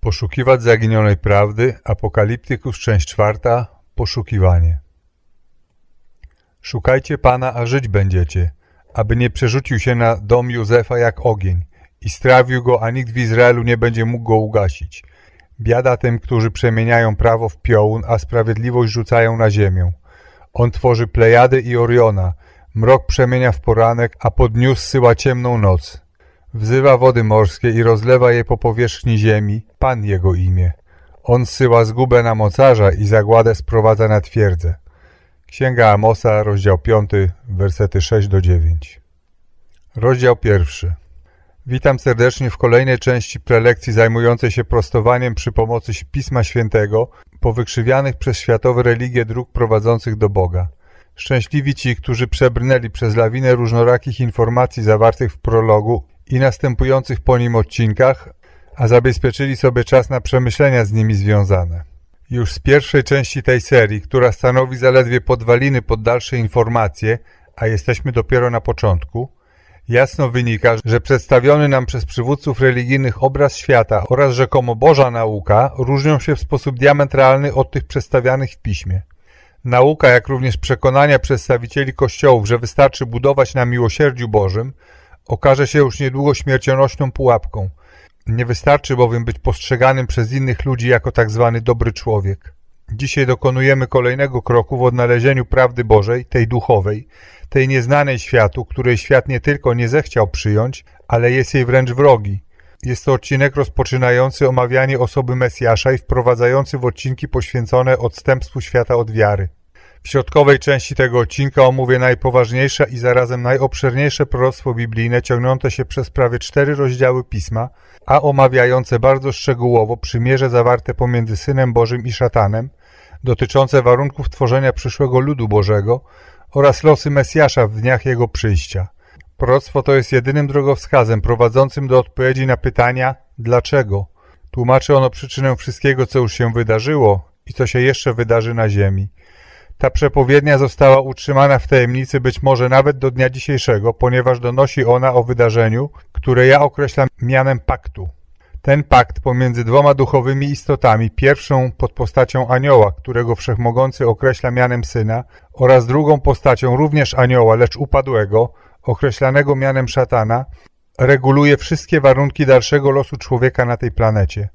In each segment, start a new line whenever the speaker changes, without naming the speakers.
Poszukiwać zaginionej prawdy. Apokaliptykus, część czwarta. Poszukiwanie. Szukajcie Pana, a żyć będziecie, aby nie przerzucił się na dom Józefa jak ogień i strawił go, a nikt w Izraelu nie będzie mógł go ugasić. Biada tym, którzy przemieniają prawo w piołun, a sprawiedliwość rzucają na ziemię. On tworzy Plejady i Oriona, mrok przemienia w poranek, a po dniu zsyła ciemną noc. Wzywa wody morskie i rozlewa je po powierzchni ziemi, Pan jego imię. On zsyła zgubę na mocarza i zagładę sprowadza na twierdzę. Księga Amosa, rozdział 5, wersety 6 do 9. Rozdział pierwszy. Witam serdecznie w kolejnej części prelekcji zajmującej się prostowaniem przy pomocy Pisma Świętego po wykrzywianych przez światowe religie dróg prowadzących do Boga. Szczęśliwi ci, którzy przebrnęli przez lawinę różnorakich informacji zawartych w prologu i następujących po nim odcinkach, a zabezpieczyli sobie czas na przemyślenia z nimi związane. Już z pierwszej części tej serii, która stanowi zaledwie podwaliny pod dalsze informacje, a jesteśmy dopiero na początku, jasno wynika, że przedstawiony nam przez przywódców religijnych obraz świata oraz rzekomo Boża nauka różnią się w sposób diametralny od tych przedstawianych w piśmie. Nauka, jak również przekonania przedstawicieli kościołów, że wystarczy budować na miłosierdziu Bożym, okaże się już niedługo śmiercionośną pułapką. Nie wystarczy bowiem być postrzeganym przez innych ludzi jako tak zwany dobry człowiek. Dzisiaj dokonujemy kolejnego kroku w odnalezieniu prawdy Bożej, tej duchowej, tej nieznanej światu, której świat nie tylko nie zechciał przyjąć, ale jest jej wręcz wrogi. Jest to odcinek rozpoczynający omawianie osoby Mesjasza i wprowadzający w odcinki poświęcone odstępstwu świata od wiary. W środkowej części tego odcinka omówię najpoważniejsze i zarazem najobszerniejsze proroctwo biblijne ciągnące się przez prawie cztery rozdziały Pisma, a omawiające bardzo szczegółowo przymierze zawarte pomiędzy Synem Bożym i szatanem, dotyczące warunków tworzenia przyszłego ludu Bożego oraz losy Mesjasza w dniach jego przyjścia. Proroctwo to jest jedynym drogowskazem prowadzącym do odpowiedzi na pytania dlaczego. Tłumaczy ono przyczynę wszystkiego, co już się wydarzyło i co się jeszcze wydarzy na ziemi. Ta przepowiednia została utrzymana w tajemnicy być może nawet do dnia dzisiejszego, ponieważ donosi ona o wydarzeniu, które ja określam mianem paktu. Ten pakt pomiędzy dwoma duchowymi istotami, pierwszą pod postacią anioła, którego wszechmogący określa mianem syna, oraz drugą postacią również anioła, lecz upadłego, określanego mianem szatana, reguluje wszystkie warunki dalszego losu człowieka na tej planecie.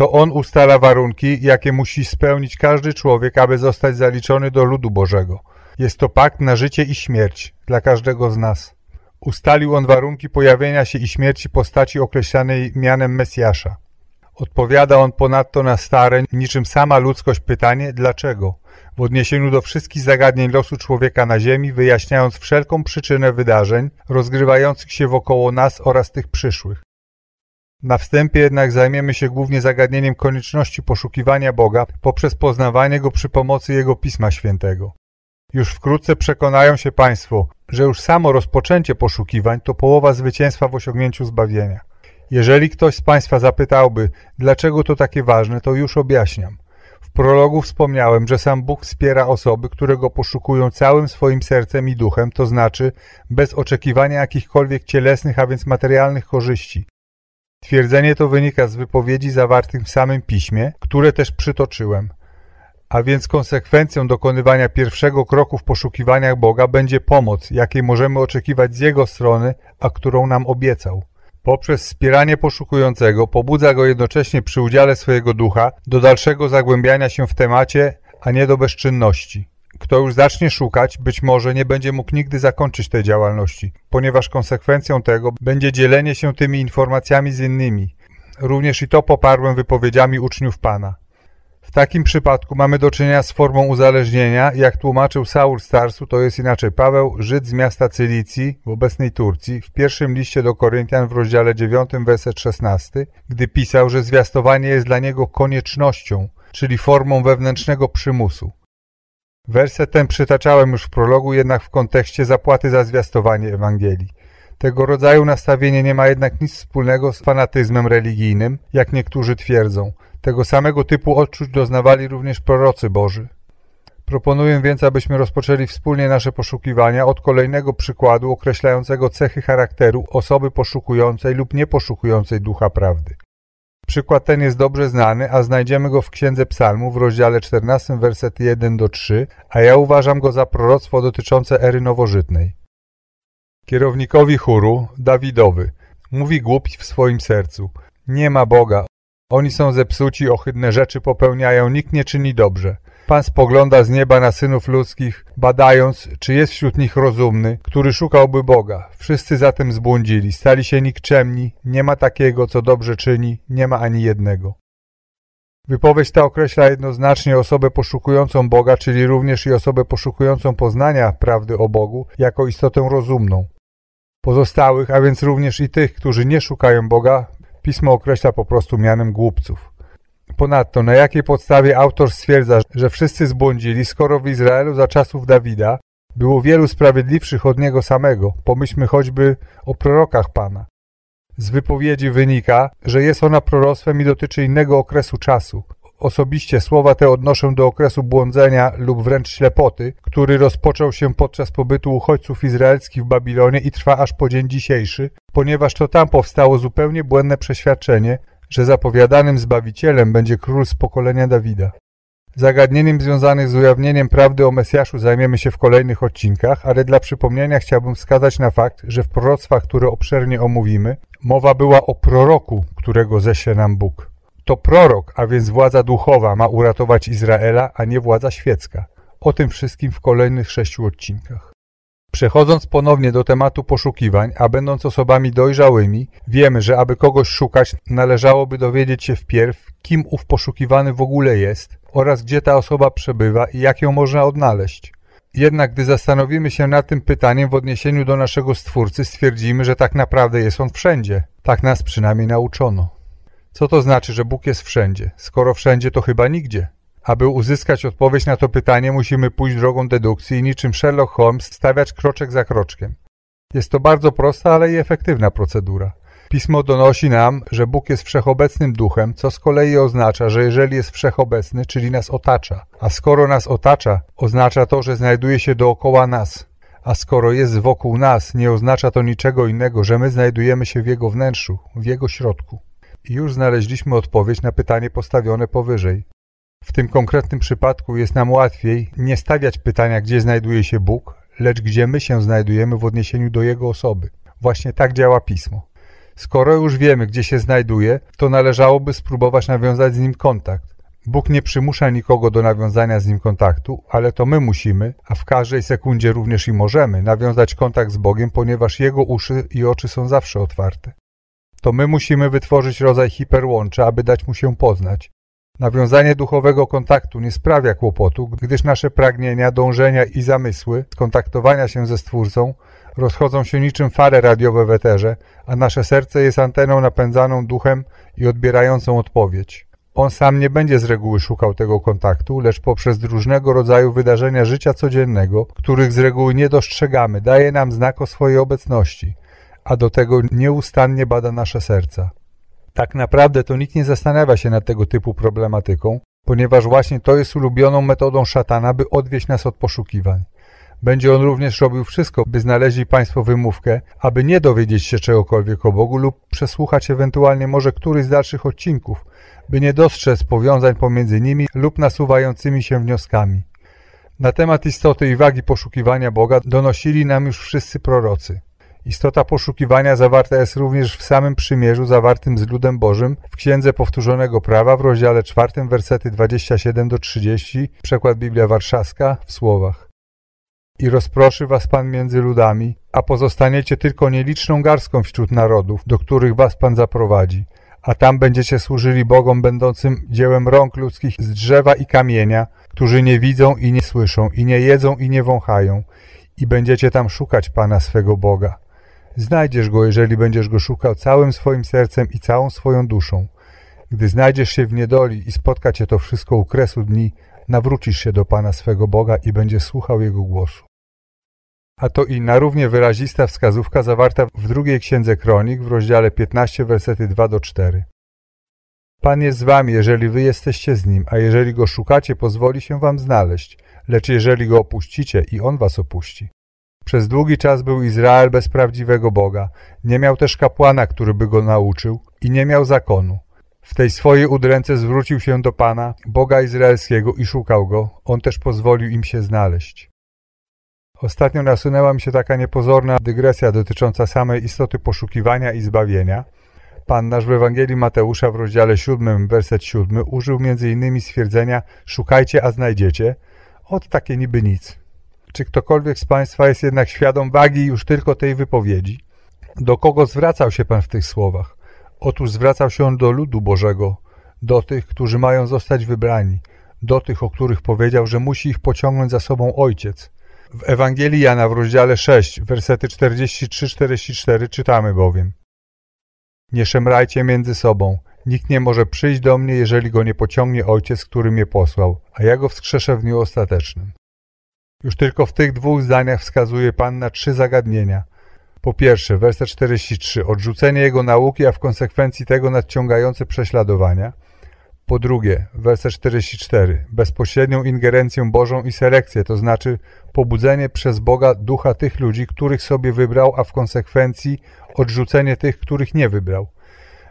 To on ustala warunki, jakie musi spełnić każdy człowiek, aby zostać zaliczony do ludu Bożego. Jest to pakt na życie i śmierć dla każdego z nas. Ustalił on warunki pojawienia się i śmierci postaci określanej mianem Mesjasza. Odpowiada on ponadto na stare, niczym sama ludzkość pytanie dlaczego, w odniesieniu do wszystkich zagadnień losu człowieka na ziemi, wyjaśniając wszelką przyczynę wydarzeń rozgrywających się wokoło nas oraz tych przyszłych. Na wstępie jednak zajmiemy się głównie zagadnieniem konieczności poszukiwania Boga poprzez poznawanie Go przy pomocy Jego Pisma Świętego. Już wkrótce przekonają się Państwo, że już samo rozpoczęcie poszukiwań to połowa zwycięstwa w osiągnięciu zbawienia. Jeżeli ktoś z Państwa zapytałby, dlaczego to takie ważne, to już objaśniam. W prologu wspomniałem, że sam Bóg wspiera osoby, które Go poszukują całym swoim sercem i duchem, to znaczy bez oczekiwania jakichkolwiek cielesnych, a więc materialnych korzyści. Twierdzenie to wynika z wypowiedzi zawartych w samym piśmie, które też przytoczyłem. A więc konsekwencją dokonywania pierwszego kroku w poszukiwaniach Boga będzie pomoc, jakiej możemy oczekiwać z Jego strony, a którą nam obiecał. Poprzez wspieranie poszukującego pobudza go jednocześnie przy udziale swojego ducha do dalszego zagłębiania się w temacie, a nie do bezczynności. Kto już zacznie szukać, być może nie będzie mógł nigdy zakończyć tej działalności, ponieważ konsekwencją tego będzie dzielenie się tymi informacjami z innymi. Również i to poparłem wypowiedziami uczniów Pana. W takim przypadku mamy do czynienia z formą uzależnienia, jak tłumaczył Saul Starsu, to jest inaczej Paweł, Żyd z miasta Cylicji w obecnej Turcji, w pierwszym liście do Koryntian w rozdziale 9, werset 16, gdy pisał, że zwiastowanie jest dla niego koniecznością, czyli formą wewnętrznego przymusu. Werset ten przytaczałem już w prologu, jednak w kontekście zapłaty za zwiastowanie Ewangelii. Tego rodzaju nastawienie nie ma jednak nic wspólnego z fanatyzmem religijnym, jak niektórzy twierdzą. Tego samego typu odczuć doznawali również prorocy Boży. Proponuję więc, abyśmy rozpoczęli wspólnie nasze poszukiwania od kolejnego przykładu określającego cechy charakteru osoby poszukującej lub nieposzukującej ducha prawdy. Przykład ten jest dobrze znany, a znajdziemy go w Księdze Psalmów w rozdziale 14, wersety 1 do 3, a ja uważam go za proroctwo dotyczące ery nowożytnej. Kierownikowi chóru, Dawidowy, mówi głupi w swoim sercu. Nie ma Boga. Oni są zepsuci, ohydne rzeczy popełniają, nikt nie czyni dobrze. Pan spogląda z nieba na synów ludzkich, badając, czy jest wśród nich rozumny, który szukałby Boga. Wszyscy zatem zbłądzili, stali się nikczemni, nie ma takiego, co dobrze czyni, nie ma ani jednego. Wypowiedź ta określa jednoznacznie osobę poszukującą Boga, czyli również i osobę poszukującą poznania prawdy o Bogu, jako istotę rozumną. Pozostałych, a więc również i tych, którzy nie szukają Boga, pismo określa po prostu mianem głupców. Ponadto, na jakiej podstawie autor stwierdza, że wszyscy zbłądzili, skoro w Izraelu za czasów Dawida było wielu sprawiedliwszych od niego samego, pomyślmy choćby o prorokach Pana. Z wypowiedzi wynika, że jest ona proroctwem i dotyczy innego okresu czasu. Osobiście słowa te odnoszę do okresu błądzenia lub wręcz ślepoty, który rozpoczął się podczas pobytu uchodźców izraelskich w Babilonie i trwa aż po dzień dzisiejszy, ponieważ to tam powstało zupełnie błędne przeświadczenie, że zapowiadanym Zbawicielem będzie król z pokolenia Dawida. Zagadnieniem związanym z ujawnieniem prawdy o Mesjaszu zajmiemy się w kolejnych odcinkach, ale dla przypomnienia chciałbym wskazać na fakt, że w proroctwach, które obszernie omówimy, mowa była o proroku, którego ześle nam Bóg. To prorok, a więc władza duchowa ma uratować Izraela, a nie władza świecka. O tym wszystkim w kolejnych sześciu odcinkach. Przechodząc ponownie do tematu poszukiwań, a będąc osobami dojrzałymi, wiemy, że aby kogoś szukać, należałoby dowiedzieć się wpierw, kim ów poszukiwany w ogóle jest oraz gdzie ta osoba przebywa i jak ją można odnaleźć. Jednak gdy zastanowimy się nad tym pytaniem w odniesieniu do naszego Stwórcy, stwierdzimy, że tak naprawdę jest On wszędzie. Tak nas przynajmniej nauczono. Co to znaczy, że Bóg jest wszędzie? Skoro wszędzie, to chyba nigdzie. Aby uzyskać odpowiedź na to pytanie, musimy pójść drogą dedukcji i niczym Sherlock Holmes stawiać kroczek za kroczkiem. Jest to bardzo prosta, ale i efektywna procedura. Pismo donosi nam, że Bóg jest wszechobecnym duchem, co z kolei oznacza, że jeżeli jest wszechobecny, czyli nas otacza, a skoro nas otacza, oznacza to, że znajduje się dookoła nas. A skoro jest wokół nas, nie oznacza to niczego innego, że my znajdujemy się w Jego wnętrzu, w Jego środku. I już znaleźliśmy odpowiedź na pytanie postawione powyżej. W tym konkretnym przypadku jest nam łatwiej nie stawiać pytania, gdzie znajduje się Bóg, lecz gdzie my się znajdujemy w odniesieniu do Jego osoby. Właśnie tak działa Pismo. Skoro już wiemy, gdzie się znajduje, to należałoby spróbować nawiązać z Nim kontakt. Bóg nie przymusza nikogo do nawiązania z Nim kontaktu, ale to my musimy, a w każdej sekundzie również i możemy, nawiązać kontakt z Bogiem, ponieważ Jego uszy i oczy są zawsze otwarte. To my musimy wytworzyć rodzaj hiperłącza, aby dać Mu się poznać. Nawiązanie duchowego kontaktu nie sprawia kłopotu, gdyż nasze pragnienia, dążenia i zamysły skontaktowania się ze Stwórcą rozchodzą się niczym fale radiowe w eterze, a nasze serce jest anteną napędzaną duchem i odbierającą odpowiedź. On sam nie będzie z reguły szukał tego kontaktu, lecz poprzez różnego rodzaju wydarzenia życia codziennego, których z reguły nie dostrzegamy, daje nam znak o swojej obecności, a do tego nieustannie bada nasze serca. Tak naprawdę to nikt nie zastanawia się nad tego typu problematyką, ponieważ właśnie to jest ulubioną metodą szatana, by odwieść nas od poszukiwań. Będzie on również robił wszystko, by znaleźli Państwo wymówkę, aby nie dowiedzieć się czegokolwiek o Bogu lub przesłuchać ewentualnie może któryś z dalszych odcinków, by nie dostrzec powiązań pomiędzy nimi lub nasuwającymi się wnioskami. Na temat istoty i wagi poszukiwania Boga donosili nam już wszyscy prorocy. Istota poszukiwania zawarta jest również w samym przymierzu zawartym z ludem Bożym w Księdze Powtórzonego Prawa w rozdziale 4, wersety 27 do 30, przekład Biblia Warszawska w słowach i rozproszy was Pan między ludami, a pozostaniecie tylko nieliczną garstką wśród narodów, do których was Pan zaprowadzi. A tam będziecie służyli Bogom będącym dziełem rąk ludzkich z drzewa i kamienia, którzy nie widzą i nie słyszą, i nie jedzą i nie wąchają. I będziecie tam szukać Pana swego Boga. Znajdziesz Go, jeżeli będziesz Go szukał całym swoim sercem i całą swoją duszą. Gdy znajdziesz się w niedoli i spotka cię to wszystko u kresu dni, nawrócisz się do Pana swego Boga i będziesz słuchał Jego głosu a to inna, równie wyrazista wskazówka zawarta w drugiej księdze kronik w rozdziale 15, wersety 2 do 4. Pan jest z wami, jeżeli wy jesteście z nim, a jeżeli go szukacie, pozwoli się wam znaleźć, lecz jeżeli go opuścicie, i on was opuści. Przez długi czas był Izrael bez prawdziwego Boga, nie miał też kapłana, który by go nauczył i nie miał zakonu. W tej swojej udręce zwrócił się do Pana, Boga Izraelskiego i szukał Go. On też pozwolił im się znaleźć. Ostatnio nasunęła mi się taka niepozorna dygresja dotycząca samej istoty poszukiwania i zbawienia. Pan nasz w Ewangelii Mateusza w rozdziale 7, werset 7 użył m.in. stwierdzenia szukajcie, a znajdziecie. Od takie niby nic. Czy ktokolwiek z Państwa jest jednak świadom wagi już tylko tej wypowiedzi? Do kogo zwracał się Pan w tych słowach? Otóż zwracał się on do ludu Bożego, do tych, którzy mają zostać wybrani, do tych, o których powiedział, że musi ich pociągnąć za sobą Ojciec. W Ewangelii Jana w rozdziale 6, wersety 43-44 czytamy bowiem Nie szemrajcie między sobą. Nikt nie może przyjść do mnie, jeżeli go nie pociągnie Ojciec, który mnie posłał, a ja go wskrzeszę w dniu ostatecznym. Już tylko w tych dwóch zdaniach wskazuje Pan na trzy zagadnienia. Po pierwsze, werset 43, odrzucenie jego nauki, a w konsekwencji tego nadciągające prześladowania. Po drugie, werset 44, bezpośrednią ingerencję Bożą i selekcję, to znaczy pobudzenie przez Boga ducha tych ludzi, których sobie wybrał, a w konsekwencji odrzucenie tych, których nie wybrał.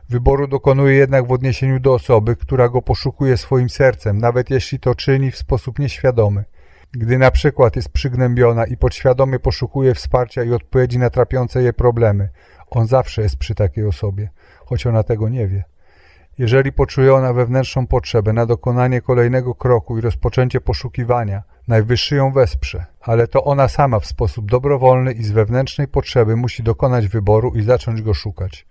Wyboru dokonuje jednak w odniesieniu do osoby, która go poszukuje swoim sercem, nawet jeśli to czyni w sposób nieświadomy. Gdy na przykład jest przygnębiona i podświadomie poszukuje wsparcia i odpowiedzi na trapiące je problemy, on zawsze jest przy takiej osobie, choć ona tego nie wie. Jeżeli poczuje ona wewnętrzną potrzebę na dokonanie kolejnego kroku i rozpoczęcie poszukiwania, Najwyższy ją wesprze, ale to ona sama w sposób dobrowolny i z wewnętrznej potrzeby musi dokonać wyboru i zacząć go szukać.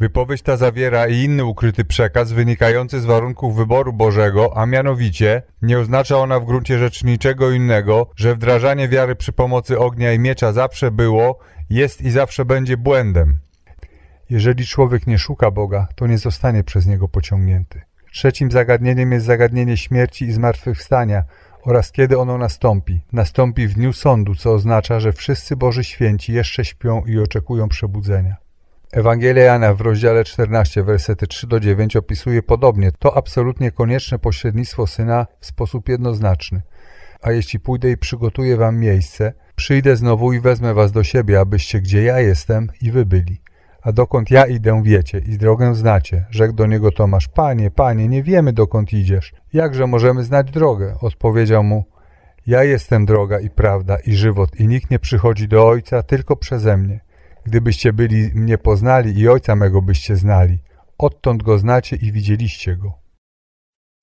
Wypowiedź ta zawiera i inny ukryty przekaz wynikający z warunków wyboru Bożego, a mianowicie nie oznacza ona w gruncie rzeczy niczego innego, że wdrażanie wiary przy pomocy ognia i miecza zawsze było, jest i zawsze będzie błędem. Jeżeli człowiek nie szuka Boga, to nie zostanie przez Niego pociągnięty. Trzecim zagadnieniem jest zagadnienie śmierci i zmartwychwstania oraz kiedy ono nastąpi. Nastąpi w dniu sądu, co oznacza, że wszyscy Boży święci jeszcze śpią i oczekują przebudzenia. Ewangelia Jana w rozdziale 14, wersety 3 do 9 opisuje podobnie to absolutnie konieczne pośrednictwo Syna w sposób jednoznaczny. A jeśli pójdę i przygotuję wam miejsce, przyjdę znowu i wezmę was do siebie, abyście gdzie ja jestem i wy byli. A dokąd ja idę wiecie i drogę znacie. Rzekł do niego Tomasz, Panie, Panie, nie wiemy dokąd idziesz. Jakże możemy znać drogę? Odpowiedział mu, ja jestem droga i prawda i żywot i nikt nie przychodzi do Ojca tylko przeze mnie. Gdybyście byli mnie poznali i Ojca mego byście znali. Odtąd Go znacie i widzieliście Go.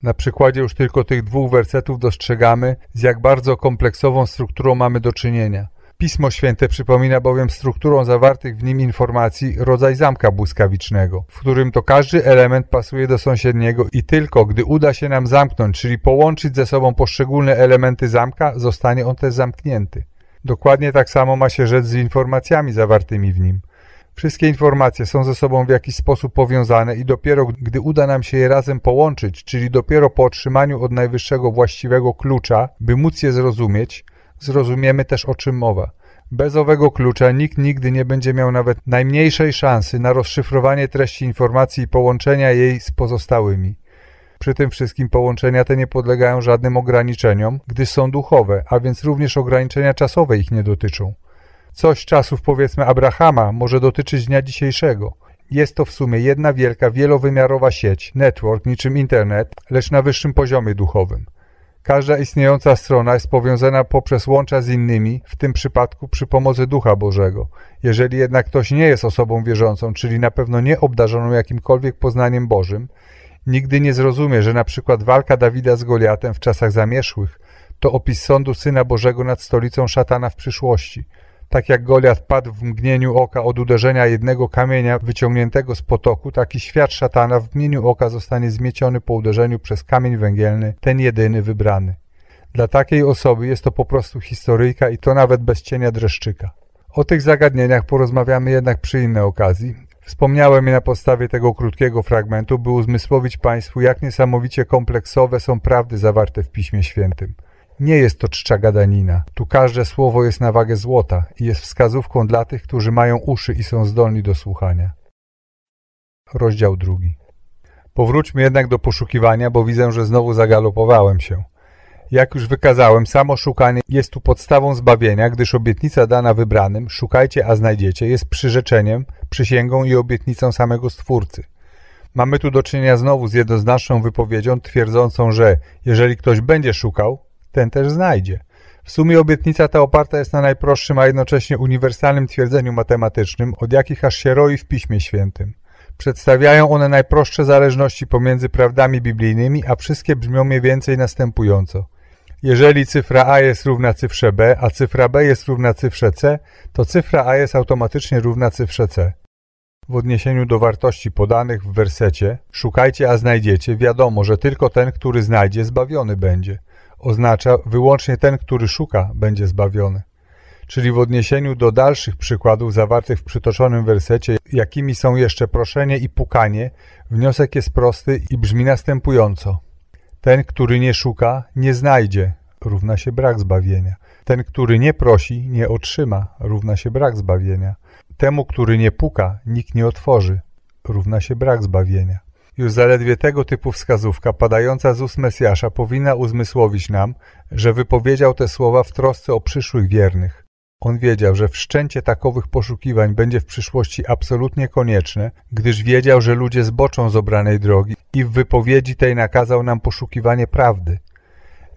Na przykładzie już tylko tych dwóch wersetów dostrzegamy, z jak bardzo kompleksową strukturą mamy do czynienia. Pismo Święte przypomina bowiem strukturą zawartych w nim informacji rodzaj zamka błyskawicznego, w którym to każdy element pasuje do sąsiedniego i tylko gdy uda się nam zamknąć, czyli połączyć ze sobą poszczególne elementy zamka, zostanie on też zamknięty. Dokładnie tak samo ma się rzecz z informacjami zawartymi w nim. Wszystkie informacje są ze sobą w jakiś sposób powiązane i dopiero gdy uda nam się je razem połączyć, czyli dopiero po otrzymaniu od najwyższego właściwego klucza, by móc je zrozumieć, zrozumiemy też o czym mowa. Bez owego klucza nikt nigdy nie będzie miał nawet najmniejszej szansy na rozszyfrowanie treści informacji i połączenia jej z pozostałymi. Przy tym wszystkim połączenia te nie podlegają żadnym ograniczeniom, gdyż są duchowe, a więc również ograniczenia czasowe ich nie dotyczą. Coś czasów powiedzmy Abrahama może dotyczyć dnia dzisiejszego. Jest to w sumie jedna wielka, wielowymiarowa sieć, network, niczym internet, lecz na wyższym poziomie duchowym. Każda istniejąca strona jest powiązana poprzez łącza z innymi, w tym przypadku przy pomocy Ducha Bożego. Jeżeli jednak ktoś nie jest osobą wierzącą, czyli na pewno nie obdarzoną jakimkolwiek poznaniem Bożym, nigdy nie zrozumie, że na przykład walka Dawida z Goliatem w czasach zamierzchłych to opis sądu Syna Bożego nad stolicą szatana w przyszłości – tak jak Goliat padł w mgnieniu oka od uderzenia jednego kamienia wyciągniętego z potoku, taki świat szatana w mgnieniu oka zostanie zmieciony po uderzeniu przez kamień węgielny, ten jedyny wybrany. Dla takiej osoby jest to po prostu historyjka i to nawet bez cienia dreszczyka. O tych zagadnieniach porozmawiamy jednak przy innej okazji. Wspomniałem je na podstawie tego krótkiego fragmentu, by uzmysłowić Państwu, jak niesamowicie kompleksowe są prawdy zawarte w Piśmie Świętym. Nie jest to czcza gadanina. Tu każde słowo jest na wagę złota i jest wskazówką dla tych, którzy mają uszy i są zdolni do słuchania. Rozdział drugi. Powróćmy jednak do poszukiwania, bo widzę, że znowu zagalopowałem się. Jak już wykazałem, samo szukanie jest tu podstawą zbawienia, gdyż obietnica dana wybranym, szukajcie, a znajdziecie, jest przyrzeczeniem, przysięgą i obietnicą samego Stwórcy. Mamy tu do czynienia znowu z jednoznaczną wypowiedzią twierdzącą, że jeżeli ktoś będzie szukał, ten też znajdzie. W sumie obietnica ta oparta jest na najprostszym, a jednocześnie uniwersalnym twierdzeniu matematycznym, od jakich aż się roi w Piśmie Świętym. Przedstawiają one najprostsze zależności pomiędzy prawdami biblijnymi, a wszystkie brzmią mniej więcej następująco. Jeżeli cyfra a jest równa cyfrze b, a cyfra b jest równa cyfrze c, to cyfra a jest automatycznie równa cyfrze c. W odniesieniu do wartości podanych w wersecie szukajcie, a znajdziecie, wiadomo, że tylko ten, który znajdzie, zbawiony będzie. Oznacza wyłącznie ten, który szuka, będzie zbawiony. Czyli w odniesieniu do dalszych przykładów zawartych w przytoczonym wersecie, jakimi są jeszcze proszenie i pukanie, wniosek jest prosty i brzmi następująco. Ten, który nie szuka, nie znajdzie, równa się brak zbawienia. Ten, który nie prosi, nie otrzyma, równa się brak zbawienia. Temu, który nie puka, nikt nie otworzy, równa się brak zbawienia. Już zaledwie tego typu wskazówka padająca z ust Mesjasza powinna uzmysłowić nam, że wypowiedział te słowa w trosce o przyszłych wiernych. On wiedział, że wszczęcie takowych poszukiwań będzie w przyszłości absolutnie konieczne, gdyż wiedział, że ludzie zboczą z obranej drogi i w wypowiedzi tej nakazał nam poszukiwanie prawdy.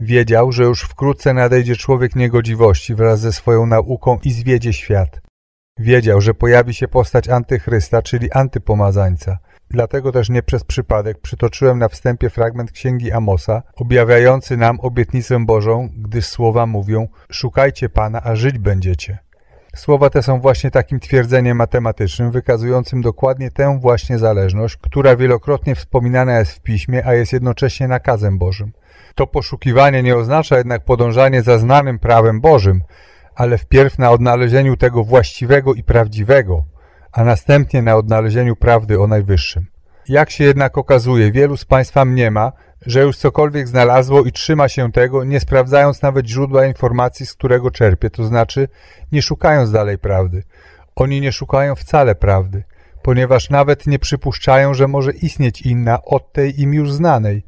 Wiedział, że już wkrótce nadejdzie człowiek niegodziwości wraz ze swoją nauką i zwiedzie świat. Wiedział, że pojawi się postać antychrysta, czyli antypomazańca. Dlatego też nie przez przypadek przytoczyłem na wstępie fragment księgi Amosa, objawiający nam obietnicę Bożą, gdyż słowa mówią: Szukajcie Pana, a żyć będziecie. Słowa te są właśnie takim twierdzeniem matematycznym, wykazującym dokładnie tę właśnie zależność, która wielokrotnie wspominana jest w piśmie, a jest jednocześnie nakazem Bożym. To poszukiwanie nie oznacza jednak podążanie za znanym prawem Bożym, ale wpierw na odnalezieniu tego właściwego i prawdziwego, a następnie na odnalezieniu prawdy o Najwyższym. Jak się jednak okazuje, wielu z Państwa mniema, że już cokolwiek znalazło i trzyma się tego, nie sprawdzając nawet źródła informacji, z którego czerpie, to znaczy nie szukając dalej prawdy. Oni nie szukają wcale prawdy, ponieważ nawet nie przypuszczają, że może istnieć inna od tej im już znanej.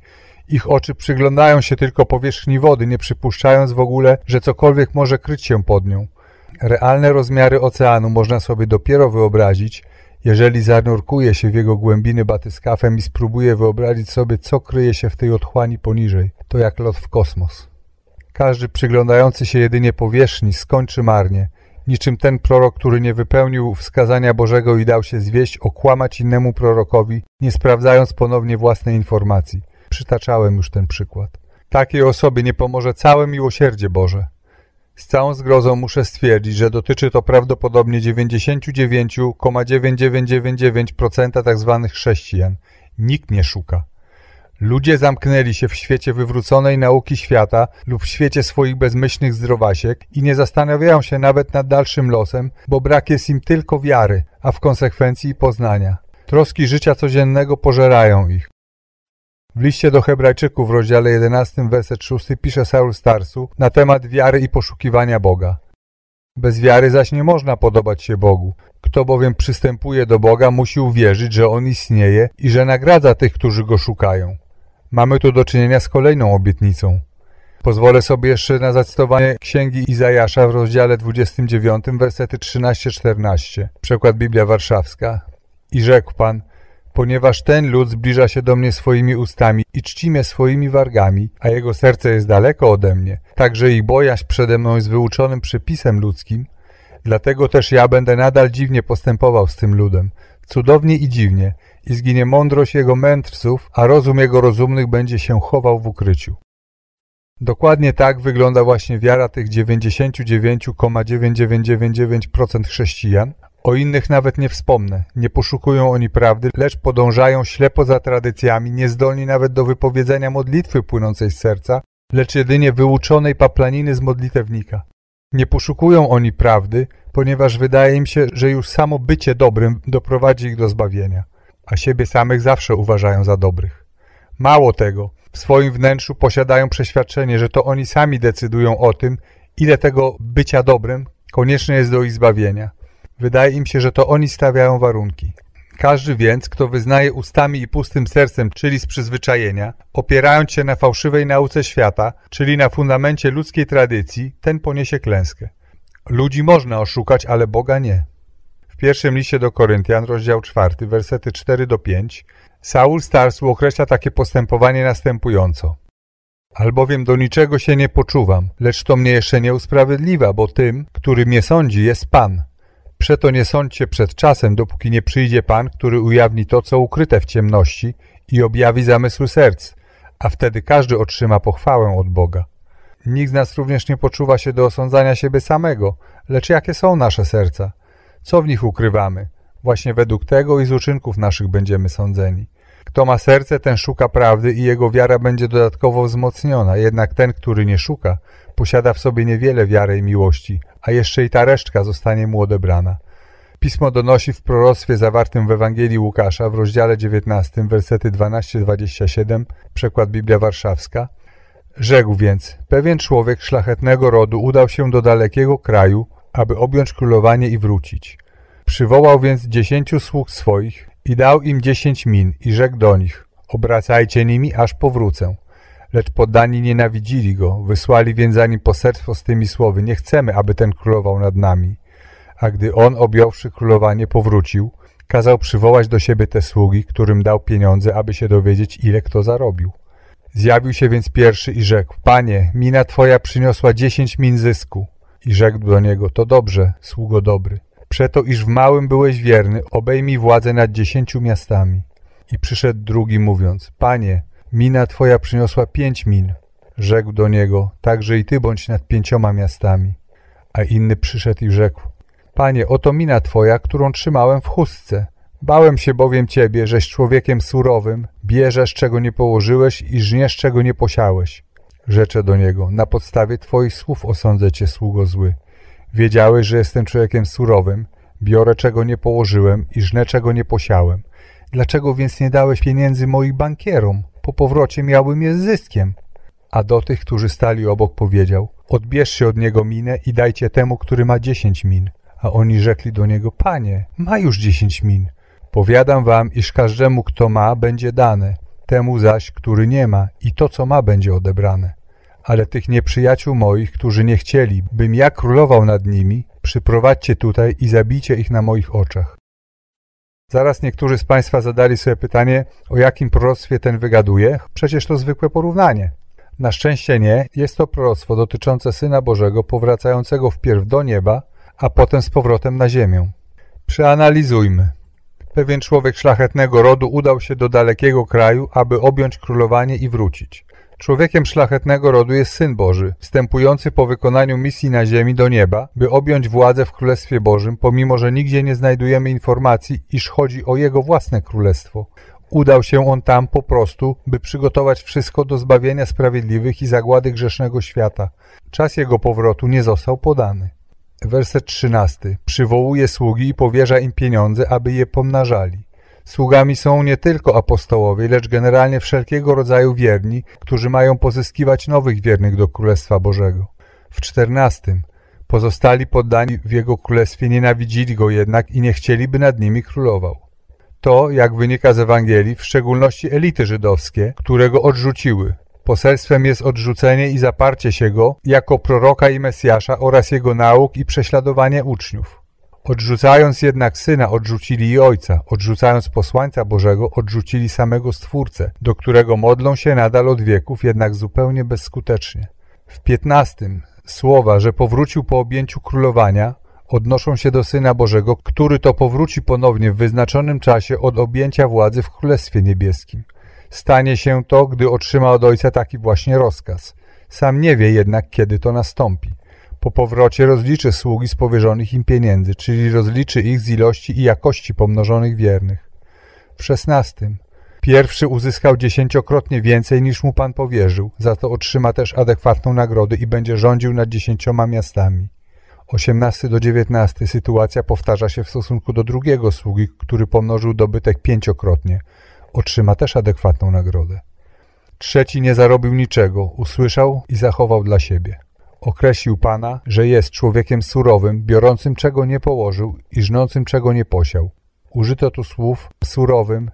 Ich oczy przyglądają się tylko powierzchni wody, nie przypuszczając w ogóle, że cokolwiek może kryć się pod nią. Realne rozmiary oceanu można sobie dopiero wyobrazić, jeżeli zanurkuje się w jego głębiny batyskafem i spróbuje wyobrazić sobie, co kryje się w tej otchłani poniżej. To jak lot w kosmos. Każdy przyglądający się jedynie powierzchni skończy marnie, niczym ten prorok, który nie wypełnił wskazania Bożego i dał się zwieść, okłamać innemu prorokowi, nie sprawdzając ponownie własnej informacji. Przytaczałem już ten przykład. Takiej osobie nie pomoże całe miłosierdzie Boże. Z całą zgrozą muszę stwierdzić, że dotyczy to prawdopodobnie 99,9999% tzw. Tak chrześcijan. Nikt nie szuka. Ludzie zamknęli się w świecie wywróconej nauki świata lub w świecie swoich bezmyślnych zdrowasiek i nie zastanawiają się nawet nad dalszym losem, bo brak jest im tylko wiary, a w konsekwencji poznania. Troski życia codziennego pożerają ich. W liście do Hebrajczyków w rozdziale 11, werset 6 pisze Saul Starsu na temat wiary i poszukiwania Boga. Bez wiary zaś nie można podobać się Bogu. Kto bowiem przystępuje do Boga, musi uwierzyć, że On istnieje i że nagradza tych, którzy Go szukają. Mamy tu do czynienia z kolejną obietnicą. Pozwolę sobie jeszcze na zacytowanie Księgi Izajasza w rozdziale 29, wersety 13-14. Przekład Biblia Warszawska. I rzekł Pan, ponieważ ten lud zbliża się do mnie swoimi ustami i czci mnie swoimi wargami, a jego serce jest daleko ode mnie, także ich bojaźń przede mną jest wyuczonym przepisem ludzkim, dlatego też ja będę nadal dziwnie postępował z tym ludem, cudownie i dziwnie, i zginie mądrość jego mędrców, a rozum jego rozumnych będzie się chował w ukryciu. Dokładnie tak wygląda właśnie wiara tych 99,9999% chrześcijan, o innych nawet nie wspomnę. Nie poszukują oni prawdy, lecz podążają ślepo za tradycjami, niezdolni nawet do wypowiedzenia modlitwy płynącej z serca, lecz jedynie wyuczonej paplaniny z modlitewnika. Nie poszukują oni prawdy, ponieważ wydaje im się, że już samo bycie dobrym doprowadzi ich do zbawienia, a siebie samych zawsze uważają za dobrych. Mało tego, w swoim wnętrzu posiadają przeświadczenie, że to oni sami decydują o tym, ile tego bycia dobrym konieczne jest do ich zbawienia – Wydaje im się, że to oni stawiają warunki. Każdy więc, kto wyznaje ustami i pustym sercem, czyli z przyzwyczajenia, opierając się na fałszywej nauce świata, czyli na fundamencie ludzkiej tradycji, ten poniesie klęskę. Ludzi można oszukać, ale Boga nie. W pierwszym liście do Koryntian, rozdział 4, wersety 4 do 5, Saul Starsu określa takie postępowanie następująco. Albowiem do niczego się nie poczuwam, lecz to mnie jeszcze nie usprawiedliwa, bo tym, który mnie sądzi, jest Pan. Przeto nie sądźcie przed czasem, dopóki nie przyjdzie Pan, który ujawni to, co ukryte w ciemności i objawi zamysły serc, a wtedy każdy otrzyma pochwałę od Boga. Nikt z nas również nie poczuwa się do osądzania siebie samego, lecz jakie są nasze serca? Co w nich ukrywamy? Właśnie według tego i z uczynków naszych będziemy sądzeni. Kto ma serce, ten szuka prawdy i jego wiara będzie dodatkowo wzmocniona, jednak ten, który nie szuka, posiada w sobie niewiele wiary i miłości, a jeszcze i ta resztka zostanie mu odebrana. Pismo donosi w proroctwie zawartym w Ewangelii Łukasza w rozdziale 19, wersety 12-27, przekład Biblia Warszawska. Rzekł więc, pewien człowiek szlachetnego rodu udał się do dalekiego kraju, aby objąć królowanie i wrócić. Przywołał więc dziesięciu sług swoich i dał im dziesięć min i rzekł do nich, obracajcie nimi, aż powrócę. Lecz poddani nienawidzili go, wysłali więc za nim poselstwo z tymi słowy, nie chcemy, aby ten królował nad nami. A gdy on, objąwszy królowanie, powrócił, kazał przywołać do siebie te sługi, którym dał pieniądze, aby się dowiedzieć, ile kto zarobił. Zjawił się więc pierwszy i rzekł, panie, mina twoja przyniosła dziesięć min zysku. I rzekł do niego, to dobrze, sługo dobry. Przeto, iż w małym byłeś wierny, obejmij władzę nad dziesięciu miastami. I przyszedł drugi, mówiąc, panie, mina twoja przyniosła pięć min. Rzekł do niego, także i ty bądź nad pięcioma miastami. A inny przyszedł i rzekł, panie, oto mina twoja, którą trzymałem w chustce. Bałem się bowiem ciebie, żeś człowiekiem surowym, bierzesz, czego nie położyłeś i żniesz, czego nie posiałeś. Rzeczę do niego, na podstawie twoich słów osądzę cię, sługo zły. Wiedziałeś, że jestem człowiekiem surowym, biorę czego nie położyłem i żnę czego nie posiałem. Dlaczego więc nie dałeś pieniędzy moich bankierom? Po powrocie miałbym je z zyskiem. A do tych, którzy stali obok powiedział, odbierzcie od niego minę i dajcie temu, który ma dziesięć min. A oni rzekli do niego, panie, ma już dziesięć min. Powiadam wam, iż każdemu, kto ma, będzie dane, temu zaś, który nie ma i to, co ma, będzie odebrane. Ale tych nieprzyjaciół moich, którzy nie chcieli, bym ja królował nad nimi, przyprowadźcie tutaj i zabijcie ich na moich oczach. Zaraz niektórzy z Państwa zadali sobie pytanie, o jakim proroctwie ten wygaduje. Przecież to zwykłe porównanie. Na szczęście nie, jest to proroctwo dotyczące Syna Bożego powracającego wpierw do nieba, a potem z powrotem na ziemię. Przeanalizujmy. Pewien człowiek szlachetnego rodu udał się do dalekiego kraju, aby objąć królowanie i wrócić. Człowiekiem szlachetnego rodu jest Syn Boży, wstępujący po wykonaniu misji na ziemi do nieba, by objąć władzę w Królestwie Bożym, pomimo że nigdzie nie znajdujemy informacji, iż chodzi o Jego własne królestwo. Udał się on tam po prostu, by przygotować wszystko do zbawienia sprawiedliwych i zagłady grzesznego świata. Czas jego powrotu nie został podany. Werset 13. Przywołuje sługi i powierza im pieniądze, aby je pomnażali. Sługami są nie tylko apostołowie, lecz generalnie wszelkiego rodzaju wierni, którzy mają pozyskiwać nowych wiernych do Królestwa Bożego. W czternastym pozostali poddani w Jego Królestwie nienawidzili Go jednak i nie chcieli, by nad nimi królował. To, jak wynika z Ewangelii, w szczególności elity żydowskie, które Go odrzuciły. Poselstwem jest odrzucenie i zaparcie się Go jako proroka i Mesjasza oraz Jego nauk i prześladowanie uczniów. Odrzucając jednak Syna, odrzucili i Ojca. Odrzucając posłańca Bożego, odrzucili samego Stwórcę, do którego modlą się nadal od wieków, jednak zupełnie bezskutecznie. W piętnastym słowa, że powrócił po objęciu królowania, odnoszą się do Syna Bożego, który to powróci ponownie w wyznaczonym czasie od objęcia władzy w Królestwie Niebieskim. Stanie się to, gdy otrzyma od Ojca taki właśnie rozkaz. Sam nie wie jednak, kiedy to nastąpi. Po powrocie rozliczy sługi z powierzonych im pieniędzy, czyli rozliczy ich z ilości i jakości pomnożonych wiernych. W szesnastym. Pierwszy uzyskał dziesięciokrotnie więcej niż mu Pan powierzył, za to otrzyma też adekwatną nagrodę i będzie rządził nad dziesięcioma miastami. 18 do 19 sytuacja powtarza się w stosunku do drugiego sługi, który pomnożył dobytek pięciokrotnie. Otrzyma też adekwatną nagrodę. Trzeci nie zarobił niczego, usłyszał i zachował dla siebie. Określił Pana, że jest człowiekiem surowym, biorącym czego nie położył i żnącym czego nie posiał. Użyto tu słów surowym.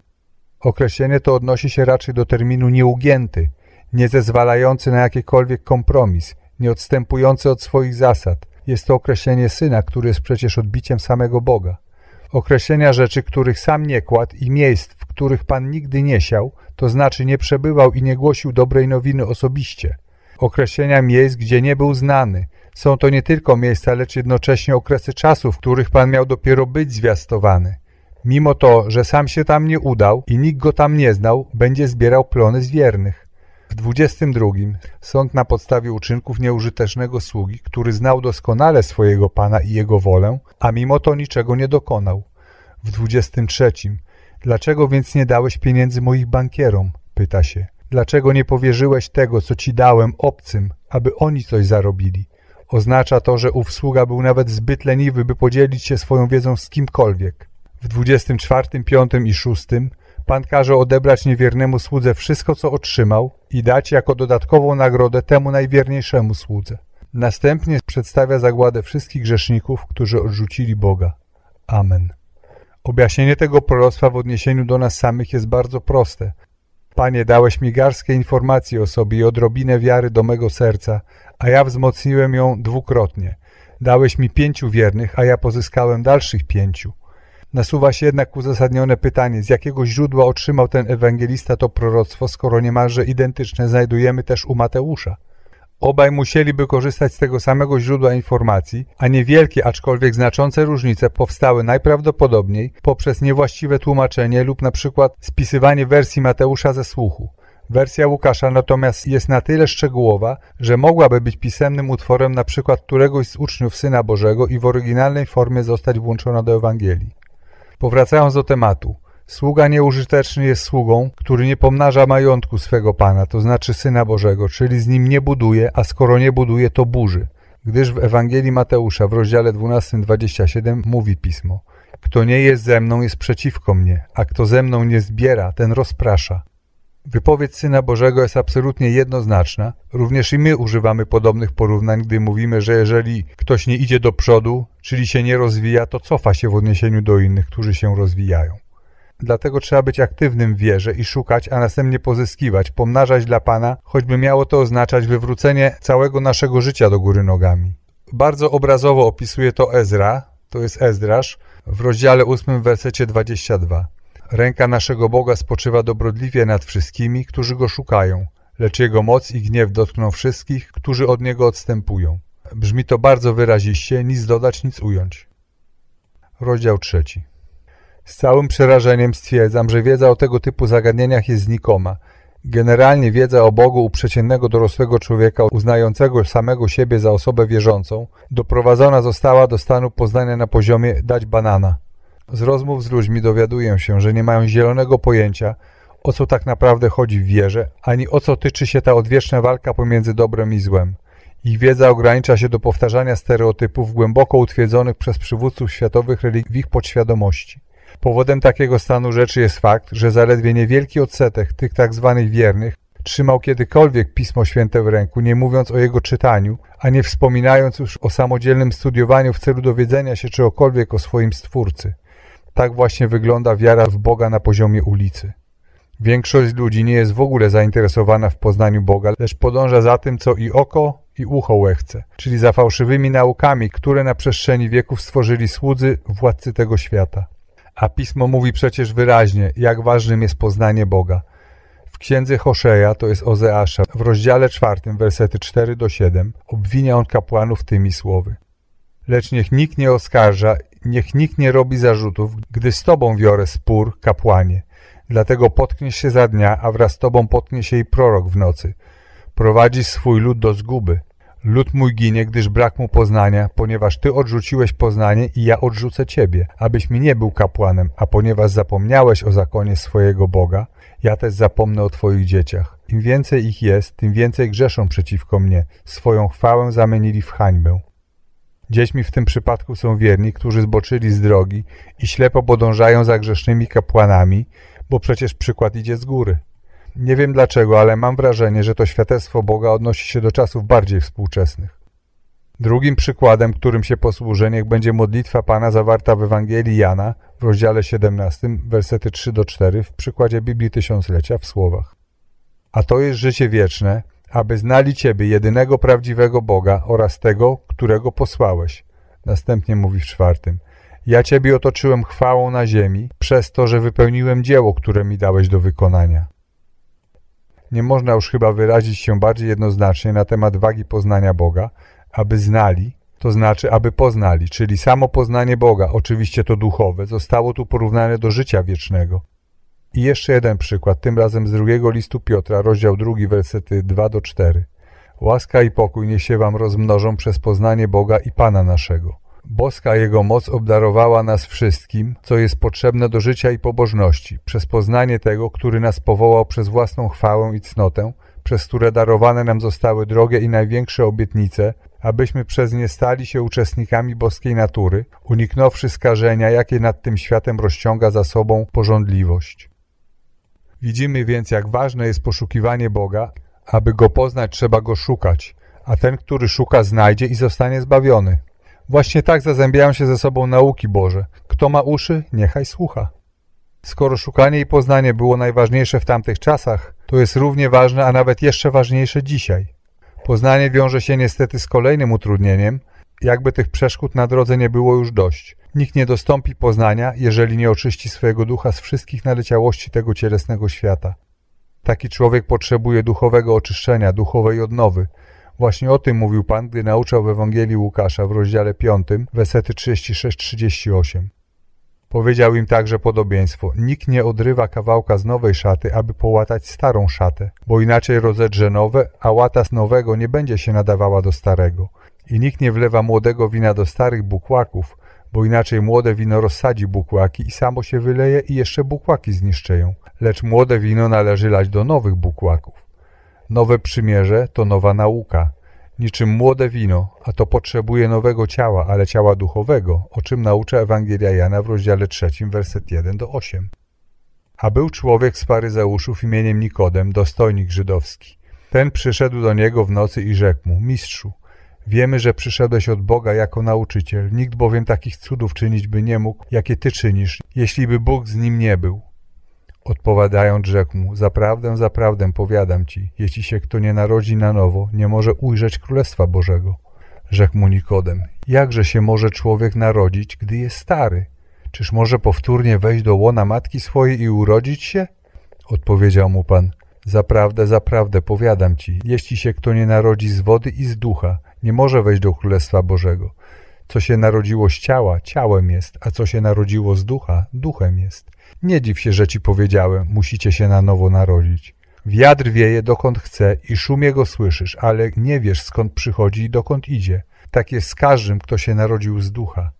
Określenie to odnosi się raczej do terminu nieugięty, nie zezwalający na jakikolwiek kompromis, nie odstępujący od swoich zasad. Jest to określenie Syna, który jest przecież odbiciem samego Boga. określenia rzeczy, których sam nie kładł i miejsc, w których Pan nigdy nie siał, to znaczy nie przebywał i nie głosił dobrej nowiny osobiście. Określenia miejsc, gdzie nie był znany. Są to nie tylko miejsca, lecz jednocześnie okresy czasu, w których Pan miał dopiero być zwiastowany. Mimo to, że sam się tam nie udał i nikt go tam nie znał, będzie zbierał plony z wiernych. W 22 sąd na podstawie uczynków nieużytecznego sługi, który znał doskonale swojego Pana i jego wolę, a mimo to niczego nie dokonał. W 23 dlaczego więc nie dałeś pieniędzy moich bankierom? pyta się. Dlaczego nie powierzyłeś tego, co ci dałem obcym, aby oni coś zarobili? Oznacza to, że ów sługa był nawet zbyt leniwy, by podzielić się swoją wiedzą z kimkolwiek. W 24, 5 i 6 Pan każe odebrać niewiernemu słudze wszystko, co otrzymał i dać jako dodatkową nagrodę temu najwierniejszemu słudze. Następnie przedstawia zagładę wszystkich grzeszników, którzy odrzucili Boga. Amen. Objaśnienie tego proroctwa w odniesieniu do nas samych jest bardzo proste. Panie, dałeś mi garstkę informacji o sobie i odrobinę wiary do mego serca, a ja wzmocniłem ją dwukrotnie. Dałeś mi pięciu wiernych, a ja pozyskałem dalszych pięciu. Nasuwa się jednak uzasadnione pytanie, z jakiego źródła otrzymał ten ewangelista to proroctwo, skoro niemalże identyczne znajdujemy też u Mateusza. Obaj musieliby korzystać z tego samego źródła informacji, a niewielkie, aczkolwiek znaczące różnice powstały najprawdopodobniej poprzez niewłaściwe tłumaczenie lub na przykład spisywanie wersji Mateusza ze słuchu. Wersja Łukasza natomiast jest na tyle szczegółowa, że mogłaby być pisemnym utworem na przykład któregoś z uczniów Syna Bożego i w oryginalnej formie zostać włączona do Ewangelii. Powracając do tematu. Sługa nieużyteczny jest sługą, który nie pomnaża majątku swego Pana, to znaczy Syna Bożego, czyli z nim nie buduje, a skoro nie buduje, to burzy. Gdyż w Ewangelii Mateusza w rozdziale 12-27 mówi Pismo Kto nie jest ze mną, jest przeciwko mnie, a kto ze mną nie zbiera, ten rozprasza. Wypowiedź Syna Bożego jest absolutnie jednoznaczna. Również i my używamy podobnych porównań, gdy mówimy, że jeżeli ktoś nie idzie do przodu, czyli się nie rozwija, to cofa się w odniesieniu do innych, którzy się rozwijają. Dlatego trzeba być aktywnym w wierze i szukać, a następnie pozyskiwać, pomnażać dla Pana, choćby miało to oznaczać wywrócenie całego naszego życia do góry nogami. Bardzo obrazowo opisuje to Ezra, to jest Ezdrasz, w rozdziale 8, wersecie 22. Ręka naszego Boga spoczywa dobrodliwie nad wszystkimi, którzy Go szukają, lecz Jego moc i gniew dotkną wszystkich, którzy od Niego odstępują. Brzmi to bardzo wyraziście, nic dodać, nic ująć. Rozdział trzeci. Z całym przerażeniem stwierdzam, że wiedza o tego typu zagadnieniach jest znikoma. Generalnie wiedza o Bogu u przeciętnego dorosłego człowieka uznającego samego siebie za osobę wierzącą doprowadzona została do stanu poznania na poziomie dać banana. Z rozmów z ludźmi dowiaduję się, że nie mają zielonego pojęcia, o co tak naprawdę chodzi w wierze, ani o co tyczy się ta odwieczna walka pomiędzy dobrem i złem. Ich wiedza ogranicza się do powtarzania stereotypów głęboko utwierdzonych przez przywódców światowych religii w ich podświadomości. Powodem takiego stanu rzeczy jest fakt, że zaledwie niewielki odsetek tych tak zwanych wiernych trzymał kiedykolwiek Pismo Święte w ręku, nie mówiąc o jego czytaniu, a nie wspominając już o samodzielnym studiowaniu w celu dowiedzenia się czegokolwiek o swoim Stwórcy. Tak właśnie wygląda wiara w Boga na poziomie ulicy. Większość ludzi nie jest w ogóle zainteresowana w poznaniu Boga, lecz podąża za tym, co i oko, i ucho łechce, czyli za fałszywymi naukami, które na przestrzeni wieków stworzyli słudzy władcy tego świata. A Pismo mówi przecież wyraźnie, jak ważnym jest poznanie Boga. W księdze Hoszeja, to jest Ozeasza, w rozdziale czwartym, wersety 4 do 7, obwinia on kapłanów tymi słowy. Lecz niech nikt nie oskarża, niech nikt nie robi zarzutów, gdy z tobą wiorę spór, kapłanie. Dlatego potkniesz się za dnia, a wraz z tobą potknie się i prorok w nocy. Prowadzisz swój lud do zguby. Lud mój ginie, gdyż brak mu poznania, ponieważ ty odrzuciłeś poznanie i ja odrzucę ciebie, abyś mi nie był kapłanem, a ponieważ zapomniałeś o zakonie swojego Boga, ja też zapomnę o twoich dzieciach. Im więcej ich jest, tym więcej grzeszą przeciwko mnie, swoją chwałę zamienili w hańbę. Dziećmi w tym przypadku są wierni, którzy zboczyli z drogi i ślepo podążają za grzesznymi kapłanami, bo przecież przykład idzie z góry. Nie wiem dlaczego, ale mam wrażenie, że to świadectwo Boga odnosi się do czasów bardziej współczesnych. Drugim przykładem, którym się posłużę, niech będzie modlitwa Pana zawarta w Ewangelii Jana w rozdziale 17, wersety 3 do 4 w przykładzie Biblii Tysiąclecia w słowach. A to jest życie wieczne, aby znali Ciebie, jedynego prawdziwego Boga oraz tego, którego posłałeś. Następnie mówi w czwartym. Ja Ciebie otoczyłem chwałą na ziemi, przez to, że wypełniłem dzieło, które mi dałeś do wykonania. Nie można już chyba wyrazić się bardziej jednoznacznie na temat wagi poznania Boga, aby znali, to znaczy aby poznali, czyli samo poznanie Boga, oczywiście to duchowe, zostało tu porównane do życia wiecznego. I jeszcze jeden przykład, tym razem z drugiego listu Piotra, rozdział drugi, wersety 2 do 4. Łaska i pokój niech się wam rozmnożą przez poznanie Boga i Pana naszego. Boska Jego moc obdarowała nas wszystkim, co jest potrzebne do życia i pobożności, przez poznanie tego, który nas powołał przez własną chwałę i cnotę, przez które darowane nam zostały drogie i największe obietnice, abyśmy przez nie stali się uczestnikami boskiej natury, uniknąwszy skażenia, jakie nad tym światem rozciąga za sobą porządliwość. Widzimy więc, jak ważne jest poszukiwanie Boga. Aby Go poznać, trzeba Go szukać, a ten, który szuka, znajdzie i zostanie zbawiony. Właśnie tak zazębiają się ze sobą nauki Boże. Kto ma uszy, niechaj słucha. Skoro szukanie i poznanie było najważniejsze w tamtych czasach, to jest równie ważne, a nawet jeszcze ważniejsze dzisiaj. Poznanie wiąże się niestety z kolejnym utrudnieniem, jakby tych przeszkód na drodze nie było już dość. Nikt nie dostąpi poznania, jeżeli nie oczyści swojego ducha z wszystkich naleciałości tego cielesnego świata. Taki człowiek potrzebuje duchowego oczyszczenia, duchowej odnowy. Właśnie o tym mówił Pan, gdy nauczał w Ewangelii Łukasza w rozdziale 5, wersety 36-38. Powiedział im także podobieństwo. Nikt nie odrywa kawałka z nowej szaty, aby połatać starą szatę, bo inaczej rozedrze nowe, a łata z nowego nie będzie się nadawała do starego. I nikt nie wlewa młodego wina do starych bukłaków, bo inaczej młode wino rozsadzi bukłaki i samo się wyleje i jeszcze bukłaki zniszczeją. Lecz młode wino należy lać do nowych bukłaków. Nowe przymierze to nowa nauka, niczym młode wino, a to potrzebuje nowego ciała, ale ciała duchowego, o czym naucza Ewangelia Jana w rozdziale 3, werset 1 do 8. A był człowiek z paryzeuszów imieniem Nikodem, dostojnik żydowski. Ten przyszedł do niego w nocy i rzekł mu, mistrzu, Wiemy, że przyszedłeś od Boga jako nauczyciel, nikt bowiem takich cudów czynić by nie mógł, jakie Ty czynisz, jeśli by Bóg z nim nie był. Odpowiadając rzekł mu, zaprawdę, zaprawdę powiadam Ci, jeśli się kto nie narodzi na nowo, nie może ujrzeć Królestwa Bożego. Rzekł mu Nikodem, jakże się może człowiek narodzić, gdy jest stary? Czyż może powtórnie wejść do łona matki swojej i urodzić się? Odpowiedział mu Pan, zaprawdę, zaprawdę powiadam Ci, jeśli się kto nie narodzi z wody i z ducha, nie może wejść do Królestwa Bożego. Co się narodziło z ciała, ciałem jest, a co się narodziło z ducha, duchem jest. Nie dziw się, że ci powiedziałem, musicie się na nowo narodzić. Wiatr wieje dokąd chce i szum jego słyszysz, ale nie wiesz skąd przychodzi i dokąd idzie. Tak jest z każdym, kto się narodził z ducha.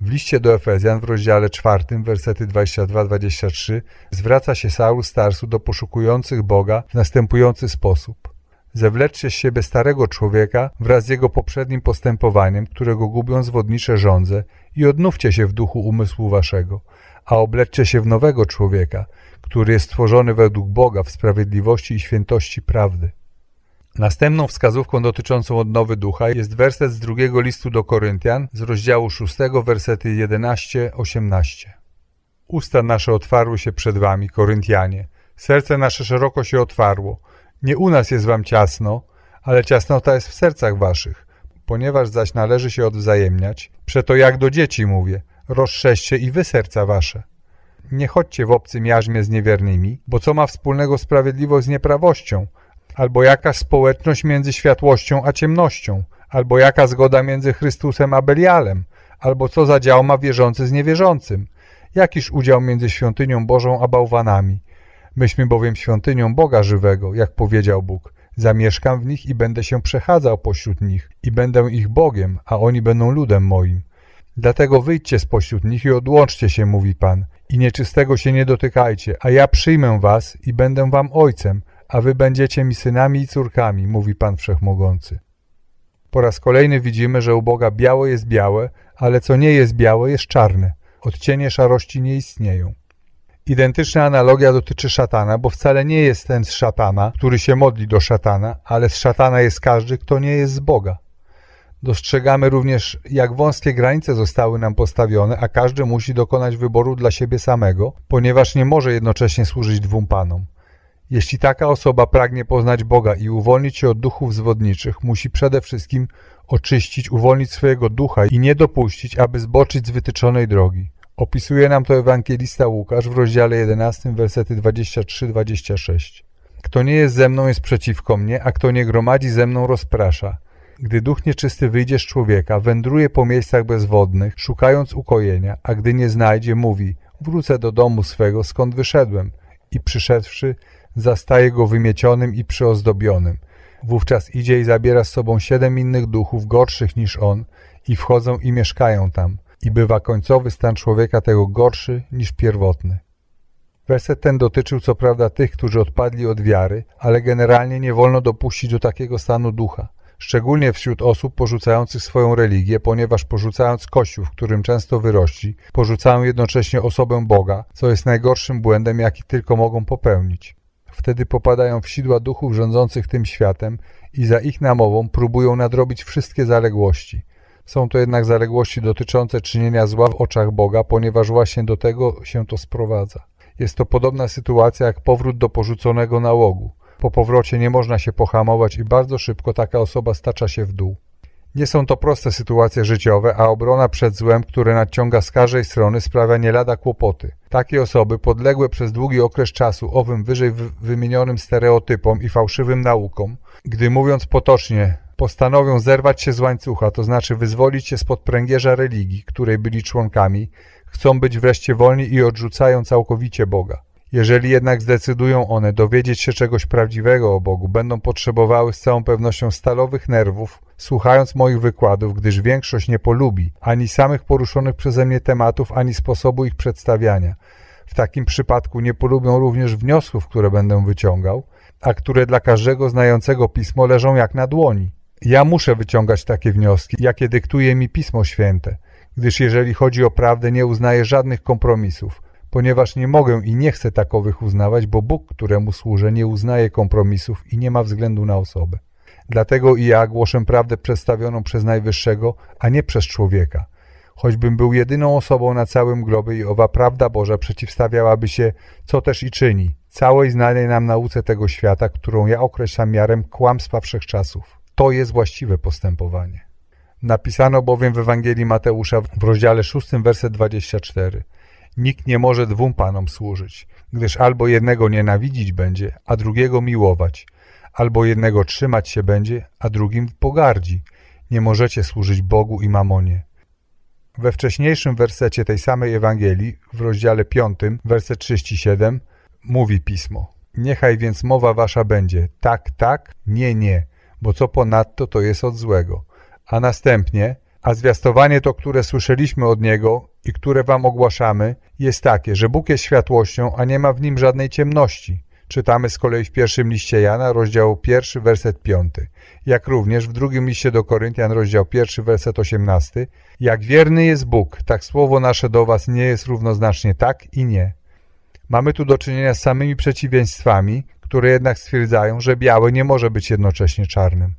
W liście do Efezjan w rozdziale czwartym, wersety 22-23 zwraca się Saul Starsu do poszukujących Boga w następujący sposób. Zewleczcie z siebie starego człowieka wraz z jego poprzednim postępowaniem, którego gubią zwodnicze żądze i odnówcie się w duchu umysłu waszego, a obleczcie się w nowego człowieka, który jest stworzony według Boga w sprawiedliwości i świętości prawdy. Następną wskazówką dotyczącą odnowy ducha jest werset z drugiego listu do Koryntian z rozdziału 6, wersety 11-18. Usta nasze otwarły się przed wami, Koryntianie. Serce nasze szeroko się otwarło. Nie u nas jest wam ciasno, ale ciasnota jest w sercach waszych. Ponieważ zaś należy się odwzajemniać, przeto jak do dzieci mówię, rozszerzcie i wy serca wasze. Nie chodźcie w obcym jarzmie z niewiernymi, bo co ma wspólnego sprawiedliwość z nieprawością? Albo jaka społeczność między światłością a ciemnością? Albo jaka zgoda między Chrystusem a Belialem? Albo co za dział ma wierzący z niewierzącym? Jakiż udział między świątynią Bożą a bałwanami? Myśmy bowiem świątynią Boga żywego, jak powiedział Bóg. Zamieszkam w nich i będę się przechadzał pośród nich i będę ich Bogiem, a oni będą ludem moim. Dlatego wyjdźcie spośród nich i odłączcie się, mówi Pan, i nieczystego się nie dotykajcie, a ja przyjmę was i będę wam ojcem, a wy będziecie mi synami i córkami, mówi Pan Wszechmogący. Po raz kolejny widzimy, że u Boga białe jest białe, ale co nie jest białe jest czarne. Odcienie szarości nie istnieją. Identyczna analogia dotyczy szatana, bo wcale nie jest ten z szatana, który się modli do szatana, ale z szatana jest każdy, kto nie jest z Boga. Dostrzegamy również, jak wąskie granice zostały nam postawione, a każdy musi dokonać wyboru dla siebie samego, ponieważ nie może jednocześnie służyć dwóm panom. Jeśli taka osoba pragnie poznać Boga i uwolnić się od duchów zwodniczych, musi przede wszystkim oczyścić, uwolnić swojego ducha i nie dopuścić, aby zboczyć z wytyczonej drogi. Opisuje nam to ewangelista Łukasz w rozdziale 11, versety 23-26. Kto nie jest ze mną, jest przeciwko mnie, a kto nie gromadzi ze mną, rozprasza. Gdy duch nieczysty wyjdzie z człowieka, wędruje po miejscach bezwodnych, szukając ukojenia, a gdy nie znajdzie, mówi, wrócę do domu swego, skąd wyszedłem. I przyszedłszy, zastaje go wymiecionym i przyozdobionym. Wówczas idzie i zabiera z sobą siedem innych duchów, gorszych niż on, i wchodzą i mieszkają tam. I bywa końcowy stan człowieka tego gorszy niż pierwotny. Werset ten dotyczył co prawda tych, którzy odpadli od wiary, ale generalnie nie wolno dopuścić do takiego stanu ducha. Szczególnie wśród osób porzucających swoją religię, ponieważ porzucając Kościół, w którym często wyrośli, porzucają jednocześnie osobę Boga, co jest najgorszym błędem, jaki tylko mogą popełnić. Wtedy popadają w sidła duchów rządzących tym światem i za ich namową próbują nadrobić wszystkie zaległości. Są to jednak zaległości dotyczące czynienia zła w oczach Boga, ponieważ właśnie do tego się to sprowadza. Jest to podobna sytuacja jak powrót do porzuconego nałogu. Po powrocie nie można się pohamować i bardzo szybko taka osoba stacza się w dół. Nie są to proste sytuacje życiowe, a obrona przed złem, które nadciąga z każdej strony sprawia nie lada kłopoty. Takie osoby podległe przez długi okres czasu owym wyżej wymienionym stereotypom i fałszywym naukom, gdy mówiąc potocznie postanowią zerwać się z łańcucha, to znaczy wyzwolić się spod pręgierza religii, której byli członkami, chcą być wreszcie wolni i odrzucają całkowicie Boga. Jeżeli jednak zdecydują one dowiedzieć się czegoś prawdziwego o Bogu, będą potrzebowały z całą pewnością stalowych nerwów, słuchając moich wykładów, gdyż większość nie polubi ani samych poruszonych przeze mnie tematów, ani sposobu ich przedstawiania. W takim przypadku nie polubią również wniosków, które będę wyciągał, a które dla każdego znającego pismo leżą jak na dłoni. Ja muszę wyciągać takie wnioski, jakie dyktuje mi Pismo Święte, gdyż jeżeli chodzi o prawdę, nie uznaję żadnych kompromisów, ponieważ nie mogę i nie chcę takowych uznawać, bo Bóg, któremu służę, nie uznaje kompromisów i nie ma względu na osobę. Dlatego i ja głoszę prawdę przedstawioną przez Najwyższego, a nie przez człowieka. Choćbym był jedyną osobą na całym globie i owa prawda Boża przeciwstawiałaby się, co też i czyni, całej znanej nam nauce tego świata, którą ja określam miarem kłamstwa wszechczasów. To jest właściwe postępowanie. Napisano bowiem w Ewangelii Mateusza w rozdziale 6, werset 24. Nikt nie może dwóm panom służyć, gdyż albo jednego nienawidzić będzie, a drugiego miłować, albo jednego trzymać się będzie, a drugim pogardzi. Nie możecie służyć Bogu i mamonie. We wcześniejszym wersecie tej samej Ewangelii, w rozdziale 5, werset 37, mówi Pismo. Niechaj więc mowa wasza będzie tak, tak, nie, nie, bo co ponadto to jest od złego. A następnie, a zwiastowanie to, które słyszeliśmy od Niego i które wam ogłaszamy, jest takie, że Bóg jest światłością, a nie ma w nim żadnej ciemności. Czytamy z kolei w pierwszym liście Jana, rozdział pierwszy, werset piąty. Jak również w drugim liście do Koryntian, rozdział pierwszy, werset osiemnasty. Jak wierny jest Bóg, tak słowo nasze do was nie jest równoznacznie tak i nie. Mamy tu do czynienia z samymi przeciwieństwami, które jednak stwierdzają, że białe nie może być jednocześnie czarnym.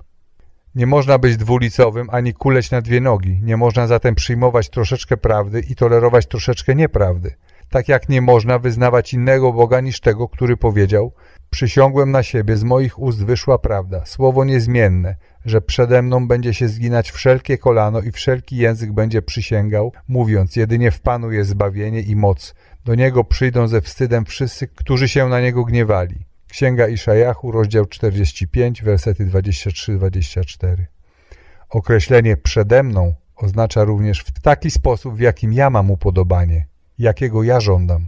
Nie można być dwulicowym ani kuleć na dwie nogi. Nie można zatem przyjmować troszeczkę prawdy i tolerować troszeczkę nieprawdy. Tak jak nie można wyznawać innego Boga niż tego, który powiedział Przysiągłem na siebie, z moich ust wyszła prawda, słowo niezmienne, że przede mną będzie się zginać wszelkie kolano i wszelki język będzie przysięgał, mówiąc, jedynie w Panu jest zbawienie i moc. Do Niego przyjdą ze wstydem wszyscy, którzy się na Niego gniewali. Księga Iszajachu, rozdział 45, wersety 23-24. Określenie przede mną oznacza również w taki sposób, w jakim ja mam upodobanie, jakiego ja żądam.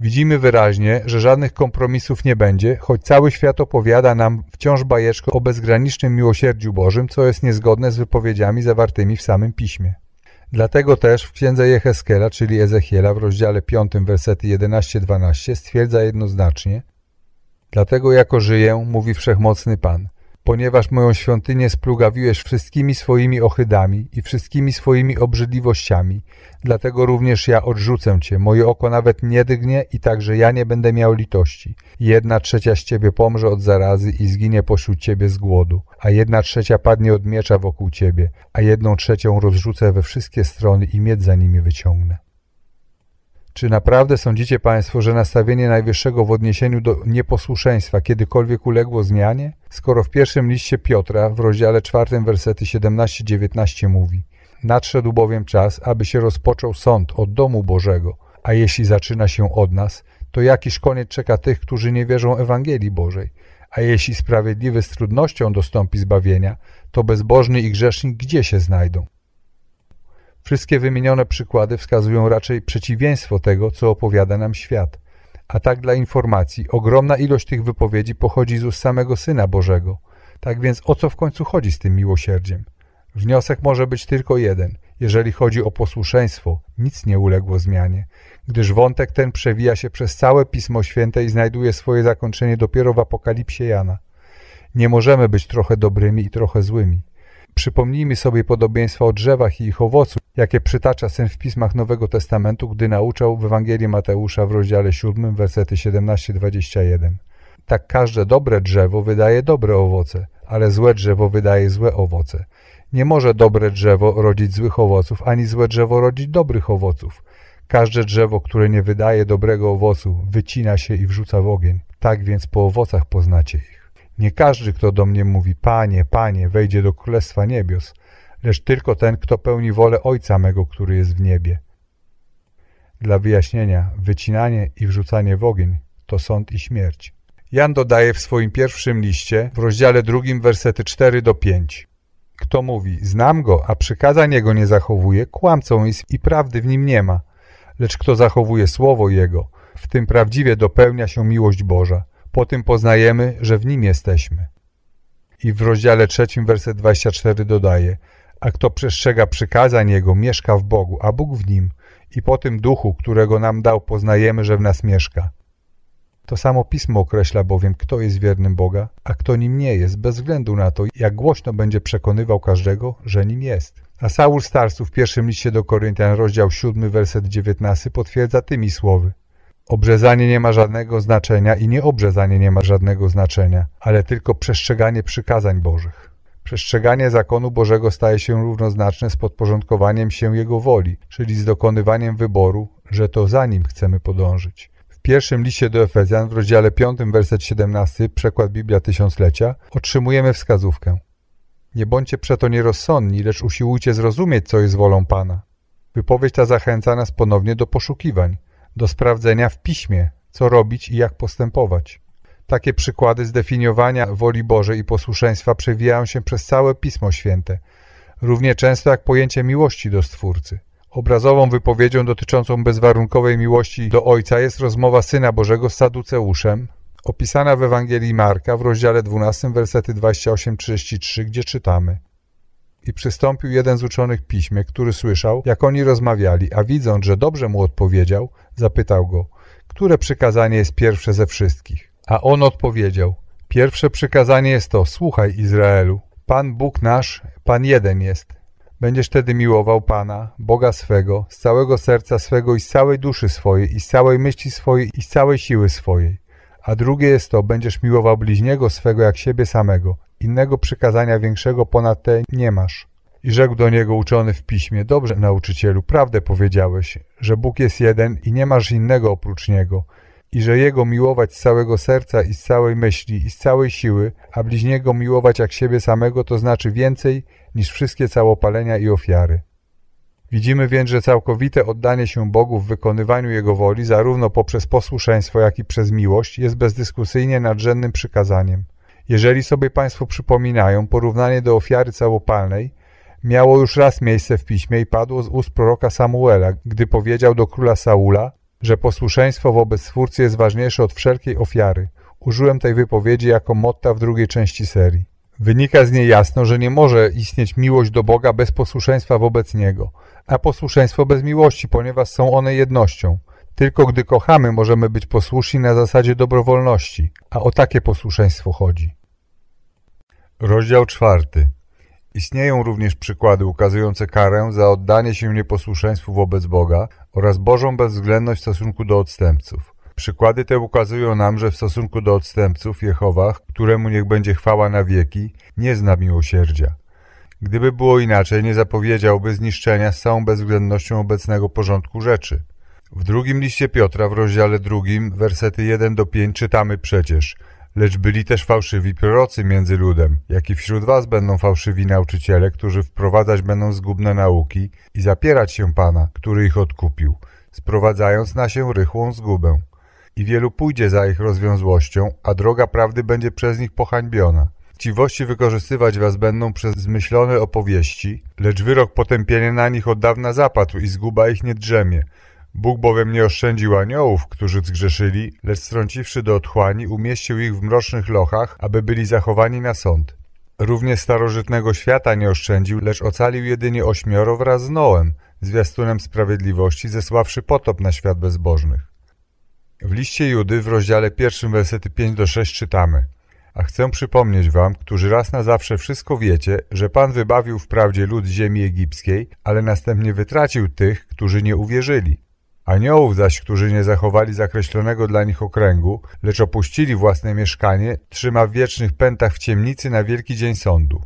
Widzimy wyraźnie, że żadnych kompromisów nie będzie, choć cały świat opowiada nam wciąż bajeczkę o bezgranicznym miłosierdziu Bożym, co jest niezgodne z wypowiedziami zawartymi w samym Piśmie. Dlatego też w księdze Jeheskiela, czyli Ezechiela w rozdziale 5, wersety 11-12 stwierdza jednoznacznie, Dlatego jako żyję, mówi Wszechmocny Pan, ponieważ moją świątynię splugawiłeś wszystkimi swoimi ohydami i wszystkimi swoimi obrzydliwościami, dlatego również ja odrzucę Cię, moje oko nawet nie dygnie i także ja nie będę miał litości. Jedna trzecia z Ciebie pomrze od zarazy i zginie pośród Ciebie z głodu, a jedna trzecia padnie od miecza wokół Ciebie, a jedną trzecią rozrzucę we wszystkie strony i miecz za nimi wyciągnę. Czy naprawdę sądzicie Państwo, że nastawienie Najwyższego w odniesieniu do nieposłuszeństwa kiedykolwiek uległo zmianie? skoro w pierwszym liście Piotra w rozdziale czwartym wersety 17-19 mówi Nadszedł bowiem czas, aby się rozpoczął sąd od domu Bożego, a jeśli zaczyna się od nas, to jakiś koniec czeka tych, którzy nie wierzą Ewangelii Bożej. A jeśli sprawiedliwy z trudnością dostąpi zbawienia, to bezbożny i grzesznik gdzie się znajdą? Wszystkie wymienione przykłady wskazują raczej przeciwieństwo tego, co opowiada nam świat. A tak dla informacji, ogromna ilość tych wypowiedzi pochodzi z ust samego Syna Bożego. Tak więc o co w końcu chodzi z tym miłosierdziem? Wniosek może być tylko jeden. Jeżeli chodzi o posłuszeństwo, nic nie uległo zmianie, gdyż wątek ten przewija się przez całe Pismo Święte i znajduje swoje zakończenie dopiero w Apokalipsie Jana. Nie możemy być trochę dobrymi i trochę złymi. Przypomnijmy sobie podobieństwa o drzewach i ich owocu, jakie przytacza syn w pismach Nowego Testamentu, gdy nauczał w Ewangelii Mateusza w rozdziale 7, wersety 17-21. Tak każde dobre drzewo wydaje dobre owoce, ale złe drzewo wydaje złe owoce. Nie może dobre drzewo rodzić złych owoców, ani złe drzewo rodzić dobrych owoców. Każde drzewo, które nie wydaje dobrego owocu, wycina się i wrzuca w ogień. Tak więc po owocach poznacie ich. Nie każdy, kto do mnie mówi, Panie, Panie, wejdzie do Królestwa Niebios, lecz tylko ten, kto pełni wolę Ojca mego, który jest w niebie. Dla wyjaśnienia, wycinanie i wrzucanie w ogień to sąd i śmierć. Jan dodaje w swoim pierwszym liście, w rozdziale drugim, wersety 4 do 5. Kto mówi, znam go, a przykazań jego nie zachowuje, kłamcą jest i prawdy w nim nie ma. Lecz kto zachowuje słowo jego, w tym prawdziwie dopełnia się miłość Boża. Po tym poznajemy, że w nim jesteśmy. I w rozdziale trzecim, werset 24 dodaje, a kto przestrzega przykazań Jego, mieszka w Bogu, a Bóg w nim. I po tym duchu, którego nam dał, poznajemy, że w nas mieszka. To samo Pismo określa bowiem, kto jest wiernym Boga, a kto nim nie jest, bez względu na to, jak głośno będzie przekonywał każdego, że nim jest. A Saul Starsu w pierwszym liście do Koryntian, rozdział 7, werset 19 potwierdza tymi słowy. Obrzezanie nie ma żadnego znaczenia i nieobrzezanie nie ma żadnego znaczenia, ale tylko przestrzeganie przykazań Bożych. Przestrzeganie zakonu Bożego staje się równoznaczne z podporządkowaniem się Jego woli, czyli z dokonywaniem wyboru, że to za Nim chcemy podążyć pierwszym liście do Efezjan w rozdziale 5, werset 17, przekład Biblia Tysiąclecia, otrzymujemy wskazówkę. Nie bądźcie przeto nierozsądni, lecz usiłujcie zrozumieć, co jest wolą Pana. Wypowiedź ta zachęca nas ponownie do poszukiwań, do sprawdzenia w piśmie, co robić i jak postępować. Takie przykłady zdefiniowania woli Bożej i posłuszeństwa przewijają się przez całe Pismo Święte, równie często jak pojęcie miłości do Stwórcy. Obrazową wypowiedzią dotyczącą bezwarunkowej miłości do Ojca jest rozmowa Syna Bożego z Saduceuszem, opisana w Ewangelii Marka w rozdziale 12, versety 28-33, gdzie czytamy I przystąpił jeden z uczonych piśmie, który słyszał, jak oni rozmawiali, a widząc, że dobrze mu odpowiedział, zapytał go, które przykazanie jest pierwsze ze wszystkich? A on odpowiedział, pierwsze przykazanie jest to, słuchaj Izraelu, Pan Bóg nasz, Pan jeden jest, Będziesz wtedy miłował Pana, Boga swego, z całego serca swego i z całej duszy swojej, i z całej myśli swojej, i z całej siły swojej. A drugie jest to, będziesz miłował bliźniego swego jak siebie samego. Innego przykazania większego ponad te nie masz. I rzekł do niego uczony w piśmie, dobrze nauczycielu, prawdę powiedziałeś, że Bóg jest jeden i nie masz innego oprócz Niego i że Jego miłować z całego serca i z całej myśli i z całej siły, a bliźniego miłować jak siebie samego, to znaczy więcej niż wszystkie całopalenia i ofiary. Widzimy więc, że całkowite oddanie się Bogu w wykonywaniu Jego woli, zarówno poprzez posłuszeństwo, jak i przez miłość, jest bezdyskusyjnie nadrzędnym przykazaniem. Jeżeli sobie Państwo przypominają, porównanie do ofiary całopalnej miało już raz miejsce w piśmie i padło z ust proroka Samuela, gdy powiedział do króla Saula, że posłuszeństwo wobec Stwórcy jest ważniejsze od wszelkiej ofiary. Użyłem tej wypowiedzi jako motta w drugiej części serii. Wynika z niej jasno, że nie może istnieć miłość do Boga bez posłuszeństwa wobec Niego, a posłuszeństwo bez miłości, ponieważ są one jednością. Tylko gdy kochamy, możemy być posłuszni na zasadzie dobrowolności, a o takie posłuszeństwo chodzi. Rozdział czwarty. Istnieją również przykłady ukazujące karę za oddanie się nieposłuszeństwu wobec Boga oraz Bożą bezwzględność w stosunku do odstępców. Przykłady te ukazują nam, że w stosunku do odstępców Jehowach, któremu niech będzie chwała na wieki, nie zna miłosierdzia. Gdyby było inaczej, nie zapowiedziałby zniszczenia z całą bezwzględnością obecnego porządku rzeczy. W drugim liście Piotra w rozdziale drugim, wersety 1 do 5 czytamy przecież Lecz byli też fałszywi prorocy między ludem, jak i wśród was będą fałszywi nauczyciele, którzy wprowadzać będą zgubne nauki i zapierać się Pana, który ich odkupił, sprowadzając na się rychłą zgubę. I wielu pójdzie za ich rozwiązłością, a droga prawdy będzie przez nich pohańbiona. Chciwości wykorzystywać was będą przez zmyślone opowieści, lecz wyrok potępienia na nich od dawna zapadł i zguba ich nie drzemie. Bóg bowiem nie oszczędził aniołów, którzy zgrzeszyli, lecz strąciwszy do otchłani, umieścił ich w mrocznych lochach, aby byli zachowani na sąd. Również starożytnego świata nie oszczędził, lecz ocalił jedynie ośmioro wraz z Noem, zwiastunem sprawiedliwości, zesławszy potop na świat bezbożnych. W liście Judy w rozdziale pierwszym wersety 5 do 6 czytamy A chcę przypomnieć wam, którzy raz na zawsze wszystko wiecie, że Pan wybawił wprawdzie lud ziemi egipskiej, ale następnie wytracił tych, którzy nie uwierzyli. Aniołów zaś, którzy nie zachowali zakreślonego dla nich okręgu, lecz opuścili własne mieszkanie, trzyma w wiecznych pętach w ciemnicy na wielki dzień sądu.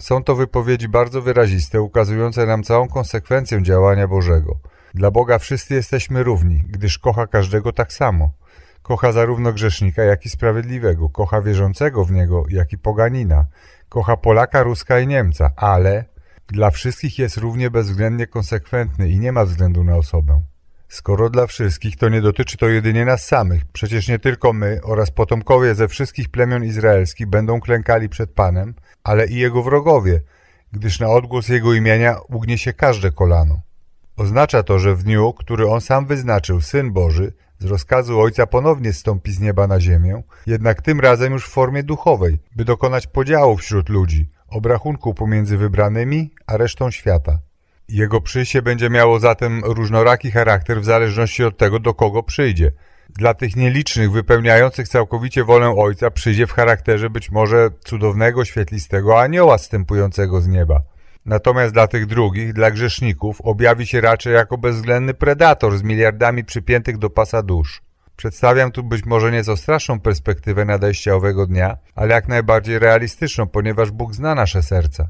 Są to wypowiedzi bardzo wyraziste, ukazujące nam całą konsekwencję działania Bożego. Dla Boga wszyscy jesteśmy równi, gdyż kocha każdego tak samo. Kocha zarówno grzesznika, jak i sprawiedliwego, kocha wierzącego w Niego, jak i poganina, kocha Polaka, Ruska i Niemca, ale dla wszystkich jest równie bezwzględnie konsekwentny i nie ma względu na osobę. Skoro dla wszystkich, to nie dotyczy to jedynie nas samych. Przecież nie tylko my oraz potomkowie ze wszystkich plemion izraelskich będą klękali przed Panem, ale i Jego wrogowie, gdyż na odgłos Jego imienia ugnie się każde kolano. Oznacza to, że w dniu, który On sam wyznaczył, Syn Boży, z rozkazu Ojca ponownie stąpi z nieba na ziemię, jednak tym razem już w formie duchowej, by dokonać podziału wśród ludzi, obrachunku pomiędzy wybranymi a resztą świata. Jego przyjście będzie miało zatem różnoraki charakter w zależności od tego, do kogo przyjdzie. Dla tych nielicznych, wypełniających całkowicie wolę Ojca, przyjdzie w charakterze być może cudownego, świetlistego anioła stępującego z nieba. Natomiast dla tych drugich, dla grzeszników, objawi się raczej jako bezwzględny predator z miliardami przypiętych do pasa dusz. Przedstawiam tu być może nieco straszną perspektywę nadejścia owego dnia, ale jak najbardziej realistyczną, ponieważ Bóg zna nasze serca.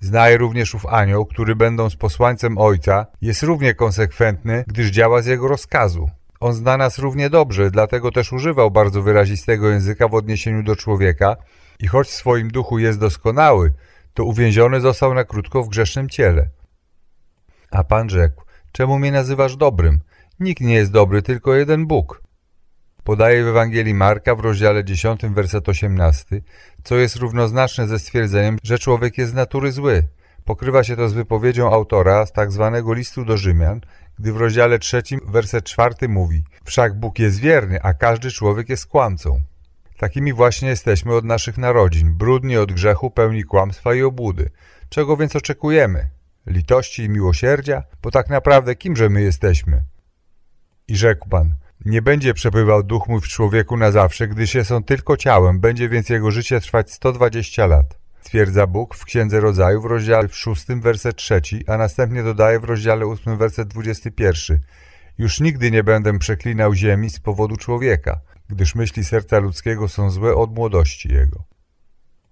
Zna je również ów anioł, który będąc posłańcem Ojca, jest równie konsekwentny, gdyż działa z Jego rozkazu. On zna nas równie dobrze, dlatego też używał bardzo wyrazistego języka w odniesieniu do człowieka i choć w swoim duchu jest doskonały, to uwięziony został na krótko w grzesznym ciele. A Pan rzekł, czemu mnie nazywasz dobrym? Nikt nie jest dobry, tylko jeden Bóg. Podaje w Ewangelii Marka w rozdziale 10, werset 18, co jest równoznaczne ze stwierdzeniem, że człowiek jest z natury zły. Pokrywa się to z wypowiedzią autora z tak zwanego listu do Rzymian, gdy w rozdziale 3, werset 4 mówi Wszak Bóg jest wierny, a każdy człowiek jest kłamcą. Takimi właśnie jesteśmy od naszych narodzin, brudni od grzechu, pełni kłamstwa i obłudy. Czego więc oczekujemy? Litości i miłosierdzia? Bo tak naprawdę kimże my jesteśmy? I rzekł Pan, nie będzie przebywał duch mój w człowieku na zawsze, gdyż jest on tylko ciałem, będzie więc jego życie trwać 120 lat. Stwierdza Bóg w Księdze Rodzaju w rozdziale 6, werset 3, a następnie dodaje w rozdziale 8, werset 21. Już nigdy nie będę przeklinał ziemi z powodu człowieka, gdyż myśli serca ludzkiego są złe od młodości jego.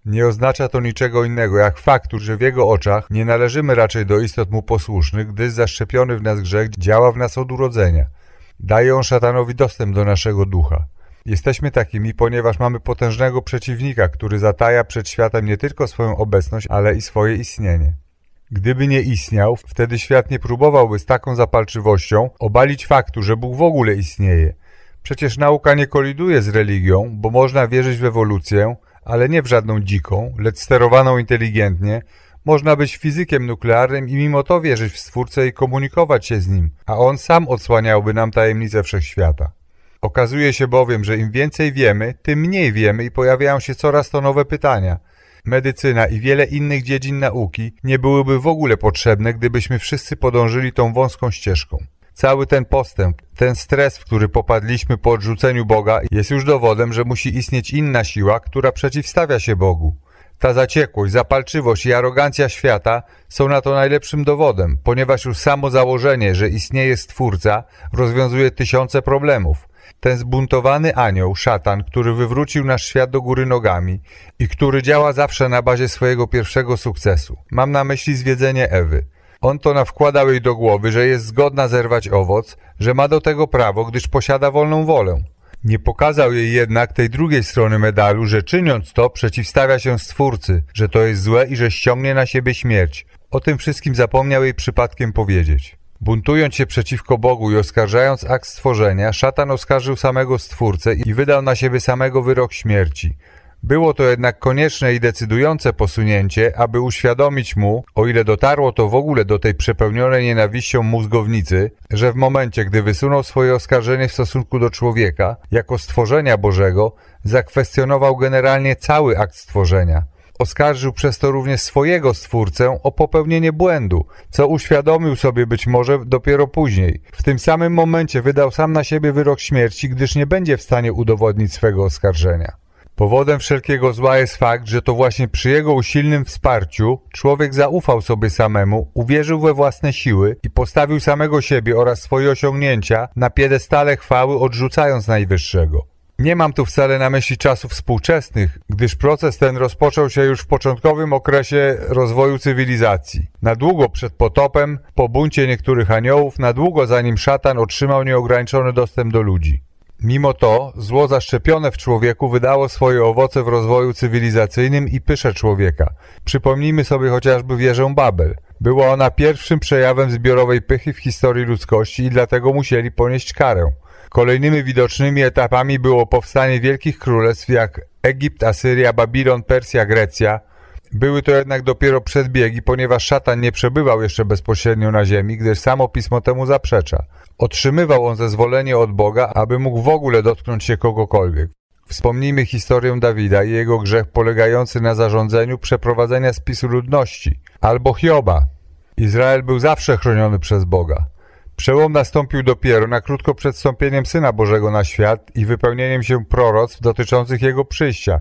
Nie oznacza to niczego innego, jak faktu, że w jego oczach nie należymy raczej do istot mu posłusznych, gdyż zaszczepiony w nas grzech działa w nas od urodzenia – Daje on szatanowi dostęp do naszego ducha. Jesteśmy takimi, ponieważ mamy potężnego przeciwnika, który zataja przed światem nie tylko swoją obecność, ale i swoje istnienie. Gdyby nie istniał, wtedy świat nie próbowałby z taką zapalczywością obalić faktu, że Bóg w ogóle istnieje. Przecież nauka nie koliduje z religią, bo można wierzyć w ewolucję, ale nie w żadną dziką, lecz sterowaną inteligentnie, można być fizykiem nuklearnym i mimo to wierzyć w Stwórcę i komunikować się z Nim, a On sam odsłaniałby nam tajemnice wszechświata. Okazuje się bowiem, że im więcej wiemy, tym mniej wiemy i pojawiają się coraz to nowe pytania. Medycyna i wiele innych dziedzin nauki nie byłyby w ogóle potrzebne, gdybyśmy wszyscy podążyli tą wąską ścieżką. Cały ten postęp, ten stres, w który popadliśmy po odrzuceniu Boga, jest już dowodem, że musi istnieć inna siła, która przeciwstawia się Bogu. Ta zaciekłość, zapalczywość i arogancja świata są na to najlepszym dowodem, ponieważ już samo założenie, że istnieje Stwórca, rozwiązuje tysiące problemów. Ten zbuntowany anioł, szatan, który wywrócił nasz świat do góry nogami i który działa zawsze na bazie swojego pierwszego sukcesu. Mam na myśli zwiedzenie Ewy. On to nawkładał jej do głowy, że jest zgodna zerwać owoc, że ma do tego prawo, gdyż posiada wolną wolę. Nie pokazał jej jednak tej drugiej strony medalu, że czyniąc to przeciwstawia się Stwórcy, że to jest złe i że ściągnie na siebie śmierć. O tym wszystkim zapomniał jej przypadkiem powiedzieć. Buntując się przeciwko Bogu i oskarżając akt stworzenia, szatan oskarżył samego Stwórcę i wydał na siebie samego wyrok śmierci. Było to jednak konieczne i decydujące posunięcie, aby uświadomić mu, o ile dotarło to w ogóle do tej przepełnionej nienawiścią mózgownicy, że w momencie, gdy wysunął swoje oskarżenie w stosunku do człowieka, jako stworzenia Bożego, zakwestionował generalnie cały akt stworzenia. Oskarżył przez to również swojego stwórcę o popełnienie błędu, co uświadomił sobie być może dopiero później. W tym samym momencie wydał sam na siebie wyrok śmierci, gdyż nie będzie w stanie udowodnić swego oskarżenia. Powodem wszelkiego zła jest fakt, że to właśnie przy jego usilnym wsparciu człowiek zaufał sobie samemu, uwierzył we własne siły i postawił samego siebie oraz swoje osiągnięcia na piedestale chwały, odrzucając najwyższego. Nie mam tu wcale na myśli czasów współczesnych, gdyż proces ten rozpoczął się już w początkowym okresie rozwoju cywilizacji. Na długo przed potopem, po buncie niektórych aniołów, na długo zanim szatan otrzymał nieograniczony dostęp do ludzi. Mimo to zło zaszczepione w człowieku wydało swoje owoce w rozwoju cywilizacyjnym i pysze człowieka. Przypomnijmy sobie chociażby wieżę Babel. Była ona pierwszym przejawem zbiorowej pychy w historii ludzkości i dlatego musieli ponieść karę. Kolejnymi widocznymi etapami było powstanie wielkich królestw jak Egipt, Asyria, Babilon, Persja, Grecja. Były to jednak dopiero przedbiegi, ponieważ szatan nie przebywał jeszcze bezpośrednio na ziemi, gdyż samo pismo temu zaprzecza. Otrzymywał on zezwolenie od Boga, aby mógł w ogóle dotknąć się kogokolwiek. Wspomnijmy historię Dawida i jego grzech polegający na zarządzeniu przeprowadzenia spisu ludności, albo Hioba. Izrael był zawsze chroniony przez Boga. Przełom nastąpił dopiero na krótko przed wstąpieniem Syna Bożego na świat i wypełnieniem się proroctw dotyczących Jego przyjścia.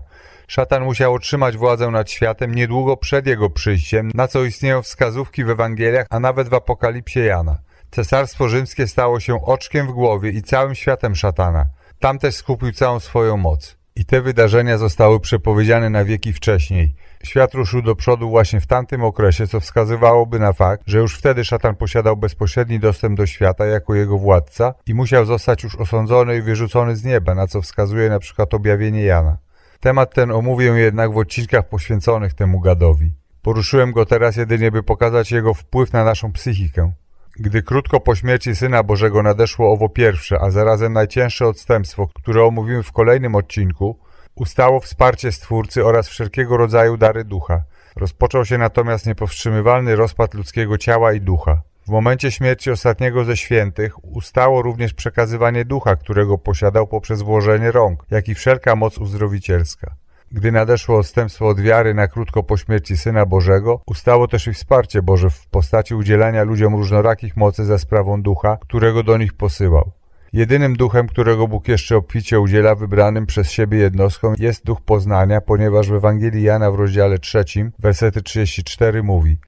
Szatan musiał otrzymać władzę nad światem niedługo przed Jego przyjściem, na co istnieją wskazówki w Ewangeliach, a nawet w Apokalipsie Jana. Cesarstwo rzymskie stało się oczkiem w głowie i całym światem szatana. Tam też skupił całą swoją moc. I te wydarzenia zostały przepowiedziane na wieki wcześniej. Świat ruszył do przodu właśnie w tamtym okresie, co wskazywałoby na fakt, że już wtedy szatan posiadał bezpośredni dostęp do świata jako jego władca i musiał zostać już osądzony i wyrzucony z nieba, na co wskazuje na przykład objawienie Jana. Temat ten omówię jednak w odcinkach poświęconych temu gadowi. Poruszyłem go teraz jedynie, by pokazać jego wpływ na naszą psychikę. Gdy krótko po śmierci Syna Bożego nadeszło owo pierwsze, a zarazem najcięższe odstępstwo, które omówimy w kolejnym odcinku, ustało wsparcie Stwórcy oraz wszelkiego rodzaju dary ducha. Rozpoczął się natomiast niepowstrzymywalny rozpad ludzkiego ciała i ducha. W momencie śmierci ostatniego ze świętych ustało również przekazywanie ducha, którego posiadał poprzez włożenie rąk, jak i wszelka moc uzdrowicielska. Gdy nadeszło odstępstwo od wiary na krótko po śmierci Syna Bożego, ustało też i wsparcie Boże w postaci udzielania ludziom różnorakich mocy za sprawą ducha, którego do nich posyłał. Jedynym duchem, którego Bóg jeszcze obficie udziela wybranym przez siebie jednostkom jest duch poznania, ponieważ w Ewangelii Jana w rozdziale trzecim, wersety 34 mówi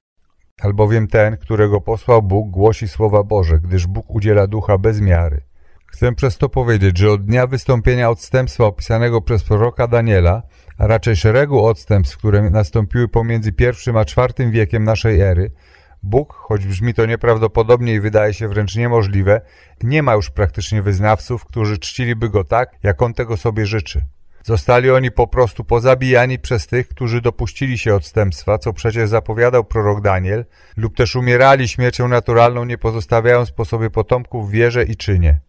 Albowiem ten, którego posłał Bóg, głosi słowa Boże, gdyż Bóg udziela ducha bez miary. Chcę przez to powiedzieć, że od dnia wystąpienia odstępstwa opisanego przez proroka Daniela, a raczej szeregu odstępstw, które nastąpiły pomiędzy pierwszym a czwartym wiekiem naszej ery, Bóg, choć brzmi to nieprawdopodobnie i wydaje się wręcz niemożliwe, nie ma już praktycznie wyznawców, którzy czciliby Go tak, jak On tego sobie życzy. Zostali oni po prostu pozabijani przez tych, którzy dopuścili się odstępstwa, co przecież zapowiadał prorok Daniel, lub też umierali śmiercią naturalną, nie pozostawiając po sobie potomków w wierze i czynie.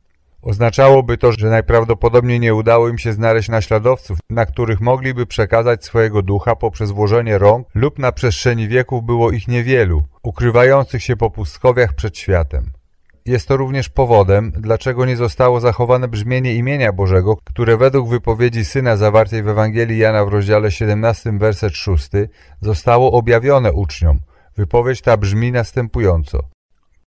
Oznaczałoby to, że najprawdopodobniej nie udało im się znaleźć naśladowców, na których mogliby przekazać swojego ducha poprzez włożenie rąk lub na przestrzeni wieków było ich niewielu, ukrywających się po pustkowiach przed światem. Jest to również powodem, dlaczego nie zostało zachowane brzmienie imienia Bożego, które według wypowiedzi Syna zawartej w Ewangelii Jana w rozdziale 17, werset 6 zostało objawione uczniom. Wypowiedź ta brzmi następująco.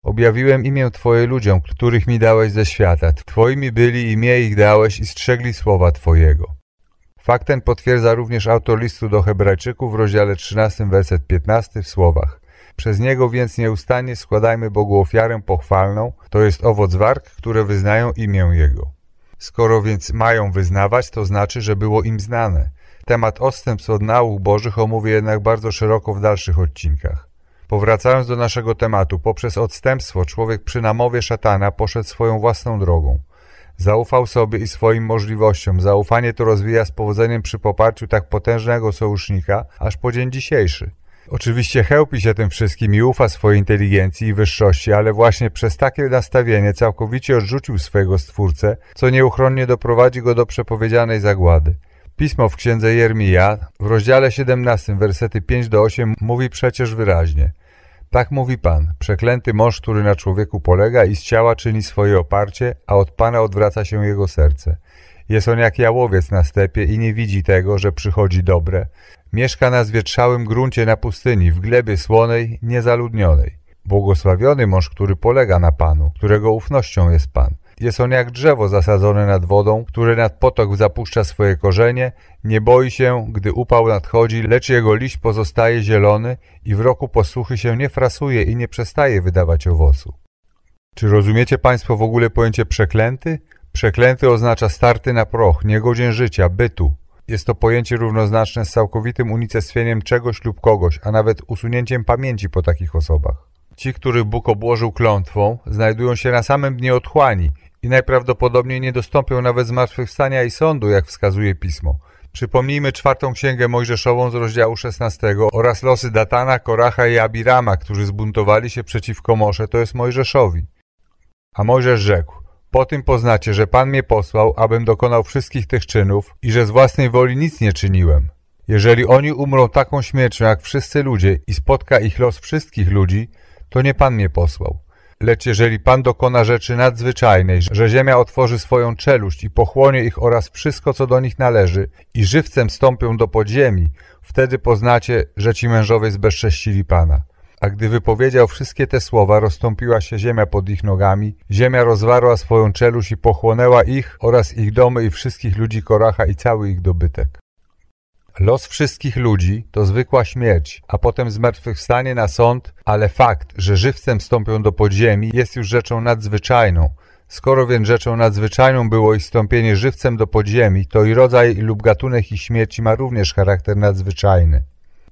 Objawiłem imię Twoje ludziom, których mi dałeś ze świata. Twoimi byli i mnie ich dałeś i strzegli słowa Twojego. Fakt ten potwierdza również autor listu do Hebrajczyków w rozdziale 13, werset 15 w słowach. Przez niego więc nieustannie składajmy Bogu ofiarę pochwalną, to jest owoc warg, które wyznają imię Jego. Skoro więc mają wyznawać, to znaczy, że było im znane. Temat odstępstw od nauk Bożych omówię jednak bardzo szeroko w dalszych odcinkach. Powracając do naszego tematu, poprzez odstępstwo człowiek przy namowie szatana poszedł swoją własną drogą. Zaufał sobie i swoim możliwościom. Zaufanie to rozwija z powodzeniem przy poparciu tak potężnego sojusznika, aż po dzień dzisiejszy. Oczywiście chełpi się tym wszystkim i ufa swojej inteligencji i wyższości, ale właśnie przez takie nastawienie całkowicie odrzucił swojego Stwórcę, co nieuchronnie doprowadzi go do przepowiedzianej zagłady. Pismo w księdze Jermija w rozdziale 17, wersety 5 do 8 mówi przecież wyraźnie – tak mówi Pan, przeklęty mąż, który na człowieku polega i z ciała czyni swoje oparcie, a od Pana odwraca się jego serce. Jest on jak jałowiec na stepie i nie widzi tego, że przychodzi dobre. Mieszka na zwietrzałym gruncie na pustyni, w glebie słonej, niezaludnionej. Błogosławiony mąż, który polega na Panu, którego ufnością jest Pan. Jest on jak drzewo zasadzone nad wodą, które nad potok zapuszcza swoje korzenie, nie boi się, gdy upał nadchodzi, lecz jego liść pozostaje zielony i w roku posłuchy się nie frasuje i nie przestaje wydawać owocu. Czy rozumiecie Państwo w ogóle pojęcie przeklęty? Przeklęty oznacza starty na proch, niegodzien życia, bytu. Jest to pojęcie równoznaczne z całkowitym unicestwieniem czegoś lub kogoś, a nawet usunięciem pamięci po takich osobach. Ci, których Bóg obłożył klątwą, znajdują się na samym dnie otchłani i najprawdopodobniej nie dostąpią nawet zmartwychwstania i sądu, jak wskazuje Pismo. Przypomnijmy czwartą księgę mojżeszową z rozdziału 16 oraz losy Datana, Koracha i Abirama, którzy zbuntowali się przeciwko Mosze, to jest Mojżeszowi. A Mojżesz rzekł, po tym poznacie, że Pan mnie posłał, abym dokonał wszystkich tych czynów i że z własnej woli nic nie czyniłem. Jeżeli oni umrą taką śmiercią jak wszyscy ludzie i spotka ich los wszystkich ludzi, to nie Pan mnie posłał. Lecz jeżeli Pan dokona rzeczy nadzwyczajnej, że ziemia otworzy swoją czeluść i pochłonie ich oraz wszystko, co do nich należy, i żywcem stąpią do podziemi, wtedy poznacie, że ci mężowie zbezcześcili Pana. A gdy wypowiedział wszystkie te słowa, rozstąpiła się ziemia pod ich nogami, ziemia rozwarła swoją czeluść i pochłonęła ich oraz ich domy i wszystkich ludzi Koracha i cały ich dobytek. Los wszystkich ludzi to zwykła śmierć, a potem zmartwychwstanie na sąd, ale fakt, że żywcem stąpią do podziemi jest już rzeczą nadzwyczajną. Skoro więc rzeczą nadzwyczajną było ich stąpienie żywcem do podziemi, to i rodzaj lub gatunek ich śmierci ma również charakter nadzwyczajny.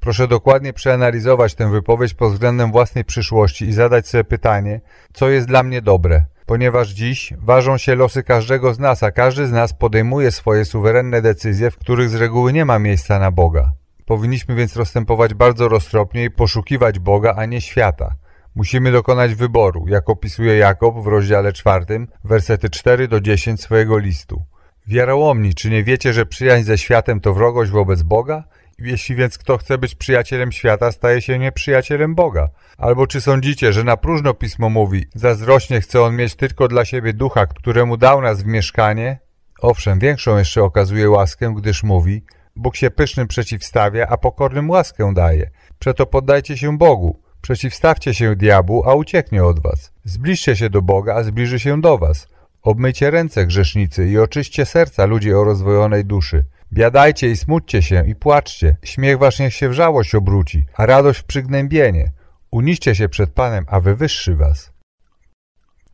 Proszę dokładnie przeanalizować tę wypowiedź pod względem własnej przyszłości i zadać sobie pytanie, co jest dla mnie dobre, ponieważ dziś ważą się losy każdego z nas, a każdy z nas podejmuje swoje suwerenne decyzje, w których z reguły nie ma miejsca na Boga. Powinniśmy więc rozstępować bardzo roztropnie i poszukiwać Boga, a nie świata. Musimy dokonać wyboru, jak opisuje Jakob w rozdziale czwartym, wersety 4 do 10 swojego listu. Wiarołomni, czy nie wiecie, że przyjaźń ze światem to wrogość wobec Boga? Jeśli więc kto chce być przyjacielem świata, staje się nieprzyjacielem Boga. Albo czy sądzicie, że na próżno Pismo mówi, zazdrośnie chce on mieć tylko dla siebie ducha, któremu dał nas w mieszkanie? Owszem, większą jeszcze okazuje łaskę, gdyż mówi, Bóg się pysznym przeciwstawia, a pokornym łaskę daje. Przeto poddajcie się Bogu, przeciwstawcie się diabłu, a ucieknie od was. Zbliżcie się do Boga, a zbliży się do was. Obmyjcie ręce grzesznicy i oczyście serca ludzi o rozwojonej duszy. Biadajcie i smućcie się i płaczcie. Śmiech wasz niech się w żałość obróci, a radość w przygnębienie. Uniście się przed Panem, a wywyższy was.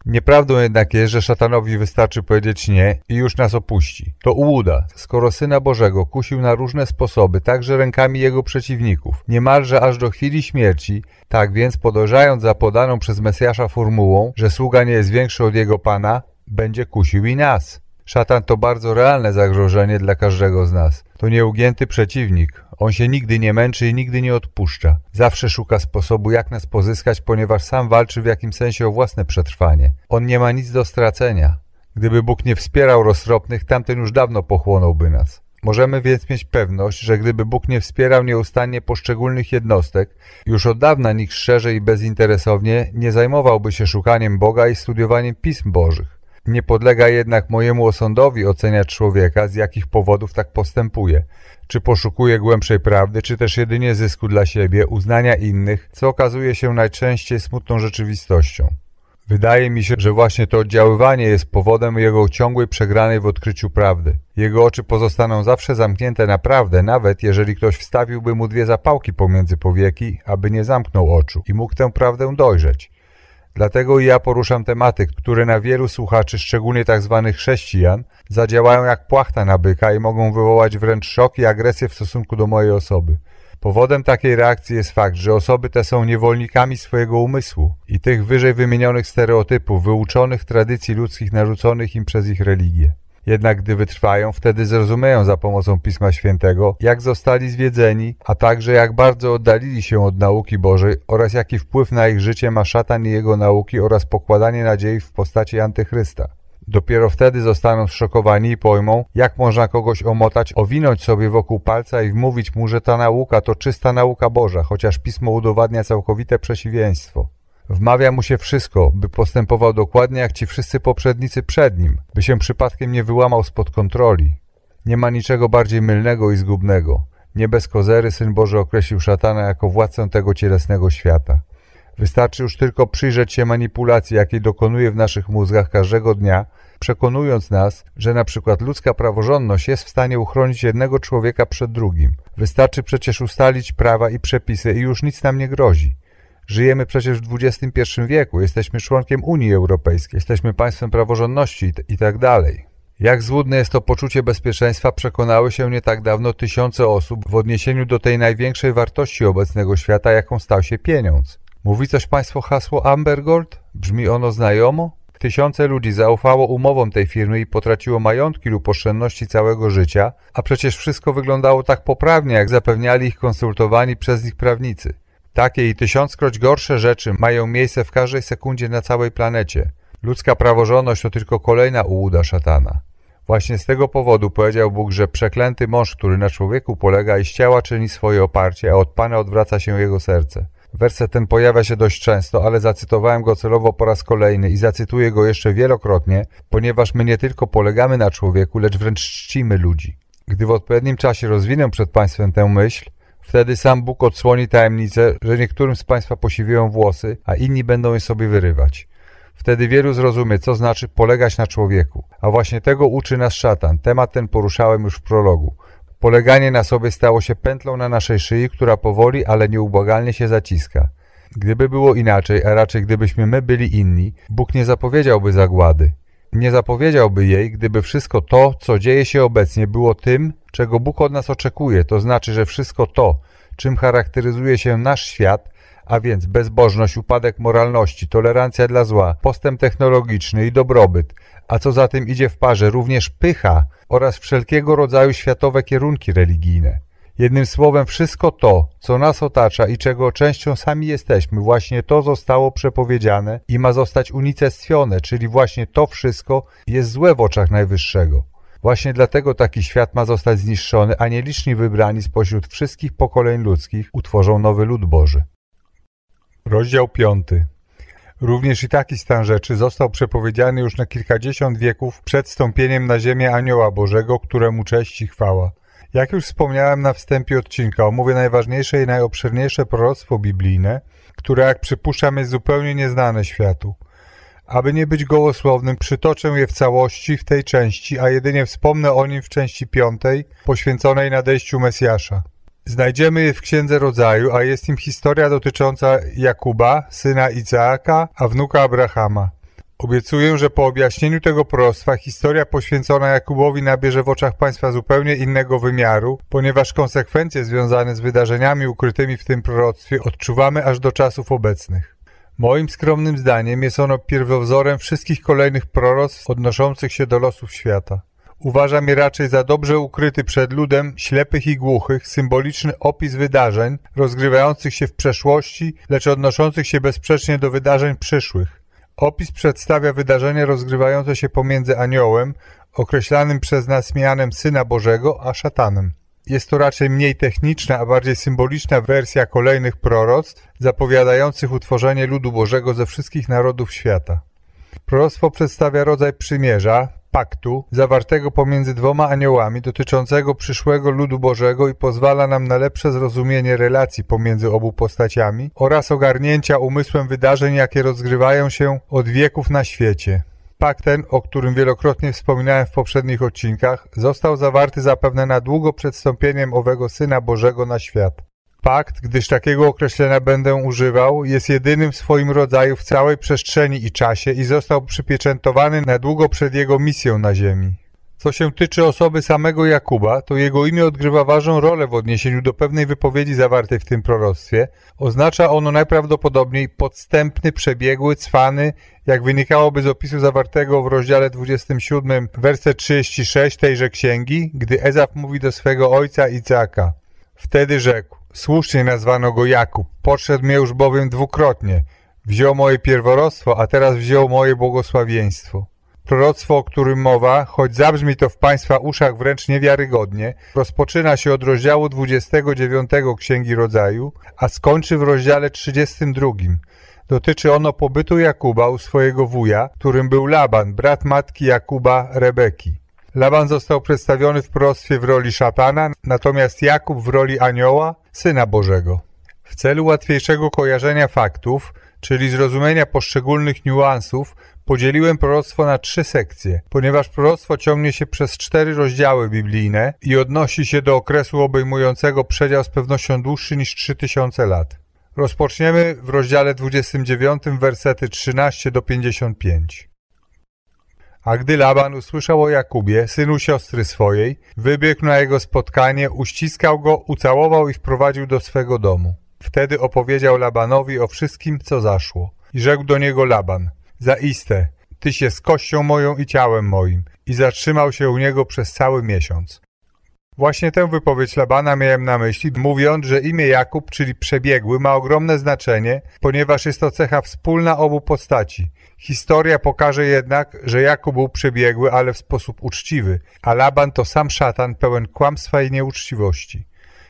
Nieprawdą jednak jest, że szatanowi wystarczy powiedzieć nie i już nas opuści. To ułuda, skoro Syna Bożego kusił na różne sposoby, także rękami jego przeciwników, niemalże aż do chwili śmierci, tak więc podążając za podaną przez Mesjasza formułą, że sługa nie jest większy od jego Pana, będzie kusił i nas. Szatan to bardzo realne zagrożenie dla każdego z nas. To nieugięty przeciwnik. On się nigdy nie męczy i nigdy nie odpuszcza. Zawsze szuka sposobu, jak nas pozyskać, ponieważ sam walczy w jakimś sensie o własne przetrwanie. On nie ma nic do stracenia. Gdyby Bóg nie wspierał roztropnych, tamten już dawno pochłonąłby nas. Możemy więc mieć pewność, że gdyby Bóg nie wspierał nieustannie poszczególnych jednostek, już od dawna nikt szczerze i bezinteresownie nie zajmowałby się szukaniem Boga i studiowaniem Pism Bożych. Nie podlega jednak mojemu osądowi oceniać człowieka, z jakich powodów tak postępuje. Czy poszukuje głębszej prawdy, czy też jedynie zysku dla siebie, uznania innych, co okazuje się najczęściej smutną rzeczywistością. Wydaje mi się, że właśnie to oddziaływanie jest powodem jego ciągłej przegranej w odkryciu prawdy. Jego oczy pozostaną zawsze zamknięte na prawdę, nawet jeżeli ktoś wstawiłby mu dwie zapałki pomiędzy powieki, aby nie zamknął oczu i mógł tę prawdę dojrzeć. Dlatego i ja poruszam tematy, które na wielu słuchaczy, szczególnie tzw. Tak chrześcijan, zadziałają jak płachta na byka i mogą wywołać wręcz szok i agresję w stosunku do mojej osoby. Powodem takiej reakcji jest fakt, że osoby te są niewolnikami swojego umysłu i tych wyżej wymienionych stereotypów, wyuczonych tradycji ludzkich narzuconych im przez ich religię. Jednak gdy wytrwają, wtedy zrozumieją za pomocą Pisma Świętego, jak zostali zwiedzeni, a także jak bardzo oddalili się od nauki Bożej oraz jaki wpływ na ich życie ma szatan i jego nauki oraz pokładanie nadziei w postaci antychrysta. Dopiero wtedy zostaną zszokowani i pojmą, jak można kogoś omotać, owinąć sobie wokół palca i wmówić mu, że ta nauka to czysta nauka Boża, chociaż Pismo udowadnia całkowite przeciwieństwo. Wmawia mu się wszystko, by postępował dokładnie jak ci wszyscy poprzednicy przed nim, by się przypadkiem nie wyłamał spod kontroli. Nie ma niczego bardziej mylnego i zgubnego. Nie bez kozery Syn Boży określił szatana jako władcę tego cielesnego świata. Wystarczy już tylko przyjrzeć się manipulacji, jakiej dokonuje w naszych mózgach każdego dnia, przekonując nas, że na przykład ludzka praworządność jest w stanie uchronić jednego człowieka przed drugim. Wystarczy przecież ustalić prawa i przepisy i już nic nam nie grozi. Żyjemy przecież w XXI wieku, jesteśmy członkiem Unii Europejskiej, jesteśmy państwem praworządności i tak dalej. Jak złudne jest to poczucie bezpieczeństwa, przekonały się nie tak dawno tysiące osób w odniesieniu do tej największej wartości obecnego świata, jaką stał się pieniądz. Mówi coś Państwo hasło Amber Gold? Brzmi ono znajomo? Tysiące ludzi zaufało umowom tej firmy i potraciło majątki lub oszczędności całego życia, a przecież wszystko wyglądało tak poprawnie, jak zapewniali ich konsultowani przez nich prawnicy. Takie i tysiąckroć gorsze rzeczy mają miejsce w każdej sekundzie na całej planecie. Ludzka praworządność to tylko kolejna ułuda szatana. Właśnie z tego powodu powiedział Bóg, że przeklęty mąż, który na człowieku polega i z ciała czyni swoje oparcie, a od Pana odwraca się jego serce. Werset ten pojawia się dość często, ale zacytowałem go celowo po raz kolejny i zacytuję go jeszcze wielokrotnie, ponieważ my nie tylko polegamy na człowieku, lecz wręcz czcimy ludzi. Gdy w odpowiednim czasie rozwinę przed Państwem tę myśl, wtedy sam Bóg odsłoni tajemnicę, że niektórym z Państwa posiwiają włosy, a inni będą je sobie wyrywać. Wtedy wielu zrozumie, co znaczy polegać na człowieku. A właśnie tego uczy nas szatan. Temat ten poruszałem już w prologu. Poleganie na sobie stało się pętlą na naszej szyi, która powoli, ale nieubłagalnie się zaciska. Gdyby było inaczej, a raczej gdybyśmy my byli inni, Bóg nie zapowiedziałby zagłady. Nie zapowiedziałby jej, gdyby wszystko to, co dzieje się obecnie, było tym, czego Bóg od nas oczekuje, to znaczy, że wszystko to, czym charakteryzuje się nasz świat, a więc bezbożność, upadek moralności, tolerancja dla zła, postęp technologiczny i dobrobyt, a co za tym idzie w parze, również pycha oraz wszelkiego rodzaju światowe kierunki religijne. Jednym słowem, wszystko to, co nas otacza i czego częścią sami jesteśmy, właśnie to zostało przepowiedziane i ma zostać unicestwione, czyli właśnie to wszystko jest złe w oczach Najwyższego. Właśnie dlatego taki świat ma zostać zniszczony, a nieliczni wybrani spośród wszystkich pokoleń ludzkich utworzą nowy lud Boży. Rozdział piąty. Również i taki stan rzeczy został przepowiedziany już na kilkadziesiąt wieków przed stąpieniem na ziemię Anioła Bożego, któremu cześć i chwała. Jak już wspomniałem na wstępie odcinka, omówię najważniejsze i najobszerniejsze proroctwo biblijne, które jak przypuszczam jest zupełnie nieznane światu. Aby nie być gołosłownym, przytoczę je w całości w tej części, a jedynie wspomnę o nim w części piątej, poświęconej nadejściu Mesjasza. Znajdziemy je w Księdze Rodzaju, a jest im historia dotycząca Jakuba, syna Izaaka, a wnuka Abrahama. Obiecuję, że po objaśnieniu tego prostwa historia poświęcona Jakubowi nabierze w oczach państwa zupełnie innego wymiaru, ponieważ konsekwencje związane z wydarzeniami ukrytymi w tym proroctwie odczuwamy aż do czasów obecnych. Moim skromnym zdaniem jest ono pierwowzorem wszystkich kolejnych proroctw odnoszących się do losów świata. Uważam je raczej za dobrze ukryty przed ludem ślepych i głuchych, symboliczny opis wydarzeń rozgrywających się w przeszłości, lecz odnoszących się bezsprzecznie do wydarzeń przyszłych. Opis przedstawia wydarzenie rozgrywające się pomiędzy aniołem, określanym przez nas mianem Syna Bożego, a szatanem. Jest to raczej mniej techniczna, a bardziej symboliczna wersja kolejnych proroctw zapowiadających utworzenie ludu Bożego ze wszystkich narodów świata. Proroctwo przedstawia rodzaj przymierza, paktu zawartego pomiędzy dwoma aniołami dotyczącego przyszłego ludu Bożego i pozwala nam na lepsze zrozumienie relacji pomiędzy obu postaciami oraz ogarnięcia umysłem wydarzeń, jakie rozgrywają się od wieków na świecie. Pakt ten, o którym wielokrotnie wspominałem w poprzednich odcinkach, został zawarty zapewne na długo przed stąpieniem owego Syna Bożego na świat. Pakt, gdyż takiego określenia będę używał, jest jedynym w swoim rodzaju w całej przestrzeni i czasie i został przypieczętowany na długo przed jego misją na ziemi. Co się tyczy osoby samego Jakuba, to jego imię odgrywa ważną rolę w odniesieniu do pewnej wypowiedzi zawartej w tym proroctwie. Oznacza ono najprawdopodobniej podstępny, przebiegły, cwany, jak wynikałoby z opisu zawartego w rozdziale 27, werset 36 tejże księgi, gdy Ezaf mówi do swego ojca Izaaka. Wtedy rzekł, słusznie nazwano go Jakub, podszedł mnie już bowiem dwukrotnie, wziął moje pierworostwo, a teraz wziął moje błogosławieństwo. Proroctwo, o którym mowa, choć zabrzmi to w Państwa uszach wręcz niewiarygodnie, rozpoczyna się od rozdziału 29 Księgi Rodzaju, a skończy w rozdziale 32. Dotyczy ono pobytu Jakuba u swojego wuja, którym był Laban, brat matki Jakuba, Rebeki. Laban został przedstawiony w proroctwie w roli szatana, natomiast Jakub w roli anioła, syna Bożego. W celu łatwiejszego kojarzenia faktów, czyli zrozumienia poszczególnych niuansów, Podzieliłem proroctwo na trzy sekcje, ponieważ proroctwo ciągnie się przez cztery rozdziały biblijne i odnosi się do okresu obejmującego przedział z pewnością dłuższy niż 3000 lat. Rozpoczniemy w rozdziale 29, wersety 13 do 55. A gdy Laban usłyszał o Jakubie, synu siostry swojej, wybiegł na jego spotkanie, uściskał go, ucałował i wprowadził do swego domu. Wtedy opowiedział Labanowi o wszystkim, co zaszło. I rzekł do niego Laban – Zaiste, tyś jest kością moją i ciałem moim. I zatrzymał się u niego przez cały miesiąc. Właśnie tę wypowiedź Labana miałem na myśli, mówiąc, że imię Jakub, czyli przebiegły, ma ogromne znaczenie, ponieważ jest to cecha wspólna obu postaci. Historia pokaże jednak, że Jakub był przebiegły, ale w sposób uczciwy, a Laban to sam szatan pełen kłamstwa i nieuczciwości.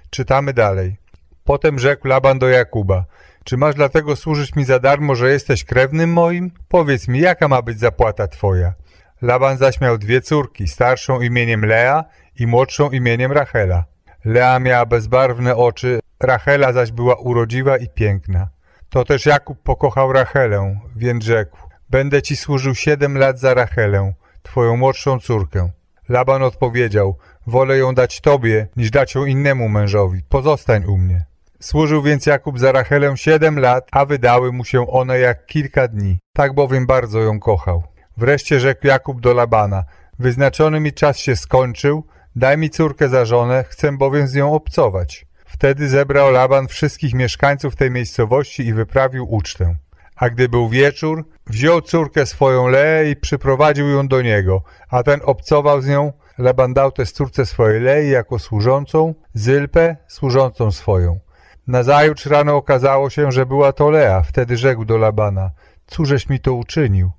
Czytamy dalej. Potem rzekł Laban do Jakuba – czy masz dlatego służyć mi za darmo, że jesteś krewnym moim? Powiedz mi, jaka ma być zapłata twoja? Laban zaś miał dwie córki, starszą imieniem Lea i młodszą imieniem Rachela. Lea miała bezbarwne oczy, Rachela zaś była urodziwa i piękna. To też Jakub pokochał Rachelę, więc rzekł, będę ci służył siedem lat za Rachelę, twoją młodszą córkę. Laban odpowiedział, wolę ją dać tobie, niż dać ją innemu mężowi, pozostań u mnie. Służył więc Jakub za Rachelę siedem lat, a wydały mu się one jak kilka dni. Tak bowiem bardzo ją kochał. Wreszcie rzekł Jakub do Labana, wyznaczony mi czas się skończył, daj mi córkę za żonę, chcę bowiem z nią obcować. Wtedy zebrał Laban wszystkich mieszkańców tej miejscowości i wyprawił ucztę. A gdy był wieczór, wziął córkę swoją Leę i przyprowadził ją do niego, a ten obcował z nią. Laban dał też córce swojej Lei jako służącą, Zylpę służącą swoją. Nazajutrz rano okazało się, że była to Lea. Wtedy rzekł do Labana, cóżeś mi to uczynił?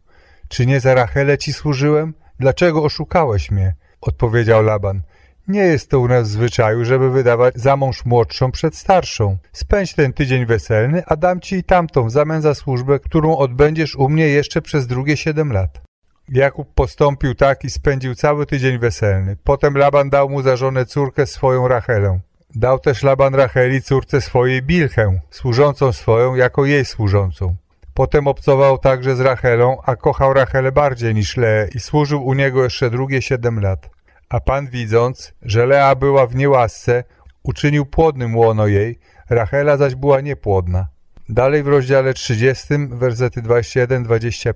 Czy nie za Rachelę ci służyłem? Dlaczego oszukałeś mnie? Odpowiedział Laban. Nie jest to u nas w zwyczaju, żeby wydawać za mąż młodszą przed starszą. Spędź ten tydzień weselny, a dam ci i tamtą w zamian za służbę, którą odbędziesz u mnie jeszcze przez drugie siedem lat. Jakub postąpił tak i spędził cały tydzień weselny. Potem Laban dał mu za żonę córkę swoją Rachelę. Dał też Laban Racheli córce swojej Bilchę, służącą swoją jako jej służącą. Potem obcował także z Rachelą, a kochał Rachelę bardziej niż Leę i służył u niego jeszcze drugie siedem lat. A Pan widząc, że Lea była w niełasce, uczynił płodnym łono jej, Rachela zaś była niepłodna. Dalej w rozdziale 30, wersety 21-25.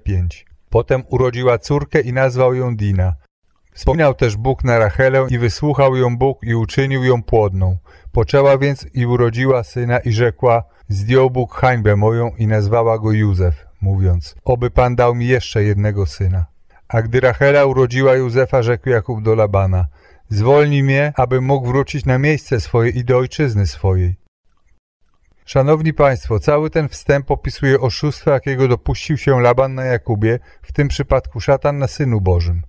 Potem urodziła córkę i nazwał ją Dina. Wspomniał też Bóg na Rachelę i wysłuchał ją Bóg i uczynił ją płodną. Poczęła więc i urodziła syna i rzekła, zdjął Bóg hańbę moją i nazwała go Józef, mówiąc, oby Pan dał mi jeszcze jednego syna. A gdy Rachela urodziła Józefa, rzekł Jakub do Labana, zwolnij mnie, abym mógł wrócić na miejsce swoje i do ojczyzny swojej. Szanowni Państwo, cały ten wstęp opisuje oszustwo, jakiego dopuścił się Laban na Jakubie, w tym przypadku szatan na Synu Bożym.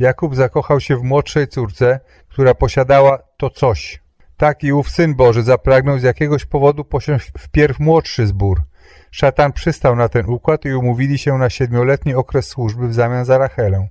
Jakub zakochał się w młodszej córce, która posiadała to coś. Tak i ów Syn Boży zapragnął z jakiegoś powodu posiąść wpierw młodszy zbór. Szatan przystał na ten układ i umówili się na siedmioletni okres służby w zamian za Rachelę.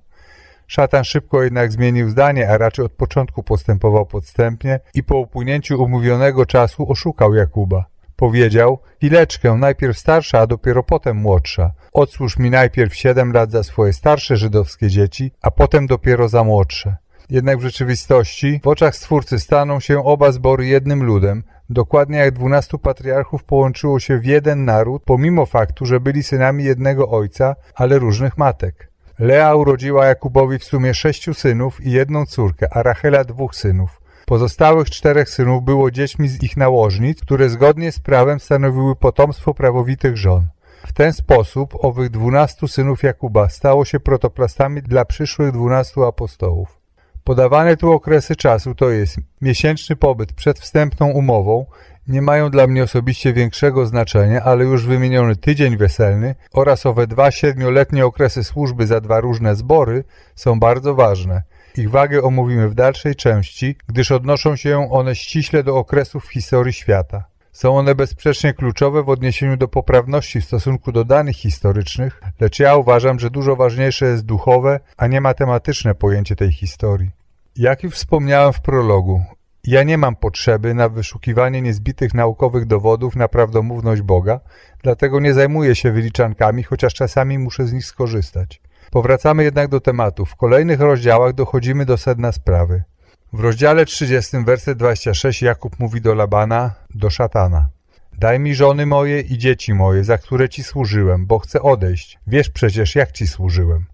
Szatan szybko jednak zmienił zdanie, a raczej od początku postępował podstępnie i po upłynięciu umówionego czasu oszukał Jakuba. Powiedział, chwileczkę, najpierw starsza, a dopiero potem młodsza. Odsłuż mi najpierw siedem lat za swoje starsze żydowskie dzieci, a potem dopiero za młodsze. Jednak w rzeczywistości w oczach Stwórcy staną się oba zbory jednym ludem, dokładnie jak dwunastu patriarchów połączyło się w jeden naród, pomimo faktu, że byli synami jednego ojca, ale różnych matek. Lea urodziła Jakubowi w sumie sześciu synów i jedną córkę, a Rachela dwóch synów. Pozostałych czterech synów było dziećmi z ich nałożnic, które zgodnie z prawem stanowiły potomstwo prawowitych żon. W ten sposób owych dwunastu synów Jakuba stało się protoplastami dla przyszłych dwunastu apostołów. Podawane tu okresy czasu, to jest miesięczny pobyt przed wstępną umową, nie mają dla mnie osobiście większego znaczenia, ale już wymieniony tydzień weselny oraz owe dwa siedmioletnie okresy służby za dwa różne zbory są bardzo ważne. Ich wagę omówimy w dalszej części, gdyż odnoszą się one ściśle do okresów w historii świata. Są one bezsprzecznie kluczowe w odniesieniu do poprawności w stosunku do danych historycznych, lecz ja uważam, że dużo ważniejsze jest duchowe, a nie matematyczne pojęcie tej historii. Jak już wspomniałem w prologu, ja nie mam potrzeby na wyszukiwanie niezbitych naukowych dowodów na prawdomówność Boga, dlatego nie zajmuję się wyliczankami, chociaż czasami muszę z nich skorzystać. Powracamy jednak do tematu. W kolejnych rozdziałach dochodzimy do sedna sprawy. W rozdziale 30, werset 26 Jakub mówi do Labana, do szatana. Daj mi żony moje i dzieci moje, za które ci służyłem, bo chcę odejść. Wiesz przecież, jak ci służyłem.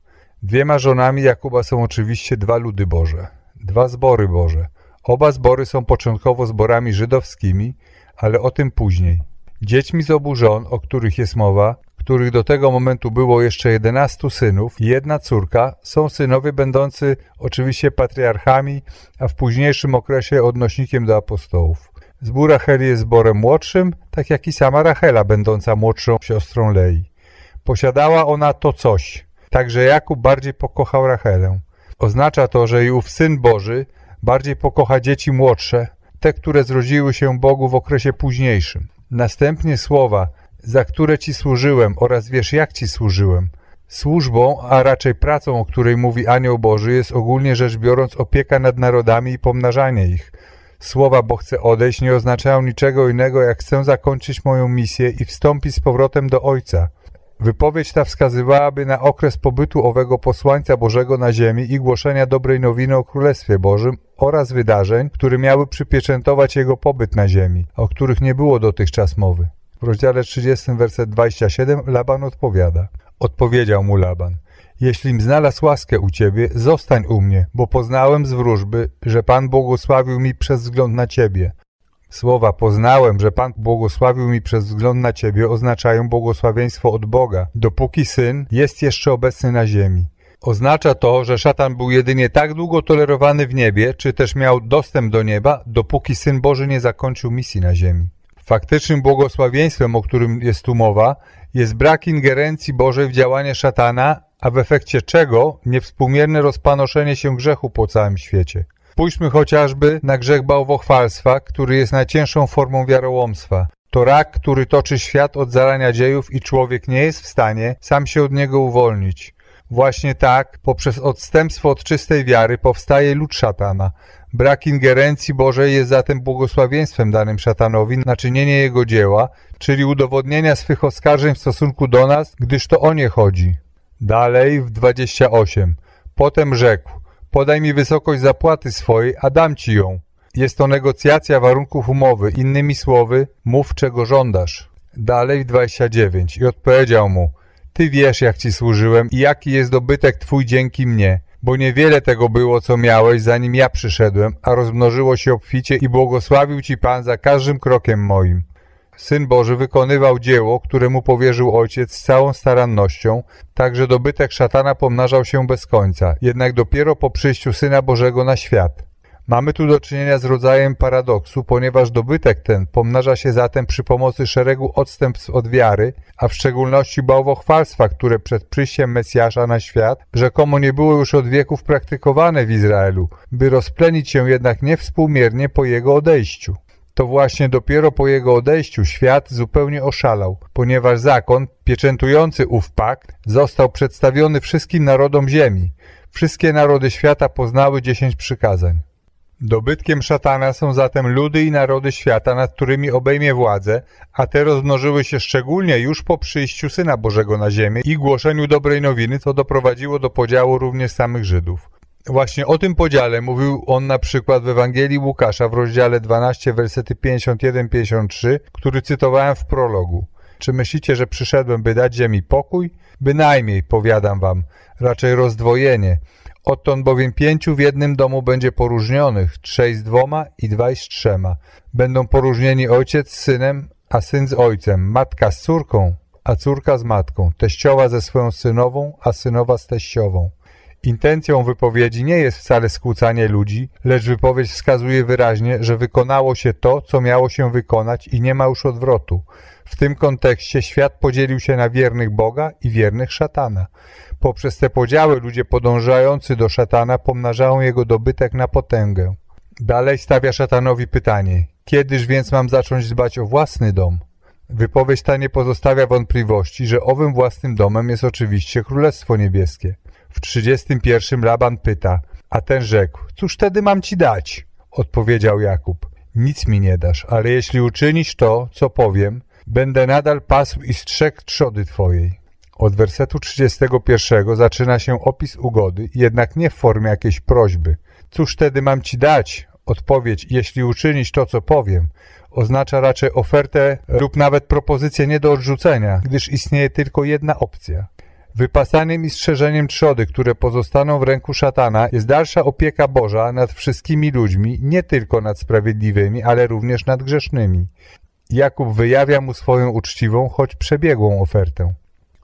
Dwiema żonami Jakuba są oczywiście dwa ludy Boże, dwa zbory Boże. Oba zbory są początkowo zborami żydowskimi, ale o tym później. Dziećmi z obu żon, o których jest mowa, których do tego momentu było jeszcze jedenastu synów i jedna córka, są synowie będący oczywiście patriarchami, a w późniejszym okresie odnośnikiem do apostołów. Zbór Racheli jest zborem młodszym, tak jak i sama Rachela, będąca młodszą siostrą Lei. Posiadała ona to coś, także Jakub bardziej pokochał Rachelę. Oznacza to, że i ów Syn Boży bardziej pokocha dzieci młodsze, te, które zrodziły się Bogu w okresie późniejszym. Następnie słowa, za które Ci służyłem oraz wiesz jak Ci służyłem. Służbą, a raczej pracą, o której mówi Anioł Boży, jest ogólnie rzecz biorąc opieka nad narodami i pomnażanie ich. Słowa, bo chcę odejść, nie oznaczają niczego innego, jak chcę zakończyć moją misję i wstąpić z powrotem do Ojca. Wypowiedź ta wskazywałaby na okres pobytu owego posłańca Bożego na ziemi i głoszenia dobrej nowiny o Królestwie Bożym oraz wydarzeń, które miały przypieczętować jego pobyt na ziemi, o których nie było dotychczas mowy. Rozdziale 30, werset 27 Laban odpowiada. Odpowiedział mu Laban. Jeślim znalazł łaskę u ciebie, zostań u mnie, bo poznałem z wróżby, że Pan błogosławił mi przez wzgląd na ciebie. Słowa poznałem, że Pan błogosławił mi przez wzgląd na ciebie oznaczają błogosławieństwo od Boga, dopóki Syn jest jeszcze obecny na ziemi. Oznacza to, że szatan był jedynie tak długo tolerowany w niebie, czy też miał dostęp do nieba, dopóki Syn Boży nie zakończył misji na ziemi. Faktycznym błogosławieństwem, o którym jest tu mowa, jest brak ingerencji Bożej w działanie szatana, a w efekcie czego niewspółmierne rozpanoszenie się grzechu po całym świecie. Spójrzmy chociażby na grzech bałwochwalstwa, który jest najcięższą formą wiarołomstwa. To rak, który toczy świat od zarania dziejów i człowiek nie jest w stanie sam się od niego uwolnić. Właśnie tak, poprzez odstępstwo od czystej wiary powstaje lud szatana. Brak ingerencji Bożej jest zatem błogosławieństwem danym szatanowi na czynienie jego dzieła, czyli udowodnienia swych oskarżeń w stosunku do nas, gdyż to o nie chodzi. Dalej w 28. Potem rzekł, podaj mi wysokość zapłaty swojej, a dam ci ją. Jest to negocjacja warunków umowy, innymi słowy, mów czego żądasz. Dalej w 29. I odpowiedział mu, ty wiesz, jak ci służyłem i jaki jest dobytek twój dzięki mnie, bo niewiele tego było, co miałeś, zanim ja przyszedłem, a rozmnożyło się obficie i błogosławił ci Pan za każdym krokiem moim. Syn Boży wykonywał dzieło, które mu powierzył ojciec z całą starannością, tak że dobytek szatana pomnażał się bez końca, jednak dopiero po przyjściu Syna Bożego na świat. Mamy tu do czynienia z rodzajem paradoksu, ponieważ dobytek ten pomnaża się zatem przy pomocy szeregu odstępstw od wiary, a w szczególności bałwochwalstwa, które przed przyjściem Mesjasza na świat rzekomo nie było już od wieków praktykowane w Izraelu, by rozplenić się jednak niewspółmiernie po jego odejściu. To właśnie dopiero po jego odejściu świat zupełnie oszalał, ponieważ zakon pieczętujący ów pakt został przedstawiony wszystkim narodom ziemi. Wszystkie narody świata poznały dziesięć przykazań. Dobytkiem szatana są zatem ludy i narody świata, nad którymi obejmie władzę, a te rozmnożyły się szczególnie już po przyjściu Syna Bożego na ziemię i głoszeniu dobrej nowiny, co doprowadziło do podziału również samych Żydów. Właśnie o tym podziale mówił on na przykład w Ewangelii Łukasza w rozdziale 12, versety 51-53, który cytowałem w prologu. Czy myślicie, że przyszedłem, by dać ziemi pokój? Bynajmniej, powiadam wam, raczej rozdwojenie. Odtąd bowiem pięciu w jednym domu będzie poróżnionych, trzej z dwoma i dwaj z trzema. Będą poróżnieni ojciec z synem, a syn z ojcem, matka z córką, a córka z matką, teściowa ze swoją synową, a synowa z teściową. Intencją wypowiedzi nie jest wcale skłócanie ludzi, lecz wypowiedź wskazuje wyraźnie, że wykonało się to, co miało się wykonać i nie ma już odwrotu. W tym kontekście świat podzielił się na wiernych Boga i wiernych szatana. Poprzez te podziały ludzie podążający do szatana pomnażają jego dobytek na potęgę. Dalej stawia szatanowi pytanie, kiedyż więc mam zacząć dbać o własny dom? Wypowiedź ta nie pozostawia wątpliwości, że owym własnym domem jest oczywiście Królestwo Niebieskie. W trzydziestym pierwszym Laban pyta, a ten rzekł, cóż wtedy mam ci dać? Odpowiedział Jakub, nic mi nie dasz, ale jeśli uczynisz to, co powiem, będę nadal pasł i strzegł trzody twojej. Od wersetu 31 zaczyna się opis ugody, jednak nie w formie jakiejś prośby. Cóż wtedy mam ci dać? Odpowiedź, jeśli uczynisz to, co powiem, oznacza raczej ofertę lub nawet propozycję nie do odrzucenia, gdyż istnieje tylko jedna opcja. Wypasaniem i strzeżeniem trzody, które pozostaną w ręku szatana, jest dalsza opieka Boża nad wszystkimi ludźmi, nie tylko nad sprawiedliwymi, ale również nad grzesznymi. Jakub wyjawia mu swoją uczciwą, choć przebiegłą ofertę.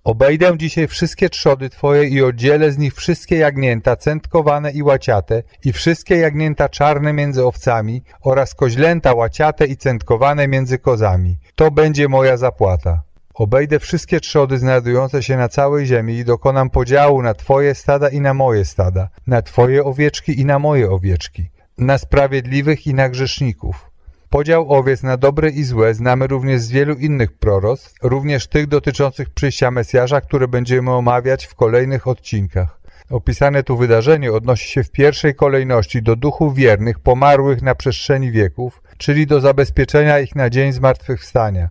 Obejdę dzisiaj wszystkie trzody Twoje i oddzielę z nich wszystkie jagnięta centkowane i łaciate i wszystkie jagnięta czarne między owcami oraz koźlęta łaciate i centkowane między kozami. To będzie moja zapłata. Obejdę wszystkie trzody znajdujące się na całej ziemi i dokonam podziału na Twoje stada i na moje stada, na Twoje owieczki i na moje owieczki, na sprawiedliwych i na grzeszników. Podział owiec na dobre i złe znamy również z wielu innych proroctw, również tych dotyczących przyjścia Mesjasza, które będziemy omawiać w kolejnych odcinkach. Opisane tu wydarzenie odnosi się w pierwszej kolejności do duchów wiernych pomarłych na przestrzeni wieków, czyli do zabezpieczenia ich na dzień zmartwychwstania.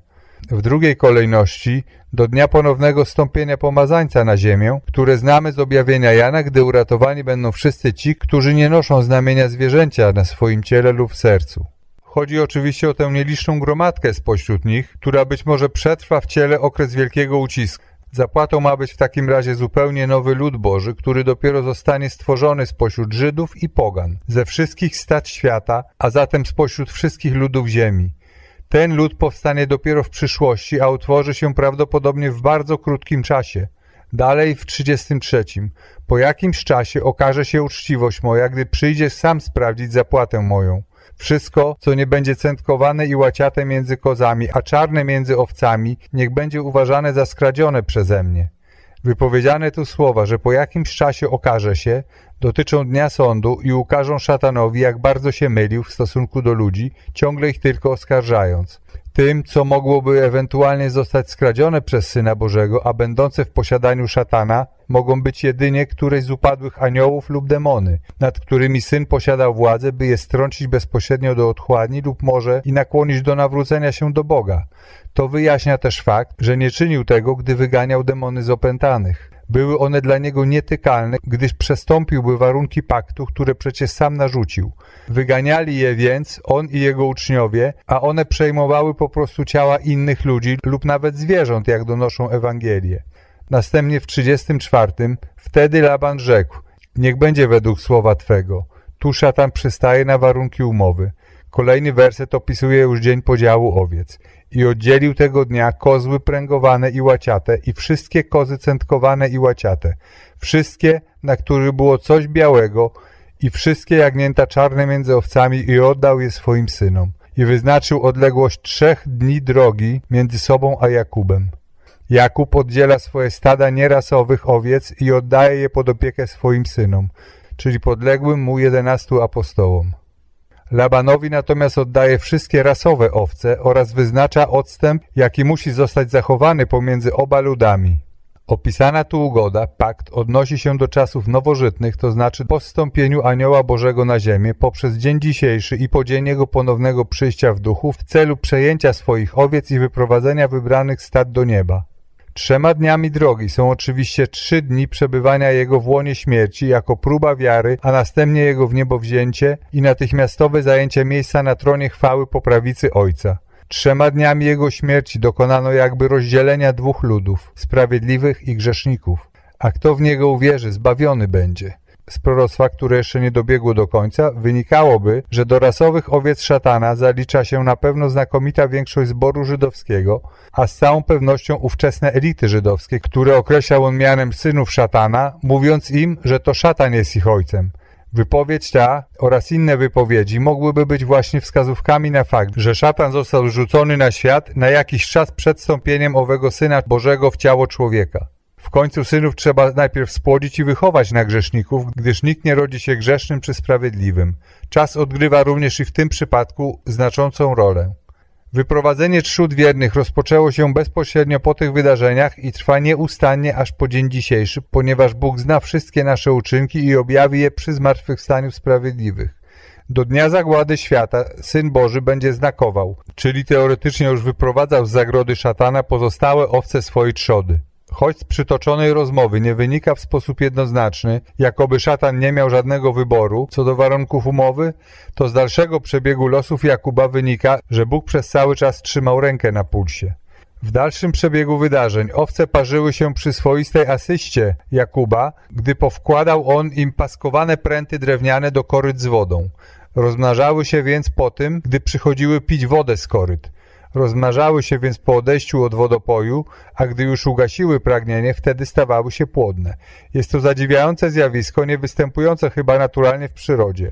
W drugiej kolejności do dnia ponownego stąpienia pomazańca na ziemię, które znamy z objawienia Jana, gdy uratowani będą wszyscy ci, którzy nie noszą znamienia zwierzęcia na swoim ciele lub sercu. Chodzi oczywiście o tę nieliczną gromadkę spośród nich, która być może przetrwa w ciele okres wielkiego ucisku. Zapłatą ma być w takim razie zupełnie nowy lud Boży, który dopiero zostanie stworzony spośród Żydów i pogan, ze wszystkich stać świata, a zatem spośród wszystkich ludów ziemi. Ten lud powstanie dopiero w przyszłości, a utworzy się prawdopodobnie w bardzo krótkim czasie. Dalej w 33. Po jakimś czasie okaże się uczciwość moja, gdy przyjdziesz sam sprawdzić zapłatę moją. Wszystko, co nie będzie centkowane i łaciate między kozami, a czarne między owcami, niech będzie uważane za skradzione przeze mnie. Wypowiedziane tu słowa, że po jakimś czasie okaże się, dotyczą dnia sądu i ukażą szatanowi, jak bardzo się mylił w stosunku do ludzi, ciągle ich tylko oskarżając. Tym, co mogłoby ewentualnie zostać skradzione przez Syna Bożego, a będące w posiadaniu szatana, mogą być jedynie któreś z upadłych aniołów lub demony, nad którymi Syn posiadał władzę, by je strącić bezpośrednio do otchłani lub może i nakłonić do nawrócenia się do Boga. To wyjaśnia też fakt, że nie czynił tego, gdy wyganiał demony z opętanych. Były one dla niego nietykalne, gdyż przestąpiłby warunki paktu, które przecież sam narzucił. Wyganiali je więc on i jego uczniowie, a one przejmowały po prostu ciała innych ludzi lub nawet zwierząt, jak donoszą Ewangelie. Następnie w 34. Wtedy Laban rzekł, niech będzie według słowa Twego. Tu szatan przystaje na warunki umowy. Kolejny werset opisuje już dzień podziału owiec. I oddzielił tego dnia kozły pręgowane i łaciate i wszystkie kozy centkowane i łaciate. Wszystkie, na których było coś białego i wszystkie jagnięta czarne między owcami i oddał je swoim synom. I wyznaczył odległość trzech dni drogi między sobą a Jakubem. Jakub oddziela swoje stada nierasowych owiec i oddaje je pod opiekę swoim synom, czyli podległym mu jedenastu apostołom. Labanowi natomiast oddaje wszystkie rasowe owce oraz wyznacza odstęp, jaki musi zostać zachowany pomiędzy oba ludami. Opisana tu ugoda, pakt, odnosi się do czasów nowożytnych, to znaczy po zstąpieniu anioła Bożego na ziemię poprzez dzień dzisiejszy i po dzień jego ponownego przyjścia w duchu w celu przejęcia swoich owiec i wyprowadzenia wybranych stad do nieba. Trzema dniami drogi są oczywiście trzy dni przebywania jego w łonie śmierci jako próba wiary, a następnie jego w niebo wzięcie i natychmiastowe zajęcie miejsca na tronie chwały po prawicy Ojca. Trzema dniami jego śmierci dokonano jakby rozdzielenia dwóch ludów, sprawiedliwych i grzeszników. A kto w niego uwierzy, zbawiony będzie. Z proroctwa, które jeszcze nie dobiegło do końca, wynikałoby, że do rasowych owiec szatana zalicza się na pewno znakomita większość zboru żydowskiego, a z całą pewnością ówczesne elity żydowskie, które określał on mianem synów szatana, mówiąc im, że to szatan jest ich ojcem. Wypowiedź ta oraz inne wypowiedzi mogłyby być właśnie wskazówkami na fakt, że szatan został rzucony na świat na jakiś czas przed wstąpieniem owego Syna Bożego w ciało człowieka. Końcu synów trzeba najpierw spłodzić i wychować na grzeszników, gdyż nikt nie rodzi się grzesznym czy sprawiedliwym. Czas odgrywa również i w tym przypadku znaczącą rolę. Wyprowadzenie trzód wiernych rozpoczęło się bezpośrednio po tych wydarzeniach i trwa nieustannie aż po dzień dzisiejszy, ponieważ Bóg zna wszystkie nasze uczynki i objawi je przy zmartwychwstaniu sprawiedliwych. Do dnia zagłady świata Syn Boży będzie znakował, czyli teoretycznie już wyprowadzał z zagrody szatana pozostałe owce swojej trzody. Choć z przytoczonej rozmowy nie wynika w sposób jednoznaczny, jakoby szatan nie miał żadnego wyboru co do warunków umowy, to z dalszego przebiegu losów Jakuba wynika, że Bóg przez cały czas trzymał rękę na pulsie. W dalszym przebiegu wydarzeń owce parzyły się przy swoistej asyście Jakuba, gdy powkładał on im paskowane pręty drewniane do koryt z wodą. Rozmnażały się więc po tym, gdy przychodziły pić wodę z koryt. Rozmnażały się więc po odejściu od wodopoju, a gdy już ugasiły pragnienie, wtedy stawały się płodne. Jest to zadziwiające zjawisko, nie występujące chyba naturalnie w przyrodzie.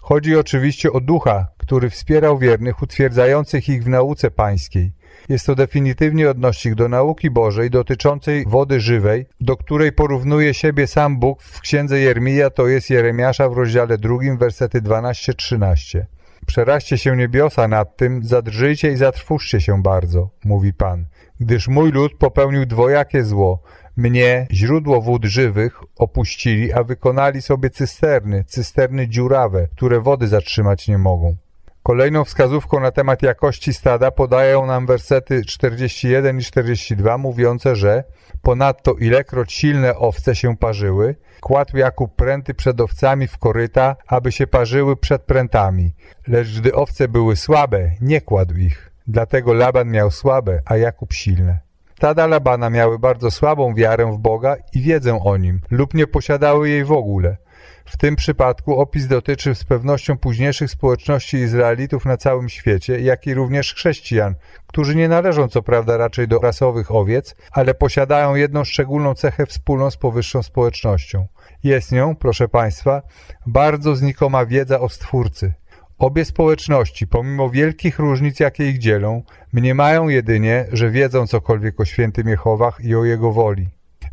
Chodzi oczywiście o ducha, który wspierał wiernych, utwierdzających ich w nauce pańskiej. Jest to definitywnie odnośnik do nauki Bożej dotyczącej wody żywej, do której porównuje siebie sam Bóg w księdze Jermija, to jest Jeremiasza w rozdziale drugim, wersety 12-13. Przeraźcie się niebiosa nad tym, zadrżyjcie i zatrwóżcie się bardzo, mówi Pan, gdyż mój lud popełnił dwojakie zło. Mnie, źródło wód żywych, opuścili, a wykonali sobie cysterny, cysterny dziurawe, które wody zatrzymać nie mogą. Kolejną wskazówką na temat jakości stada podają nam wersety 41 i 42 mówiące, że ponadto ilekroć silne owce się parzyły, kładł Jakub pręty przed owcami w koryta, aby się parzyły przed prętami. Lecz gdy owce były słabe, nie kładł ich. Dlatego Laban miał słabe, a Jakub silne. Stada Labana miały bardzo słabą wiarę w Boga i wiedzę o Nim, lub nie posiadały jej w ogóle. W tym przypadku opis dotyczy z pewnością późniejszych społeczności Izraelitów na całym świecie, jak i również chrześcijan, którzy nie należą co prawda raczej do rasowych owiec, ale posiadają jedną szczególną cechę wspólną z powyższą społecznością. Jest nią, proszę Państwa, bardzo znikoma wiedza o Stwórcy. Obie społeczności, pomimo wielkich różnic, jakie ich dzielą, mniemają jedynie, że wiedzą cokolwiek o świętym Jehowach i o Jego woli.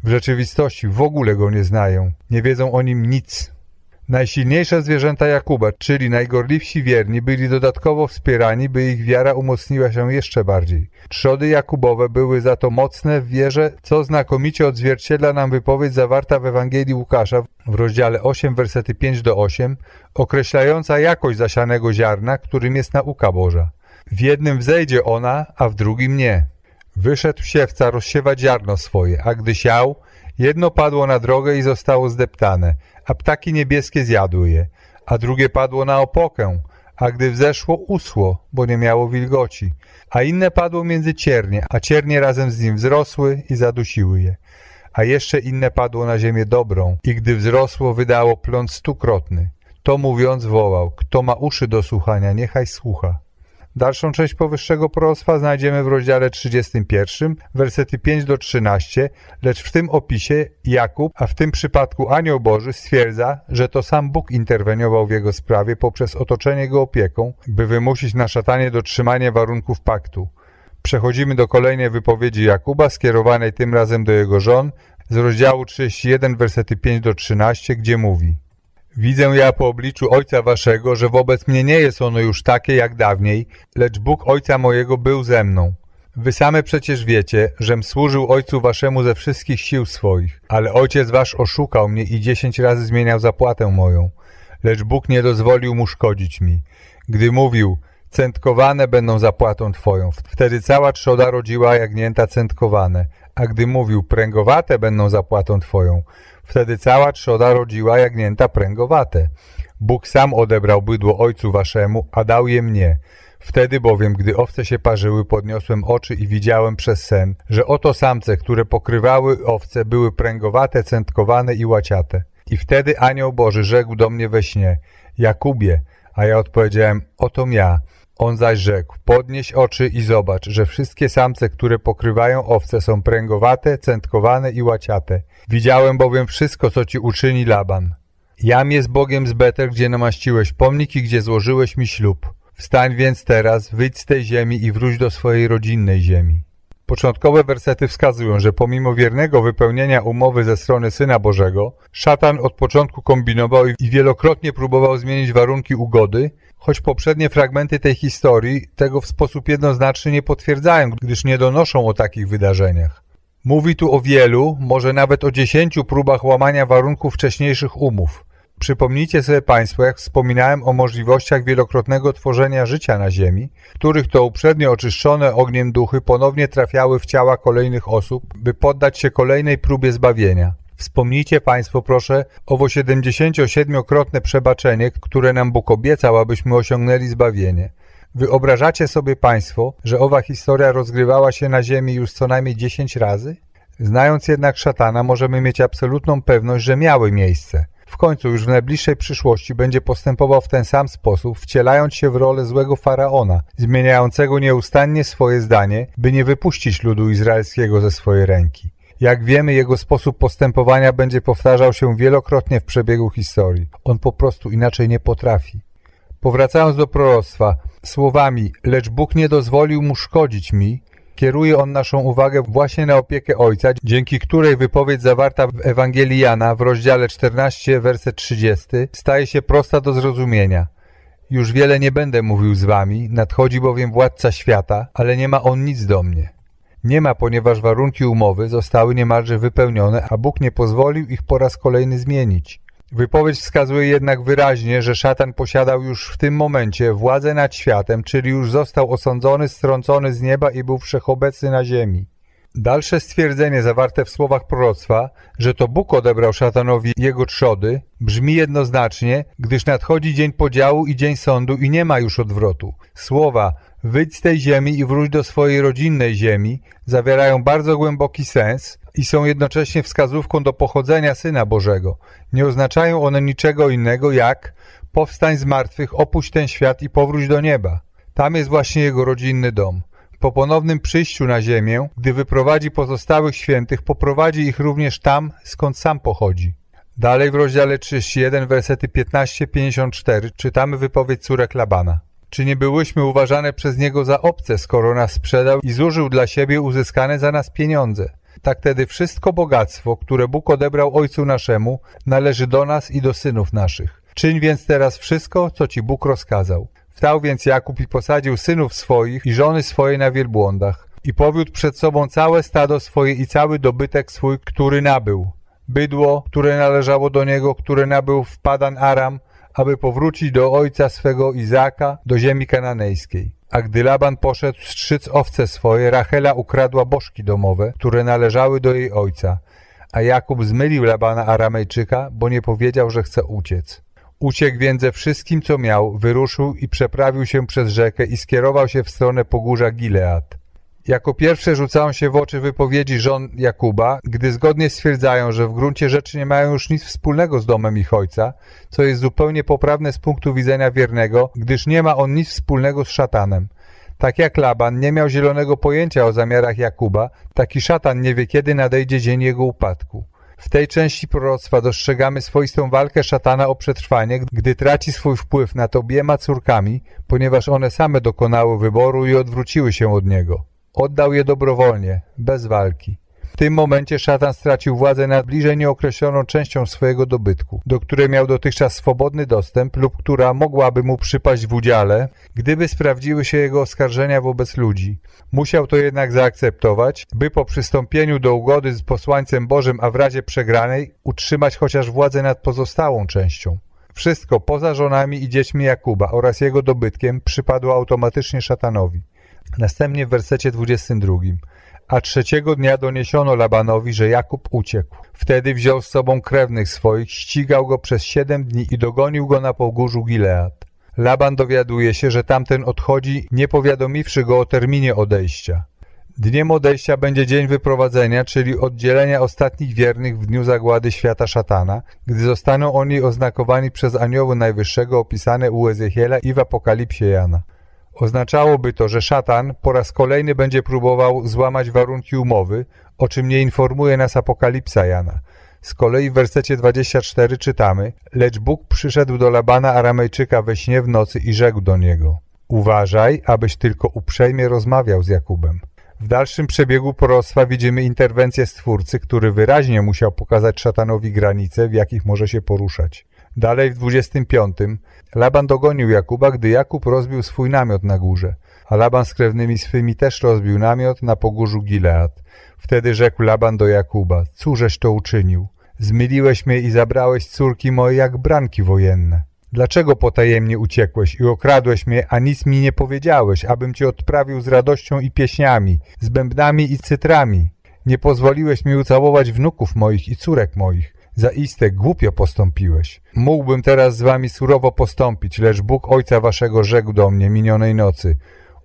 W rzeczywistości w ogóle Go nie znają, nie wiedzą o Nim nic. Najsilniejsze zwierzęta Jakuba, czyli najgorliwsi wierni, byli dodatkowo wspierani, by ich wiara umocniła się jeszcze bardziej. Trzody Jakubowe były za to mocne w wierze, co znakomicie odzwierciedla nam wypowiedź zawarta w Ewangelii Łukasza w rozdziale 8, wersety 5 do 8, określająca jakość zasianego ziarna, którym jest nauka Boża. W jednym wzejdzie ona, a w drugim nie. Wyszedł siewca rozsiewać ziarno swoje, a gdy siał, jedno padło na drogę i zostało zdeptane, a ptaki niebieskie zjadły je, a drugie padło na opokę, a gdy wzeszło, usło, bo nie miało wilgoci, a inne padło między ciernie, a ciernie razem z nim wzrosły i zadusiły je. A jeszcze inne padło na ziemię dobrą i gdy wzrosło, wydało plon stukrotny. To mówiąc wołał, kto ma uszy do słuchania, niechaj słucha. Dalszą część powyższego proroctwa znajdziemy w rozdziale 31, wersety 5 do 13, lecz w tym opisie Jakub, a w tym przypadku Anioł Boży stwierdza, że to sam Bóg interweniował w jego sprawie poprzez otoczenie go opieką, by wymusić na szatanie dotrzymanie warunków paktu. Przechodzimy do kolejnej wypowiedzi Jakuba, skierowanej tym razem do jego żon, z rozdziału 31, wersety 5 do 13, gdzie mówi Widzę ja po obliczu Ojca Waszego, że wobec mnie nie jest ono już takie jak dawniej, lecz Bóg Ojca mojego był ze mną. Wy same przecież wiecie, żem służył Ojcu Waszemu ze wszystkich sił swoich, ale Ojciec Wasz oszukał mnie i dziesięć razy zmieniał zapłatę moją. Lecz Bóg nie dozwolił mu szkodzić mi. Gdy mówił, centkowane będą zapłatą Twoją, wtedy cała trzoda rodziła jagnięta centkowane, a gdy mówił, pręgowate będą zapłatą Twoją, Wtedy cała trzoda rodziła jagnięta pręgowate. Bóg sam odebrał bydło ojcu waszemu, a dał je mnie. Wtedy bowiem, gdy owce się parzyły, podniosłem oczy i widziałem przez sen, że oto samce, które pokrywały owce, były pręgowate, centkowane i łaciate. I wtedy anioł Boży rzekł do mnie we śnie, Jakubie, a ja odpowiedziałem, oto ja. On zaś rzekł, podnieś oczy i zobacz, że wszystkie samce, które pokrywają owce są pręgowate, centkowane i łaciate. Widziałem bowiem wszystko, co ci uczyni Laban. Jam jest Bogiem z Betel, gdzie namaściłeś pomnik i gdzie złożyłeś mi ślub. Wstań więc teraz, wyjdź z tej ziemi i wróć do swojej rodzinnej ziemi. Początkowe wersety wskazują, że pomimo wiernego wypełnienia umowy ze strony Syna Bożego, szatan od początku kombinował i wielokrotnie próbował zmienić warunki ugody, choć poprzednie fragmenty tej historii tego w sposób jednoznaczny nie potwierdzają, gdyż nie donoszą o takich wydarzeniach. Mówi tu o wielu, może nawet o dziesięciu próbach łamania warunków wcześniejszych umów. Przypomnijcie sobie Państwo, jak wspominałem o możliwościach wielokrotnego tworzenia życia na Ziemi, których to uprzednio oczyszczone ogniem duchy ponownie trafiały w ciała kolejnych osób, by poddać się kolejnej próbie zbawienia. Wspomnijcie Państwo proszę owo 77-krotne przebaczenie, które nam Bóg obiecał, abyśmy osiągnęli zbawienie. Wyobrażacie sobie Państwo, że owa historia rozgrywała się na ziemi już co najmniej 10 razy? Znając jednak szatana, możemy mieć absolutną pewność, że miały miejsce. W końcu już w najbliższej przyszłości będzie postępował w ten sam sposób, wcielając się w rolę złego faraona, zmieniającego nieustannie swoje zdanie, by nie wypuścić ludu izraelskiego ze swojej ręki. Jak wiemy, jego sposób postępowania będzie powtarzał się wielokrotnie w przebiegu historii. On po prostu inaczej nie potrafi. Powracając do proroctwa, słowami, lecz Bóg nie dozwolił mu szkodzić mi, kieruje on naszą uwagę właśnie na opiekę Ojca, dzięki której wypowiedź zawarta w Ewangelii Jana w rozdziale 14, werset 30 staje się prosta do zrozumienia. Już wiele nie będę mówił z wami, nadchodzi bowiem władca świata, ale nie ma on nic do mnie. Nie ma, ponieważ warunki umowy zostały niemalże wypełnione, a Bóg nie pozwolił ich po raz kolejny zmienić. Wypowiedź wskazuje jednak wyraźnie, że szatan posiadał już w tym momencie władzę nad światem, czyli już został osądzony, strącony z nieba i był wszechobecny na ziemi. Dalsze stwierdzenie zawarte w słowach proroctwa, że to Bóg odebrał szatanowi jego trzody, brzmi jednoznacznie, gdyż nadchodzi dzień podziału i dzień sądu i nie ma już odwrotu. Słowa wyjdź z tej ziemi i wróć do swojej rodzinnej ziemi zawierają bardzo głęboki sens i są jednocześnie wskazówką do pochodzenia Syna Bożego. Nie oznaczają one niczego innego jak powstań z martwych, opuść ten świat i powróć do nieba. Tam jest właśnie jego rodzinny dom. Po ponownym przyjściu na ziemię, gdy wyprowadzi pozostałych świętych, poprowadzi ich również tam, skąd sam pochodzi. Dalej w rozdziale 31, wersety 15-54 czytamy wypowiedź córek Labana. Czy nie byłyśmy uważane przez niego za obce, skoro nas sprzedał i zużył dla siebie uzyskane za nas pieniądze? Tak tedy wszystko bogactwo, które Bóg odebrał Ojcu naszemu, należy do nas i do synów naszych. Czyń więc teraz wszystko, co ci Bóg rozkazał. Wstał więc Jakub i posadził synów swoich i żony swoje na wielbłądach i powiódł przed sobą całe stado swoje i cały dobytek swój, który nabył. Bydło, które należało do niego, które nabył w Padan Aram, aby powrócić do ojca swego Izaka, do ziemi kananejskiej. A gdy Laban poszedł strzyc owce swoje, Rachela ukradła bożki domowe, które należały do jej ojca. A Jakub zmylił Labana Aramejczyka, bo nie powiedział, że chce uciec. Uciekł więc ze wszystkim, co miał, wyruszył i przeprawił się przez rzekę i skierował się w stronę pogórza Gilead. Jako pierwsze rzucają się w oczy wypowiedzi żon Jakuba, gdy zgodnie stwierdzają, że w gruncie rzeczy nie mają już nic wspólnego z domem ich ojca, co jest zupełnie poprawne z punktu widzenia wiernego, gdyż nie ma on nic wspólnego z szatanem. Tak jak Laban nie miał zielonego pojęcia o zamiarach Jakuba, taki szatan nie wie kiedy nadejdzie dzień jego upadku. W tej części proroctwa dostrzegamy swoistą walkę szatana o przetrwanie, gdy traci swój wpływ nad obiema córkami, ponieważ one same dokonały wyboru i odwróciły się od niego. Oddał je dobrowolnie, bez walki. W tym momencie szatan stracił władzę nad bliżej nieokreśloną częścią swojego dobytku, do której miał dotychczas swobodny dostęp lub która mogłaby mu przypaść w udziale, gdyby sprawdziły się jego oskarżenia wobec ludzi. Musiał to jednak zaakceptować, by po przystąpieniu do ugody z posłańcem Bożym, a w razie przegranej, utrzymać chociaż władzę nad pozostałą częścią. Wszystko poza żonami i dziećmi Jakuba oraz jego dobytkiem przypadło automatycznie szatanowi. Następnie w wersecie 22. A trzeciego dnia doniesiono Labanowi, że Jakub uciekł. Wtedy wziął z sobą krewnych swoich, ścigał go przez siedem dni i dogonił go na pogórzu Gilead. Laban dowiaduje się, że tamten odchodzi, nie powiadomiwszy go o terminie odejścia. Dniem odejścia będzie dzień wyprowadzenia, czyli oddzielenia ostatnich wiernych w dniu zagłady świata szatana, gdy zostaną oni oznakowani przez anioły Najwyższego opisane u Ezechiela i w Apokalipsie Jana. Oznaczałoby to, że szatan po raz kolejny będzie próbował złamać warunki umowy, o czym nie informuje nas Apokalipsa Jana. Z kolei w wersecie 24 czytamy Lecz Bóg przyszedł do Labana Aramejczyka we śnie w nocy i rzekł do niego Uważaj, abyś tylko uprzejmie rozmawiał z Jakubem. W dalszym przebiegu proroctwa widzimy interwencję Stwórcy, który wyraźnie musiał pokazać szatanowi granice, w jakich może się poruszać. Dalej w 25 Laban dogonił Jakuba, gdy Jakub rozbił swój namiot na górze, a Laban z krewnymi swymi też rozbił namiot na pogórzu Gilead. Wtedy rzekł Laban do Jakuba, cóżeś to uczynił? Zmyliłeś mnie i zabrałeś córki moje jak branki wojenne. Dlaczego potajemnie uciekłeś i okradłeś mnie, a nic mi nie powiedziałeś, abym cię odprawił z radością i pieśniami, z bębnami i cytrami? Nie pozwoliłeś mi ucałować wnuków moich i córek moich. Zaiste głupio postąpiłeś. Mógłbym teraz z wami surowo postąpić, lecz Bóg Ojca waszego rzekł do mnie minionej nocy.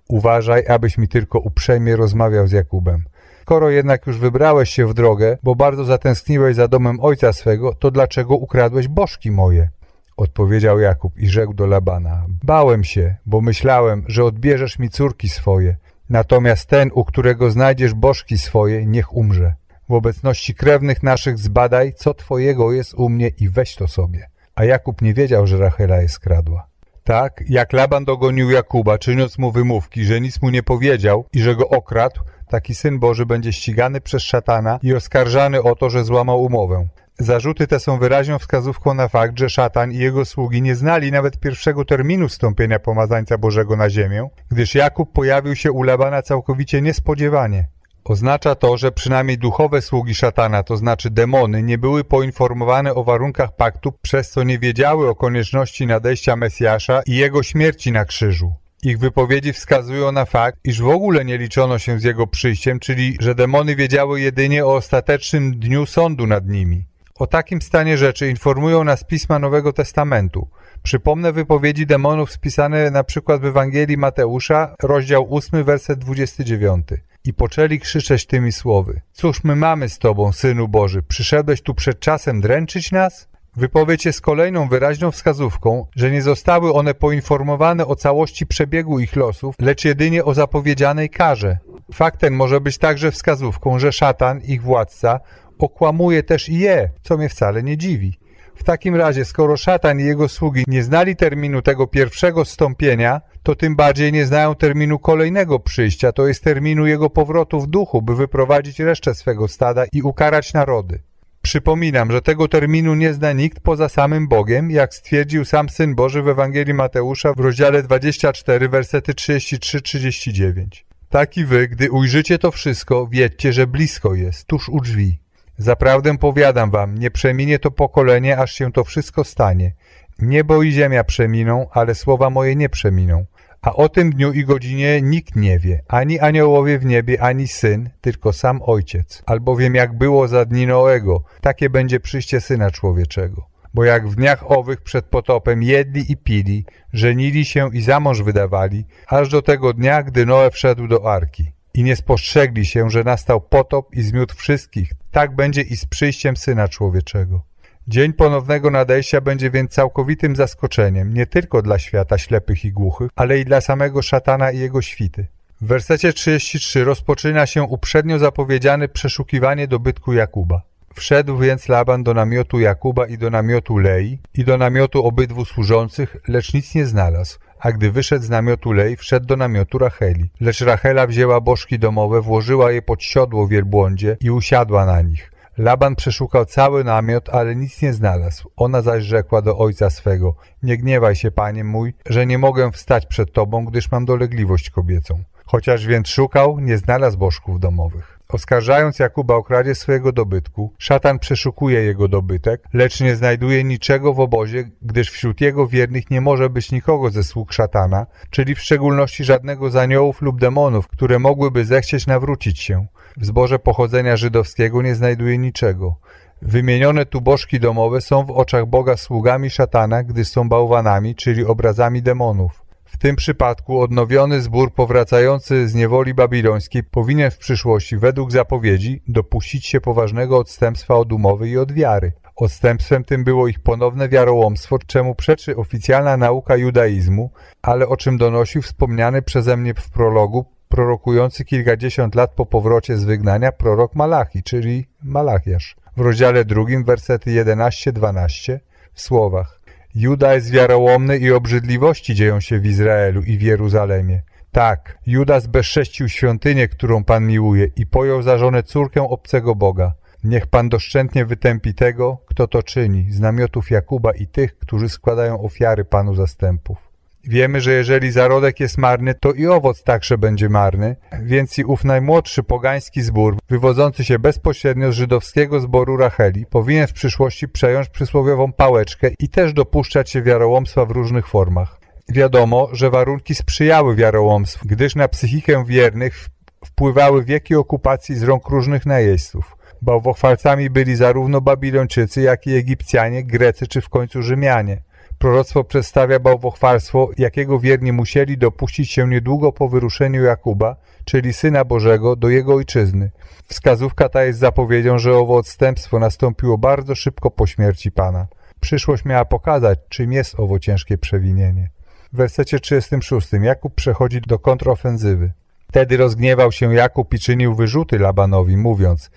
Uważaj, abyś mi tylko uprzejmie rozmawiał z Jakubem. Skoro jednak już wybrałeś się w drogę, bo bardzo zatęskniłeś za domem ojca swego, to dlaczego ukradłeś bożki moje? Odpowiedział Jakub i rzekł do Labana. Bałem się, bo myślałem, że odbierzesz mi córki swoje. Natomiast ten, u którego znajdziesz bożki swoje, niech umrze. W obecności krewnych naszych zbadaj, co twojego jest u mnie i weź to sobie. A Jakub nie wiedział, że Rachela jest skradła. Tak, jak Laban dogonił Jakuba, czyniąc mu wymówki, że nic mu nie powiedział i że go okradł, taki Syn Boży będzie ścigany przez szatana i oskarżany o to, że złamał umowę. Zarzuty te są wyraźną wskazówką na fakt, że szatan i jego sługi nie znali nawet pierwszego terminu wstąpienia pomazańca Bożego na ziemię, gdyż Jakub pojawił się u Labana całkowicie niespodziewanie. Oznacza to, że przynajmniej duchowe sługi szatana, to znaczy demony, nie były poinformowane o warunkach paktu, przez co nie wiedziały o konieczności nadejścia Mesjasza i jego śmierci na krzyżu. Ich wypowiedzi wskazują na fakt, iż w ogóle nie liczono się z jego przyjściem, czyli że demony wiedziały jedynie o ostatecznym dniu sądu nad nimi. O takim stanie rzeczy informują nas pisma Nowego Testamentu. Przypomnę wypowiedzi demonów spisane na przykład w Ewangelii Mateusza, rozdział 8, werset 29. I poczęli krzyczeć tymi słowy. Cóż my mamy z Tobą, Synu Boży? Przyszedłeś tu przed czasem dręczyć nas? Wypowiedź jest kolejną wyraźną wskazówką, że nie zostały one poinformowane o całości przebiegu ich losów, lecz jedynie o zapowiedzianej karze. Fakt ten może być także wskazówką, że szatan, ich władca, okłamuje też i je, co mnie wcale nie dziwi. W takim razie, skoro szatan i jego sługi nie znali terminu tego pierwszego stąpienia, to tym bardziej nie znają terminu kolejnego przyjścia, to jest terminu jego powrotu w duchu, by wyprowadzić resztę swego stada i ukarać narody. Przypominam, że tego terminu nie zna nikt poza samym Bogiem, jak stwierdził sam Syn Boży w Ewangelii Mateusza w rozdziale 24, versety 33-39. Taki wy, gdy ujrzycie to wszystko, wiedzcie, że blisko jest, tuż u drzwi. Zaprawdę powiadam wam, nie przeminie to pokolenie, aż się to wszystko stanie. Niebo i ziemia przeminą, ale słowa moje nie przeminą. A o tym dniu i godzinie nikt nie wie, ani aniołowie w niebie, ani syn, tylko sam ojciec. Albowiem jak było za dni Noego, takie będzie przyjście syna człowieczego. Bo jak w dniach owych przed potopem jedli i pili, żenili się i za mąż wydawali, aż do tego dnia, gdy Noe wszedł do arki. I nie spostrzegli się, że nastał potop i zmiótł wszystkich. Tak będzie i z przyjściem Syna Człowieczego. Dzień ponownego nadejścia będzie więc całkowitym zaskoczeniem, nie tylko dla świata ślepych i głuchych, ale i dla samego szatana i jego świty. W wersecie 33 rozpoczyna się uprzednio zapowiedziane przeszukiwanie dobytku Jakuba. Wszedł więc Laban do namiotu Jakuba i do namiotu Lei i do namiotu obydwu służących, lecz nic nie znalazł. A gdy wyszedł z namiotu Lei, wszedł do namiotu Racheli. Lecz Rachela wzięła bożki domowe, włożyła je pod siodło wielbłądzie i usiadła na nich. Laban przeszukał cały namiot, ale nic nie znalazł. Ona zaś rzekła do ojca swego, nie gniewaj się, panie mój, że nie mogę wstać przed tobą, gdyż mam dolegliwość kobiecą. Chociaż więc szukał, nie znalazł bożków domowych. Oskarżając Jakuba o kradzie swojego dobytku, szatan przeszukuje jego dobytek, lecz nie znajduje niczego w obozie, gdyż wśród jego wiernych nie może być nikogo ze sług szatana, czyli w szczególności żadnego z aniołów lub demonów, które mogłyby zechcieć nawrócić się. W zborze pochodzenia żydowskiego nie znajduje niczego. Wymienione tu bożki domowe są w oczach Boga sługami szatana, gdyż są bałwanami, czyli obrazami demonów. W tym przypadku odnowiony zbór powracający z niewoli babilońskiej powinien w przyszłości, według zapowiedzi, dopuścić się poważnego odstępstwa od umowy i od wiary. Odstępstwem tym było ich ponowne wiarołomstwo, czemu przeczy oficjalna nauka judaizmu, ale o czym donosił wspomniany przeze mnie w prologu prorokujący kilkadziesiąt lat po powrocie z wygnania prorok Malachi, czyli Malachiasz. W rozdziale drugim, wersety 11-12 w słowach Juda jest wiarołomny i obrzydliwości dzieją się w Izraelu i w Jeruzalemie. Tak, Juda zbezcześcił świątynię, którą Pan miłuje i pojął za żonę córkę obcego Boga. Niech Pan doszczętnie wytępi tego, kto to czyni, z namiotów Jakuba i tych, którzy składają ofiary Panu zastępów. Wiemy, że jeżeli zarodek jest marny, to i owoc także będzie marny, więc i ów najmłodszy pogański zbór, wywodzący się bezpośrednio z żydowskiego zboru Racheli, powinien w przyszłości przejąć przysłowiową pałeczkę i też dopuszczać się wiarołomstwa w różnych formach. Wiadomo, że warunki sprzyjały wiarołomstwu, gdyż na psychikę wiernych wpływały wieki okupacji z rąk różnych najeźdźców. Bałwochwalcami byli zarówno Babilończycy, jak i Egipcjanie, Grecy czy w końcu Rzymianie. Proroctwo przedstawia bałwochwalstwo, jakiego wierni musieli dopuścić się niedługo po wyruszeniu Jakuba, czyli Syna Bożego, do jego ojczyzny. Wskazówka ta jest zapowiedzią, że owo odstępstwo nastąpiło bardzo szybko po śmierci Pana. Przyszłość miała pokazać, czym jest owo ciężkie przewinienie. W wersecie 36 Jakub przechodzi do kontrofensywy. Wtedy rozgniewał się Jakub i czynił wyrzuty Labanowi, mówiąc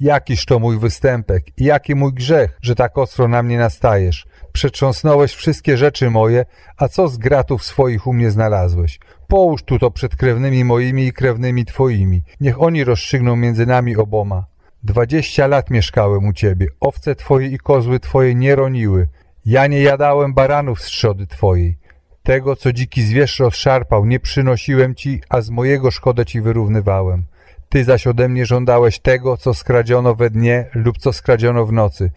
Jakiż to mój występek i jaki mój grzech, że tak ostro na mnie nastajesz. Przetrząsnąłeś wszystkie rzeczy moje, a co z gratów swoich u mnie znalazłeś? Połóż tu to przed krewnymi moimi i krewnymi twoimi. Niech oni rozstrzygną między nami oboma. Dwadzieścia lat mieszkałem u ciebie, owce twoje i kozły twoje nie roniły. Ja nie jadałem baranów z trzody twojej. Tego, co dziki zwierz rozszarpał, nie przynosiłem ci, a z mojego szkodę ci wyrównywałem. Ty zaś ode mnie żądałeś tego, co skradziono we dnie lub co skradziono w nocy.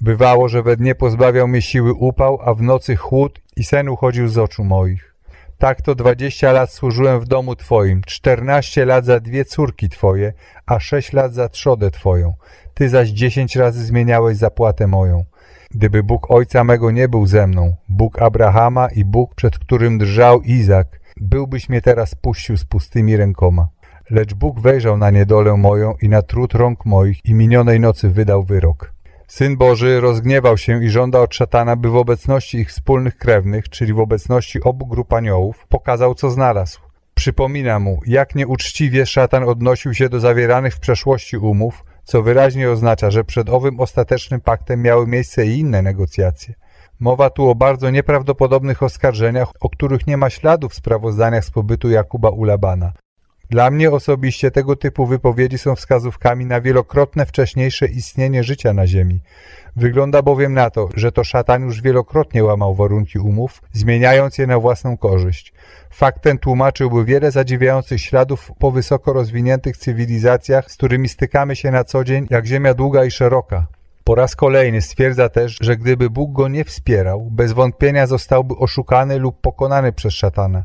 Bywało, że we dnie pozbawiał mnie siły upał, a w nocy chłód i sen uchodził z oczu moich. Tak to dwadzieścia lat służyłem w domu Twoim, czternaście lat za dwie córki Twoje, a sześć lat za trzodę Twoją. Ty zaś dziesięć razy zmieniałeś zapłatę moją. Gdyby Bóg ojca mego nie był ze mną, Bóg Abrahama i Bóg, przed którym drżał Izak, byłbyś mnie teraz puścił z pustymi rękoma. Lecz Bóg wejrzał na niedolę moją i na trud rąk moich i minionej nocy wydał wyrok. Syn Boży rozgniewał się i żąda od szatana, by w obecności ich wspólnych krewnych, czyli w obecności obu grup aniołów, pokazał co znalazł. Przypomina mu, jak nieuczciwie szatan odnosił się do zawieranych w przeszłości umów, co wyraźnie oznacza, że przed owym ostatecznym paktem miały miejsce i inne negocjacje. Mowa tu o bardzo nieprawdopodobnych oskarżeniach, o których nie ma śladu w sprawozdaniach z pobytu Jakuba u Labana. Dla mnie osobiście tego typu wypowiedzi są wskazówkami na wielokrotne wcześniejsze istnienie życia na Ziemi. Wygląda bowiem na to, że to szatan już wielokrotnie łamał warunki umów, zmieniając je na własną korzyść. Fakt ten tłumaczyłby wiele zadziwiających śladów po wysoko rozwiniętych cywilizacjach, z którymi stykamy się na co dzień, jak Ziemia długa i szeroka. Po raz kolejny stwierdza też, że gdyby Bóg go nie wspierał, bez wątpienia zostałby oszukany lub pokonany przez szatana.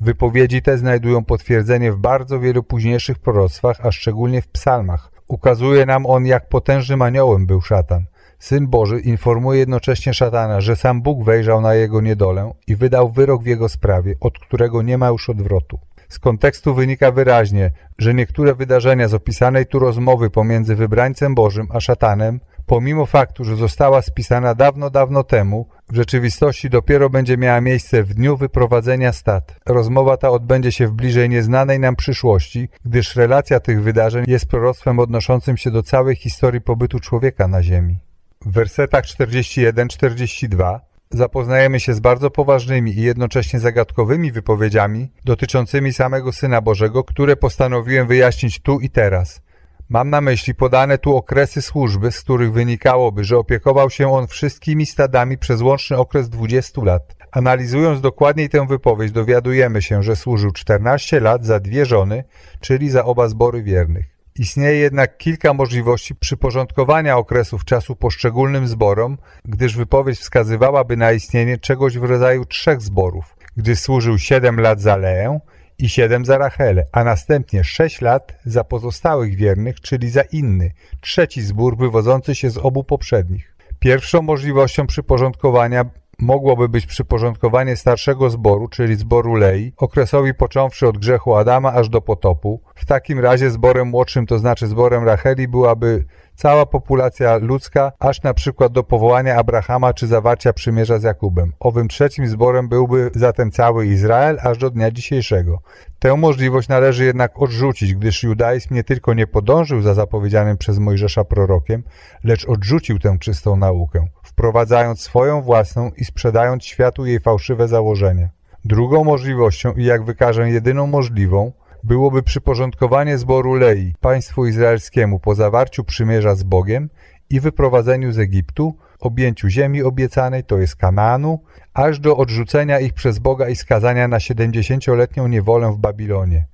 Wypowiedzi te znajdują potwierdzenie w bardzo wielu późniejszych proroctwach, a szczególnie w psalmach. Ukazuje nam on, jak potężnym aniołem był szatan. Syn Boży informuje jednocześnie szatana, że sam Bóg wejrzał na jego niedolę i wydał wyrok w jego sprawie, od którego nie ma już odwrotu. Z kontekstu wynika wyraźnie, że niektóre wydarzenia z opisanej tu rozmowy pomiędzy wybrańcem Bożym a szatanem pomimo faktu, że została spisana dawno, dawno temu, w rzeczywistości dopiero będzie miała miejsce w dniu wyprowadzenia stad. Rozmowa ta odbędzie się w bliżej nieznanej nam przyszłości, gdyż relacja tych wydarzeń jest proroctwem odnoszącym się do całej historii pobytu człowieka na Ziemi. W wersetach 41-42 zapoznajemy się z bardzo poważnymi i jednocześnie zagadkowymi wypowiedziami dotyczącymi samego Syna Bożego, które postanowiłem wyjaśnić tu i teraz – Mam na myśli podane tu okresy służby, z których wynikałoby, że opiekował się on wszystkimi stadami przez łączny okres 20 lat. Analizując dokładniej tę wypowiedź, dowiadujemy się, że służył 14 lat za dwie żony, czyli za oba zbory wiernych. Istnieje jednak kilka możliwości przyporządkowania okresów czasu poszczególnym zborom, gdyż wypowiedź wskazywałaby na istnienie czegoś w rodzaju trzech zborów, gdy służył 7 lat za Leę i siedem za Rachelę, a następnie sześć lat za pozostałych wiernych, czyli za inny, trzeci zbór wywodzący się z obu poprzednich. Pierwszą możliwością przyporządkowania mogłoby być przyporządkowanie starszego zboru, czyli zboru Lei, okresowi począwszy od grzechu Adama aż do potopu. W takim razie zborem młodszym, to znaczy zborem Racheli, byłaby cała populacja ludzka, aż na przykład do powołania Abrahama czy zawarcia przymierza z Jakubem. Owym trzecim zborem byłby zatem cały Izrael aż do dnia dzisiejszego. Tę możliwość należy jednak odrzucić, gdyż judaizm nie tylko nie podążył za zapowiedzianym przez Mojżesza prorokiem, lecz odrzucił tę czystą naukę, wprowadzając swoją własną i sprzedając światu jej fałszywe założenia. Drugą możliwością i jak wykażę jedyną możliwą byłoby przyporządkowanie zboru Lei państwu izraelskiemu po zawarciu przymierza z Bogiem i wyprowadzeniu z Egiptu, objęciu ziemi obiecanej, to jest Kanaanu, aż do odrzucenia ich przez Boga i skazania na siedemdziesięcioletnią niewolę w Babilonie.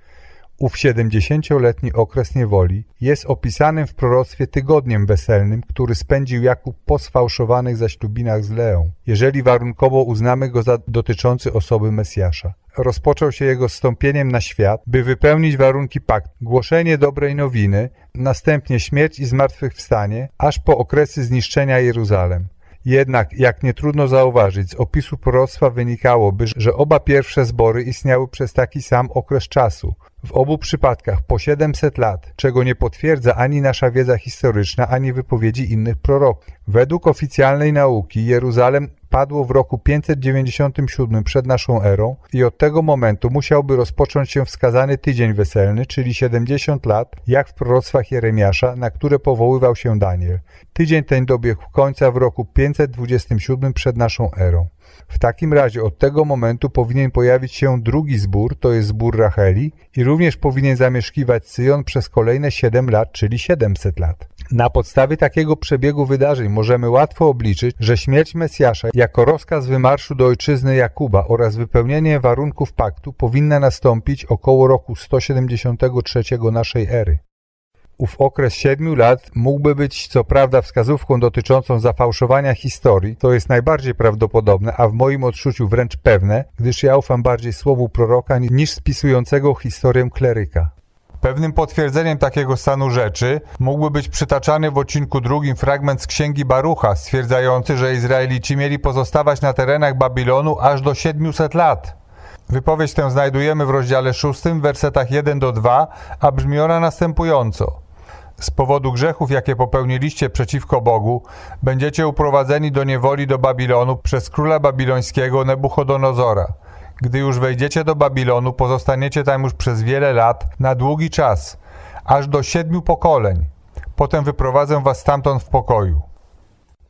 Ów siedemdziesięcioletni okres niewoli jest opisanym w proroctwie tygodniem weselnym, który spędził Jakub po sfałszowanych zaślubinach z Leą, jeżeli warunkowo uznamy go za dotyczący osoby Mesjasza rozpoczął się jego stąpieniem na świat, by wypełnić warunki paktu. Głoszenie dobrej nowiny, następnie śmierć i zmartwychwstanie, aż po okresy zniszczenia Jeruzalem. Jednak, jak nie trudno zauważyć, z opisu proroctwa wynikałoby, że oba pierwsze zbory istniały przez taki sam okres czasu. W obu przypadkach po 700 lat, czego nie potwierdza ani nasza wiedza historyczna, ani wypowiedzi innych proroków. Według oficjalnej nauki Jeruzalem padło w roku 597 przed naszą erą i od tego momentu musiałby rozpocząć się wskazany tydzień weselny, czyli 70 lat, jak w proroctwach Jeremiasza, na które powoływał się Daniel. Tydzień ten dobiegł końca w roku 527 przed naszą erą. W takim razie od tego momentu powinien pojawić się drugi zbór, to jest zbór Racheli i również powinien zamieszkiwać Syjon przez kolejne 7 lat, czyli 700 lat. Na podstawie takiego przebiegu wydarzeń możemy łatwo obliczyć, że śmierć Mesjasza jako rozkaz wymarszu do ojczyzny Jakuba oraz wypełnienie warunków paktu powinna nastąpić około roku 173 naszej ery. Ów okres siedmiu lat mógłby być co prawda wskazówką dotyczącą zafałszowania historii, to jest najbardziej prawdopodobne, a w moim odczuciu wręcz pewne, gdyż ja ufam bardziej słowu proroka niż spisującego historię kleryka. Pewnym potwierdzeniem takiego stanu rzeczy mógłby być przytaczany w odcinku drugim fragment z księgi Barucha, stwierdzający, że Izraelici mieli pozostawać na terenach Babilonu aż do 700 lat. Wypowiedź tę znajdujemy w rozdziale 6, wersetach 1 do 2, a brzmi ona następująco. Z powodu grzechów, jakie popełniliście przeciwko Bogu, będziecie uprowadzeni do niewoli do Babilonu przez króla babilońskiego Nebuchodonozora. Gdy już wejdziecie do Babilonu, pozostaniecie tam już przez wiele lat, na długi czas, aż do siedmiu pokoleń. Potem wyprowadzę was stamtąd w pokoju.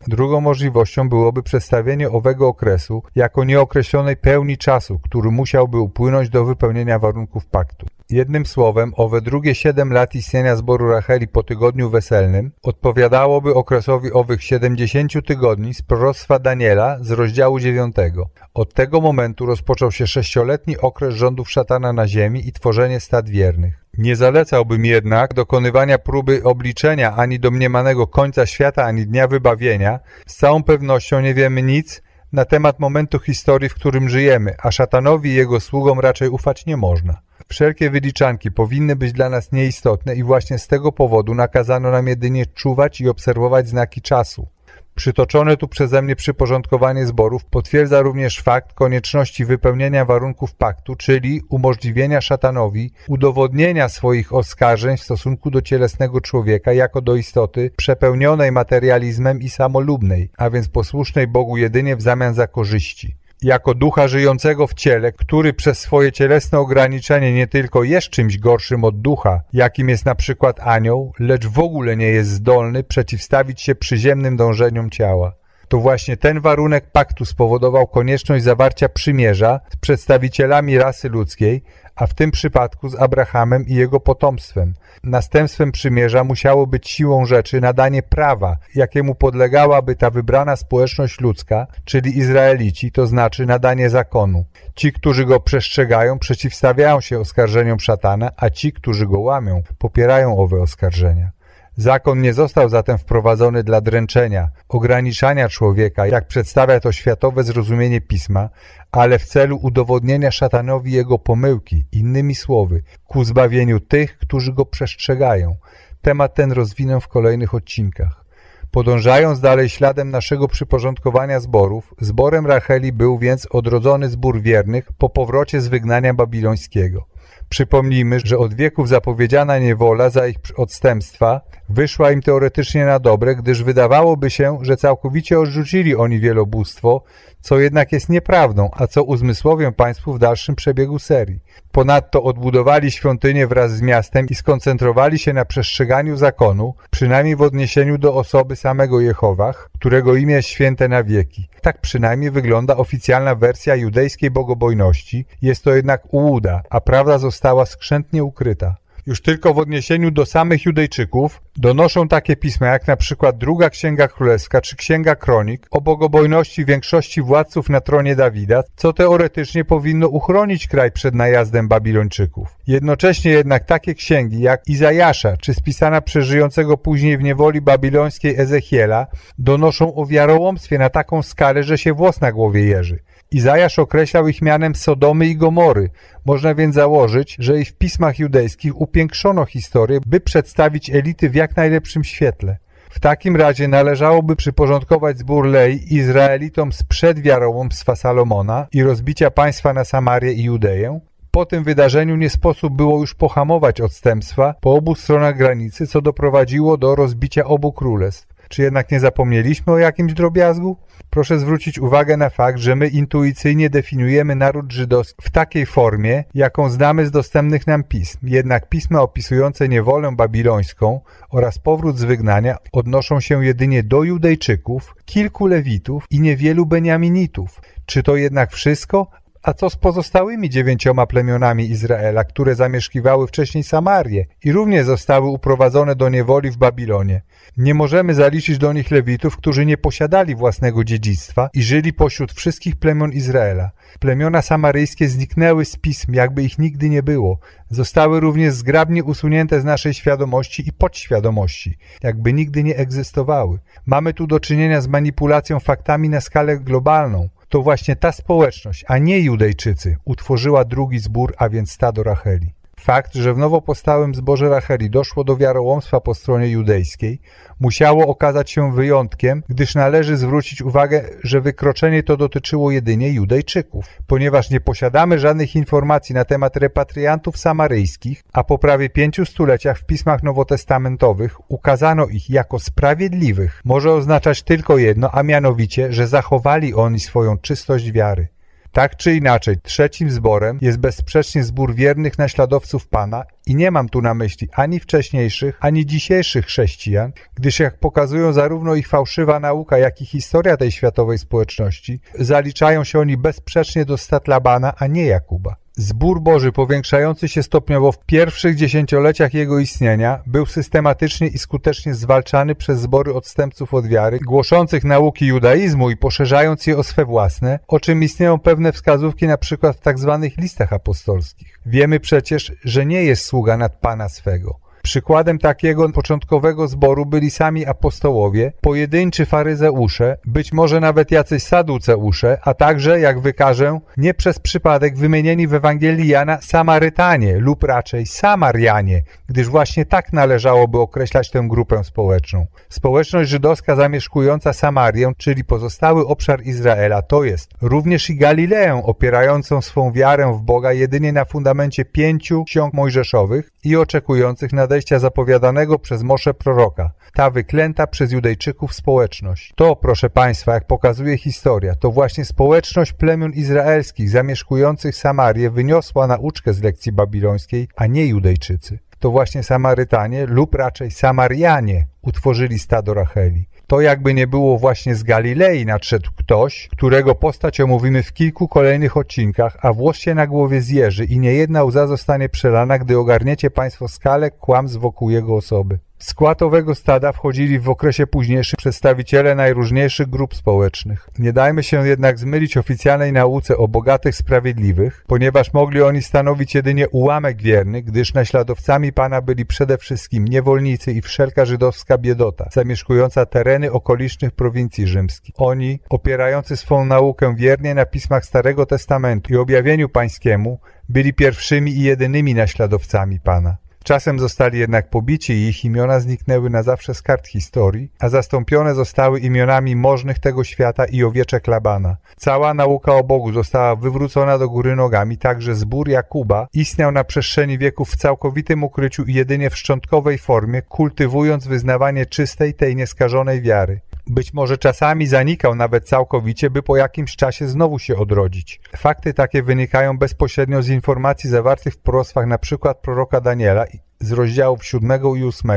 Drugą możliwością byłoby przedstawienie owego okresu jako nieokreślonej pełni czasu, który musiałby upłynąć do wypełnienia warunków paktu. Jednym słowem, owe drugie siedem lat istnienia zboru Racheli po tygodniu weselnym odpowiadałoby okresowi owych siedemdziesięciu tygodni z proroctwa Daniela z rozdziału dziewiątego. Od tego momentu rozpoczął się sześcioletni okres rządów szatana na ziemi i tworzenie stad wiernych. Nie zalecałbym jednak dokonywania próby obliczenia ani domniemanego końca świata, ani dnia wybawienia. Z całą pewnością nie wiemy nic na temat momentu historii, w którym żyjemy, a szatanowi i jego sługom raczej ufać nie można. Wszelkie wyliczanki powinny być dla nas nieistotne i właśnie z tego powodu nakazano nam jedynie czuwać i obserwować znaki czasu. Przytoczone tu przeze mnie przyporządkowanie zborów potwierdza również fakt konieczności wypełnienia warunków paktu, czyli umożliwienia szatanowi udowodnienia swoich oskarżeń w stosunku do cielesnego człowieka jako do istoty przepełnionej materializmem i samolubnej, a więc posłusznej Bogu jedynie w zamian za korzyści jako ducha żyjącego w ciele, który przez swoje cielesne ograniczenie nie tylko jest czymś gorszym od ducha, jakim jest na przykład anioł, lecz w ogóle nie jest zdolny przeciwstawić się przyziemnym dążeniom ciała. To właśnie ten warunek paktu spowodował konieczność zawarcia przymierza z przedstawicielami rasy ludzkiej, a w tym przypadku z Abrahamem i jego potomstwem. Następstwem przymierza musiało być siłą rzeczy nadanie prawa, jakiemu podlegałaby ta wybrana społeczność ludzka, czyli Izraelici, to znaczy nadanie zakonu. Ci, którzy go przestrzegają, przeciwstawiają się oskarżeniom szatana, a ci, którzy go łamią, popierają owe oskarżenia. Zakon nie został zatem wprowadzony dla dręczenia, ograniczania człowieka, jak przedstawia to światowe zrozumienie pisma, ale w celu udowodnienia szatanowi jego pomyłki, innymi słowy, ku zbawieniu tych, którzy go przestrzegają. Temat ten rozwinę w kolejnych odcinkach. Podążając dalej śladem naszego przyporządkowania zborów, zborem Racheli był więc odrodzony zbór wiernych po powrocie z wygnania babilońskiego. Przypomnijmy, że od wieków zapowiedziana niewola za ich odstępstwa wyszła im teoretycznie na dobre, gdyż wydawałoby się, że całkowicie odrzucili oni wielobóstwo, co jednak jest nieprawdą, a co uzmysłowią Państwu w dalszym przebiegu serii. Ponadto odbudowali świątynię wraz z miastem i skoncentrowali się na przestrzeganiu zakonu, przynajmniej w odniesieniu do osoby samego Jehowach, którego imię jest święte na wieki. Tak przynajmniej wygląda oficjalna wersja judejskiej bogobojności, jest to jednak ułuda, a prawda została skrzętnie ukryta. Już tylko w odniesieniu do samych Judejczyków donoszą takie pisma jak na przykład druga Księga Królewska czy Księga Kronik o bogobojności większości władców na tronie Dawida, co teoretycznie powinno uchronić kraj przed najazdem Babilończyków. Jednocześnie jednak takie księgi jak Izajasza czy spisana przez żyjącego później w niewoli babilońskiej Ezechiela donoszą o wiarołomstwie na taką skalę, że się włos na głowie jeży. Izajasz określał ich mianem Sodomy i Gomory. Można więc założyć, że i w pismach judejskich upiększono historię, by przedstawić elity w jak najlepszym świetle. W takim razie należałoby przyporządkować zbór Lei Izraelitom sprzed wiarołomstwa Salomona i rozbicia państwa na Samarię i Judeję. Po tym wydarzeniu nie sposób było już pohamować odstępstwa po obu stronach granicy, co doprowadziło do rozbicia obu królestw. Czy jednak nie zapomnieliśmy o jakimś drobiazgu? Proszę zwrócić uwagę na fakt, że my intuicyjnie definiujemy naród żydowski w takiej formie, jaką znamy z dostępnych nam pism. Jednak pisma opisujące niewolę babilońską oraz powrót z wygnania odnoszą się jedynie do Judejczyków, kilku Lewitów i niewielu Beniaminitów. Czy to jednak wszystko? A co z pozostałymi dziewięcioma plemionami Izraela, które zamieszkiwały wcześniej Samarię i również zostały uprowadzone do niewoli w Babilonie? Nie możemy zaliczyć do nich Lewitów, którzy nie posiadali własnego dziedzictwa i żyli pośród wszystkich plemion Izraela. Plemiona samaryjskie zniknęły z pism, jakby ich nigdy nie było. Zostały również zgrabnie usunięte z naszej świadomości i podświadomości, jakby nigdy nie egzystowały. Mamy tu do czynienia z manipulacją faktami na skalę globalną. To właśnie ta społeczność, a nie Judejczycy, utworzyła drugi zbór, a więc stado Racheli. Fakt, że w nowo powstałym zborze Racheli doszło do wiarołomstwa po stronie judejskiej, musiało okazać się wyjątkiem, gdyż należy zwrócić uwagę, że wykroczenie to dotyczyło jedynie Judejczyków. Ponieważ nie posiadamy żadnych informacji na temat repatriantów samaryjskich, a po prawie pięciu stuleciach w pismach nowotestamentowych ukazano ich jako sprawiedliwych, może oznaczać tylko jedno, a mianowicie, że zachowali oni swoją czystość wiary. Tak czy inaczej, trzecim zborem jest bezsprzecznie zbór wiernych naśladowców Pana i nie mam tu na myśli ani wcześniejszych, ani dzisiejszych chrześcijan, gdyż jak pokazują zarówno ich fałszywa nauka, jak i historia tej światowej społeczności, zaliczają się oni bezsprzecznie do stat Labana, a nie Jakuba. Zbór Boży powiększający się stopniowo w pierwszych dziesięcioleciach jego istnienia był systematycznie i skutecznie zwalczany przez zbory odstępców od wiary, głoszących nauki judaizmu i poszerzając je o swe własne, o czym istnieją pewne wskazówki przykład w tak zwanych listach apostolskich. Wiemy przecież, że nie jest sługa nad Pana swego. Przykładem takiego początkowego zboru byli sami apostołowie, pojedynczy faryzeusze, być może nawet jacyś saduceusze, a także, jak wykażę, nie przez przypadek wymienieni w Ewangelii Jana Samarytanie lub raczej Samarianie, gdyż właśnie tak należałoby określać tę grupę społeczną. Społeczność żydowska zamieszkująca Samarię, czyli pozostały obszar Izraela, to jest również i Galileę opierającą swą wiarę w Boga jedynie na fundamencie pięciu ksiąg mojżeszowych i oczekujących na nadejścia zapowiadanego przez Mosze proroka, ta wyklęta przez Judejczyków społeczność. To, proszę Państwa, jak pokazuje historia, to właśnie społeczność plemion izraelskich zamieszkujących Samarię wyniosła nauczkę z lekcji babilońskiej, a nie Judejczycy. To właśnie Samarytanie lub raczej Samarianie utworzyli stado Racheli. To jakby nie było właśnie z Galilei nadszedł ktoś, którego postać omówimy w kilku kolejnych odcinkach, a włos się na głowie zjeży i niejedna łza zostanie przelana, gdy ogarniecie Państwo skalę kłamstw wokół jego osoby. W skład owego stada wchodzili w okresie późniejszym przedstawiciele najróżniejszych grup społecznych. Nie dajmy się jednak zmylić oficjalnej nauce o bogatych sprawiedliwych, ponieważ mogli oni stanowić jedynie ułamek wierny, gdyż naśladowcami Pana byli przede wszystkim niewolnicy i wszelka żydowska biedota, zamieszkująca tereny okolicznych prowincji rzymskich. Oni, opierający swą naukę wiernie na pismach Starego Testamentu i objawieniu pańskiemu, byli pierwszymi i jedynymi naśladowcami Pana. Czasem zostali jednak pobici i ich imiona zniknęły na zawsze z kart historii, a zastąpione zostały imionami możnych tego świata i owieczek Labana. Cała nauka o Bogu została wywrócona do góry nogami, tak że zbór Jakuba istniał na przestrzeni wieków w całkowitym ukryciu i jedynie w szczątkowej formie, kultywując wyznawanie czystej, tej nieskażonej wiary. Być może czasami zanikał nawet całkowicie, by po jakimś czasie znowu się odrodzić. Fakty takie wynikają bezpośrednio z informacji zawartych w proroctwach np. proroka Daniela z rozdziałów 7 i 8,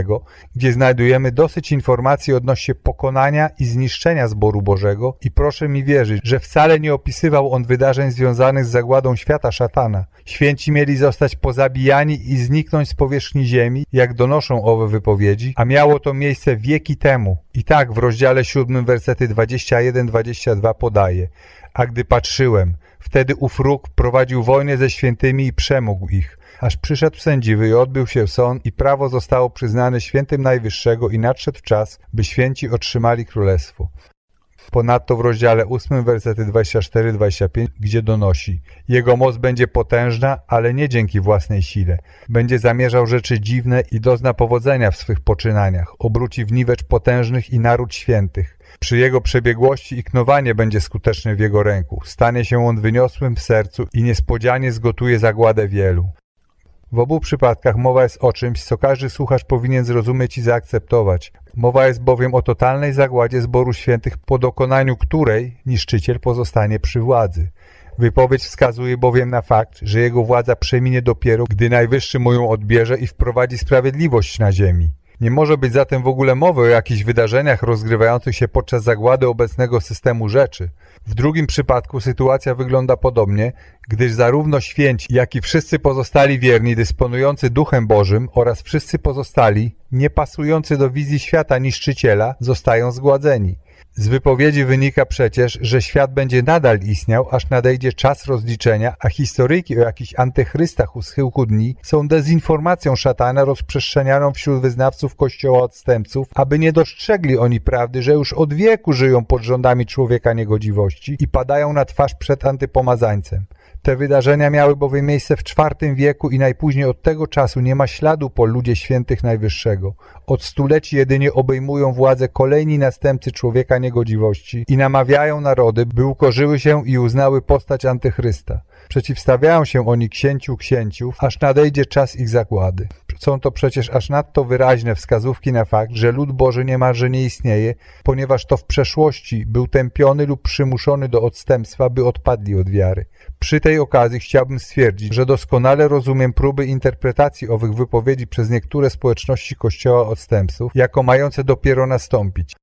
gdzie znajdujemy dosyć informacji odnośnie pokonania i zniszczenia zboru Bożego i proszę mi wierzyć, że wcale nie opisywał on wydarzeń związanych z zagładą świata szatana. Święci mieli zostać pozabijani i zniknąć z powierzchni ziemi, jak donoszą owe wypowiedzi, a miało to miejsce wieki temu. I tak w rozdziale 7 wersety 21-22 podaje A gdy patrzyłem, wtedy ów róg prowadził wojnę ze świętymi i przemógł ich aż przyszedł sędziwy i odbył się sąd i prawo zostało przyznane świętym Najwyższego i nadszedł czas, by święci otrzymali królestwo. Ponadto w rozdziale 8, wersety 24-25, gdzie donosi Jego moc będzie potężna, ale nie dzięki własnej sile. Będzie zamierzał rzeczy dziwne i dozna powodzenia w swych poczynaniach. Obróci w niwecz potężnych i naród świętych. Przy jego przebiegłości i knowanie będzie skuteczne w jego ręku. Stanie się on wyniosłym w sercu i niespodzianie zgotuje zagładę wielu. W obu przypadkach mowa jest o czymś, co każdy słuchacz powinien zrozumieć i zaakceptować. Mowa jest bowiem o totalnej zagładzie zboru świętych, po dokonaniu której niszczyciel pozostanie przy władzy. Wypowiedź wskazuje bowiem na fakt, że jego władza przeminie dopiero, gdy Najwyższy mu ją odbierze i wprowadzi sprawiedliwość na ziemi. Nie może być zatem w ogóle mowy o jakichś wydarzeniach rozgrywających się podczas zagłady obecnego systemu rzeczy. W drugim przypadku sytuacja wygląda podobnie, gdyż zarówno święci, jak i wszyscy pozostali wierni dysponujący Duchem Bożym oraz wszyscy pozostali, nie pasujący do wizji świata niszczyciela, zostają zgładzeni. Z wypowiedzi wynika przecież, że świat będzie nadal istniał, aż nadejdzie czas rozliczenia, a historyjki o jakichś antychrystach u schyłku dni są dezinformacją szatana rozprzestrzenianą wśród wyznawców kościoła odstępców, aby nie dostrzegli oni prawdy, że już od wieku żyją pod rządami człowieka niegodziwości i padają na twarz przed antypomazańcem. Te wydarzenia miały bowiem miejsce w IV wieku i najpóźniej od tego czasu nie ma śladu po ludzie świętych Najwyższego. Od stuleci jedynie obejmują władzę kolejni następcy człowieka niegodziwości i namawiają narody, by ukorzyły się i uznały postać antychrysta. Przeciwstawiają się oni księciu księciów, aż nadejdzie czas ich zagłady. Są to przecież aż nadto wyraźne wskazówki na fakt, że lud Boży niemalże nie istnieje, ponieważ to w przeszłości był tępiony lub przymuszony do odstępstwa, by odpadli od wiary. Przy tej okazji chciałbym stwierdzić, że doskonale rozumiem próby interpretacji owych wypowiedzi przez niektóre społeczności Kościoła odstępców jako mające dopiero nastąpić.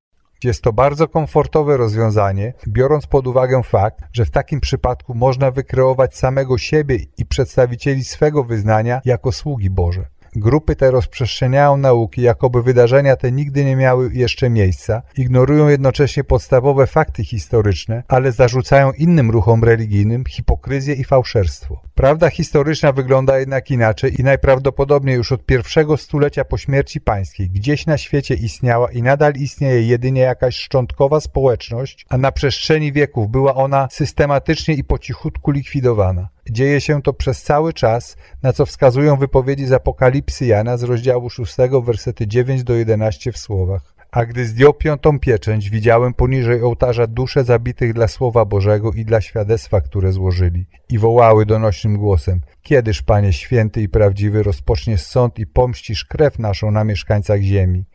Jest to bardzo komfortowe rozwiązanie, biorąc pod uwagę fakt, że w takim przypadku można wykreować samego siebie i przedstawicieli swego wyznania jako sługi Boże. Grupy te rozprzestrzeniają nauki, jakoby wydarzenia te nigdy nie miały jeszcze miejsca, ignorują jednocześnie podstawowe fakty historyczne, ale zarzucają innym ruchom religijnym hipokryzję i fałszerstwo. Prawda historyczna wygląda jednak inaczej i najprawdopodobniej już od pierwszego stulecia po śmierci pańskiej gdzieś na świecie istniała i nadal istnieje jedynie jakaś szczątkowa społeczność, a na przestrzeni wieków była ona systematycznie i po cichutku likwidowana. Dzieje się to przez cały czas, na co wskazują wypowiedzi z Apokalipsy Jana z rozdziału 6, wersety 9 do 11 w słowach. A gdy zdjął piątą pieczęć, widziałem poniżej ołtarza dusze zabitych dla Słowa Bożego i dla świadectwa, które złożyli. I wołały donośnym głosem, Kiedyż, Panie święty i prawdziwy, rozpoczniesz sąd i pomścisz krew naszą na mieszkańcach ziemi?